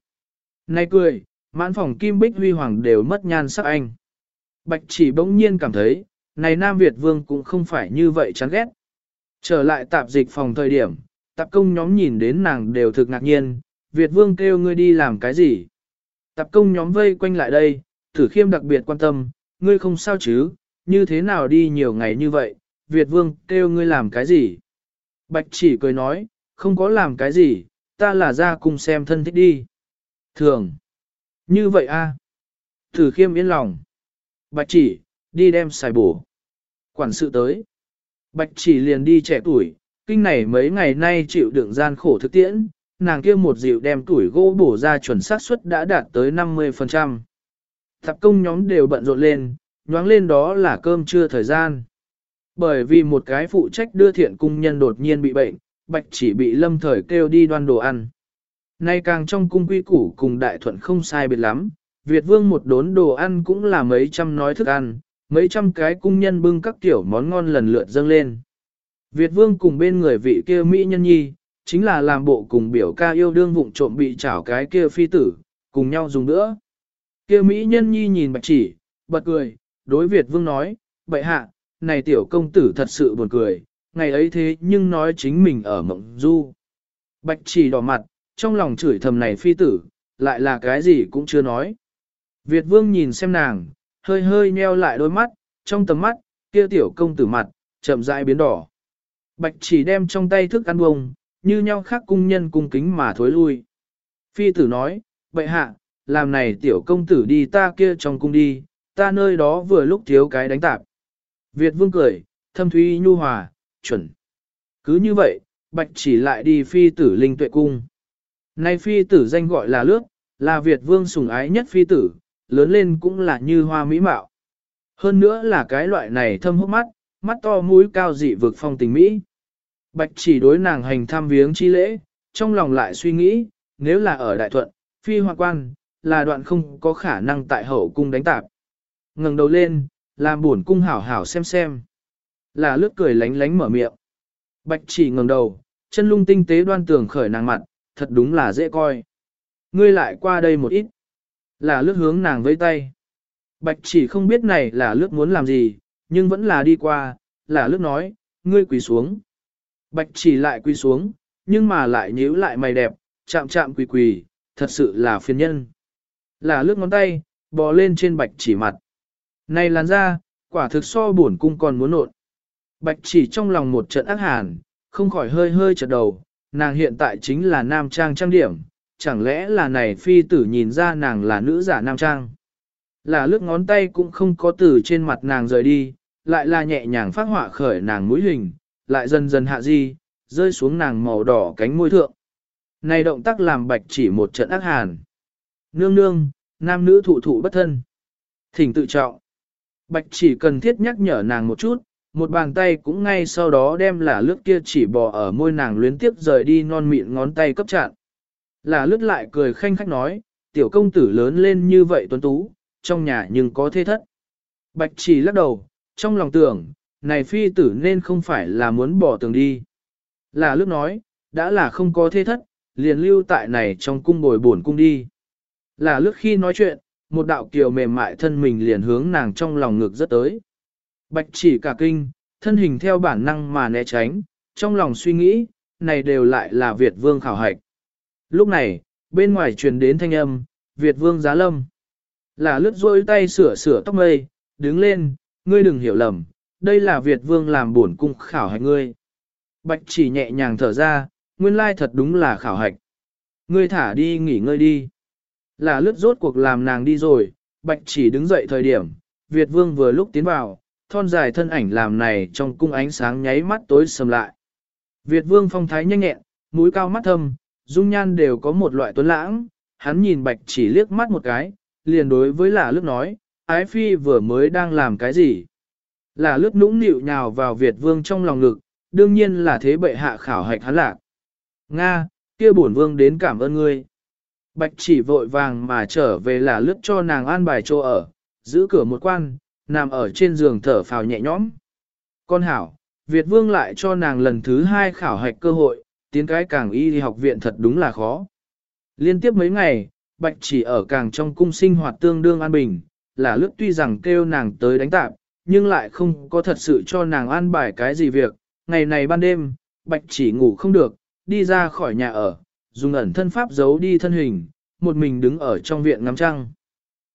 Này cười, mãn phòng kim bích huy hoàng đều mất nhan sắc anh. Bạch chỉ bỗng nhiên cảm thấy, này Nam Việt vương cũng không phải như vậy chán ghét. Trở lại tạp dịch phòng thời điểm, tạp công nhóm nhìn đến nàng đều thực ngạc nhiên, Việt vương kêu ngươi đi làm cái gì? Tạp công nhóm vây quanh lại đây, thử khiêm đặc biệt quan tâm, ngươi không sao chứ, như thế nào đi nhiều ngày như vậy, Việt vương kêu ngươi làm cái gì? Bạch chỉ cười nói, không có làm cái gì, ta là ra cùng xem thân thích đi. Thường. Như vậy a à? Thử khiêm yên lòng. Bạch chỉ, đi đem xài bổ. Quản sự tới. Bạch chỉ liền đi trẻ tuổi, kinh này mấy ngày nay chịu đựng gian khổ thực tiễn, nàng kia một dịu đem tuổi gỗ bổ ra chuẩn xác suất đã đạt tới 50%. Thập công nhóm đều bận rộn lên, nhoáng lên đó là cơm trưa thời gian. Bởi vì một cái phụ trách đưa thiện cung nhân đột nhiên bị bệnh, bạch chỉ bị lâm thời kêu đi đoan đồ ăn. Nay càng trong cung quy củ cùng đại thuận không sai biệt lắm, Việt vương một đốn đồ ăn cũng là mấy trăm nói thức ăn, mấy trăm cái cung nhân bưng các kiểu món ngon lần lượt dâng lên. Việt vương cùng bên người vị kia Mỹ nhân nhi, chính là làm bộ cùng biểu ca yêu đương vụng trộm bị chảo cái kia phi tử, cùng nhau dùng nữa. Kia Mỹ nhân nhi nhìn bạch chỉ, bật cười, đối Việt vương nói, bệ hạ, này tiểu công tử thật sự buồn cười, ngày ấy thế nhưng nói chính mình ở mộng du. Bạch chỉ đỏ mặt, trong lòng chửi thầm này phi tử, lại là cái gì cũng chưa nói. Việt vương nhìn xem nàng, hơi hơi nheo lại đôi mắt, trong tầm mắt, kia tiểu công tử mặt, chậm rãi biến đỏ. Bạch chỉ đem trong tay thức ăn bông, như nhau khác cung nhân cung kính mà thối lui. Phi tử nói, bệ hạ, làm này tiểu công tử đi ta kia trong cung đi, ta nơi đó vừa lúc thiếu cái đánh tạp. Việt vương cười, thâm thúy nhu hòa, chuẩn. Cứ như vậy, bạch chỉ lại đi phi tử linh tuệ cung. Nay phi tử danh gọi là lước là Việt vương sủng ái nhất phi tử, lớn lên cũng là như hoa mỹ mạo. Hơn nữa là cái loại này thâm hốc mắt, mắt to mũi cao dị vực phong tình Mỹ. Bạch chỉ đối nàng hành tham viếng chi lễ, trong lòng lại suy nghĩ, nếu là ở đại thuận, phi hoa quan, là đoạn không có khả năng tại hậu cung đánh tạp. ngẩng đầu lên, làm buồn cung hảo hảo xem xem. Là lướt cười lánh lánh mở miệng. Bạch chỉ ngẩng đầu, chân lung tinh tế đoan tường khởi nàng mặt, thật đúng là dễ coi. Ngươi lại qua đây một ít. Là lướt hướng nàng với tay. Bạch chỉ không biết này là lướt muốn làm gì, nhưng vẫn là đi qua, là lướt nói, ngươi quỳ xuống. Bạch chỉ lại quỳ xuống, nhưng mà lại nhíu lại mày đẹp, chạm chạm quỳ quỳ, thật sự là phiền nhân. Là lướt ngón tay, bò lên trên bạch chỉ mặt. Này làn ra, quả thực so buồn cung còn muốn nộn. Bạch chỉ trong lòng một trận ác hàn, không khỏi hơi hơi chật đầu, nàng hiện tại chính là nam trang trang điểm, chẳng lẽ là này phi tử nhìn ra nàng là nữ giả nam trang. Là lướt ngón tay cũng không có từ trên mặt nàng rời đi, lại là nhẹ nhàng phát họa khởi nàng mũi hình, lại dần dần hạ di, rơi xuống nàng màu đỏ cánh môi thượng. Này động tác làm bạch chỉ một trận ác hàn. Nương nương, nam nữ thụ thụ bất thân. Thỉnh tự trọng. Bạch chỉ cần thiết nhắc nhở nàng một chút, một bàn tay cũng ngay sau đó đem là lướt kia chỉ bò ở môi nàng luyến tiếp rời đi non mịn ngón tay cấp chặn. Là lướt lại cười khanh khách nói, tiểu công tử lớn lên như vậy tuấn tú, trong nhà nhưng có thế thất. Bạch chỉ lắc đầu, trong lòng tưởng, này phi tử nên không phải là muốn bỏ tường đi. Là lướt nói, đã là không có thế thất, liền lưu tại này trong cung bồi buồn cung đi. Là lướt khi nói chuyện, một đạo kiều mềm mại thân mình liền hướng nàng trong lòng ngực rất tới. Bạch chỉ cả kinh, thân hình theo bản năng mà né tránh, trong lòng suy nghĩ, này đều lại là Việt vương khảo hạch. Lúc này, bên ngoài truyền đến thanh âm, Việt vương giá lâm. Là lướt rôi tay sửa sửa tóc mây, đứng lên, ngươi đừng hiểu lầm, đây là Việt vương làm bổn cung khảo hạch ngươi. Bạch chỉ nhẹ nhàng thở ra, nguyên lai thật đúng là khảo hạch. Ngươi thả đi nghỉ ngơi đi. Là lướt rốt cuộc làm nàng đi rồi, bạch chỉ đứng dậy thời điểm, Việt vương vừa lúc tiến vào, thon dài thân ảnh làm này trong cung ánh sáng nháy mắt tối sầm lại. Việt vương phong thái nhanh nhẹn, mũi cao mắt thâm, dung nhan đều có một loại tuấn lãng, hắn nhìn bạch chỉ liếc mắt một cái, liền đối với lả lướt nói, ái phi vừa mới đang làm cái gì. lả lướt nũng nịu nhào vào Việt vương trong lòng ngực, đương nhiên là thế bệ hạ khảo hạch hắn lạc. Nga, kia bổn vương đến cảm ơn ngươi. Bạch chỉ vội vàng mà trở về là lướt cho nàng an bài chỗ ở, giữ cửa một quan, nằm ở trên giường thở phào nhẹ nhõm. Con hảo, Việt vương lại cho nàng lần thứ hai khảo hạch cơ hội, tiến cái càng y học viện thật đúng là khó. Liên tiếp mấy ngày, Bạch chỉ ở càng trong cung sinh hoạt tương đương an bình, là lướt tuy rằng kêu nàng tới đánh tạp, nhưng lại không có thật sự cho nàng an bài cái gì việc. Ngày này ban đêm, Bạch chỉ ngủ không được, đi ra khỏi nhà ở, dùng ẩn thân pháp giấu đi thân hình, một mình đứng ở trong viện ngắm trăng.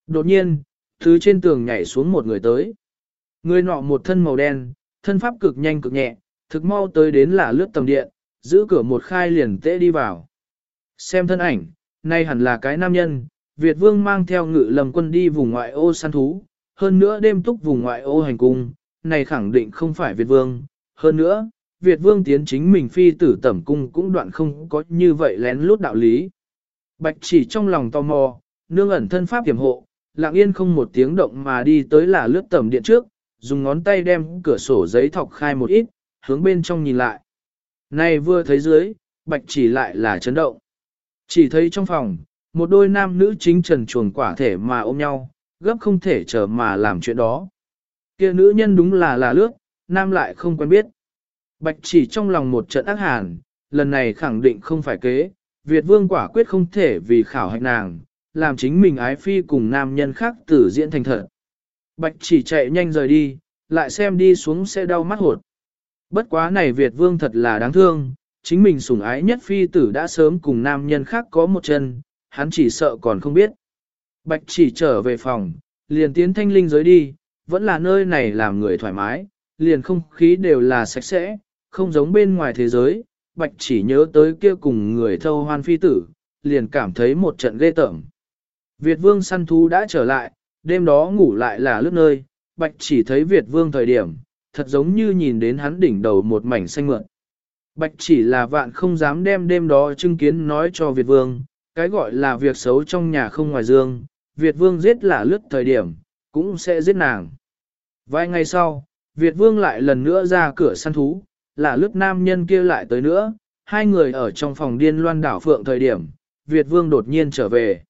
Đột nhiên, thứ trên tường nhảy xuống một người tới. Người nọ một thân màu đen, thân pháp cực nhanh cực nhẹ, thực mau tới đến là lướt tầm điện, giữ cửa một khai liền tễ đi vào. Xem thân ảnh, nay hẳn là cái nam nhân, Việt vương mang theo ngự lầm quân đi vùng ngoại ô săn thú, hơn nữa đêm túc vùng ngoại ô hành cung, này khẳng định không phải Việt vương, Hơn nữa, Việt vương tiến chính mình phi tử tẩm cung cũng đoạn không có như vậy lén lút đạo lý. Bạch chỉ trong lòng tò mò, nương ẩn thân pháp tiềm hộ, lặng yên không một tiếng động mà đi tới là lướt tẩm điện trước, dùng ngón tay đem cửa sổ giấy thọc khai một ít, hướng bên trong nhìn lại. Này vừa thấy dưới, bạch chỉ lại là chấn động. Chỉ thấy trong phòng, một đôi nam nữ chính trần chuồng quả thể mà ôm nhau, gấp không thể chờ mà làm chuyện đó. kia nữ nhân đúng là là lướt, nam lại không quen biết. Bạch chỉ trong lòng một trận ác hàn, lần này khẳng định không phải kế, Việt vương quả quyết không thể vì khảo hạch nàng, làm chính mình ái phi cùng nam nhân khác tử diễn thành thật. Bạch chỉ chạy nhanh rời đi, lại xem đi xuống sẽ đau mắt hột. Bất quá này Việt vương thật là đáng thương, chính mình sủng ái nhất phi tử đã sớm cùng nam nhân khác có một chân, hắn chỉ sợ còn không biết. Bạch chỉ trở về phòng, liền tiến thanh linh giới đi, vẫn là nơi này làm người thoải mái, liền không khí đều là sạch sẽ, không giống bên ngoài thế giới. Bạch chỉ nhớ tới kia cùng người thâu hoan phi tử, liền cảm thấy một trận ghê tởm. Việt vương săn thú đã trở lại, đêm đó ngủ lại là lướt nơi, bạch chỉ thấy Việt vương thời điểm, thật giống như nhìn đến hắn đỉnh đầu một mảnh xanh mượn. Bạch chỉ là vạn không dám đem đêm đó chứng kiến nói cho Việt vương, cái gọi là việc xấu trong nhà không ngoài dương, Việt vương giết là lướt thời điểm, cũng sẽ giết nàng. Vài ngày sau, Việt vương lại lần nữa ra cửa săn thú, là lướt nam nhân kia lại tới nữa, hai người ở trong phòng điên loan đảo phượng thời điểm, Việt vương đột nhiên trở về.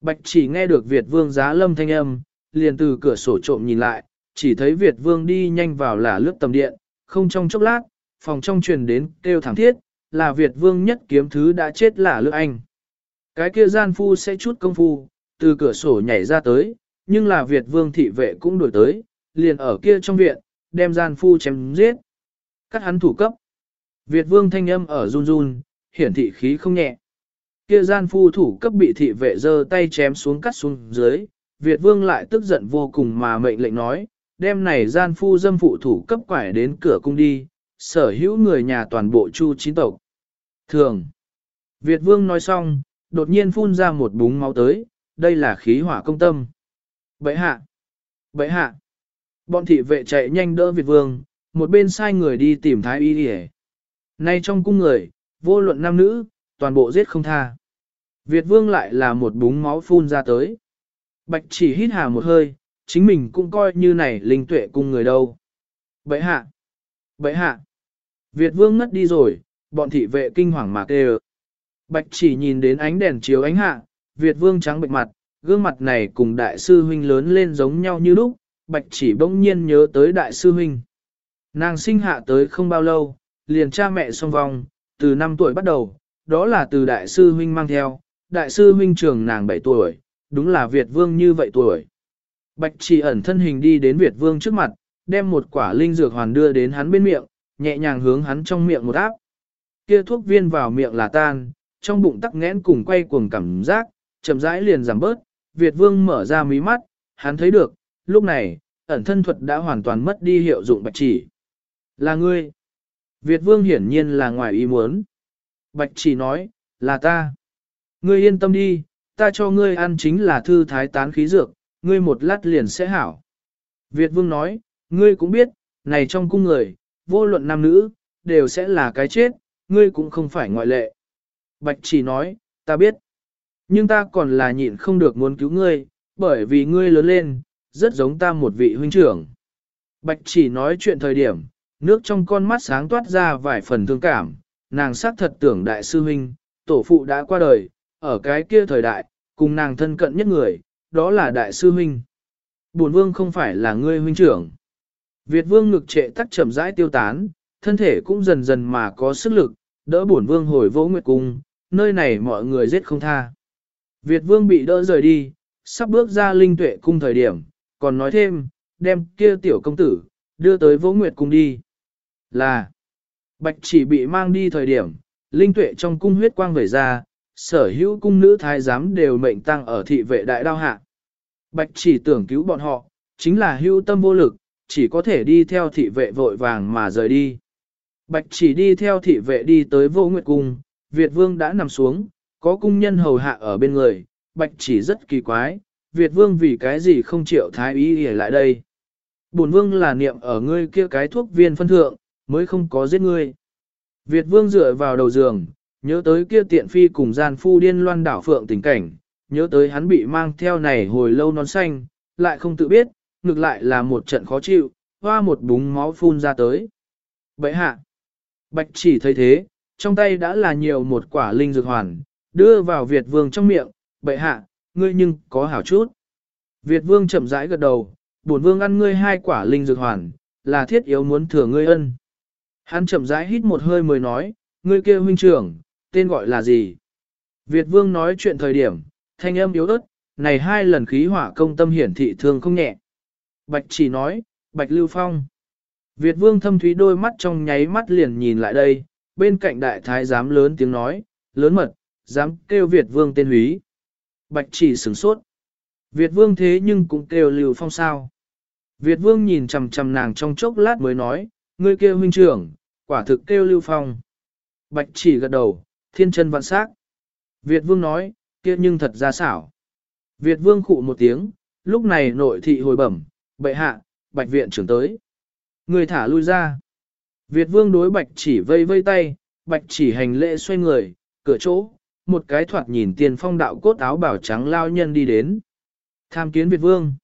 Bạch chỉ nghe được Việt vương giá lâm thanh âm, liền từ cửa sổ trộm nhìn lại, chỉ thấy Việt vương đi nhanh vào là lướt tầm điện, không trong chốc lát, phòng trong truyền đến kêu thẳng thiết, là Việt vương nhất kiếm thứ đã chết là lướt anh. Cái kia gian phu sẽ chút công phu, từ cửa sổ nhảy ra tới, nhưng là Việt vương thị vệ cũng đuổi tới, liền ở kia trong viện, đem gian phu chém giết. Cắt hắn thủ cấp. Việt vương thanh âm ở run run, hiển thị khí không nhẹ. Kia gian phu thủ cấp bị thị vệ giơ tay chém xuống cắt xuống dưới, Việt vương lại tức giận vô cùng mà mệnh lệnh nói, đêm này gian phu dâm phụ thủ cấp quải đến cửa cung đi, sở hữu người nhà toàn bộ chu chín tộc. Thường. Việt vương nói xong, đột nhiên phun ra một búng máu tới, đây là khí hỏa công tâm. Bậy hạ! Bậy hạ! Bọn thị vệ chạy nhanh đỡ Việt vương, một bên sai người đi tìm thái y đi Nay trong cung người, vô luận nam nữ, toàn bộ giết không tha. Việt vương lại là một búng máu phun ra tới. Bạch chỉ hít hà một hơi, chính mình cũng coi như này linh tuệ cung người đâu. Bậy hạ! Bậy hạ! Việt vương ngất đi rồi, bọn thị vệ kinh hoàng mà kêu. Bạch chỉ nhìn đến ánh đèn chiếu ánh hạ, Việt vương trắng bệnh mặt, gương mặt này cùng đại sư huynh lớn lên giống nhau như lúc, bạch chỉ bỗng nhiên nhớ tới đại sư huynh. Nàng sinh hạ tới không bao lâu, liền cha mẹ song vong, từ 5 tuổi bắt đầu, đó là từ đại sư huynh mang theo, đại sư huynh trường nàng 7 tuổi, đúng là Việt vương như vậy tuổi. Bạch chỉ ẩn thân hình đi đến Việt vương trước mặt, đem một quả linh dược hoàn đưa đến hắn bên miệng, nhẹ nhàng hướng hắn trong miệng một áp. Kia thuốc viên vào miệng là tan, trong bụng tắc nghẽn cùng quay cuồng cảm giác, chậm rãi liền giảm bớt, Việt vương mở ra mí mắt, hắn thấy được, lúc này, ẩn thân thuật đã hoàn toàn mất đi hiệu dụng bạch chỉ. Là ngươi. Việt vương hiển nhiên là ngoài ý muốn. Bạch chỉ nói, là ta. Ngươi yên tâm đi, ta cho ngươi ăn chính là thư thái tán khí dược, ngươi một lát liền sẽ hảo. Việt vương nói, ngươi cũng biết, này trong cung người, vô luận nam nữ, đều sẽ là cái chết, ngươi cũng không phải ngoại lệ. Bạch chỉ nói, ta biết. Nhưng ta còn là nhịn không được muốn cứu ngươi, bởi vì ngươi lớn lên, rất giống ta một vị huynh trưởng. Bạch chỉ nói chuyện thời điểm, nước trong con mắt sáng toát ra vài phần thương cảm, nàng xác thật tưởng đại sư huynh, tổ phụ đã qua đời, ở cái kia thời đại, cùng nàng thân cận nhất người, đó là đại sư huynh. Bổn vương không phải là ngươi huynh trưởng. Việt vương ngực trệ tắc chậm rãi tiêu tán, thân thể cũng dần dần mà có sức lực, đỡ bổn vương hồi vỗ nguyệt cung, nơi này mọi người giết không tha. Việt vương bị đỡ rời đi, sắp bước ra linh tuệ cung thời điểm, còn nói thêm, đem kia tiểu công tử, đưa tới vỗ nguyệt cung đi. Là, bạch chỉ bị mang đi thời điểm, linh tuệ trong cung huyết quang vẩy ra, sở hữu cung nữ thái giám đều mệnh tăng ở thị vệ đại đao hạ. Bạch chỉ tưởng cứu bọn họ, chính là hữu tâm vô lực, chỉ có thể đi theo thị vệ vội vàng mà rời đi. Bạch chỉ đi theo thị vệ đi tới vô nguyệt cung, Việt vương đã nằm xuống, có cung nhân hầu hạ ở bên người, bạch chỉ rất kỳ quái, Việt vương vì cái gì không chịu thái ý để lại đây. Bổn vương là niệm ở ngươi kia cái thuốc viên phân thượng, mới không có giết ngươi. Việt vương dựa vào đầu giường, nhớ tới kia tiện phi cùng gian phu điên loan đảo phượng tình cảnh, nhớ tới hắn bị mang theo này hồi lâu nón xanh, lại không tự biết, ngược lại là một trận khó chịu, hoa một búng máu phun ra tới. Bậy hạ, bạch chỉ thấy thế, trong tay đã là nhiều một quả linh dược hoàn, đưa vào Việt vương trong miệng, bậy hạ, ngươi nhưng có hảo chút. Việt vương chậm rãi gật đầu, bổn vương ăn ngươi hai quả linh dược hoàn, là thiết yếu muốn thừa ngươi ân. Hắn chậm rãi hít một hơi mới nói, ngươi kia huynh trưởng, tên gọi là gì? Việt vương nói chuyện thời điểm, thanh âm yếu ớt, này hai lần khí hỏa công tâm hiển thị thương không nhẹ. Bạch chỉ nói, Bạch Lưu Phong. Việt vương thâm thúy đôi mắt trong nháy mắt liền nhìn lại đây, bên cạnh đại thái giám lớn tiếng nói, lớn mật, dám kêu Việt vương tên húy. Bạch chỉ sửng sốt. Việt vương thế nhưng cũng kêu Lưu Phong sao. Việt vương nhìn chằm chằm nàng trong chốc lát mới nói, ngươi kêu huynh trưởng, quả thực kêu Lưu Phong. Bạch chỉ gật đầu, thiên chân vạn sắc. Việt vương nói, kia nhưng thật ra xảo. Việt vương khụ một tiếng, lúc này nội thị hồi bẩm, bệ hạ, bạch viện trưởng tới. Người thả lui ra. Việt vương đối bạch chỉ vây vây tay, bạch chỉ hành lễ xoay người, cửa chỗ, một cái thoạt nhìn tiền phong đạo cốt áo bảo trắng lao nhân đi đến. Tham kiến Việt vương.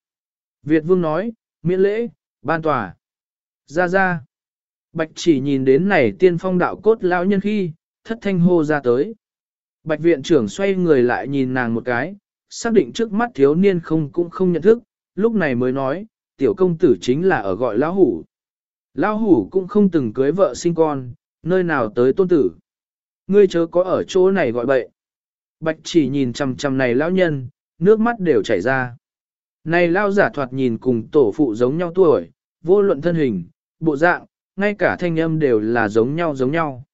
Việt vương nói, miễn lễ, ban tòa. Ra ra. Bạch chỉ nhìn đến này tiên phong đạo cốt lão nhân khi, thất thanh hô ra tới. Bạch viện trưởng xoay người lại nhìn nàng một cái, xác định trước mắt thiếu niên không cũng không nhận thức, lúc này mới nói, tiểu công tử chính là ở gọi lão hủ. Lão hủ cũng không từng cưới vợ sinh con, nơi nào tới tôn tử. Ngươi chớ có ở chỗ này gọi bậy. Bạch chỉ nhìn chằm chằm này lão nhân, nước mắt đều chảy ra. Này lao giả thoạt nhìn cùng tổ phụ giống nhau tuổi, vô luận thân hình, bộ dạng, ngay cả thanh âm đều là giống nhau giống nhau.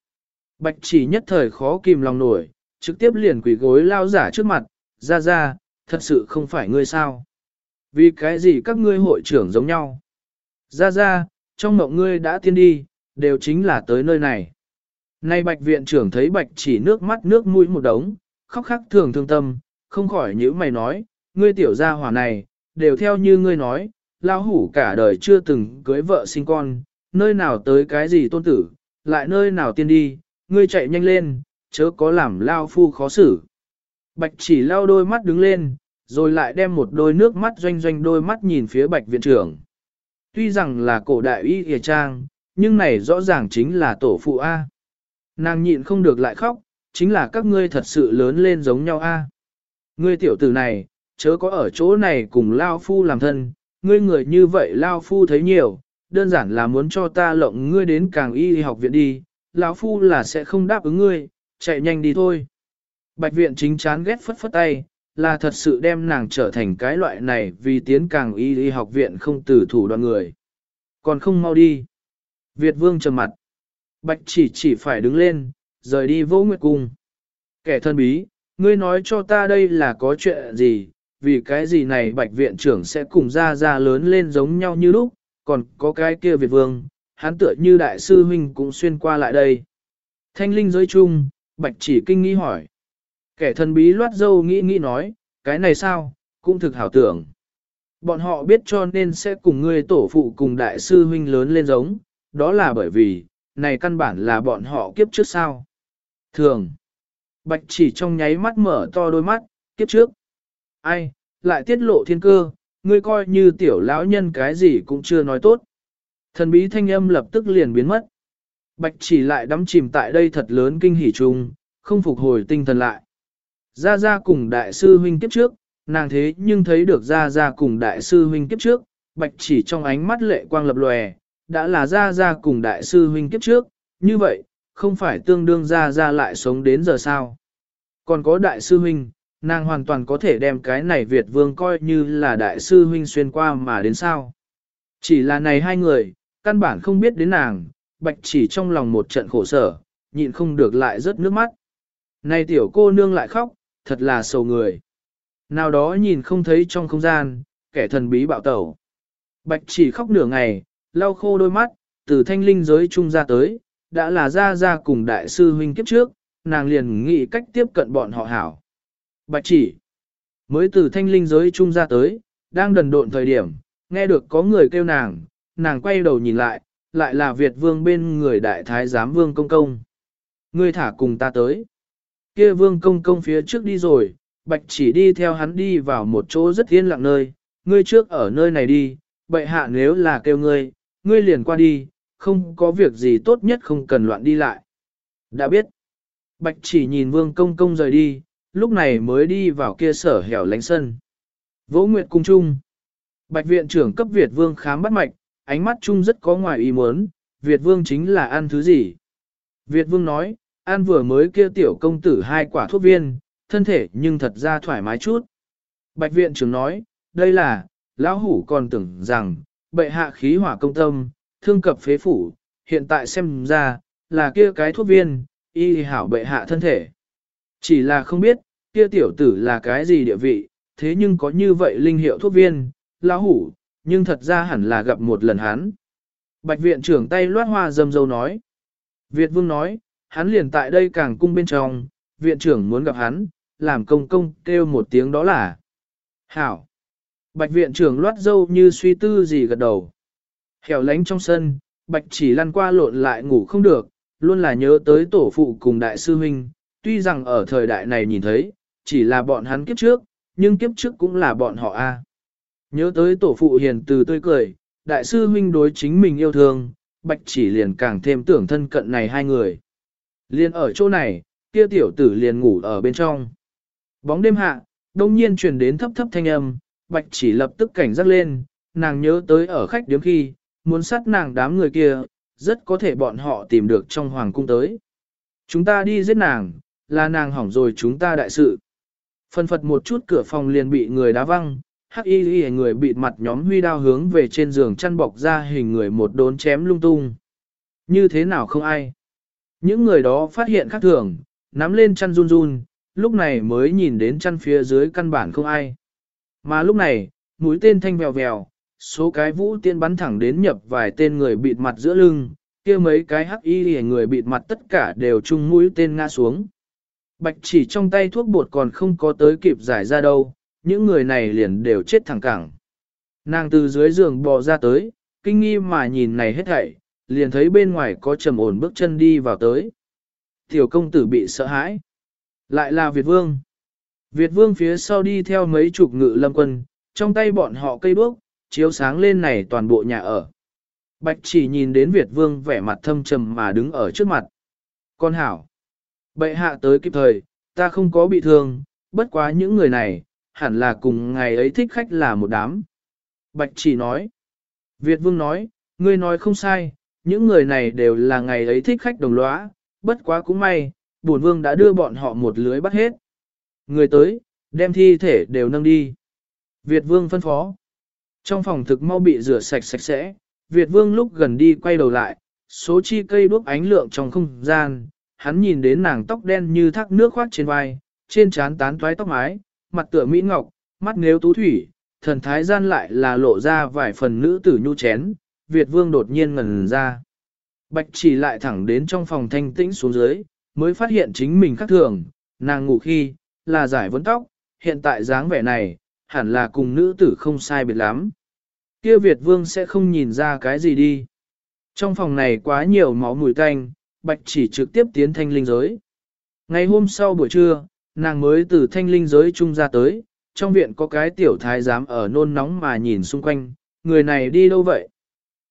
Bạch chỉ nhất thời khó kìm lòng nổi, trực tiếp liền quỷ gối lao giả trước mặt, ra ra, thật sự không phải ngươi sao. Vì cái gì các ngươi hội trưởng giống nhau? Ra ra, trong mộng ngươi đã tiên đi, đều chính là tới nơi này. Nay bạch viện trưởng thấy bạch chỉ nước mắt nước mũi một đống, khóc khắc thường thương tâm, không khỏi nhữ mày nói, ngươi tiểu gia hỏa này, đều theo như ngươi nói, lao hủ cả đời chưa từng cưới vợ sinh con, nơi nào tới cái gì tôn tử, lại nơi nào tiên đi, ngươi chạy nhanh lên, chớ có làm lao phu khó xử. Bạch chỉ lao đôi mắt đứng lên, rồi lại đem một đôi nước mắt doanh doanh đôi mắt nhìn phía bạch viện trưởng. Tuy rằng là cổ đại y hề trang, nhưng này rõ ràng chính là tổ phụ A. Nàng nhịn không được lại khóc, chính là các ngươi thật sự lớn lên giống nhau A. Ngươi tiểu tử này, chớ có ở chỗ này cùng Lao Phu làm thân, ngươi người như vậy Lao Phu thấy nhiều, đơn giản là muốn cho ta lộng ngươi đến càng y học viện đi, lão Phu là sẽ không đáp ứng ngươi, chạy nhanh đi thôi. Bạch viện chính chán ghét phất phất tay, là thật sự đem nàng trở thành cái loại này vì tiến càng y y học viện không từ thủ đoàn người. Còn không mau đi. Việt vương trầm mặt. Bạch chỉ chỉ phải đứng lên, rời đi vô nguyệt cung. Kẻ thân bí, ngươi nói cho ta đây là có chuyện gì, vì cái gì này bạch viện trưởng sẽ cùng ra ra lớn lên giống nhau như lúc, còn có cái kia Việt vương, hắn tựa như đại sư huynh cũng xuyên qua lại đây. Thanh linh giới chung, bạch chỉ kinh nghi hỏi. Kẻ thần bí loát dâu nghĩ nghĩ nói, cái này sao, cũng thực hảo tưởng. Bọn họ biết cho nên sẽ cùng ngươi tổ phụ cùng đại sư huynh lớn lên giống, đó là bởi vì, này căn bản là bọn họ kiếp trước sao. Thường, bạch chỉ trong nháy mắt mở to đôi mắt, kiếp trước. Ai, lại tiết lộ thiên cơ, ngươi coi như tiểu lão nhân cái gì cũng chưa nói tốt. Thần bí thanh âm lập tức liền biến mất. Bạch chỉ lại đắm chìm tại đây thật lớn kinh hỉ chung, không phục hồi tinh thần lại. Gia Gia cùng đại sư huynh kiếp trước, nàng thế nhưng thấy được Gia Gia cùng đại sư huynh kiếp trước, bạch chỉ trong ánh mắt lệ quang lập lòe, đã là Gia Gia cùng đại sư huynh kiếp trước, như vậy, không phải tương đương Gia Gia lại sống đến giờ sao. Còn có đại sư huynh, nàng hoàn toàn có thể đem cái này Việt vương coi như là đại sư huynh xuyên qua mà đến sao. Chỉ là này hai người, căn bản không biết đến nàng, bạch chỉ trong lòng một trận khổ sở, nhịn không được lại rớt nước mắt. Này tiểu cô nương lại khóc, thật là sầu người. Nào đó nhìn không thấy trong không gian, kẻ thần bí bạo tẩu. Bạch chỉ khóc nửa ngày, lau khô đôi mắt, từ thanh linh giới trung ra tới, đã là ra ra cùng đại sư huynh kiếp trước, nàng liền nghĩ cách tiếp cận bọn họ hảo. Bạch chỉ, mới từ thanh linh giới trung ra tới, đang đần độn thời điểm, nghe được có người kêu nàng, nàng quay đầu nhìn lại, lại là Việt vương bên người đại thái giám vương công công. Ngươi thả cùng ta tới. Kia vương công công phía trước đi rồi, bạch chỉ đi theo hắn đi vào một chỗ rất yên lặng nơi, ngươi trước ở nơi này đi, bệ hạ nếu là kêu ngươi, ngươi liền qua đi, không có việc gì tốt nhất không cần loạn đi lại. Đã biết, bạch chỉ nhìn vương công công rời đi, lúc này mới đi vào kia sở hẻo lánh sân. Vỗ Nguyệt cung trung Bạch viện trưởng cấp Việt vương khám bắt mạch, ánh mắt chung rất có ngoài ý muốn, Việt vương chính là ăn thứ gì? Việt vương nói, ăn vừa mới kia tiểu công tử hai quả thuốc viên, thân thể nhưng thật ra thoải mái chút. Bạch viện trưởng nói, đây là, lão hủ còn tưởng rằng, bệ hạ khí hỏa công tâm, thương cập phế phủ, hiện tại xem ra, là kia cái thuốc viên, y hảo bệ hạ thân thể. Chỉ là không biết, kia tiểu tử là cái gì địa vị, thế nhưng có như vậy linh hiệu thuốc viên, lão hủ, nhưng thật ra hẳn là gặp một lần hắn. Bạch viện trưởng tay loát hoa dâm dâu nói. Việt vương nói, hắn liền tại đây càng cung bên trong, viện trưởng muốn gặp hắn, làm công công kêu một tiếng đó là. Hảo. Bạch viện trưởng loát dâu như suy tư gì gật đầu. Hẻo lánh trong sân, bạch chỉ lăn qua lộn lại ngủ không được, luôn là nhớ tới tổ phụ cùng đại sư huynh, tuy rằng ở thời đại này nhìn thấy, chỉ là bọn hắn kiếp trước, nhưng kiếp trước cũng là bọn họ a. Nhớ tới tổ phụ hiền từ tươi cười, đại sư huynh đối chính mình yêu thương, bạch chỉ liền càng thêm tưởng thân cận này hai người. Liền ở chỗ này, kia tiểu tử liền ngủ ở bên trong. Bóng đêm hạ, đông nhiên truyền đến thấp thấp thanh âm, bạch chỉ lập tức cảnh giác lên, nàng nhớ tới ở khách điếm khi, muốn sát nàng đám người kia, rất có thể bọn họ tìm được trong hoàng cung tới. Chúng ta đi giết nàng, là nàng hỏng rồi chúng ta đại sự phần phật một chút cửa phòng liền bị người đá văng, hắc y y người bị mặt nhóm huy đao hướng về trên giường chăn bọc ra hình người một đốn chém lung tung. Như thế nào không ai? Những người đó phát hiện khác thường, nắm lên chăn run run, lúc này mới nhìn đến chăn phía dưới căn bản không ai. Mà lúc này, mũi tên thanh vèo vèo, số cái vũ tiên bắn thẳng đến nhập vài tên người bịt mặt giữa lưng, kia mấy cái hắc y người bịt mặt tất cả đều chung mũi tên ngã xuống. Bạch chỉ trong tay thuốc bột còn không có tới kịp giải ra đâu, những người này liền đều chết thẳng cẳng. Nàng từ dưới giường bò ra tới, kinh nghi mà nhìn này hết thảy, liền thấy bên ngoài có trầm ổn bước chân đi vào tới. Tiểu công tử bị sợ hãi. Lại là Việt Vương. Việt Vương phía sau đi theo mấy chục ngự lâm quân, trong tay bọn họ cây đuốc, chiếu sáng lên này toàn bộ nhà ở. Bạch chỉ nhìn đến Việt Vương vẻ mặt thâm trầm mà đứng ở trước mặt. Con hảo. Bệ hạ tới kịp thời, ta không có bị thương, bất quá những người này, hẳn là cùng ngày ấy thích khách là một đám. Bạch chỉ nói. Việt Vương nói, ngươi nói không sai, những người này đều là ngày ấy thích khách đồng lõa, bất quá cũng may, bổn vương đã đưa bọn họ một lưới bắt hết. Người tới, đem thi thể đều nâng đi. Việt Vương phân phó. Trong phòng thực mau bị rửa sạch sạch sẽ, Việt Vương lúc gần đi quay đầu lại, số chi cây đuốc ánh lượng trong không gian, hắn nhìn đến nàng tóc đen như thác nước khoát trên vai, trên trán tán toái tóc mái, mặt tựa mỹ ngọc, mắt nếu tú thủy, thần thái gian lại là lộ ra vài phần nữ tử nhu chén, Việt Vương đột nhiên ngần ra. Bạch chỉ lại thẳng đến trong phòng thanh tĩnh xuống dưới, mới phát hiện chính mình khác thường, nàng ngủ khi, là giải vấn tóc, hiện tại dáng vẻ này, hẳn là cùng nữ tử không sai biệt lắm. Kia Việt Vương sẽ không nhìn ra cái gì đi. Trong phòng này quá nhiều máu mùi tanh, bạch chỉ trực tiếp tiến thanh linh giới. Ngày hôm sau buổi trưa, nàng mới từ thanh linh giới trung ra tới, trong viện có cái tiểu thái giám ở nôn nóng mà nhìn xung quanh, người này đi đâu vậy?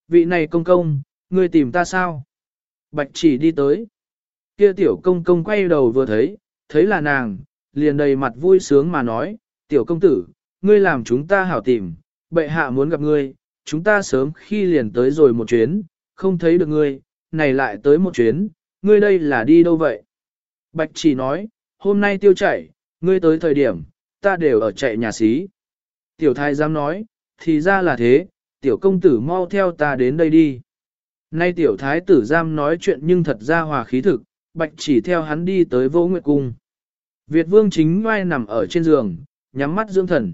Vị này công công, người tìm ta sao? Bạch chỉ đi tới. Kia tiểu công công quay đầu vừa thấy, thấy là nàng, liền đầy mặt vui sướng mà nói, tiểu công tử, ngươi làm chúng ta hảo tìm, bệ hạ muốn gặp ngươi, chúng ta sớm khi liền tới rồi một chuyến, không thấy được ngươi, này lại tới một chuyến, ngươi đây là đi đâu vậy? Bạch chỉ nói, hôm nay tiêu chảy, ngươi tới thời điểm, ta đều ở chạy nhà xí. Tiểu thái giám nói, thì ra là thế, tiểu công tử mau theo ta đến đây đi. Nay tiểu thái tử giam nói chuyện nhưng thật ra hòa khí thực, bạch chỉ theo hắn đi tới vô nguyệt cung. Việt vương chính ngoai nằm ở trên giường, nhắm mắt dưỡng thần.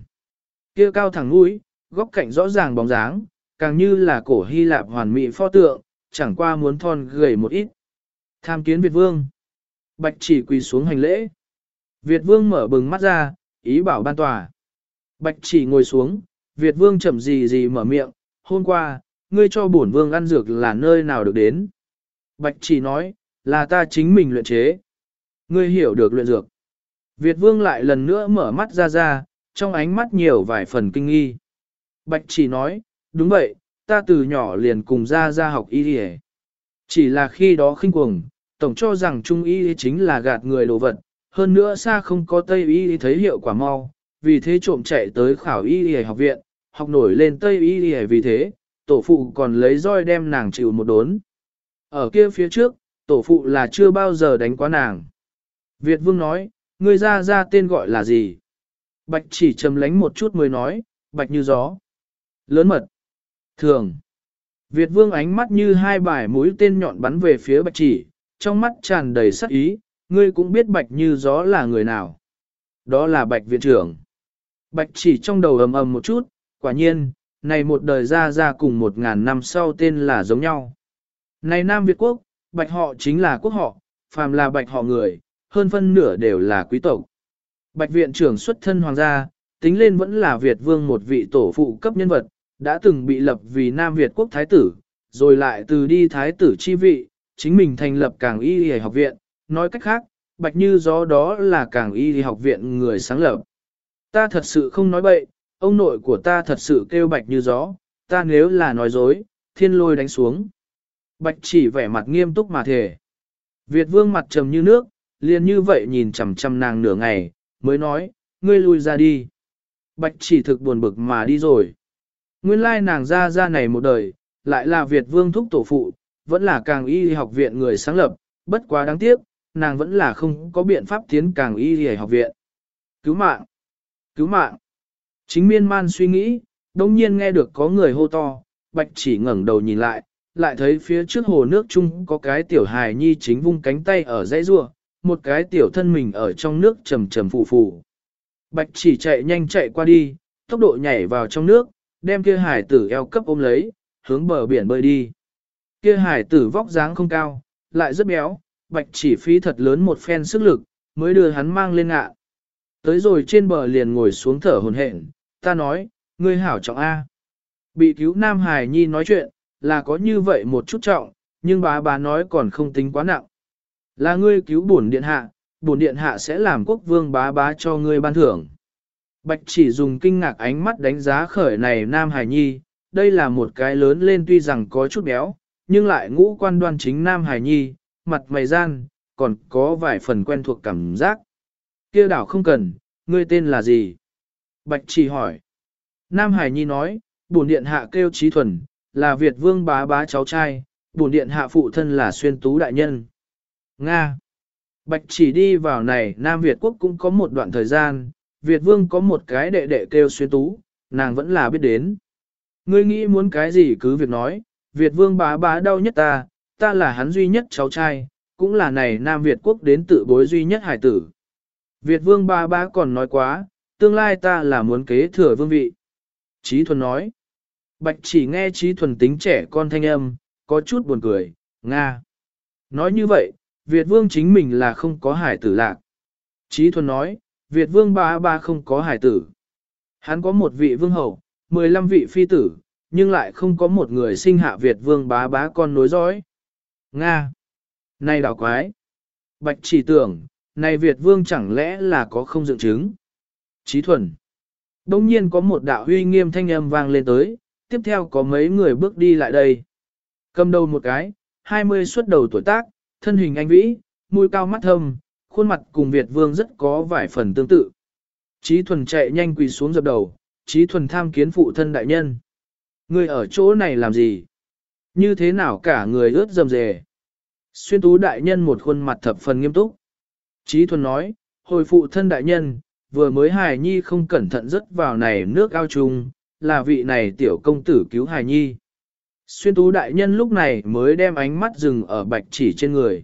kia cao thẳng núi, góc cạnh rõ ràng bóng dáng, càng như là cổ Hy Lạp hoàn mỹ pho tượng, chẳng qua muốn thon gầy một ít. Tham kiến Việt vương. Bạch chỉ quỳ xuống hành lễ. Việt vương mở bừng mắt ra, ý bảo ban tòa. Bạch chỉ ngồi xuống, Việt vương chậm gì gì mở miệng, hôm qua, ngươi cho bổn vương ăn dược là nơi nào được đến. Bạch chỉ nói, là ta chính mình luyện chế. Ngươi hiểu được luyện dược. Việt vương lại lần nữa mở mắt ra ra, trong ánh mắt nhiều vài phần kinh nghi. Bạch chỉ nói, đúng vậy, ta từ nhỏ liền cùng ra ra học y đi Chỉ là khi đó khinh cuồng, tổng cho rằng trung y chính là gạt người đồ vật, hơn nữa xa không có tây y thấy hiệu quả mau, vì thế trộm chạy tới khảo y y học viện, học nổi lên tây y y vì thế, tổ phụ còn lấy roi đem nàng chịu một đốn. Ở kia phía trước, tổ phụ là chưa bao giờ đánh quá nàng. Việt vương nói, người ra ra tên gọi là gì? Bạch chỉ trầm lánh một chút mới nói, bạch như gió. Lớn mật. Thường. Việt vương ánh mắt như hai bài mũi tên nhọn bắn về phía bạch chỉ, trong mắt tràn đầy sắc ý, ngươi cũng biết bạch như gió là người nào. Đó là bạch viện trưởng. Bạch chỉ trong đầu ầm ầm một chút, quả nhiên, này một đời ra ra cùng một ngàn năm sau tên là giống nhau. Này Nam Việt Quốc, bạch họ chính là quốc họ, phàm là bạch họ người, hơn phân nửa đều là quý tộc. Bạch viện trưởng xuất thân hoàng gia, tính lên vẫn là Việt vương một vị tổ phụ cấp nhân vật, đã từng bị lập vì Nam Việt quốc thái tử, rồi lại từ đi thái tử chi vị, chính mình thành lập càng y y học viện, nói cách khác, bạch như gió đó là càng y y học viện người sáng lập. Ta thật sự không nói bậy, ông nội của ta thật sự kêu bạch như gió, ta nếu là nói dối, thiên lôi đánh xuống. Bạch chỉ vẻ mặt nghiêm túc mà thề. Việt vương mặt trầm như nước, liền như vậy nhìn chằm chằm nàng nửa ngày, mới nói, ngươi lui ra đi. Bạch chỉ thực buồn bực mà đi rồi. Nguyên lai nàng ra ra này một đời, lại là Việt vương thúc tổ phụ, vẫn là càng y học viện người sáng lập, bất quá đáng tiếc, nàng vẫn là không có biện pháp tiến càng y học viện. Cứu mạng! Cứu mạng! Chính miên man suy nghĩ, đông nhiên nghe được có người hô to, bạch chỉ ngẩng đầu nhìn lại, lại thấy phía trước hồ nước chung có cái tiểu hài nhi chính vung cánh tay ở dãy rua, một cái tiểu thân mình ở trong nước trầm trầm phù phù. Bạch chỉ chạy nhanh chạy qua đi, tốc độ nhảy vào trong nước, đem kia hải tử eo cấp ôm lấy, hướng bờ biển bơi đi. Kia hải tử vóc dáng không cao, lại rất béo, bạch chỉ phí thật lớn một phen sức lực, mới đưa hắn mang lên ngạ. Tới rồi trên bờ liền ngồi xuống thở hồn hển, ta nói, ngươi hảo trọng A. Bị cứu Nam Hải Nhi nói chuyện, là có như vậy một chút trọng, nhưng bà bà nói còn không tính quá nặng. Là ngươi cứu bổn điện hạ, bổn điện hạ sẽ làm quốc vương bá bá cho ngươi ban thưởng. Bạch chỉ dùng kinh ngạc ánh mắt đánh giá khởi này Nam Hải Nhi, đây là một cái lớn lên tuy rằng có chút béo, nhưng lại ngũ quan đoan chính Nam Hải Nhi, mặt mày gian, còn có vài phần quen thuộc cảm giác. Kia đảo không cần, ngươi tên là gì? Bạch chỉ hỏi. Nam Hải Nhi nói, bổn điện hạ kêu trí thuần, là Việt vương bá bá cháu trai, bổn điện hạ phụ thân là xuyên tú đại nhân. Nga. Bạch chỉ đi vào này Nam Việt quốc cũng có một đoạn thời gian, Việt vương có một cái đệ đệ kêu xuyên tú, nàng vẫn là biết đến. Ngươi nghĩ muốn cái gì cứ việc nói, Việt vương bá bá đau nhất ta, ta là hắn duy nhất cháu trai, cũng là này Nam Việt quốc đến tự bối duy nhất hải tử. Việt vương bá bá còn nói quá, tương lai ta là muốn kế thừa vương vị. Trí thuần nói. Bạch chỉ nghe trí thuần tính trẻ con thanh âm, có chút buồn cười, Nga. Nói như vậy, Việt vương chính mình là không có hải tử lạc. Trí thuần nói, Việt vương ba ba không có hải tử. Hắn có một vị vương hậu, 15 vị phi tử, nhưng lại không có một người sinh hạ Việt vương bá bá con nối dõi. Nga! Này đảo quái! Bạch chỉ tưởng, này Việt vương chẳng lẽ là có không dựng chứng? Trí thuần! Đông nhiên có một đạo huy nghiêm thanh âm vang lên tới, tiếp theo có mấy người bước đi lại đây. Cầm đầu một cái, 20 xuất đầu tuổi tác, thân hình anh vĩ, mũi cao mắt thâm, khuôn mặt cùng Việt vương rất có vài phần tương tự. Trí thuần chạy nhanh quỳ xuống dập đầu, trí thuần tham kiến phụ thân đại nhân. Người ở chỗ này làm gì? Như thế nào cả người ướt dầm dề? Xuyên tú đại nhân một khuôn mặt thập phần nghiêm túc. Trí thuần nói, hồi phụ thân đại nhân, vừa mới hài nhi không cẩn thận rớt vào này nước ao trùng, là vị này tiểu công tử cứu hài nhi. Xuyên tú đại nhân lúc này mới đem ánh mắt dừng ở bạch chỉ trên người.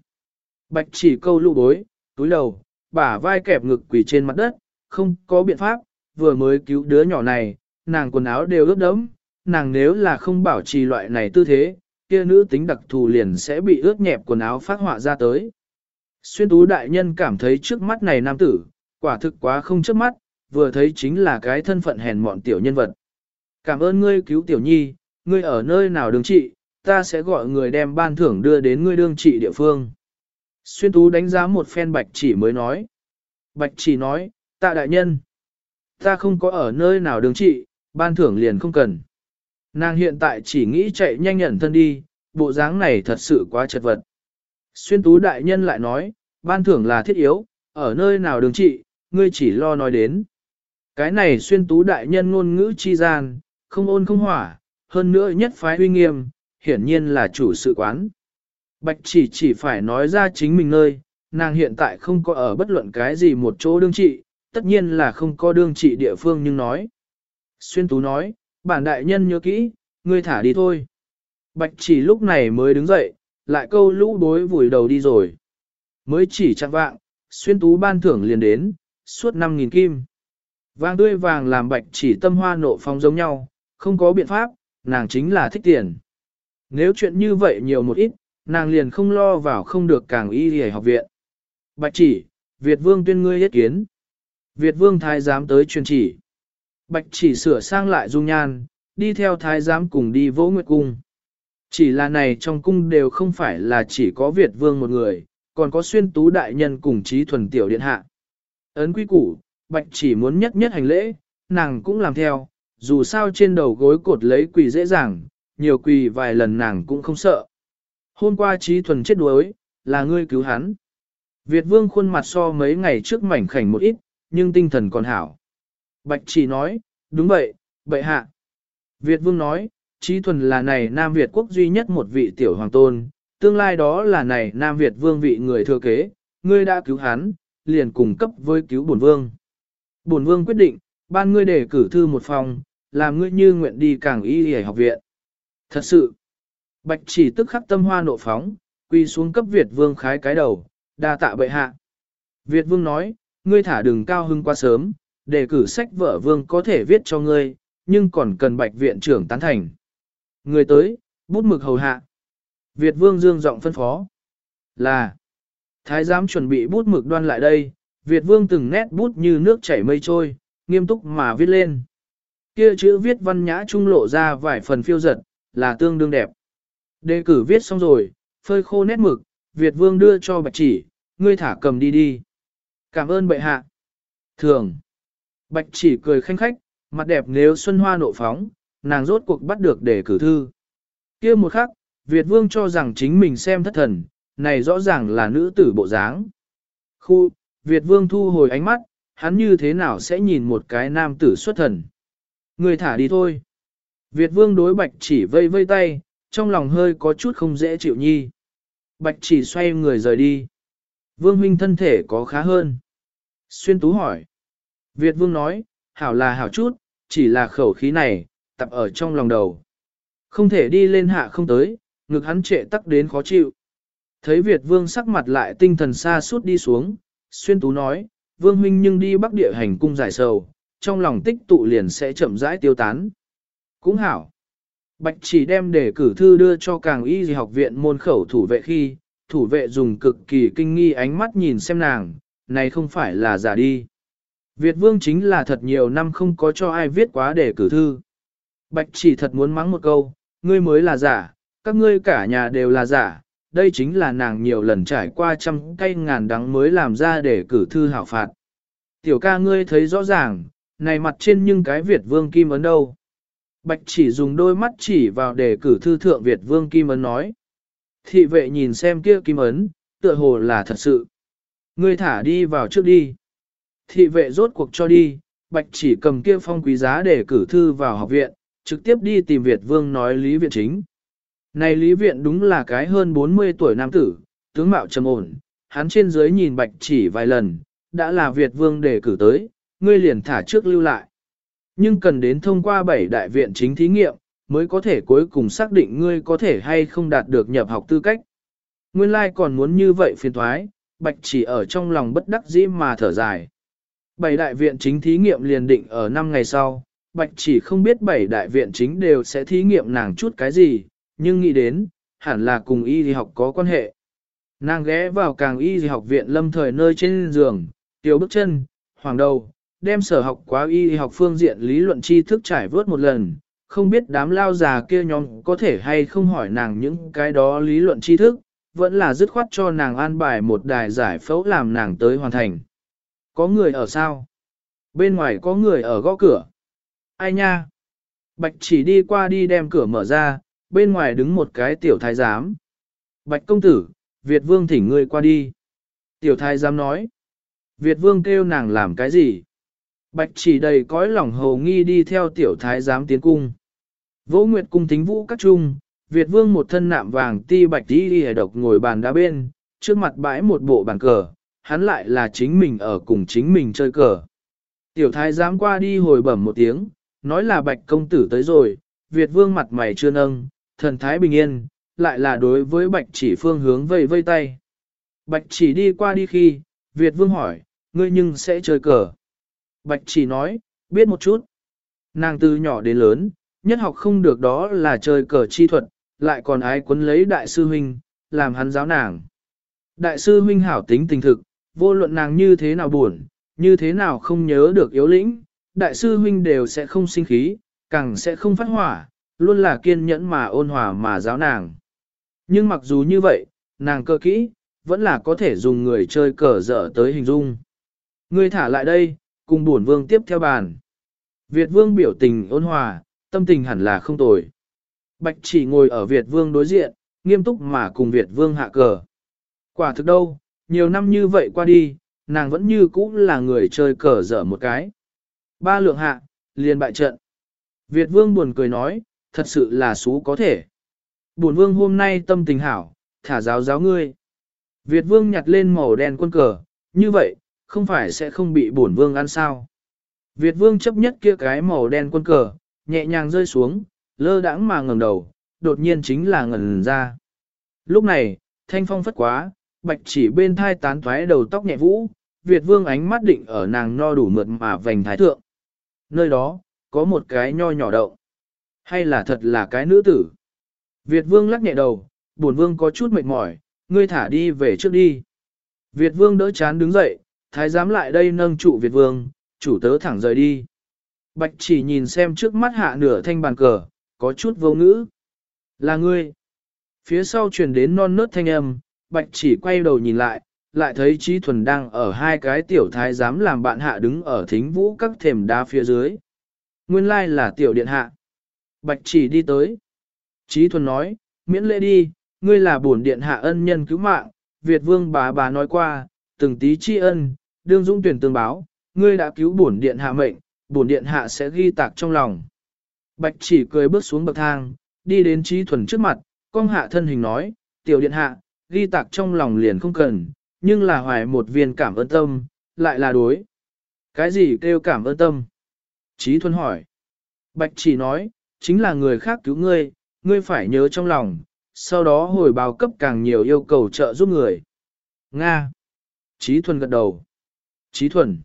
Bạch chỉ câu lụ bối, túi đầu, bả vai kẹp ngực quỳ trên mặt đất, không có biện pháp, vừa mới cứu đứa nhỏ này, nàng quần áo đều ướt đẫm, nàng nếu là không bảo trì loại này tư thế, kia nữ tính đặc thù liền sẽ bị ướt nhẹp quần áo phát họa ra tới. Xuyên tú đại nhân cảm thấy trước mắt này nam tử, quả thực quá không trước mắt, vừa thấy chính là cái thân phận hèn mọn tiểu nhân vật. Cảm ơn ngươi cứu tiểu nhi, ngươi ở nơi nào đứng trị, ta sẽ gọi người đem ban thưởng đưa đến ngươi đương trị địa phương. Xuyên Tú đánh giá một phen bạch chỉ mới nói. Bạch chỉ nói, tạ đại nhân. Ta không có ở nơi nào đường trị, ban thưởng liền không cần. Nàng hiện tại chỉ nghĩ chạy nhanh nhận thân đi, bộ dáng này thật sự quá chật vật. Xuyên tú đại nhân lại nói, ban thưởng là thiết yếu, ở nơi nào đường trị, ngươi chỉ lo nói đến. Cái này xuyên tú đại nhân ngôn ngữ chi gian, không ôn không hỏa, hơn nữa nhất phái uy nghiêm, hiển nhiên là chủ sự quán. Bạch chỉ chỉ phải nói ra chính mình nơi, nàng hiện tại không có ở bất luận cái gì một chỗ đương trị, tất nhiên là không có đương trị địa phương nhưng nói. Xuyên tú nói, bản đại nhân nhớ kỹ, ngươi thả đi thôi. Bạch chỉ lúc này mới đứng dậy, lại câu lũ đối vùi đầu đi rồi. Mới chỉ chặn vạng, xuyên tú ban thưởng liền đến, suốt 5.000 kim. Vàng tươi vàng làm bạch chỉ tâm hoa nộ phong giống nhau, không có biện pháp, nàng chính là thích tiền. Nếu chuyện như vậy nhiều một ít, nàng liền không lo vào không được càng y hề học viện. Bạch chỉ, Việt vương tuyên ngươi yết kiến. Việt vương thái giám tới truyền chỉ. Bạch chỉ sửa sang lại dung nhan, đi theo thái giám cùng đi vỗ nguyệt cung. Chỉ là này trong cung đều không phải là chỉ có Việt vương một người, còn có xuyên tú đại nhân cùng trí thuần tiểu điện hạ. Ấn quý củ, bạch chỉ muốn nhất nhất hành lễ, nàng cũng làm theo, dù sao trên đầu gối cột lấy quỳ dễ dàng, nhiều quỳ vài lần nàng cũng không sợ. Hôm qua trí thuần chết đuối, là ngươi cứu hắn. Việt vương khuôn mặt so mấy ngày trước mảnh khảnh một ít, nhưng tinh thần còn hảo. Bạch chỉ nói, đúng vậy, bệ hạ. Việt vương nói, trí thuần là này Nam Việt quốc duy nhất một vị tiểu hoàng tôn, tương lai đó là này Nam Việt vương vị người thừa kế, ngươi đã cứu hắn, liền cùng cấp với cứu bổn vương. Bổn vương quyết định, ban ngươi để cử thư một phòng, làm ngươi như nguyện đi càng y hề học viện. Thật sự, bạch chỉ tức khắc tâm hoa nộ phóng, quy xuống cấp Việt vương khái cái đầu, đa tạ bệ hạ. Việt vương nói, ngươi thả đường cao hưng quá sớm, đề cử sách vợ vương có thể viết cho ngươi, nhưng còn cần bạch viện trưởng tán thành. Người tới, bút mực hầu hạ. Việt vương dương giọng phân phó. Là, thái giám chuẩn bị bút mực đoan lại đây, Việt vương từng nét bút như nước chảy mây trôi, nghiêm túc mà viết lên. Kia chữ viết văn nhã trung lộ ra vài phần phiêu giật, là tương đương đẹp. Đề cử viết xong rồi, phơi khô nét mực, Việt vương đưa cho bạch chỉ, ngươi thả cầm đi đi. Cảm ơn bệ hạ. Thường. Bạch chỉ cười khanh khách, mặt đẹp nếu xuân hoa nộ phóng, nàng rốt cuộc bắt được đề cử thư. kia một khắc, Việt vương cho rằng chính mình xem thất thần, này rõ ràng là nữ tử bộ dáng. Khu, Việt vương thu hồi ánh mắt, hắn như thế nào sẽ nhìn một cái nam tử xuất thần. Người thả đi thôi. Việt vương đối bạch chỉ vây vây tay, trong lòng hơi có chút không dễ chịu nhi. Bạch chỉ xoay người rời đi. Vương huynh thân thể có khá hơn. Xuyên tú hỏi. Việt vương nói, hảo là hảo chút, chỉ là khẩu khí này, tập ở trong lòng đầu. Không thể đi lên hạ không tới, ngực hắn trệ tắc đến khó chịu. Thấy Việt vương sắc mặt lại tinh thần xa suốt đi xuống, xuyên tú nói, vương huynh nhưng đi bắc địa hành cung giải sầu, trong lòng tích tụ liền sẽ chậm rãi tiêu tán. Cũng hảo. Bạch chỉ đem để cử thư đưa cho càng y gì học viện môn khẩu thủ vệ khi, thủ vệ dùng cực kỳ kinh nghi ánh mắt nhìn xem nàng, này không phải là giả đi. Việt vương chính là thật nhiều năm không có cho ai viết quá để cử thư. Bạch chỉ thật muốn mắng một câu, ngươi mới là giả, các ngươi cả nhà đều là giả, đây chính là nàng nhiều lần trải qua trăm cây ngàn đắng mới làm ra để cử thư hảo phạt. Tiểu ca ngươi thấy rõ ràng, này mặt trên nhưng cái Việt vương kim ấn đâu. Bạch chỉ dùng đôi mắt chỉ vào để cử thư thượng Việt vương kim ấn nói. Thị vệ nhìn xem kia kim ấn, tựa hồ là thật sự. Ngươi thả đi vào trước đi. Thị vệ rốt cuộc cho đi, bạch chỉ cầm kia phong quý giá để cử thư vào học viện, trực tiếp đi tìm Việt vương nói lý viện chính. Này lý viện đúng là cái hơn 40 tuổi nam tử, tướng mạo trầm ổn, hắn trên dưới nhìn bạch chỉ vài lần, đã là Việt vương để cử tới, ngươi liền thả trước lưu lại. Nhưng cần đến thông qua bảy đại viện chính thí nghiệm, mới có thể cuối cùng xác định ngươi có thể hay không đạt được nhập học tư cách. Nguyên lai like còn muốn như vậy phiền thoái, bạch chỉ ở trong lòng bất đắc dĩ mà thở dài. Bảy đại viện chính thí nghiệm liền định ở 5 ngày sau, bạch chỉ không biết bảy đại viện chính đều sẽ thí nghiệm nàng chút cái gì, nhưng nghĩ đến, hẳn là cùng y thì học có quan hệ. Nàng ghé vào càng y thì học viện lâm thời nơi trên giường, tiêu bước chân, hoàng đầu, đem sở học quá y học phương diện lý luận tri thức trải vớt một lần, không biết đám lao già kia nhóm có thể hay không hỏi nàng những cái đó lý luận tri thức, vẫn là dứt khoát cho nàng an bài một đài giải phẫu làm nàng tới hoàn thành. Có người ở sao? Bên ngoài có người ở gõ cửa. Ai nha? Bạch chỉ đi qua đi đem cửa mở ra, bên ngoài đứng một cái tiểu thái giám. Bạch công tử, Việt vương thỉnh ngươi qua đi. Tiểu thái giám nói. Việt vương kêu nàng làm cái gì? Bạch chỉ đầy cõi lòng hầu nghi đi theo tiểu thái giám tiến cung. Vỗ Nguyệt cung thính vũ các trung, Việt vương một thân nạm vàng ti bạch đi đi độc ngồi bàn đá bên, trước mặt bãi một bộ bàn cờ, hắn lại là chính mình ở cùng chính mình chơi cờ. Tiểu thái giám qua đi hồi bẩm một tiếng, nói là bạch công tử tới rồi, Việt vương mặt mày chưa nâng, thần thái bình yên, lại là đối với bạch chỉ phương hướng vây vây tay. Bạch chỉ đi qua đi khi, Việt vương hỏi, ngươi nhưng sẽ chơi cờ. Bạch chỉ nói, biết một chút. Nàng từ nhỏ đến lớn, nhất học không được đó là chơi cờ chi thuật, lại còn ái quấn lấy đại sư huynh, làm hắn giáo nàng. Đại sư huynh hảo tính tình thực, vô luận nàng như thế nào buồn, như thế nào không nhớ được yếu lĩnh, đại sư huynh đều sẽ không sinh khí, càng sẽ không phát hỏa, luôn là kiên nhẫn mà ôn hòa mà giáo nàng. Nhưng mặc dù như vậy, nàng cơ kỹ, vẫn là có thể dùng người chơi cờ dở tới hình dung. Ngươi thả lại đây, cùng bổn vương tiếp theo bàn. Việt vương biểu tình ôn hòa, tâm tình hẳn là không tồi. Bạch chỉ ngồi ở Việt vương đối diện, nghiêm túc mà cùng Việt vương hạ cờ. Quả thực đâu, nhiều năm như vậy qua đi, nàng vẫn như cũ là người chơi cờ dở một cái. Ba lượng hạ, liền bại trận. Việt vương buồn cười nói, thật sự là xú có thể. Bổn vương hôm nay tâm tình hảo, thả giáo giáo ngươi. Việt vương nhặt lên màu đen quân cờ, như vậy, không phải sẽ không bị bổn vương ăn sao. Việt vương chấp nhất kia cái màu đen quân cờ, nhẹ nhàng rơi xuống, lơ đãng mà ngẩng đầu, đột nhiên chính là ngẩn ra. Lúc này, thanh phong phất quá, bạch chỉ bên thai tán thoái đầu tóc nhẹ vũ, Việt vương ánh mắt định ở nàng no đủ mượt mà vành thái thượng. Nơi đó, có một cái nho nhỏ đậu. Hay là thật là cái nữ tử? Việt vương lắc nhẹ đầu, buồn vương có chút mệt mỏi, ngươi thả đi về trước đi. Việt vương đỡ chán đứng dậy, thái giám lại đây nâng trụ Việt vương, chủ tớ thẳng rời đi. Bạch chỉ nhìn xem trước mắt hạ nửa thanh bàn cờ, có chút vô ngữ. Là ngươi. Phía sau truyền đến non nớt thanh âm, bạch chỉ quay đầu nhìn lại, lại thấy Trí Thuần đang ở hai cái tiểu thái giám làm bạn hạ đứng ở thính vũ các thềm đá phía dưới. Nguyên lai là tiểu điện hạ. Bạch chỉ đi tới. Trí Thuần nói, miễn lễ đi, ngươi là bổn điện hạ ân nhân cứu mạng, Việt vương bà bà nói qua, từng tí tri ân, đương dũng tuyển tương báo, ngươi đã cứu bổn điện hạ mệnh, bổn điện hạ sẽ ghi tạc trong lòng. Bạch chỉ cười bước xuống bậc thang, đi đến trí thuần trước mặt, cong hạ thân hình nói, tiểu điện hạ, ghi tạc trong lòng liền không cần, nhưng là hoài một viên cảm ơn tâm, lại là đối. Cái gì kêu cảm ơn tâm? Trí thuần hỏi. Bạch chỉ nói, chính là người khác cứu ngươi, ngươi phải nhớ trong lòng, sau đó hồi báo cấp càng nhiều yêu cầu trợ giúp người. Nga. Trí thuần gật đầu. Trí thuần.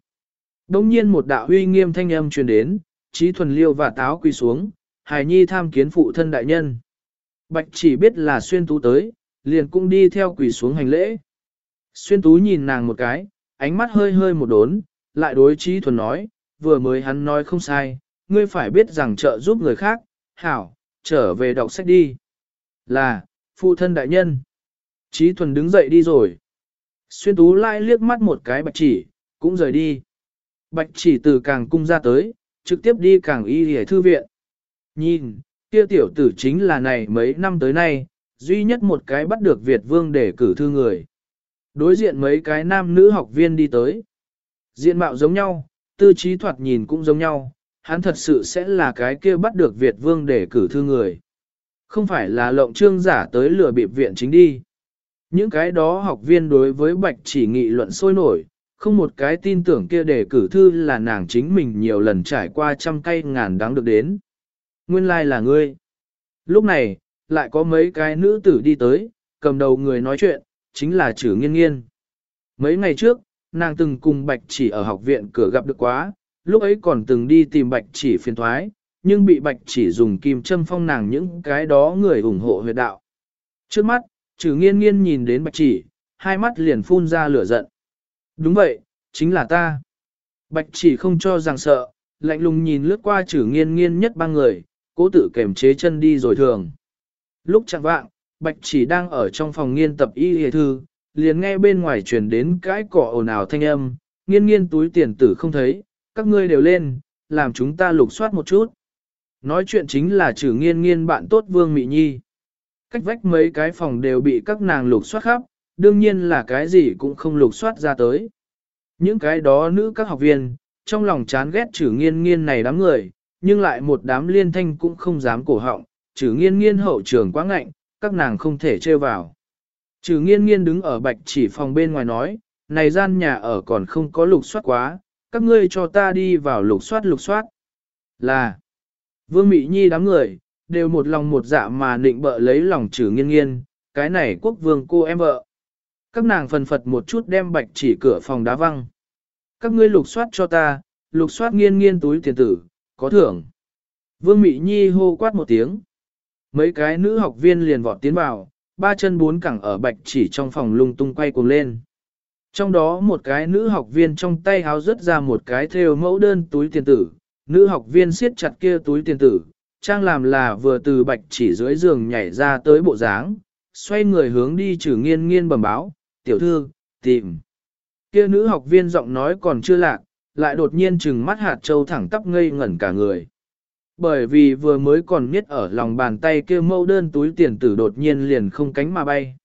Đông nhiên một đạo huy nghiêm thanh âm truyền đến, trí thuần liêu và táo quỳ xuống, hài nhi tham kiến phụ thân đại nhân. Bạch chỉ biết là xuyên tú tới, liền cũng đi theo quỳ xuống hành lễ. Xuyên tú nhìn nàng một cái, ánh mắt hơi hơi một đốn, lại đối trí thuần nói, vừa mới hắn nói không sai, ngươi phải biết rằng trợ giúp người khác, hảo, trở về đọc sách đi. Là, phụ thân đại nhân. Trí thuần đứng dậy đi rồi. Xuyên tú lại liếc mắt một cái bạch chỉ, cũng rời đi. Bạch chỉ từ càng cung ra tới, trực tiếp đi càng y hề thư viện. Nhìn, kia tiểu tử chính là này mấy năm tới nay, duy nhất một cái bắt được Việt vương để cử thư người. Đối diện mấy cái nam nữ học viên đi tới. Diện mạo giống nhau, tư trí thoạt nhìn cũng giống nhau, hắn thật sự sẽ là cái kia bắt được Việt vương để cử thư người. Không phải là lộng trương giả tới lừa bịp viện chính đi. Những cái đó học viên đối với bạch chỉ nghị luận sôi nổi, không một cái tin tưởng kia để cử thư là nàng chính mình nhiều lần trải qua trăm cây ngàn đáng được đến. Nguyên lai like là ngươi. Lúc này, lại có mấy cái nữ tử đi tới, cầm đầu người nói chuyện, chính là chử nghiên nghiên. Mấy ngày trước, nàng từng cùng bạch chỉ ở học viện cửa gặp được quá, lúc ấy còn từng đi tìm bạch chỉ phiền thoái, nhưng bị bạch chỉ dùng kim châm phong nàng những cái đó người ủng hộ huyệt đạo. Trước mắt, trừ nghiên nghiên nhìn đến bạch chỉ, hai mắt liền phun ra lửa giận. Đúng vậy, chính là ta. Bạch chỉ không cho rằng sợ, lạnh lùng nhìn lướt qua trừ nghiên nghiên nhất ba người, cố tự kềm chế chân đi rồi thường. Lúc chẳng vạng, Bạch chỉ đang ở trong phòng nghiên tập y hề thư, liền nghe bên ngoài truyền đến cái cỏ ồn ào thanh âm, nghiên nghiên túi tiền tử không thấy, các ngươi đều lên, làm chúng ta lục soát một chút. Nói chuyện chính là trừ nghiên nghiên bạn tốt Vương Mị Nhi. Cách vách mấy cái phòng đều bị các nàng lục soát khắp, đương nhiên là cái gì cũng không lục soát ra tới. Những cái đó nữ các học viên, trong lòng chán ghét trừ nghiên nghiên này đám người, nhưng lại một đám liên thanh cũng không dám cổ họng, trừ nghiên nghiên hậu trường quá ngạnh, các nàng không thể trêu vào. Trừ nghiên nghiên đứng ở bạch chỉ phòng bên ngoài nói, này gian nhà ở còn không có lục soát quá, các ngươi cho ta đi vào lục soát lục soát. Là, vương Mỹ Nhi đám người, đều một lòng một dạ mà định bợ lấy lòng trừ nghiên nghiên, cái này quốc vương cô em vợ. Các nàng phần phật một chút đem bạch chỉ cửa phòng đá văng. Các ngươi lục soát cho ta, lục soát nghiên nghiên túi tiền tử, có thưởng. Vương Mỹ Nhi hô quát một tiếng. Mấy cái nữ học viên liền vọt tiến vào, ba chân bốn cẳng ở bạch chỉ trong phòng lung tung quay cuồng lên. Trong đó một cái nữ học viên trong tay háo rớt ra một cái theo mẫu đơn túi tiền tử, nữ học viên siết chặt kia túi tiền tử, trang làm là vừa từ bạch chỉ dưới giường nhảy ra tới bộ dáng, xoay người hướng đi trừ nghiên nghiên bẩm báo, tiểu thư, tìm. Kia nữ học viên giọng nói còn chưa lạc, lại đột nhiên trừng mắt hạt châu thẳng tắp ngây ngẩn cả người. Bởi vì vừa mới còn miết ở lòng bàn tay kia mẫu đơn túi tiền tử đột nhiên liền không cánh mà bay.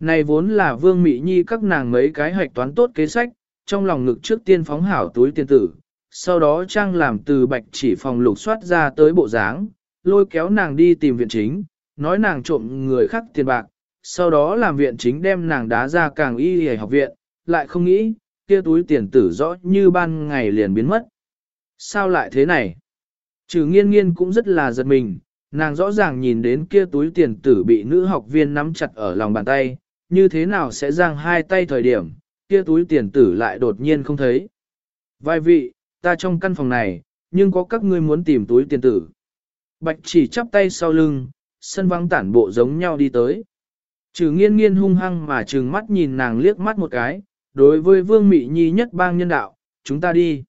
Này vốn là vương Mị nhi các nàng mấy cái hoạch toán tốt kế sách, trong lòng ngực trước tiên phóng hảo túi tiền tử, sau đó trang làm từ bạch chỉ phòng lục soát ra tới bộ dáng, lôi kéo nàng đi tìm viện chính, nói nàng trộm người khác tiền bạc, sau đó làm viện chính đem nàng đá ra càng y hề học viện, lại không nghĩ, kia túi tiền tử rõ như ban ngày liền biến mất. Sao lại thế này? Trừ nghiên nghiên cũng rất là giật mình, nàng rõ ràng nhìn đến kia túi tiền tử bị nữ học viên nắm chặt ở lòng bàn tay, như thế nào sẽ giang hai tay thời điểm, kia túi tiền tử lại đột nhiên không thấy. Vài vị, ta trong căn phòng này, nhưng có các ngươi muốn tìm túi tiền tử. Bạch chỉ chắp tay sau lưng, sân vắng tản bộ giống nhau đi tới. Trừ nghiên nghiên hung hăng mà trừng mắt nhìn nàng liếc mắt một cái, đối với vương mị nhi nhất bang nhân đạo, chúng ta đi.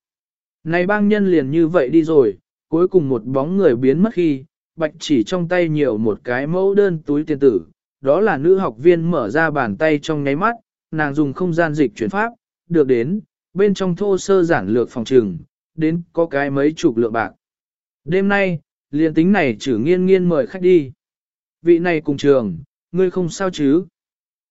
Này bang nhân liền như vậy đi rồi, cuối cùng một bóng người biến mất khi, bạch chỉ trong tay nhiều một cái mẫu đơn túi tiền tử, đó là nữ học viên mở ra bàn tay trong nháy mắt, nàng dùng không gian dịch chuyển pháp, được đến, bên trong thô sơ giản lược phòng trừng, đến có cái mấy chục lượng bạc. Đêm nay, liền tính này chử nghiên nghiên mời khách đi. Vị này cùng trường, ngươi không sao chứ?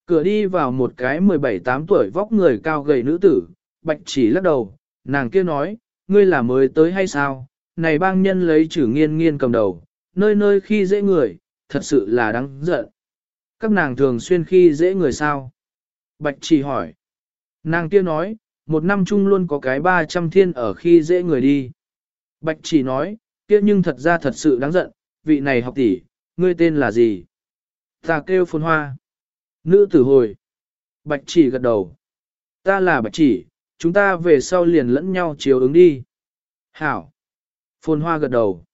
Cửa đi vào một cái 17-8 tuổi vóc người cao gầy nữ tử, bạch chỉ lắc đầu, nàng kia nói, ngươi là mới tới hay sao? Này bang nhân lấy chử nghiên nghiên cầm đầu, nơi nơi khi dễ người, thật sự là đáng giận. Các nàng thường xuyên khi dễ người sao? Bạch chỉ hỏi. Nàng kia nói, một năm chung luôn có cái 300 thiên ở khi dễ người đi. Bạch chỉ nói, kia nhưng thật ra thật sự đáng giận, vị này học tỷ, ngươi tên là gì? Ta kêu phồn hoa. Nữ tử hồi. Bạch chỉ gật đầu. Ta là bạch chỉ, chúng ta về sau liền lẫn nhau chiếu ứng đi. Hảo. Phồn hoa gật đầu.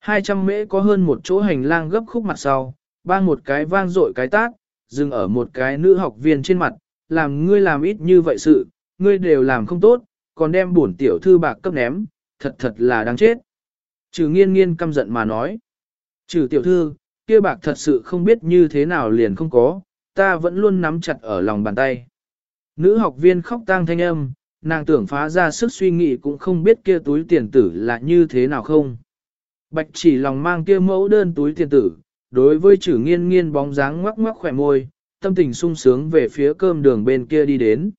200 mễ có hơn một chỗ hành lang gấp khúc mặt sau, bang một cái vang dội cái tác, dừng ở một cái nữ học viên trên mặt, làm ngươi làm ít như vậy sự, ngươi đều làm không tốt, còn đem bổn tiểu thư bạc cấp ném, thật thật là đáng chết. Trừ nghiên nghiên căm giận mà nói. Trừ tiểu thư, kia bạc thật sự không biết như thế nào liền không có, ta vẫn luôn nắm chặt ở lòng bàn tay. Nữ học viên khóc tang thanh âm, nàng tưởng phá ra sức suy nghĩ cũng không biết kia túi tiền tử là như thế nào không. Bạch chỉ lòng mang kia mẫu đơn túi tiền tử, đối với chữ nghiên nghiên bóng dáng ngoắc ngoắc khỏe môi, tâm tình sung sướng về phía cơm đường bên kia đi đến.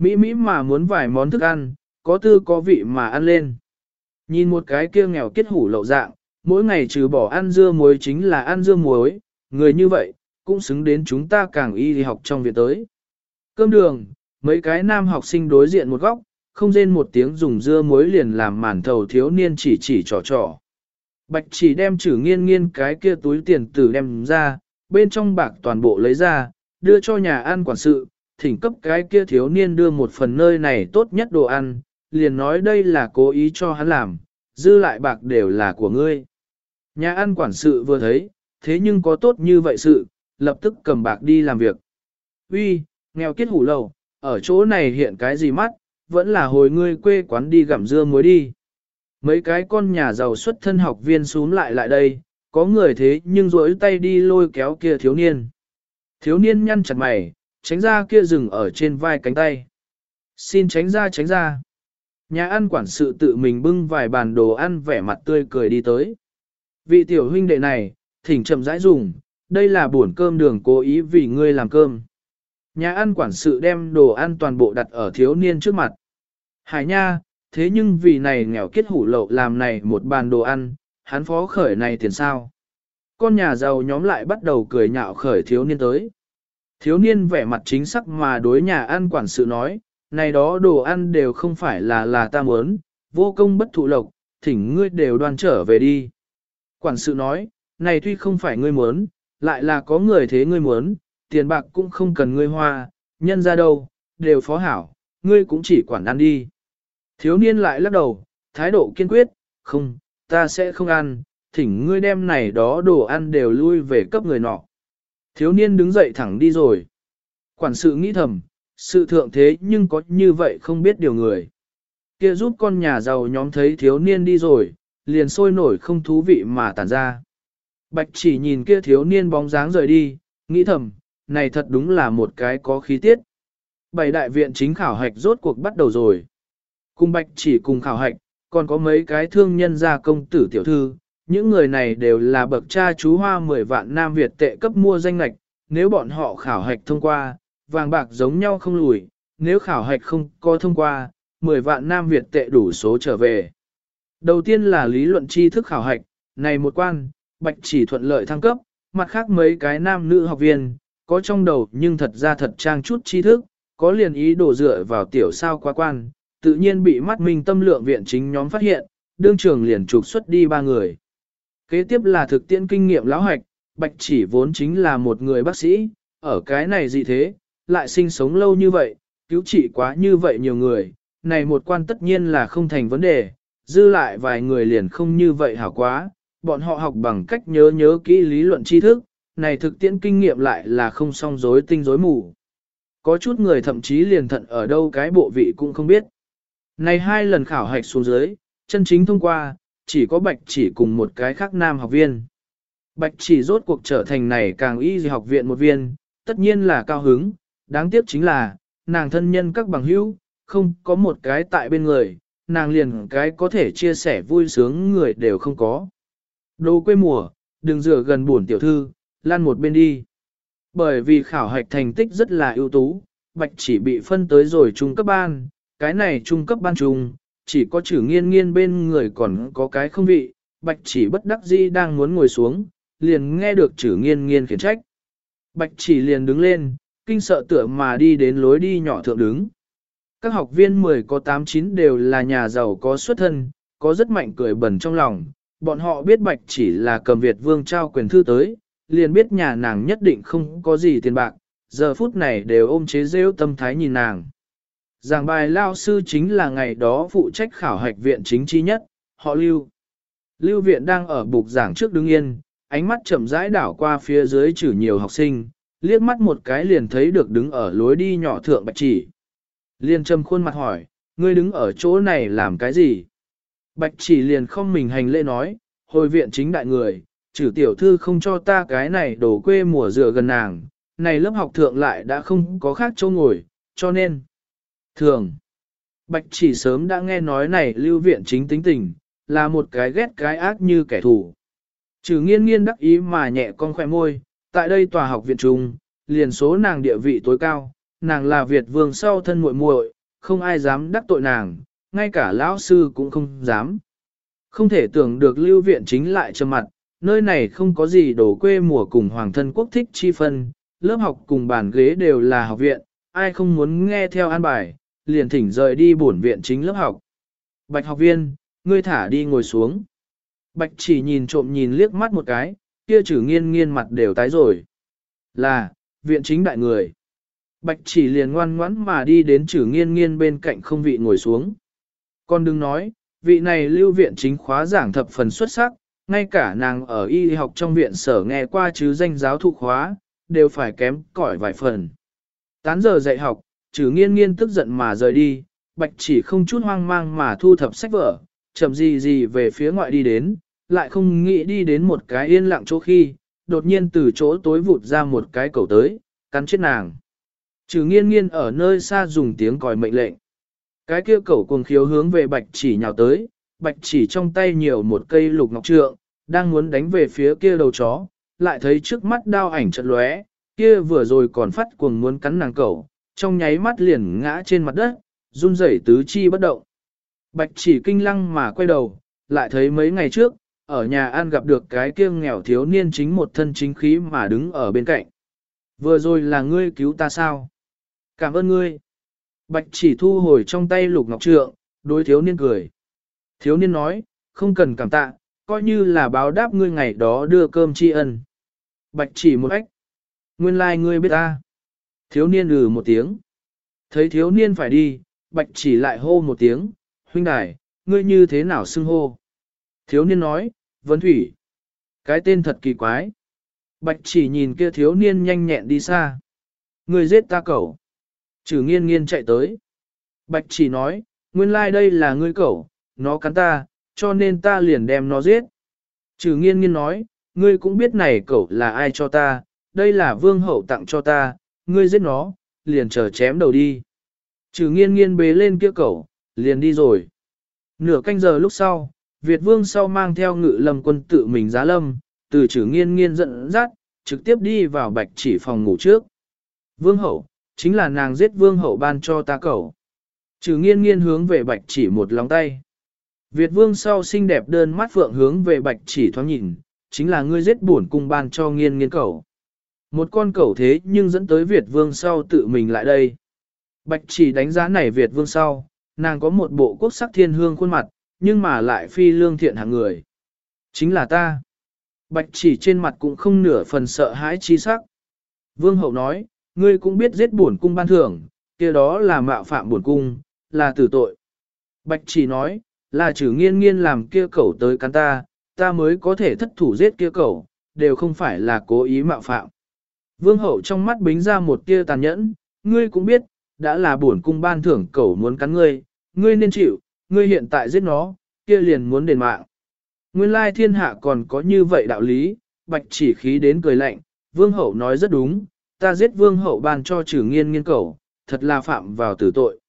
Mỹ Mỹ mà muốn vài món thức ăn, có tư có vị mà ăn lên. Nhìn một cái kia nghèo kết hủ lậu dạng, mỗi ngày trừ bỏ ăn dưa muối chính là ăn dưa muối, người như vậy, cũng xứng đến chúng ta càng y đi học trong việc tới. Cơm đường, mấy cái nam học sinh đối diện một góc, không rên một tiếng dùng dưa muối liền làm màn thầu thiếu niên chỉ chỉ trò trò. Bạch chỉ đem chử nghiên nghiên cái kia túi tiền tử đem ra, bên trong bạc toàn bộ lấy ra, đưa cho nhà ăn quản sự, thỉnh cấp cái kia thiếu niên đưa một phần nơi này tốt nhất đồ ăn, liền nói đây là cố ý cho hắn làm, dư lại bạc đều là của ngươi. Nhà ăn quản sự vừa thấy, thế nhưng có tốt như vậy sự, lập tức cầm bạc đi làm việc. Uy, nghèo kiết hủ lầu, ở chỗ này hiện cái gì mắt, vẫn là hồi ngươi quê quán đi gặm dưa muối đi. mấy cái con nhà giàu xuất thân học viên xuống lại lại đây, có người thế nhưng rỗi tay đi lôi kéo kia thiếu niên. Thiếu niên nhăn chặt mày, tránh ra kia rừng ở trên vai cánh tay. Xin tránh ra tránh ra. Nhà ăn quản sự tự mình bưng vài bàn đồ ăn vẻ mặt tươi cười đi tới. Vị tiểu huynh đệ này, thỉnh chậm rãi dùng, đây là buồn cơm đường cố ý vì ngươi làm cơm. Nhà ăn quản sự đem đồ ăn toàn bộ đặt ở thiếu niên trước mặt. Hải nha, thế nhưng vì này nghèo kết hủ lậu làm này một bàn đồ ăn, hắn phó khởi này tiền sao. Con nhà giàu nhóm lại bắt đầu cười nhạo khởi thiếu niên tới. Thiếu niên vẻ mặt chính sắc mà đối nhà ăn quản sự nói, này đó đồ ăn đều không phải là là ta muốn, vô công bất thụ lộc, thỉnh ngươi đều đoan trở về đi. Quản sự nói, này tuy không phải ngươi muốn, lại là có người thế ngươi muốn, tiền bạc cũng không cần ngươi hoa, nhân ra đâu, đều phó hảo, ngươi cũng chỉ quản ăn đi. Thiếu niên lại lắc đầu, thái độ kiên quyết, không, ta sẽ không ăn, thỉnh ngươi đem này đó đồ ăn đều lui về cấp người nọ. Thiếu niên đứng dậy thẳng đi rồi. Quản sự nghĩ thầm, sự thượng thế nhưng có như vậy không biết điều người. Kia giúp con nhà giàu nhóm thấy thiếu niên đi rồi, liền sôi nổi không thú vị mà tản ra. Bạch chỉ nhìn kia thiếu niên bóng dáng rời đi, nghĩ thầm, này thật đúng là một cái có khí tiết. Bảy đại viện chính khảo hạch rốt cuộc bắt đầu rồi. Cùng bạch chỉ cùng khảo hạch, còn có mấy cái thương nhân gia công tử tiểu thư, những người này đều là bậc cha chú hoa 10 vạn Nam Việt tệ cấp mua danh lạch, nếu bọn họ khảo hạch thông qua, vàng bạc giống nhau không lùi, nếu khảo hạch không có thông qua, 10 vạn Nam Việt tệ đủ số trở về. Đầu tiên là lý luận tri thức khảo hạch, này một quan, bạch chỉ thuận lợi thăng cấp, mặt khác mấy cái nam nữ học viên, có trong đầu nhưng thật ra thật trang chút tri thức, có liền ý đổ dựa vào tiểu sao qua quan, tự nhiên bị mắt minh tâm lượng viện chính nhóm phát hiện, đương trường liền trục xuất đi ba người. Kế tiếp là thực tiễn kinh nghiệm lão hạch, bạch chỉ vốn chính là một người bác sĩ, ở cái này gì thế, lại sinh sống lâu như vậy, cứu trị quá như vậy nhiều người, này một quan tất nhiên là không thành vấn đề, dư lại vài người liền không như vậy hảo quá, bọn họ học bằng cách nhớ nhớ kỹ lý luận tri thức, này thực tiễn kinh nghiệm lại là không song rối tinh rối mù. Có chút người thậm chí liền thận ở đâu cái bộ vị cũng không biết. Này hai lần khảo hạch xuống dưới, chân chính thông qua, chỉ có bạch chỉ cùng một cái khác nam học viên. Bạch chỉ rốt cuộc trở thành này càng y học viện một viên, tất nhiên là cao hứng, đáng tiếc chính là, nàng thân nhân các bằng hữu, không có một cái tại bên người, nàng liền cái có thể chia sẻ vui sướng người đều không có. Đồ quê mùa, đừng rửa gần buồn tiểu thư, lan một bên đi. Bởi vì khảo hạch thành tích rất là ưu tú, bạch chỉ bị phân tới rồi trung cấp ban, cái này trung cấp ban trung, chỉ có chữ nghiên nghiên bên người còn có cái không vị, bạch chỉ bất đắc dĩ đang muốn ngồi xuống, liền nghe được chữ nghiên nghiên khiển trách. Bạch chỉ liền đứng lên, kinh sợ tựa mà đi đến lối đi nhỏ thượng đứng. Các học viên 10 có 8-9 đều là nhà giàu có xuất thân, có rất mạnh cười bẩn trong lòng, bọn họ biết bạch chỉ là cầm Việt vương trao quyền thư tới, liền biết nhà nàng nhất định không có gì tiền bạc, giờ phút này đều ôm chế rêu tâm thái nhìn nàng. Giảng bài lao sư chính là ngày đó phụ trách khảo hạch viện chính chi nhất, họ Lưu. Lưu viện đang ở bục giảng trước đứng yên, ánh mắt chậm rãi đảo qua phía dưới trừ nhiều học sinh, liếc mắt một cái liền thấy được đứng ở lối đi nhỏ thượng bạch chỉ. Liên trầm khuôn mặt hỏi, ngươi đứng ở chỗ này làm cái gì? Bạch chỉ liền không mình hành lễ nói, hồi viện chính đại người, trừ tiểu thư không cho ta cái này đổ quê mùa dừa gần nàng, này lớp học thượng lại đã không có khác chỗ ngồi, cho nên. Thường, Bạch chỉ sớm đã nghe nói này lưu viện chính tính tình, là một cái ghét cái ác như kẻ thù. Trừ nghiên nghiên đắc ý mà nhẹ con khỏe môi, tại đây tòa học viện trung, liền số nàng địa vị tối cao, nàng là Việt vương sau thân muội muội, không ai dám đắc tội nàng, ngay cả lão sư cũng không dám. Không thể tưởng được lưu viện chính lại trầm mặt, nơi này không có gì đổ quê mùa cùng hoàng thân quốc thích chi phân, lớp học cùng bàn ghế đều là học viện, ai không muốn nghe theo an bài, liền thỉnh rời đi bổn viện chính lớp học. Bạch học viên, ngươi thả đi ngồi xuống. Bạch chỉ nhìn trộm nhìn liếc mắt một cái, kia chử nghiên nghiên mặt đều tái rồi. Là, viện chính đại người. Bạch chỉ liền ngoan ngoãn mà đi đến chử nghiên nghiên bên cạnh không vị ngồi xuống. Con đừng nói, vị này lưu viện chính khóa giảng thập phần xuất sắc, ngay cả nàng ở y học trong viện sở nghe qua chứ danh giáo thụ khóa, đều phải kém cỏi vài phần. Tán giờ dạy học, trừ nghiên nghiên tức giận mà rời đi, bạch chỉ không chút hoang mang mà thu thập sách vở, chậm gì gì về phía ngoại đi đến, lại không nghĩ đi đến một cái yên lặng chỗ khi, đột nhiên từ chỗ tối vụt ra một cái cầu tới, cắn chết nàng. Trừ nghiên nghiên ở nơi xa dùng tiếng còi mệnh lệnh. Cái kia cẩu cuồng khiếu hướng về bạch chỉ nhào tới, bạch chỉ trong tay nhiều một cây lục ngọc trượng, đang muốn đánh về phía kia đầu chó, lại thấy trước mắt đao ảnh chợt lóe, kia vừa rồi còn phát cuồng muốn cắn nàng cẩu, trong nháy mắt liền ngã trên mặt đất, run rẩy tứ chi bất động. Bạch chỉ kinh lăng mà quay đầu, lại thấy mấy ngày trước, ở nhà ăn gặp được cái kiêng nghèo thiếu niên chính một thân chính khí mà đứng ở bên cạnh. Vừa rồi là ngươi cứu ta sao? Cảm ơn ngươi. Bạch chỉ thu hồi trong tay lục ngọc trượng, đối thiếu niên cười. Thiếu niên nói, không cần cảm tạ, coi như là báo đáp ngươi ngày đó đưa cơm tri ân. Bạch chỉ một ách. Nguyên lai like ngươi biết ta. Thiếu niên ừ một tiếng. Thấy thiếu niên phải đi, bạch chỉ lại hô một tiếng, huynh đài, ngươi như thế nào xưng hô? Thiếu niên nói, vấn thủy. Cái tên thật kỳ quái. Bạch chỉ nhìn kia thiếu niên nhanh nhẹn đi xa. Ngươi giết ta cẩu. Trừ nghiên nghiên chạy tới. Bạch chỉ nói, nguyên lai like đây là ngươi cẩu, nó cắn ta, cho nên ta liền đem nó giết. Trừ nghiên nghiên nói, ngươi cũng biết này cẩu là ai cho ta, đây là vương hậu tặng cho ta, ngươi giết nó, liền chờ chém đầu đi. Trừ nghiên nghiên bế lên kia cẩu, liền đi rồi. Nửa canh giờ lúc sau, Việt vương sau mang theo ngự lâm quân tự mình giá lâm, từ trừ nghiên nghiên dẫn dắt, trực tiếp đi vào bạch chỉ phòng ngủ trước. Vương hậu, chính là nàng giết vương hậu ban cho ta cẩu. Trừ nghiên nghiên hướng về bạch chỉ một lòng tay. Việt vương sau xinh đẹp đơn mắt phượng hướng về bạch chỉ thoáng nhìn, chính là ngươi giết bổn cung ban cho nghiên nghiên cẩu. Một con cẩu thế nhưng dẫn tới Việt vương sau tự mình lại đây. Bạch chỉ đánh giá này Việt vương sau, nàng có một bộ quốc sắc thiên hương khuôn mặt, nhưng mà lại phi lương thiện hạng người. Chính là ta. Bạch chỉ trên mặt cũng không nửa phần sợ hãi chi sắc. Vương hậu nói, ngươi cũng biết giết bổn cung ban thưởng, kia đó là mạo phạm bổn cung, là tử tội. Bạch chỉ nói, là trừ nghiên nghiên làm kia cẩu tới cắn ta, ta mới có thể thất thủ giết kia cẩu, đều không phải là cố ý mạo phạm. Vương hậu trong mắt bính ra một tia tàn nhẫn, ngươi cũng biết, đã là bổn cung ban thưởng cẩu muốn cắn ngươi, ngươi nên chịu, ngươi hiện tại giết nó, kia liền muốn đền mạng. Nguyên lai thiên hạ còn có như vậy đạo lý, bạch chỉ khí đến cười lạnh, vương hậu nói rất đúng, ta giết vương hậu ban cho trừ nghiên nghiên cẩu, thật là phạm vào tử tội.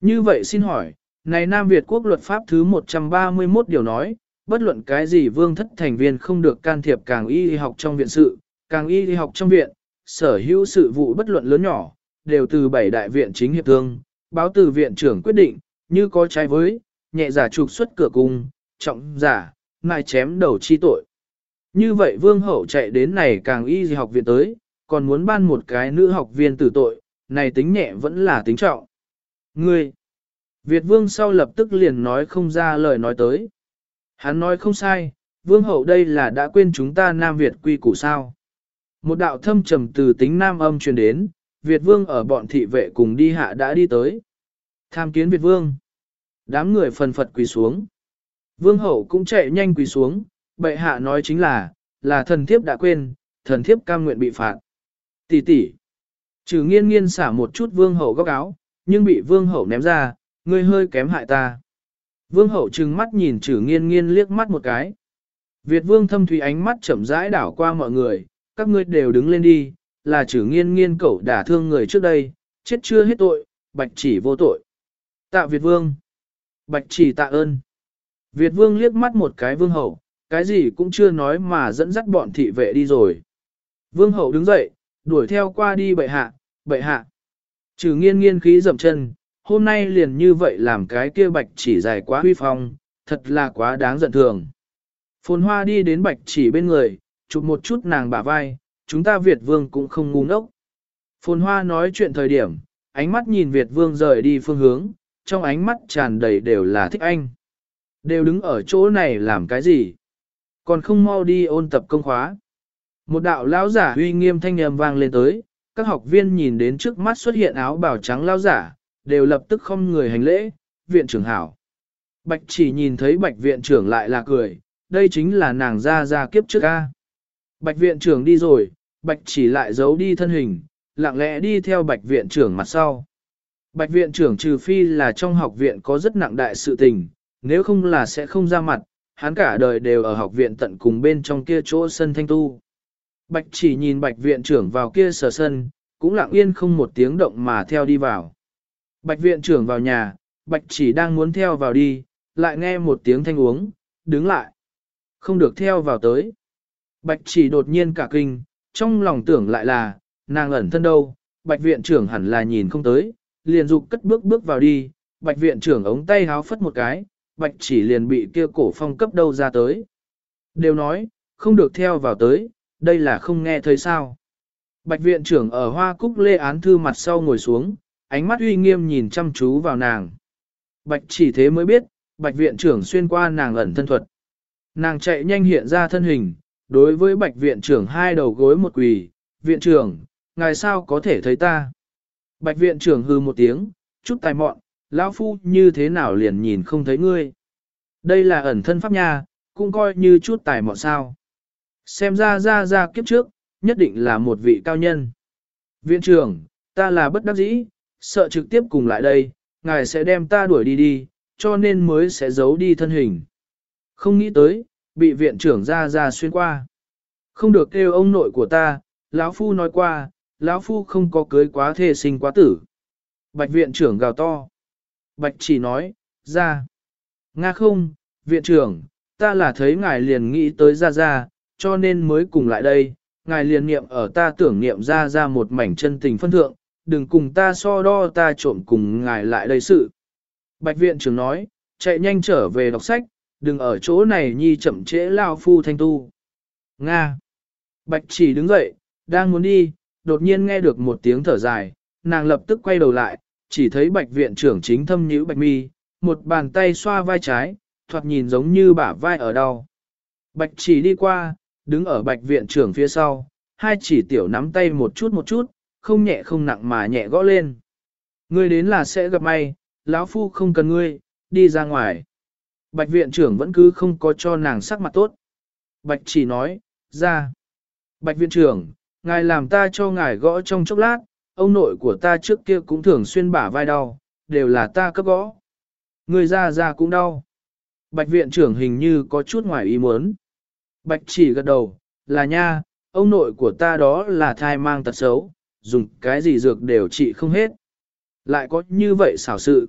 Như vậy xin hỏi, này Nam Việt quốc luật pháp thứ 131 điều nói, bất luận cái gì vương thất thành viên không được can thiệp càng y học trong viện sự, càng y học trong viện, sở hữu sự vụ bất luận lớn nhỏ, đều từ bảy đại viện chính hiệp thương, báo từ viện trưởng quyết định, như có trái với, nhẹ giả trục xuất cửa cung, trọng giả, mai chém đầu chi tội. Như vậy vương hậu chạy đến này càng y học viện tới, còn muốn ban một cái nữ học viên tử tội, này tính nhẹ vẫn là tính trọng. Ngươi! Việt vương sau lập tức liền nói không ra lời nói tới. Hắn nói không sai, vương hậu đây là đã quên chúng ta Nam Việt quy củ sao. Một đạo thâm trầm từ tính Nam âm truyền đến, Việt vương ở bọn thị vệ cùng đi hạ đã đi tới. Tham kiến Việt vương. Đám người phần phật quỳ xuống. Vương hậu cũng chạy nhanh quỳ xuống, bệ hạ nói chính là, là thần thiếp đã quên, thần thiếp cam nguyện bị phạt. Tỷ tỷ. Trừ nghiên nghiên xả một chút vương hậu góc áo, nhưng bị vương hậu ném ra, ngươi hơi kém hại ta. Vương hậu trừng mắt nhìn trừ nghiên nghiên liếc mắt một cái. Việt vương thâm thủy ánh mắt chậm rãi đảo qua mọi người, các ngươi đều đứng lên đi, là chử nghiên nghiên cẩu đả thương người trước đây, chết chưa hết tội, bạch chỉ vô tội. Tạ Việt vương. Bạch chỉ tạ ơn. Việt vương liếc mắt một cái vương hậu, cái gì cũng chưa nói mà dẫn dắt bọn thị vệ đi rồi. Vương hậu đứng dậy, đuổi theo qua đi bệ hạ, bệ hạ. Trừ nghiên nghiên khí dậm chân, hôm nay liền như vậy làm cái kia bạch chỉ dài quá huy phong, thật là quá đáng giận thường. Phồn hoa đi đến bạch chỉ bên người, chụp một chút nàng bả vai, chúng ta Việt vương cũng không ngu ngốc. Phồn hoa nói chuyện thời điểm, ánh mắt nhìn Việt vương rời đi phương hướng, trong ánh mắt tràn đầy đều là thích anh. Đều đứng ở chỗ này làm cái gì? Còn không mau đi ôn tập công khóa. Một đạo lão giả uy nghiêm thanh âm vang lên tới, các học viên nhìn đến trước mắt xuất hiện áo bào trắng lão giả, đều lập tức không người hành lễ, viện trưởng hảo. Bạch chỉ nhìn thấy bạch viện trưởng lại là cười, đây chính là nàng ra ra kiếp trước ca. Bạch viện trưởng đi rồi, bạch chỉ lại giấu đi thân hình, lặng lẽ đi theo bạch viện trưởng mặt sau. Bạch viện trưởng trừ phi là trong học viện có rất nặng đại sự tình, nếu không là sẽ không ra mặt, hắn cả đời đều ở học viện tận cùng bên trong kia chỗ sân thanh tu. Bạch chỉ nhìn bạch viện trưởng vào kia sở sân, cũng lặng yên không một tiếng động mà theo đi vào. Bạch viện trưởng vào nhà, bạch chỉ đang muốn theo vào đi, lại nghe một tiếng thanh uống, đứng lại. Không được theo vào tới. Bạch chỉ đột nhiên cả kinh, trong lòng tưởng lại là, nàng ẩn thân đâu, bạch viện trưởng hẳn là nhìn không tới, liền dục cất bước bước vào đi, bạch viện trưởng ống tay háo phất một cái, bạch chỉ liền bị kia cổ phong cấp đâu ra tới. Đều nói, không được theo vào tới, đây là không nghe thấy sao. Bạch viện trưởng ở hoa cúc lê án thư mặt sau ngồi xuống, ánh mắt uy nghiêm nhìn chăm chú vào nàng. Bạch chỉ thế mới biết, bạch viện trưởng xuyên qua nàng ẩn thân thuật. Nàng chạy nhanh hiện ra thân hình, đối với bạch viện trưởng hai đầu gối một quỳ, viện trưởng, ngài sao có thể thấy ta? Bạch viện trưởng hư một tiếng, chút tài mọn, lão phu như thế nào liền nhìn không thấy ngươi. Đây là ẩn thân pháp nha, cũng coi như chút tài mọn sao. Xem ra ra ra kiếp trước, nhất định là một vị cao nhân. Viện trưởng, ta là bất đắc dĩ, sợ trực tiếp cùng lại đây, ngài sẽ đem ta đuổi đi đi, cho nên mới sẽ giấu đi thân hình. Không nghĩ tới, bị viện trưởng ra ra xuyên qua. Không được kêu ông nội của ta, lão phu nói qua, lão phu không có cưới quá thê sinh quá tử. Bạch viện trưởng gào to. Bạch chỉ nói, ra. Nga không, viện trưởng, ta là thấy ngài liền nghĩ tới ra ra, cho nên mới cùng lại đây. Ngài liền niệm ở ta tưởng niệm ra ra một mảnh chân tình phân thượng, đừng cùng ta so đo ta trộm cùng ngài lại đây sự. Bạch viện trưởng nói, chạy nhanh trở về đọc sách, đừng ở chỗ này nhi chậm trễ lao phu thanh tu. Nga. Bạch chỉ đứng dậy, đang muốn đi, đột nhiên nghe được một tiếng thở dài, nàng lập tức quay đầu lại, chỉ thấy bạch viện trưởng chính thâm nhữ bạch mi, một bàn tay xoa vai trái, thoạt nhìn giống như bả vai ở đau. Bạch chỉ đi qua, đứng ở bạch viện trưởng phía sau, hai chỉ tiểu nắm tay một chút một chút, không nhẹ không nặng mà nhẹ gõ lên. Ngươi đến là sẽ gặp may, lão phu không cần ngươi, đi ra ngoài. Bạch viện trưởng vẫn cứ không có cho nàng sắc mặt tốt. Bạch chỉ nói, ra. Bạch viện trưởng, ngài làm ta cho ngài gõ trong chốc lát, ông nội của ta trước kia cũng thường xuyên bả vai đau, đều là ta cấp gõ. Người ra ra cũng đau. Bạch viện trưởng hình như có chút ngoài ý muốn. Bạch chỉ gật đầu, là nha, ông nội của ta đó là thai mang tật xấu, dùng cái gì dược đều trị không hết. Lại có như vậy xảo sự.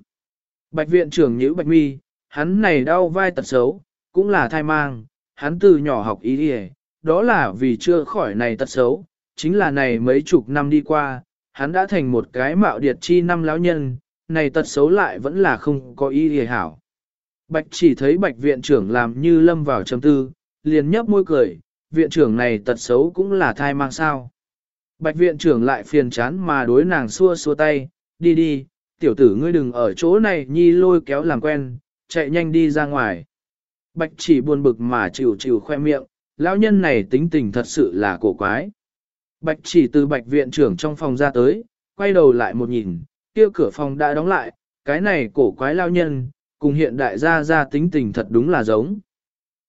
Bạch viện trưởng nhíu bạch mi, hắn này đau vai tật xấu, cũng là thai mang, hắn từ nhỏ học ý đi đó là vì chưa khỏi này tật xấu, chính là này mấy chục năm đi qua, hắn đã thành một cái mạo điệt chi năm lão nhân, này tật xấu lại vẫn là không có ý đi hảo. Bạch chỉ thấy bạch viện trưởng làm như lâm vào trầm tư, liền nhấp môi cười, viện trưởng này tật xấu cũng là thai mang sao. Bạch viện trưởng lại phiền chán mà đối nàng xua xua tay, đi đi, tiểu tử ngươi đừng ở chỗ này nhi lôi kéo làm quen, chạy nhanh đi ra ngoài. Bạch chỉ buồn bực mà chịu chịu khoe miệng, lão nhân này tính tình thật sự là cổ quái. Bạch chỉ từ bạch viện trưởng trong phòng ra tới, quay đầu lại một nhìn, kia cửa phòng đã đóng lại, cái này cổ quái lao nhân, cùng hiện đại gia gia tính tình thật đúng là giống.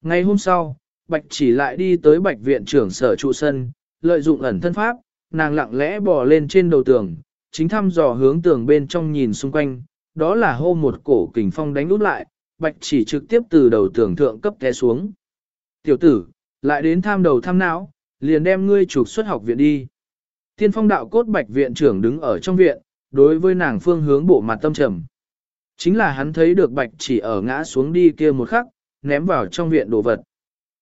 Ngày hôm sau, bạch chỉ lại đi tới bạch viện trưởng sở trụ sân, lợi dụng ẩn thân pháp, nàng lặng lẽ bò lên trên đầu tường, chính thăm dò hướng tường bên trong nhìn xung quanh, đó là hô một cổ kình phong đánh út lại, bạch chỉ trực tiếp từ đầu tường thượng cấp té xuống. Tiểu tử, lại đến tham đầu tham não, liền đem ngươi trục xuất học viện đi. Tiên phong đạo cốt bạch viện trưởng đứng ở trong viện, đối với nàng phương hướng bộ mặt tâm trầm. Chính là hắn thấy được bạch chỉ ở ngã xuống đi kia một khắc, ném vào trong viện đồ vật.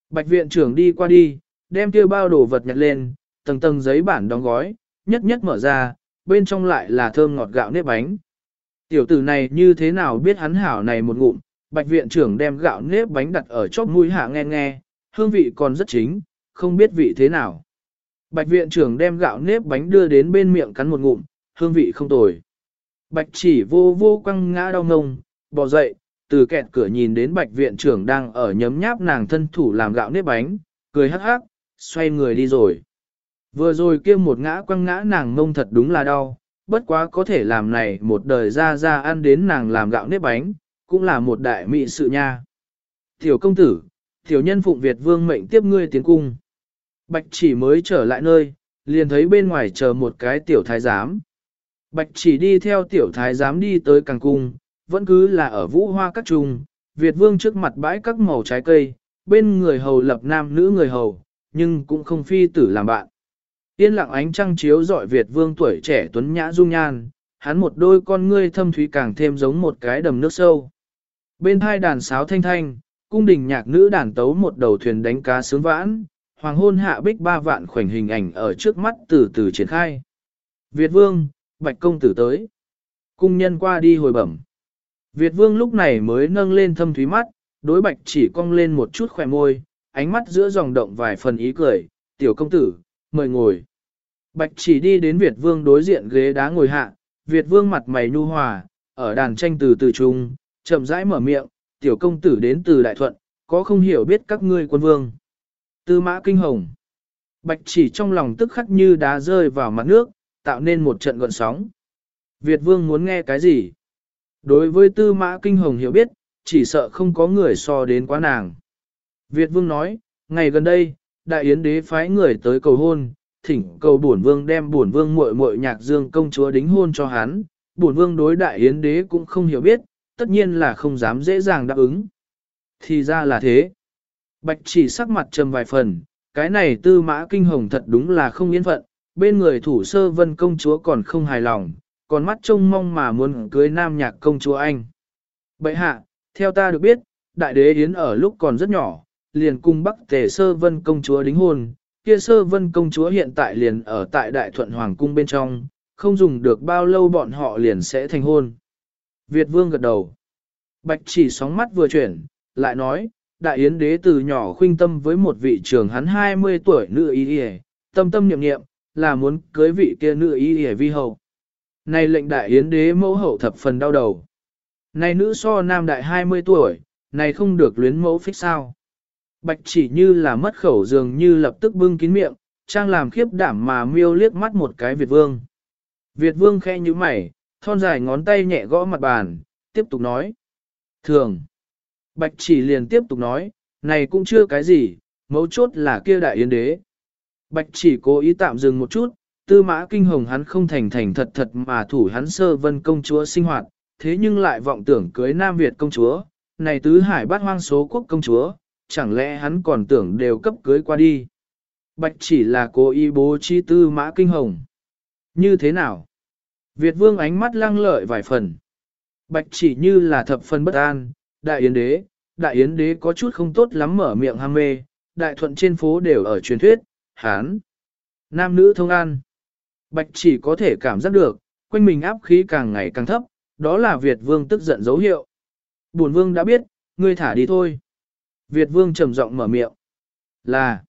Bạch viện trưởng đi qua đi, đem kia bao đồ vật nhặt lên, tầng tầng giấy bản đóng gói, nhất nhất mở ra, bên trong lại là thơm ngọt gạo nếp bánh. Tiểu tử này như thế nào biết hắn hảo này một ngụm, bạch viện trưởng đem gạo nếp bánh đặt ở chóp mũi hạ nghe nghe, hương vị còn rất chính, không biết vị thế nào. Bạch viện trưởng đem gạo nếp bánh đưa đến bên miệng cắn một ngụm, hương vị không tồi. Bạch chỉ vô vô quăng ngã đau ngông, bò dậy, từ kẹt cửa nhìn đến bạch viện trưởng đang ở nhấm nháp nàng thân thủ làm gạo nếp bánh, cười hắc hắc, xoay người đi rồi. Vừa rồi kia một ngã quăng ngã nàng ngông thật đúng là đau, bất quá có thể làm này một đời ra ra ăn đến nàng làm gạo nếp bánh, cũng là một đại mỹ sự nha. Tiểu công tử, tiểu nhân phụng Việt vương mệnh tiếp ngươi tiến cung. Bạch chỉ mới trở lại nơi, liền thấy bên ngoài chờ một cái tiểu thái giám. Bạch chỉ đi theo tiểu thái giám đi tới càng cung, vẫn cứ là ở vũ hoa các trùng Việt vương trước mặt bãi các màu trái cây, bên người hầu lập nam nữ người hầu, nhưng cũng không phi tử làm bạn. Yên lặng ánh trăng chiếu dọi Việt vương tuổi trẻ tuấn nhã dung nhan, hắn một đôi con ngươi thâm thúy càng thêm giống một cái đầm nước sâu. Bên hai đàn sáo thanh thanh, cung đình nhạc nữ đàn tấu một đầu thuyền đánh cá sướng vãn, hoàng hôn hạ bích ba vạn khoảnh hình ảnh ở trước mắt từ từ triển khai. Việt vương, bạch công tử tới. Cung nhân qua đi hồi bẩm. Việt vương lúc này mới nâng lên thâm thúy mắt, đối bạch chỉ cong lên một chút khỏe môi, ánh mắt giữa dòng động vài phần ý cười, tiểu công tử, mời ngồi. Bạch chỉ đi đến Việt vương đối diện ghế đá ngồi hạ, Việt vương mặt mày nhu hòa, ở đàn tranh từ từ trung, chậm rãi mở miệng, tiểu công tử đến từ đại thuận, có không hiểu biết các ngươi quân vương. Tư mã kinh hồng. Bạch chỉ trong lòng tức khắc như đá rơi vào mặt nước, tạo nên một trận gọn sóng. Việt vương muốn nghe cái gì? Đối với tư mã kinh hồng hiểu biết, chỉ sợ không có người so đến quá nàng. Việt vương nói, ngày gần đây, đại yến đế phái người tới cầu hôn, thỉnh cầu bổn vương đem bổn vương muội muội nhạc dương công chúa đính hôn cho hắn. Bổn vương đối đại yến đế cũng không hiểu biết, tất nhiên là không dám dễ dàng đáp ứng. Thì ra là thế. Bạch chỉ sắc mặt trầm vài phần, cái này tư mã kinh hồng thật đúng là không yên phận, bên người thủ sơ vân công chúa còn không hài lòng, còn mắt trông mong mà muốn cưới nam nhạc công chúa anh. Bậy hạ, theo ta được biết, đại đế Yến ở lúc còn rất nhỏ, liền cùng bắc tề sơ vân công chúa đính hôn, kia sơ vân công chúa hiện tại liền ở tại đại thuận hoàng cung bên trong, không dùng được bao lâu bọn họ liền sẽ thành hôn. Việt vương gật đầu. Bạch chỉ sóng mắt vừa chuyển, lại nói, đại yến đế từ nhỏ khuynh tâm với một vị trưởng hắn 20 tuổi nữ y y, tâm tâm niệm niệm, là muốn cưới vị kia nữ y y vi hậu. Này lệnh đại yến đế mẫu hậu thập phần đau đầu. Này nữ so nam đại 20 tuổi, này không được luyến mẫu phích sao. Bạch chỉ như là mất khẩu dường như lập tức bưng kín miệng, trang làm khiếp đảm mà miêu liếc mắt một cái Việt vương. Việt vương khe như mày, thon dài ngón tay nhẹ gõ mặt bàn, tiếp tục nói. Thường. Bạch chỉ liền tiếp tục nói, này cũng chưa cái gì, mấu chốt là kia đại yến đế. Bạch chỉ cố ý tạm dừng một chút, tư mã kinh hồng hắn không thành thành thật thật mà thủ hắn sơ vân công chúa sinh hoạt, thế nhưng lại vọng tưởng cưới Nam Việt công chúa, này tứ hải bát hoang số quốc công chúa, chẳng lẽ hắn còn tưởng đều cấp cưới qua đi. Bạch chỉ là cố ý bố trí tư mã kinh hồng. Như thế nào? Việt vương ánh mắt lăng lợi vài phần. Bạch chỉ như là thập phần bất an, đại yến đế, đại yến đế có chút không tốt lắm mở miệng ham mê, đại thuận trên phố đều ở truyền thuyết, hán. Nam nữ thông an. Bạch chỉ có thể cảm giác được, quanh mình áp khí càng ngày càng thấp, đó là Việt vương tức giận dấu hiệu. Bổn vương đã biết, ngươi thả đi thôi. Việt vương trầm giọng mở miệng. Là.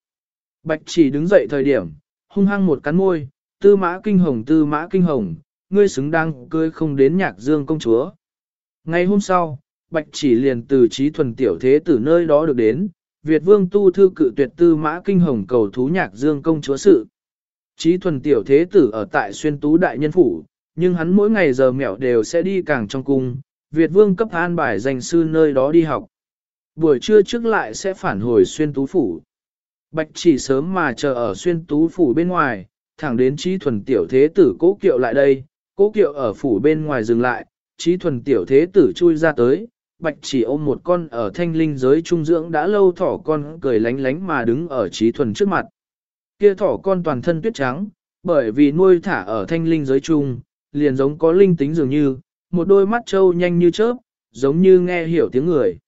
Bạch chỉ đứng dậy thời điểm, hung hăng một cắn môi, tư mã kinh hồng tư mã kinh hồng, ngươi xứng đáng cười không đến nhạc dương công chúa. Ngày hôm sau, Bạch chỉ liền từ trí thuần tiểu thế từ nơi đó được đến, Việt vương tu thư cự tuyệt tư mã kinh hồng cầu thú nhạc dương công chúa sự. Trí thuần tiểu thế tử ở tại xuyên tú đại nhân phủ, nhưng hắn mỗi ngày giờ mẹo đều sẽ đi càng trong cung, Việt vương cấp an bài dành sư nơi đó đi học. Buổi trưa trước lại sẽ phản hồi xuyên tú phủ. Bạch chỉ sớm mà chờ ở xuyên tú phủ bên ngoài, thẳng đến trí thuần tiểu thế tử cố kiệu lại đây, cố kiệu ở phủ bên ngoài dừng lại, trí thuần tiểu thế tử chui ra tới, bạch chỉ ôm một con ở thanh linh giới trung dưỡng đã lâu thỏ con cười lánh lánh mà đứng ở trí thuần trước mặt. Kia thỏ con toàn thân tuyết trắng, bởi vì nuôi thả ở thanh linh giới trung, liền giống có linh tính dường như, một đôi mắt trâu nhanh như chớp, giống như nghe hiểu tiếng người.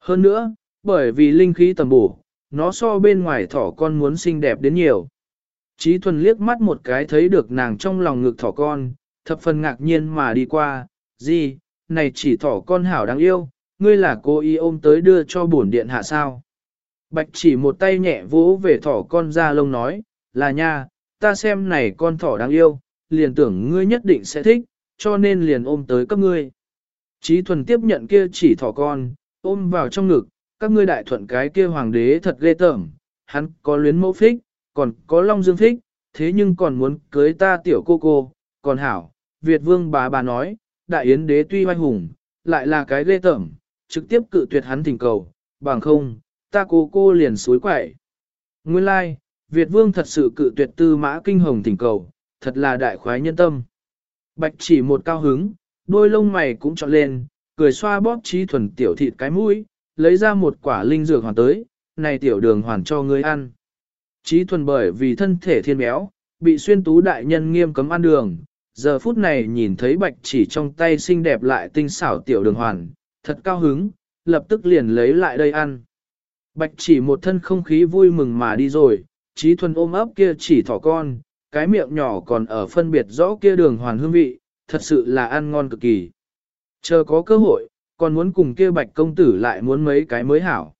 Hơn nữa, bởi vì linh khí tầm bổ, nó so bên ngoài thỏ con muốn xinh đẹp đến nhiều. Chí thuần liếc mắt một cái thấy được nàng trong lòng ngực thỏ con, thập phần ngạc nhiên mà đi qua, gì, này chỉ thỏ con hảo đáng yêu, ngươi là cô y ôm tới đưa cho bổn điện hạ sao. Bạch chỉ một tay nhẹ vỗ về thỏ con ra lông nói, là nha, ta xem này con thỏ đáng yêu, liền tưởng ngươi nhất định sẽ thích, cho nên liền ôm tới các ngươi. Chí thuần tiếp nhận kia chỉ thỏ con, ôm vào trong ngực, các ngươi đại thuận cái kia hoàng đế thật ghê tởm, hắn có luyến mẫu phích, còn có long dương phích, thế nhưng còn muốn cưới ta tiểu cô cô, còn hảo, Việt vương bà bà nói, đại yến đế tuy oai hùng, lại là cái ghê tởm, trực tiếp cự tuyệt hắn thỉnh cầu, bằng không, ta cô cô liền suối quậy. Nguyên lai, like, Việt vương thật sự cự tuyệt tư mã kinh hồng thỉnh cầu, thật là đại khoái nhân tâm. Bạch chỉ một cao hứng, đôi lông mày cũng trọn lên, cười xoa bóp trí thuần tiểu thịt cái mũi, lấy ra một quả linh dược hoàn tới, này tiểu đường hoàn cho ngươi ăn. Trí thuần bởi vì thân thể thiên béo, bị xuyên tú đại nhân nghiêm cấm ăn đường, giờ phút này nhìn thấy bạch chỉ trong tay xinh đẹp lại tinh xảo tiểu đường hoàn, thật cao hứng, lập tức liền lấy lại đây ăn. Bạch chỉ một thân không khí vui mừng mà đi rồi, trí thuần ôm ấp kia chỉ thỏ con, cái miệng nhỏ còn ở phân biệt rõ kia đường hoàn hương vị, thật sự là ăn ngon cực kỳ. Chờ có cơ hội, còn muốn cùng kia bạch công tử lại muốn mấy cái mới hảo.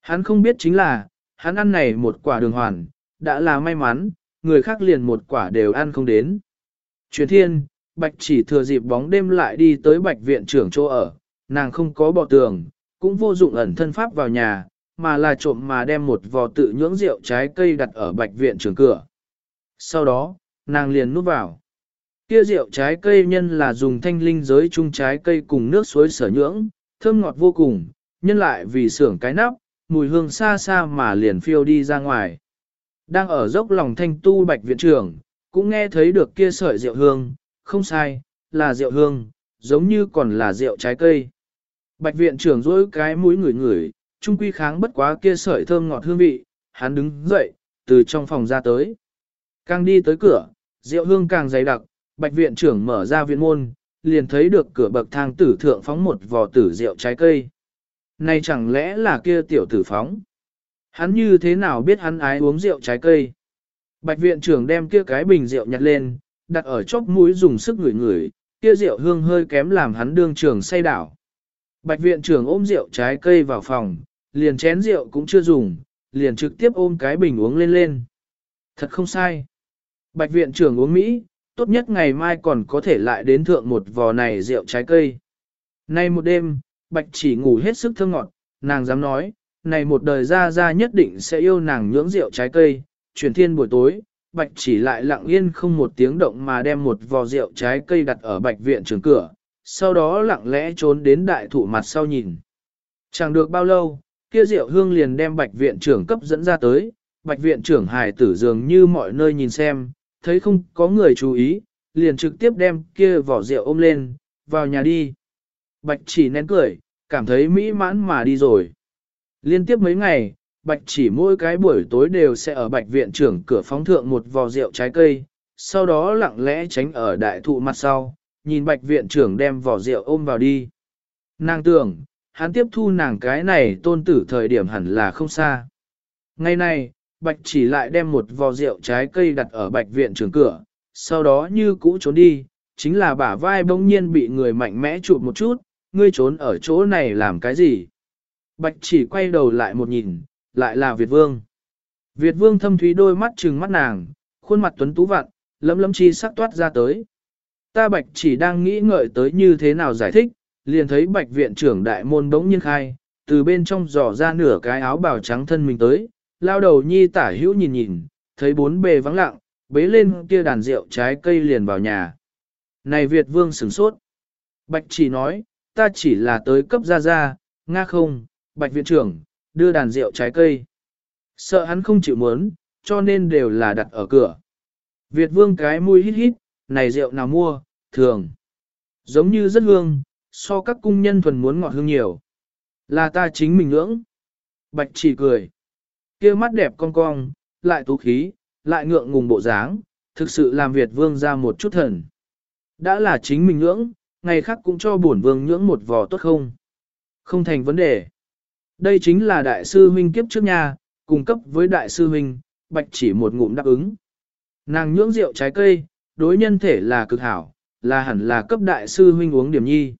Hắn không biết chính là, hắn ăn này một quả đường hoàn, đã là may mắn, người khác liền một quả đều ăn không đến. Truyền thiên, bạch chỉ thừa dịp bóng đêm lại đi tới bạch viện trưởng chỗ ở, nàng không có bỏ tường, cũng vô dụng ẩn thân pháp vào nhà, mà là trộm mà đem một vò tự nhưỡng rượu trái cây đặt ở bạch viện trưởng cửa. Sau đó, nàng liền núp vào. Kia rượu trái cây nhân là dùng thanh linh giới chung trái cây cùng nước suối sở nhưỡng, thơm ngọt vô cùng, nhân lại vì xưởng cái nắp, mùi hương xa xa mà liền phiêu đi ra ngoài. Đang ở dốc lòng thanh tu bạch viện trưởng, cũng nghe thấy được kia sợi rượu hương, không sai, là rượu hương, giống như còn là rượu trái cây. Bạch viện trưởng dối cái mũi ngửi ngửi, trung quy kháng bất quá kia sợi thơm ngọt hương vị, hắn đứng dậy, từ trong phòng ra tới. Càng đi tới cửa, rượu hương càng dày đặc, bạch viện trưởng mở ra viện môn, liền thấy được cửa bậc thang tử thượng phóng một vò tử rượu trái cây. Này chẳng lẽ là kia tiểu tử phóng? Hắn như thế nào biết hắn ái uống rượu trái cây? Bạch viện trưởng đem kia cái bình rượu nhặt lên, đặt ở chóp mũi dùng sức ngửi ngửi, kia rượu hương hơi kém làm hắn đương trường say đảo. Bạch viện trưởng ôm rượu trái cây vào phòng, liền chén rượu cũng chưa dùng, liền trực tiếp ôm cái bình uống lên lên. Thật không sai. Bạch viện trưởng uống Mỹ, tốt nhất ngày mai còn có thể lại đến thượng một vò này rượu trái cây. Nay một đêm, Bạch chỉ ngủ hết sức thơm ngọt, nàng dám nói, này một đời ra ra nhất định sẽ yêu nàng nhưỡng rượu trái cây, chuyển thiên buổi tối, Bạch chỉ lại lặng yên không một tiếng động mà đem một vò rượu trái cây đặt ở Bạch viện trường cửa, sau đó lặng lẽ trốn đến đại thụ mặt sau nhìn. Chẳng được bao lâu, kia rượu hương liền đem Bạch viện trưởng cấp dẫn ra tới, Bạch viện trưởng hài tử dường như mọi nơi nhìn xem, thấy không có người chú ý, liền trực tiếp đem kia vỏ rượu ôm lên, vào nhà đi. Bạch chỉ nén cười, cảm thấy mỹ mãn mà đi rồi. Liên tiếp mấy ngày, Bạch chỉ mỗi cái buổi tối đều sẽ ở Bạch viện trưởng cửa phóng thượng một vò rượu trái cây, sau đó lặng lẽ tránh ở đại thụ mặt sau, nhìn Bạch viện trưởng đem vỏ rượu ôm vào đi. Nàng tưởng, hắn tiếp thu nàng cái này tôn tử thời điểm hẳn là không xa. Ngày này, Bạch chỉ lại đem một vò rượu trái cây đặt ở Bạch viện trưởng cửa, sau đó như cũ trốn đi, chính là bả vai bỗng nhiên bị người mạnh mẽ chụp một chút, ngươi trốn ở chỗ này làm cái gì? Bạch chỉ quay đầu lại một nhìn, lại là Việt Vương. Việt Vương thâm thúy đôi mắt trừng mắt nàng, khuôn mặt tuấn tú vặn, lấm lấm chi sắc toát ra tới. Ta Bạch chỉ đang nghĩ ngợi tới như thế nào giải thích, liền thấy Bạch viện trưởng đại môn bỗng nhiên khai, từ bên trong giỏ ra nửa cái áo bào trắng thân mình tới, lao đầu nhi tả hữu nhìn nhìn, thấy bốn bề vắng lặng, bế lên kia đàn rượu trái cây liền vào nhà. Này Việt Vương sửng sốt. Bạch chỉ nói, ta chỉ là tới cấp ra ra, nga không, bạch viện trưởng, đưa đàn rượu trái cây. Sợ hắn không chịu muốn, cho nên đều là đặt ở cửa. Việt vương cái mùi hít hít, này rượu nào mua, thường. Giống như rất hương, so các cung nhân thuần muốn ngọt hương nhiều. Là ta chính mình ngưỡng. Bạch chỉ cười kia mắt đẹp cong cong, lại tú khí, lại ngượng ngùng bộ dáng, thực sự làm Việt vương ra một chút thần. Đã là chính mình ngưỡng, ngày khác cũng cho bổn vương nhưỡng một vò tốt không? Không thành vấn đề. Đây chính là đại sư huynh kiếp trước nha, cung cấp với đại sư huynh, bạch chỉ một ngụm đáp ứng. Nàng nhưỡng rượu trái cây, đối nhân thể là cực hảo, là hẳn là cấp đại sư huynh uống điểm nhi.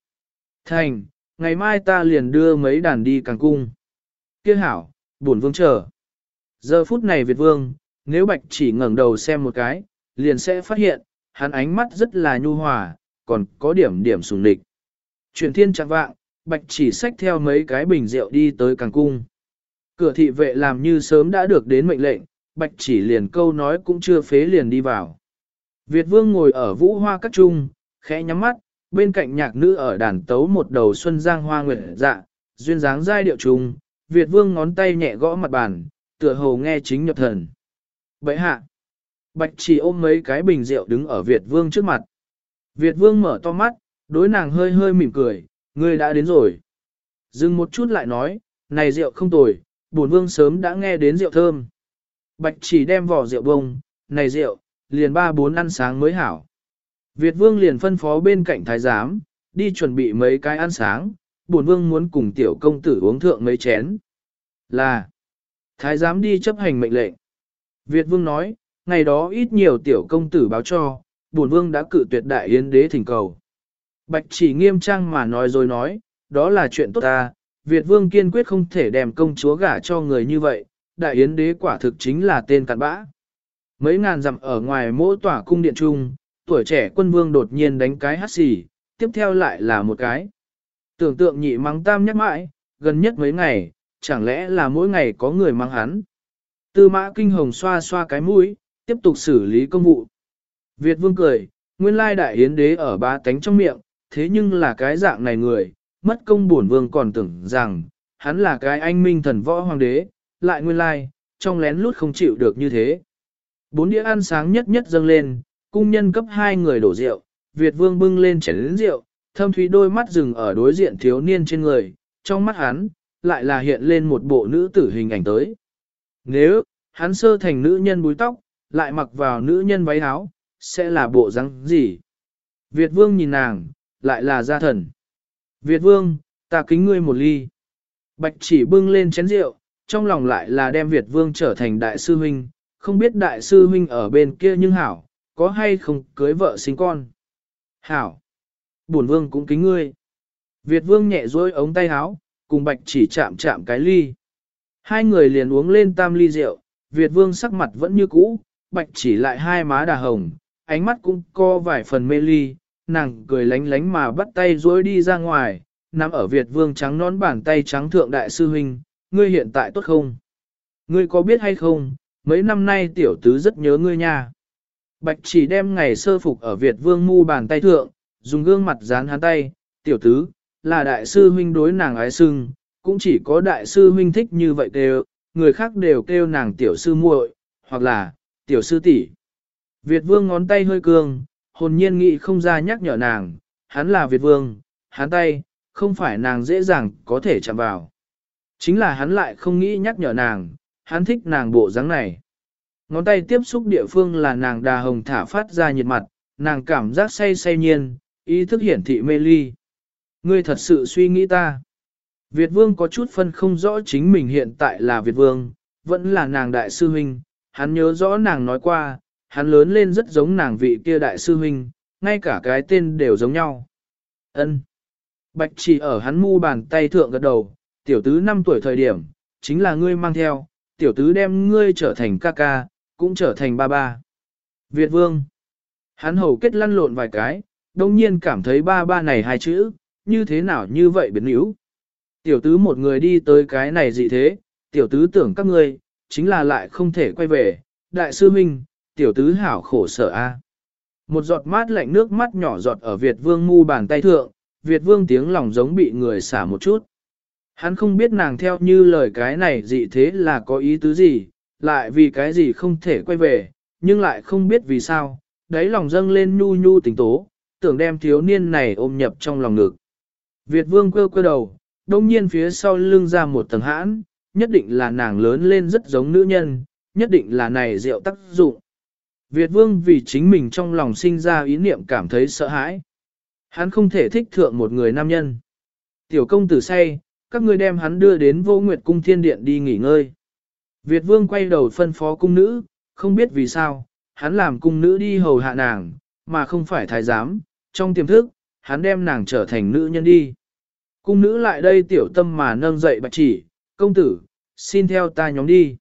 Thành, ngày mai ta liền đưa mấy đàn đi càng cung. Kia hảo, bổn vương chờ. Giờ phút này Việt vương, nếu bạch chỉ ngẩng đầu xem một cái, liền sẽ phát hiện, hắn ánh mắt rất là nhu hòa, còn có điểm điểm sùng địch. Chuyển thiên chẳng vạng, bạch chỉ xách theo mấy cái bình rượu đi tới càng cung. Cửa thị vệ làm như sớm đã được đến mệnh lệnh, bạch chỉ liền câu nói cũng chưa phế liền đi vào. Việt vương ngồi ở vũ hoa các trung, khẽ nhắm mắt, bên cạnh nhạc nữ ở đàn tấu một đầu xuân giang hoa nguyệt dạ, duyên dáng giai điệu trung, Việt vương ngón tay nhẹ gõ mặt bàn, tựa hồ nghe chính nhập thần. Bậy hạ, bạch chỉ ôm mấy cái bình rượu đứng ở Việt vương trước mặt. Việt vương mở to mắt, đối nàng hơi hơi mỉm cười, Ngươi đã đến rồi. Dừng một chút lại nói, này rượu không tồi, bổn vương sớm đã nghe đến rượu thơm. Bạch chỉ đem vỏ rượu bông, này rượu, liền ba bốn ăn sáng mới hảo. Việt vương liền phân phó bên cạnh thái giám, đi chuẩn bị mấy cái ăn sáng, bổn vương muốn cùng tiểu công tử uống thượng mấy chén. Là, thái giám đi chấp hành mệnh lệnh. Việt vương nói, ngày đó ít nhiều tiểu công tử báo cho, bổn vương đã cự tuyệt đại yến đế thỉnh cầu. Bạch chỉ nghiêm trang mà nói rồi nói, đó là chuyện tốt ta, Việt vương kiên quyết không thể đem công chúa gả cho người như vậy, đại yến đế quả thực chính là tên cặn bã. Mấy ngàn dặm ở ngoài mỗi tỏa cung điện trung, tuổi trẻ quân vương đột nhiên đánh cái hát xì, tiếp theo lại là một cái. Tưởng tượng nhị mắng tam nhắc mãi, gần nhất mấy ngày, chẳng lẽ là mỗi ngày có người mang hắn. Tư mã kinh hồng xoa xoa cái mũi, tiếp tục xử lý công vụ. Việt vương cười, nguyên lai đại hiến đế ở ba tánh trong miệng, thế nhưng là cái dạng này người, mất công bổn vương còn tưởng rằng, hắn là cái anh minh thần võ hoàng đế, lại nguyên lai, trong lén lút không chịu được như thế. Bốn đĩa ăn sáng nhất nhất dâng lên, cung nhân cấp hai người đổ rượu, Việt vương bưng lên chén rượu, thâm thúy đôi mắt dừng ở đối diện thiếu niên trên người, trong mắt hắn, lại là hiện lên một bộ nữ tử hình ảnh tới. Nếu, hắn sơ thành nữ nhân búi tóc, lại mặc vào nữ nhân váy áo, sẽ là bộ răng gì? Việt vương nhìn nàng, lại là gia thần. Việt vương, ta kính ngươi một ly. Bạch chỉ bưng lên chén rượu, trong lòng lại là đem Việt vương trở thành đại sư huynh, không biết đại sư huynh ở bên kia nhưng hảo, có hay không cưới vợ sinh con. Hảo, bổn vương cũng kính ngươi. Việt vương nhẹ dối ống tay áo, cùng bạch chỉ chạm chạm cái ly. Hai người liền uống lên tam ly rượu, Việt vương sắc mặt vẫn như cũ, bạch chỉ lại hai má đà hồng, ánh mắt cũng co vài phần mê ly, nàng cười lánh lánh mà bắt tay dối đi ra ngoài, nằm ở Việt vương trắng nón bàn tay trắng thượng đại sư huynh, ngươi hiện tại tốt không? Ngươi có biết hay không, mấy năm nay tiểu tứ rất nhớ ngươi nha. Bạch chỉ đem ngày sơ phục ở Việt vương mu bàn tay thượng, dùng gương mặt dán hắn tay, tiểu tứ, là đại sư huynh đối nàng ái sưng, cũng chỉ có đại sư huynh thích như vậy kêu, người khác đều kêu nàng tiểu sư muội, hoặc là, tiểu sư tỷ. Việt vương ngón tay hơi cương, hồn nhiên nghĩ không ra nhắc nhở nàng, hắn là Việt vương, hắn tay, không phải nàng dễ dàng có thể chạm vào. Chính là hắn lại không nghĩ nhắc nhở nàng, hắn thích nàng bộ dáng này. Ngón tay tiếp xúc địa phương là nàng đà hồng thả phát ra nhiệt mặt, nàng cảm giác say say nhiên, ý thức hiển thị mê ly. Ngươi thật sự suy nghĩ ta. Việt vương có chút phân không rõ chính mình hiện tại là Việt vương, vẫn là nàng đại sư huynh, hắn nhớ rõ nàng nói qua, hắn lớn lên rất giống nàng vị kia đại sư huynh, ngay cả cái tên đều giống nhau. Ân. Bạch chỉ ở hắn mu bàn tay thượng gật đầu, tiểu tứ 5 tuổi thời điểm, chính là ngươi mang theo, tiểu tứ đem ngươi trở thành ca ca, cũng trở thành ba ba. Việt vương. Hắn hầu kết lăn lộn vài cái, đồng nhiên cảm thấy ba ba này hai chữ, như thế nào như vậy biến yếu. Tiểu tứ một người đi tới cái này gì thế, tiểu tứ tưởng các ngươi, chính là lại không thể quay về, đại sư minh, tiểu tứ hảo khổ sở a. Một giọt mát lạnh nước mắt nhỏ giọt ở Việt vương ngu bàn tay thượng, Việt vương tiếng lòng giống bị người xả một chút. Hắn không biết nàng theo như lời cái này dị thế là có ý tứ gì, lại vì cái gì không thể quay về, nhưng lại không biết vì sao, đáy lòng dâng lên nhu nhu tình tố, tưởng đem thiếu niên này ôm nhập trong lòng ngực. Việt vương quơ quơ đầu, đông nhiên phía sau lưng ra một tầng hãn, nhất định là nàng lớn lên rất giống nữ nhân, nhất định là này rượu tác dụng. Việt vương vì chính mình trong lòng sinh ra ý niệm cảm thấy sợ hãi. Hắn không thể thích thượng một người nam nhân. Tiểu công tử say, các ngươi đem hắn đưa đến vô nguyệt cung thiên điện đi nghỉ ngơi. Việt vương quay đầu phân phó cung nữ, không biết vì sao, hắn làm cung nữ đi hầu hạ nàng, mà không phải thái giám, trong tiềm thức, hắn đem nàng trở thành nữ nhân đi. Cung nữ lại đây tiểu tâm mà nâng dậy bạch chỉ, công tử, xin theo ta nhóm đi.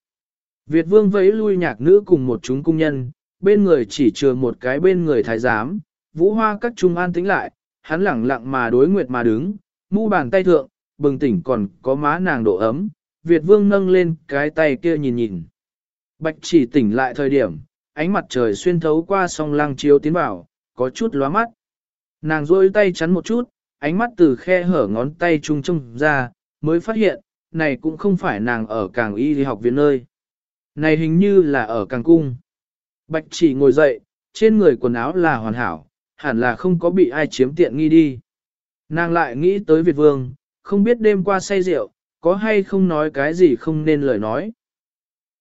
Việt vương vẫy lui nhạc nữ cùng một chúng cung nhân, bên người chỉ trừ một cái bên người thái giám, vũ hoa các trung an tĩnh lại, hắn lẳng lặng mà đối nguyệt mà đứng, mu bàn tay thượng, bừng tỉnh còn có má nàng độ ấm, Việt vương nâng lên cái tay kia nhìn nhìn. Bạch chỉ tỉnh lại thời điểm, ánh mặt trời xuyên thấu qua song lăng chiếu tiến vào, có chút lóa mắt. Nàng rôi tay chắn một chút, ánh mắt từ khe hở ngón tay trung trông ra, mới phát hiện, này cũng không phải nàng ở càng y đi học viện nơi. Này hình như là ở càng cung. Bạch chỉ ngồi dậy, trên người quần áo là hoàn hảo, hẳn là không có bị ai chiếm tiện nghi đi. Nàng lại nghĩ tới Việt Vương, không biết đêm qua say rượu, có hay không nói cái gì không nên lời nói.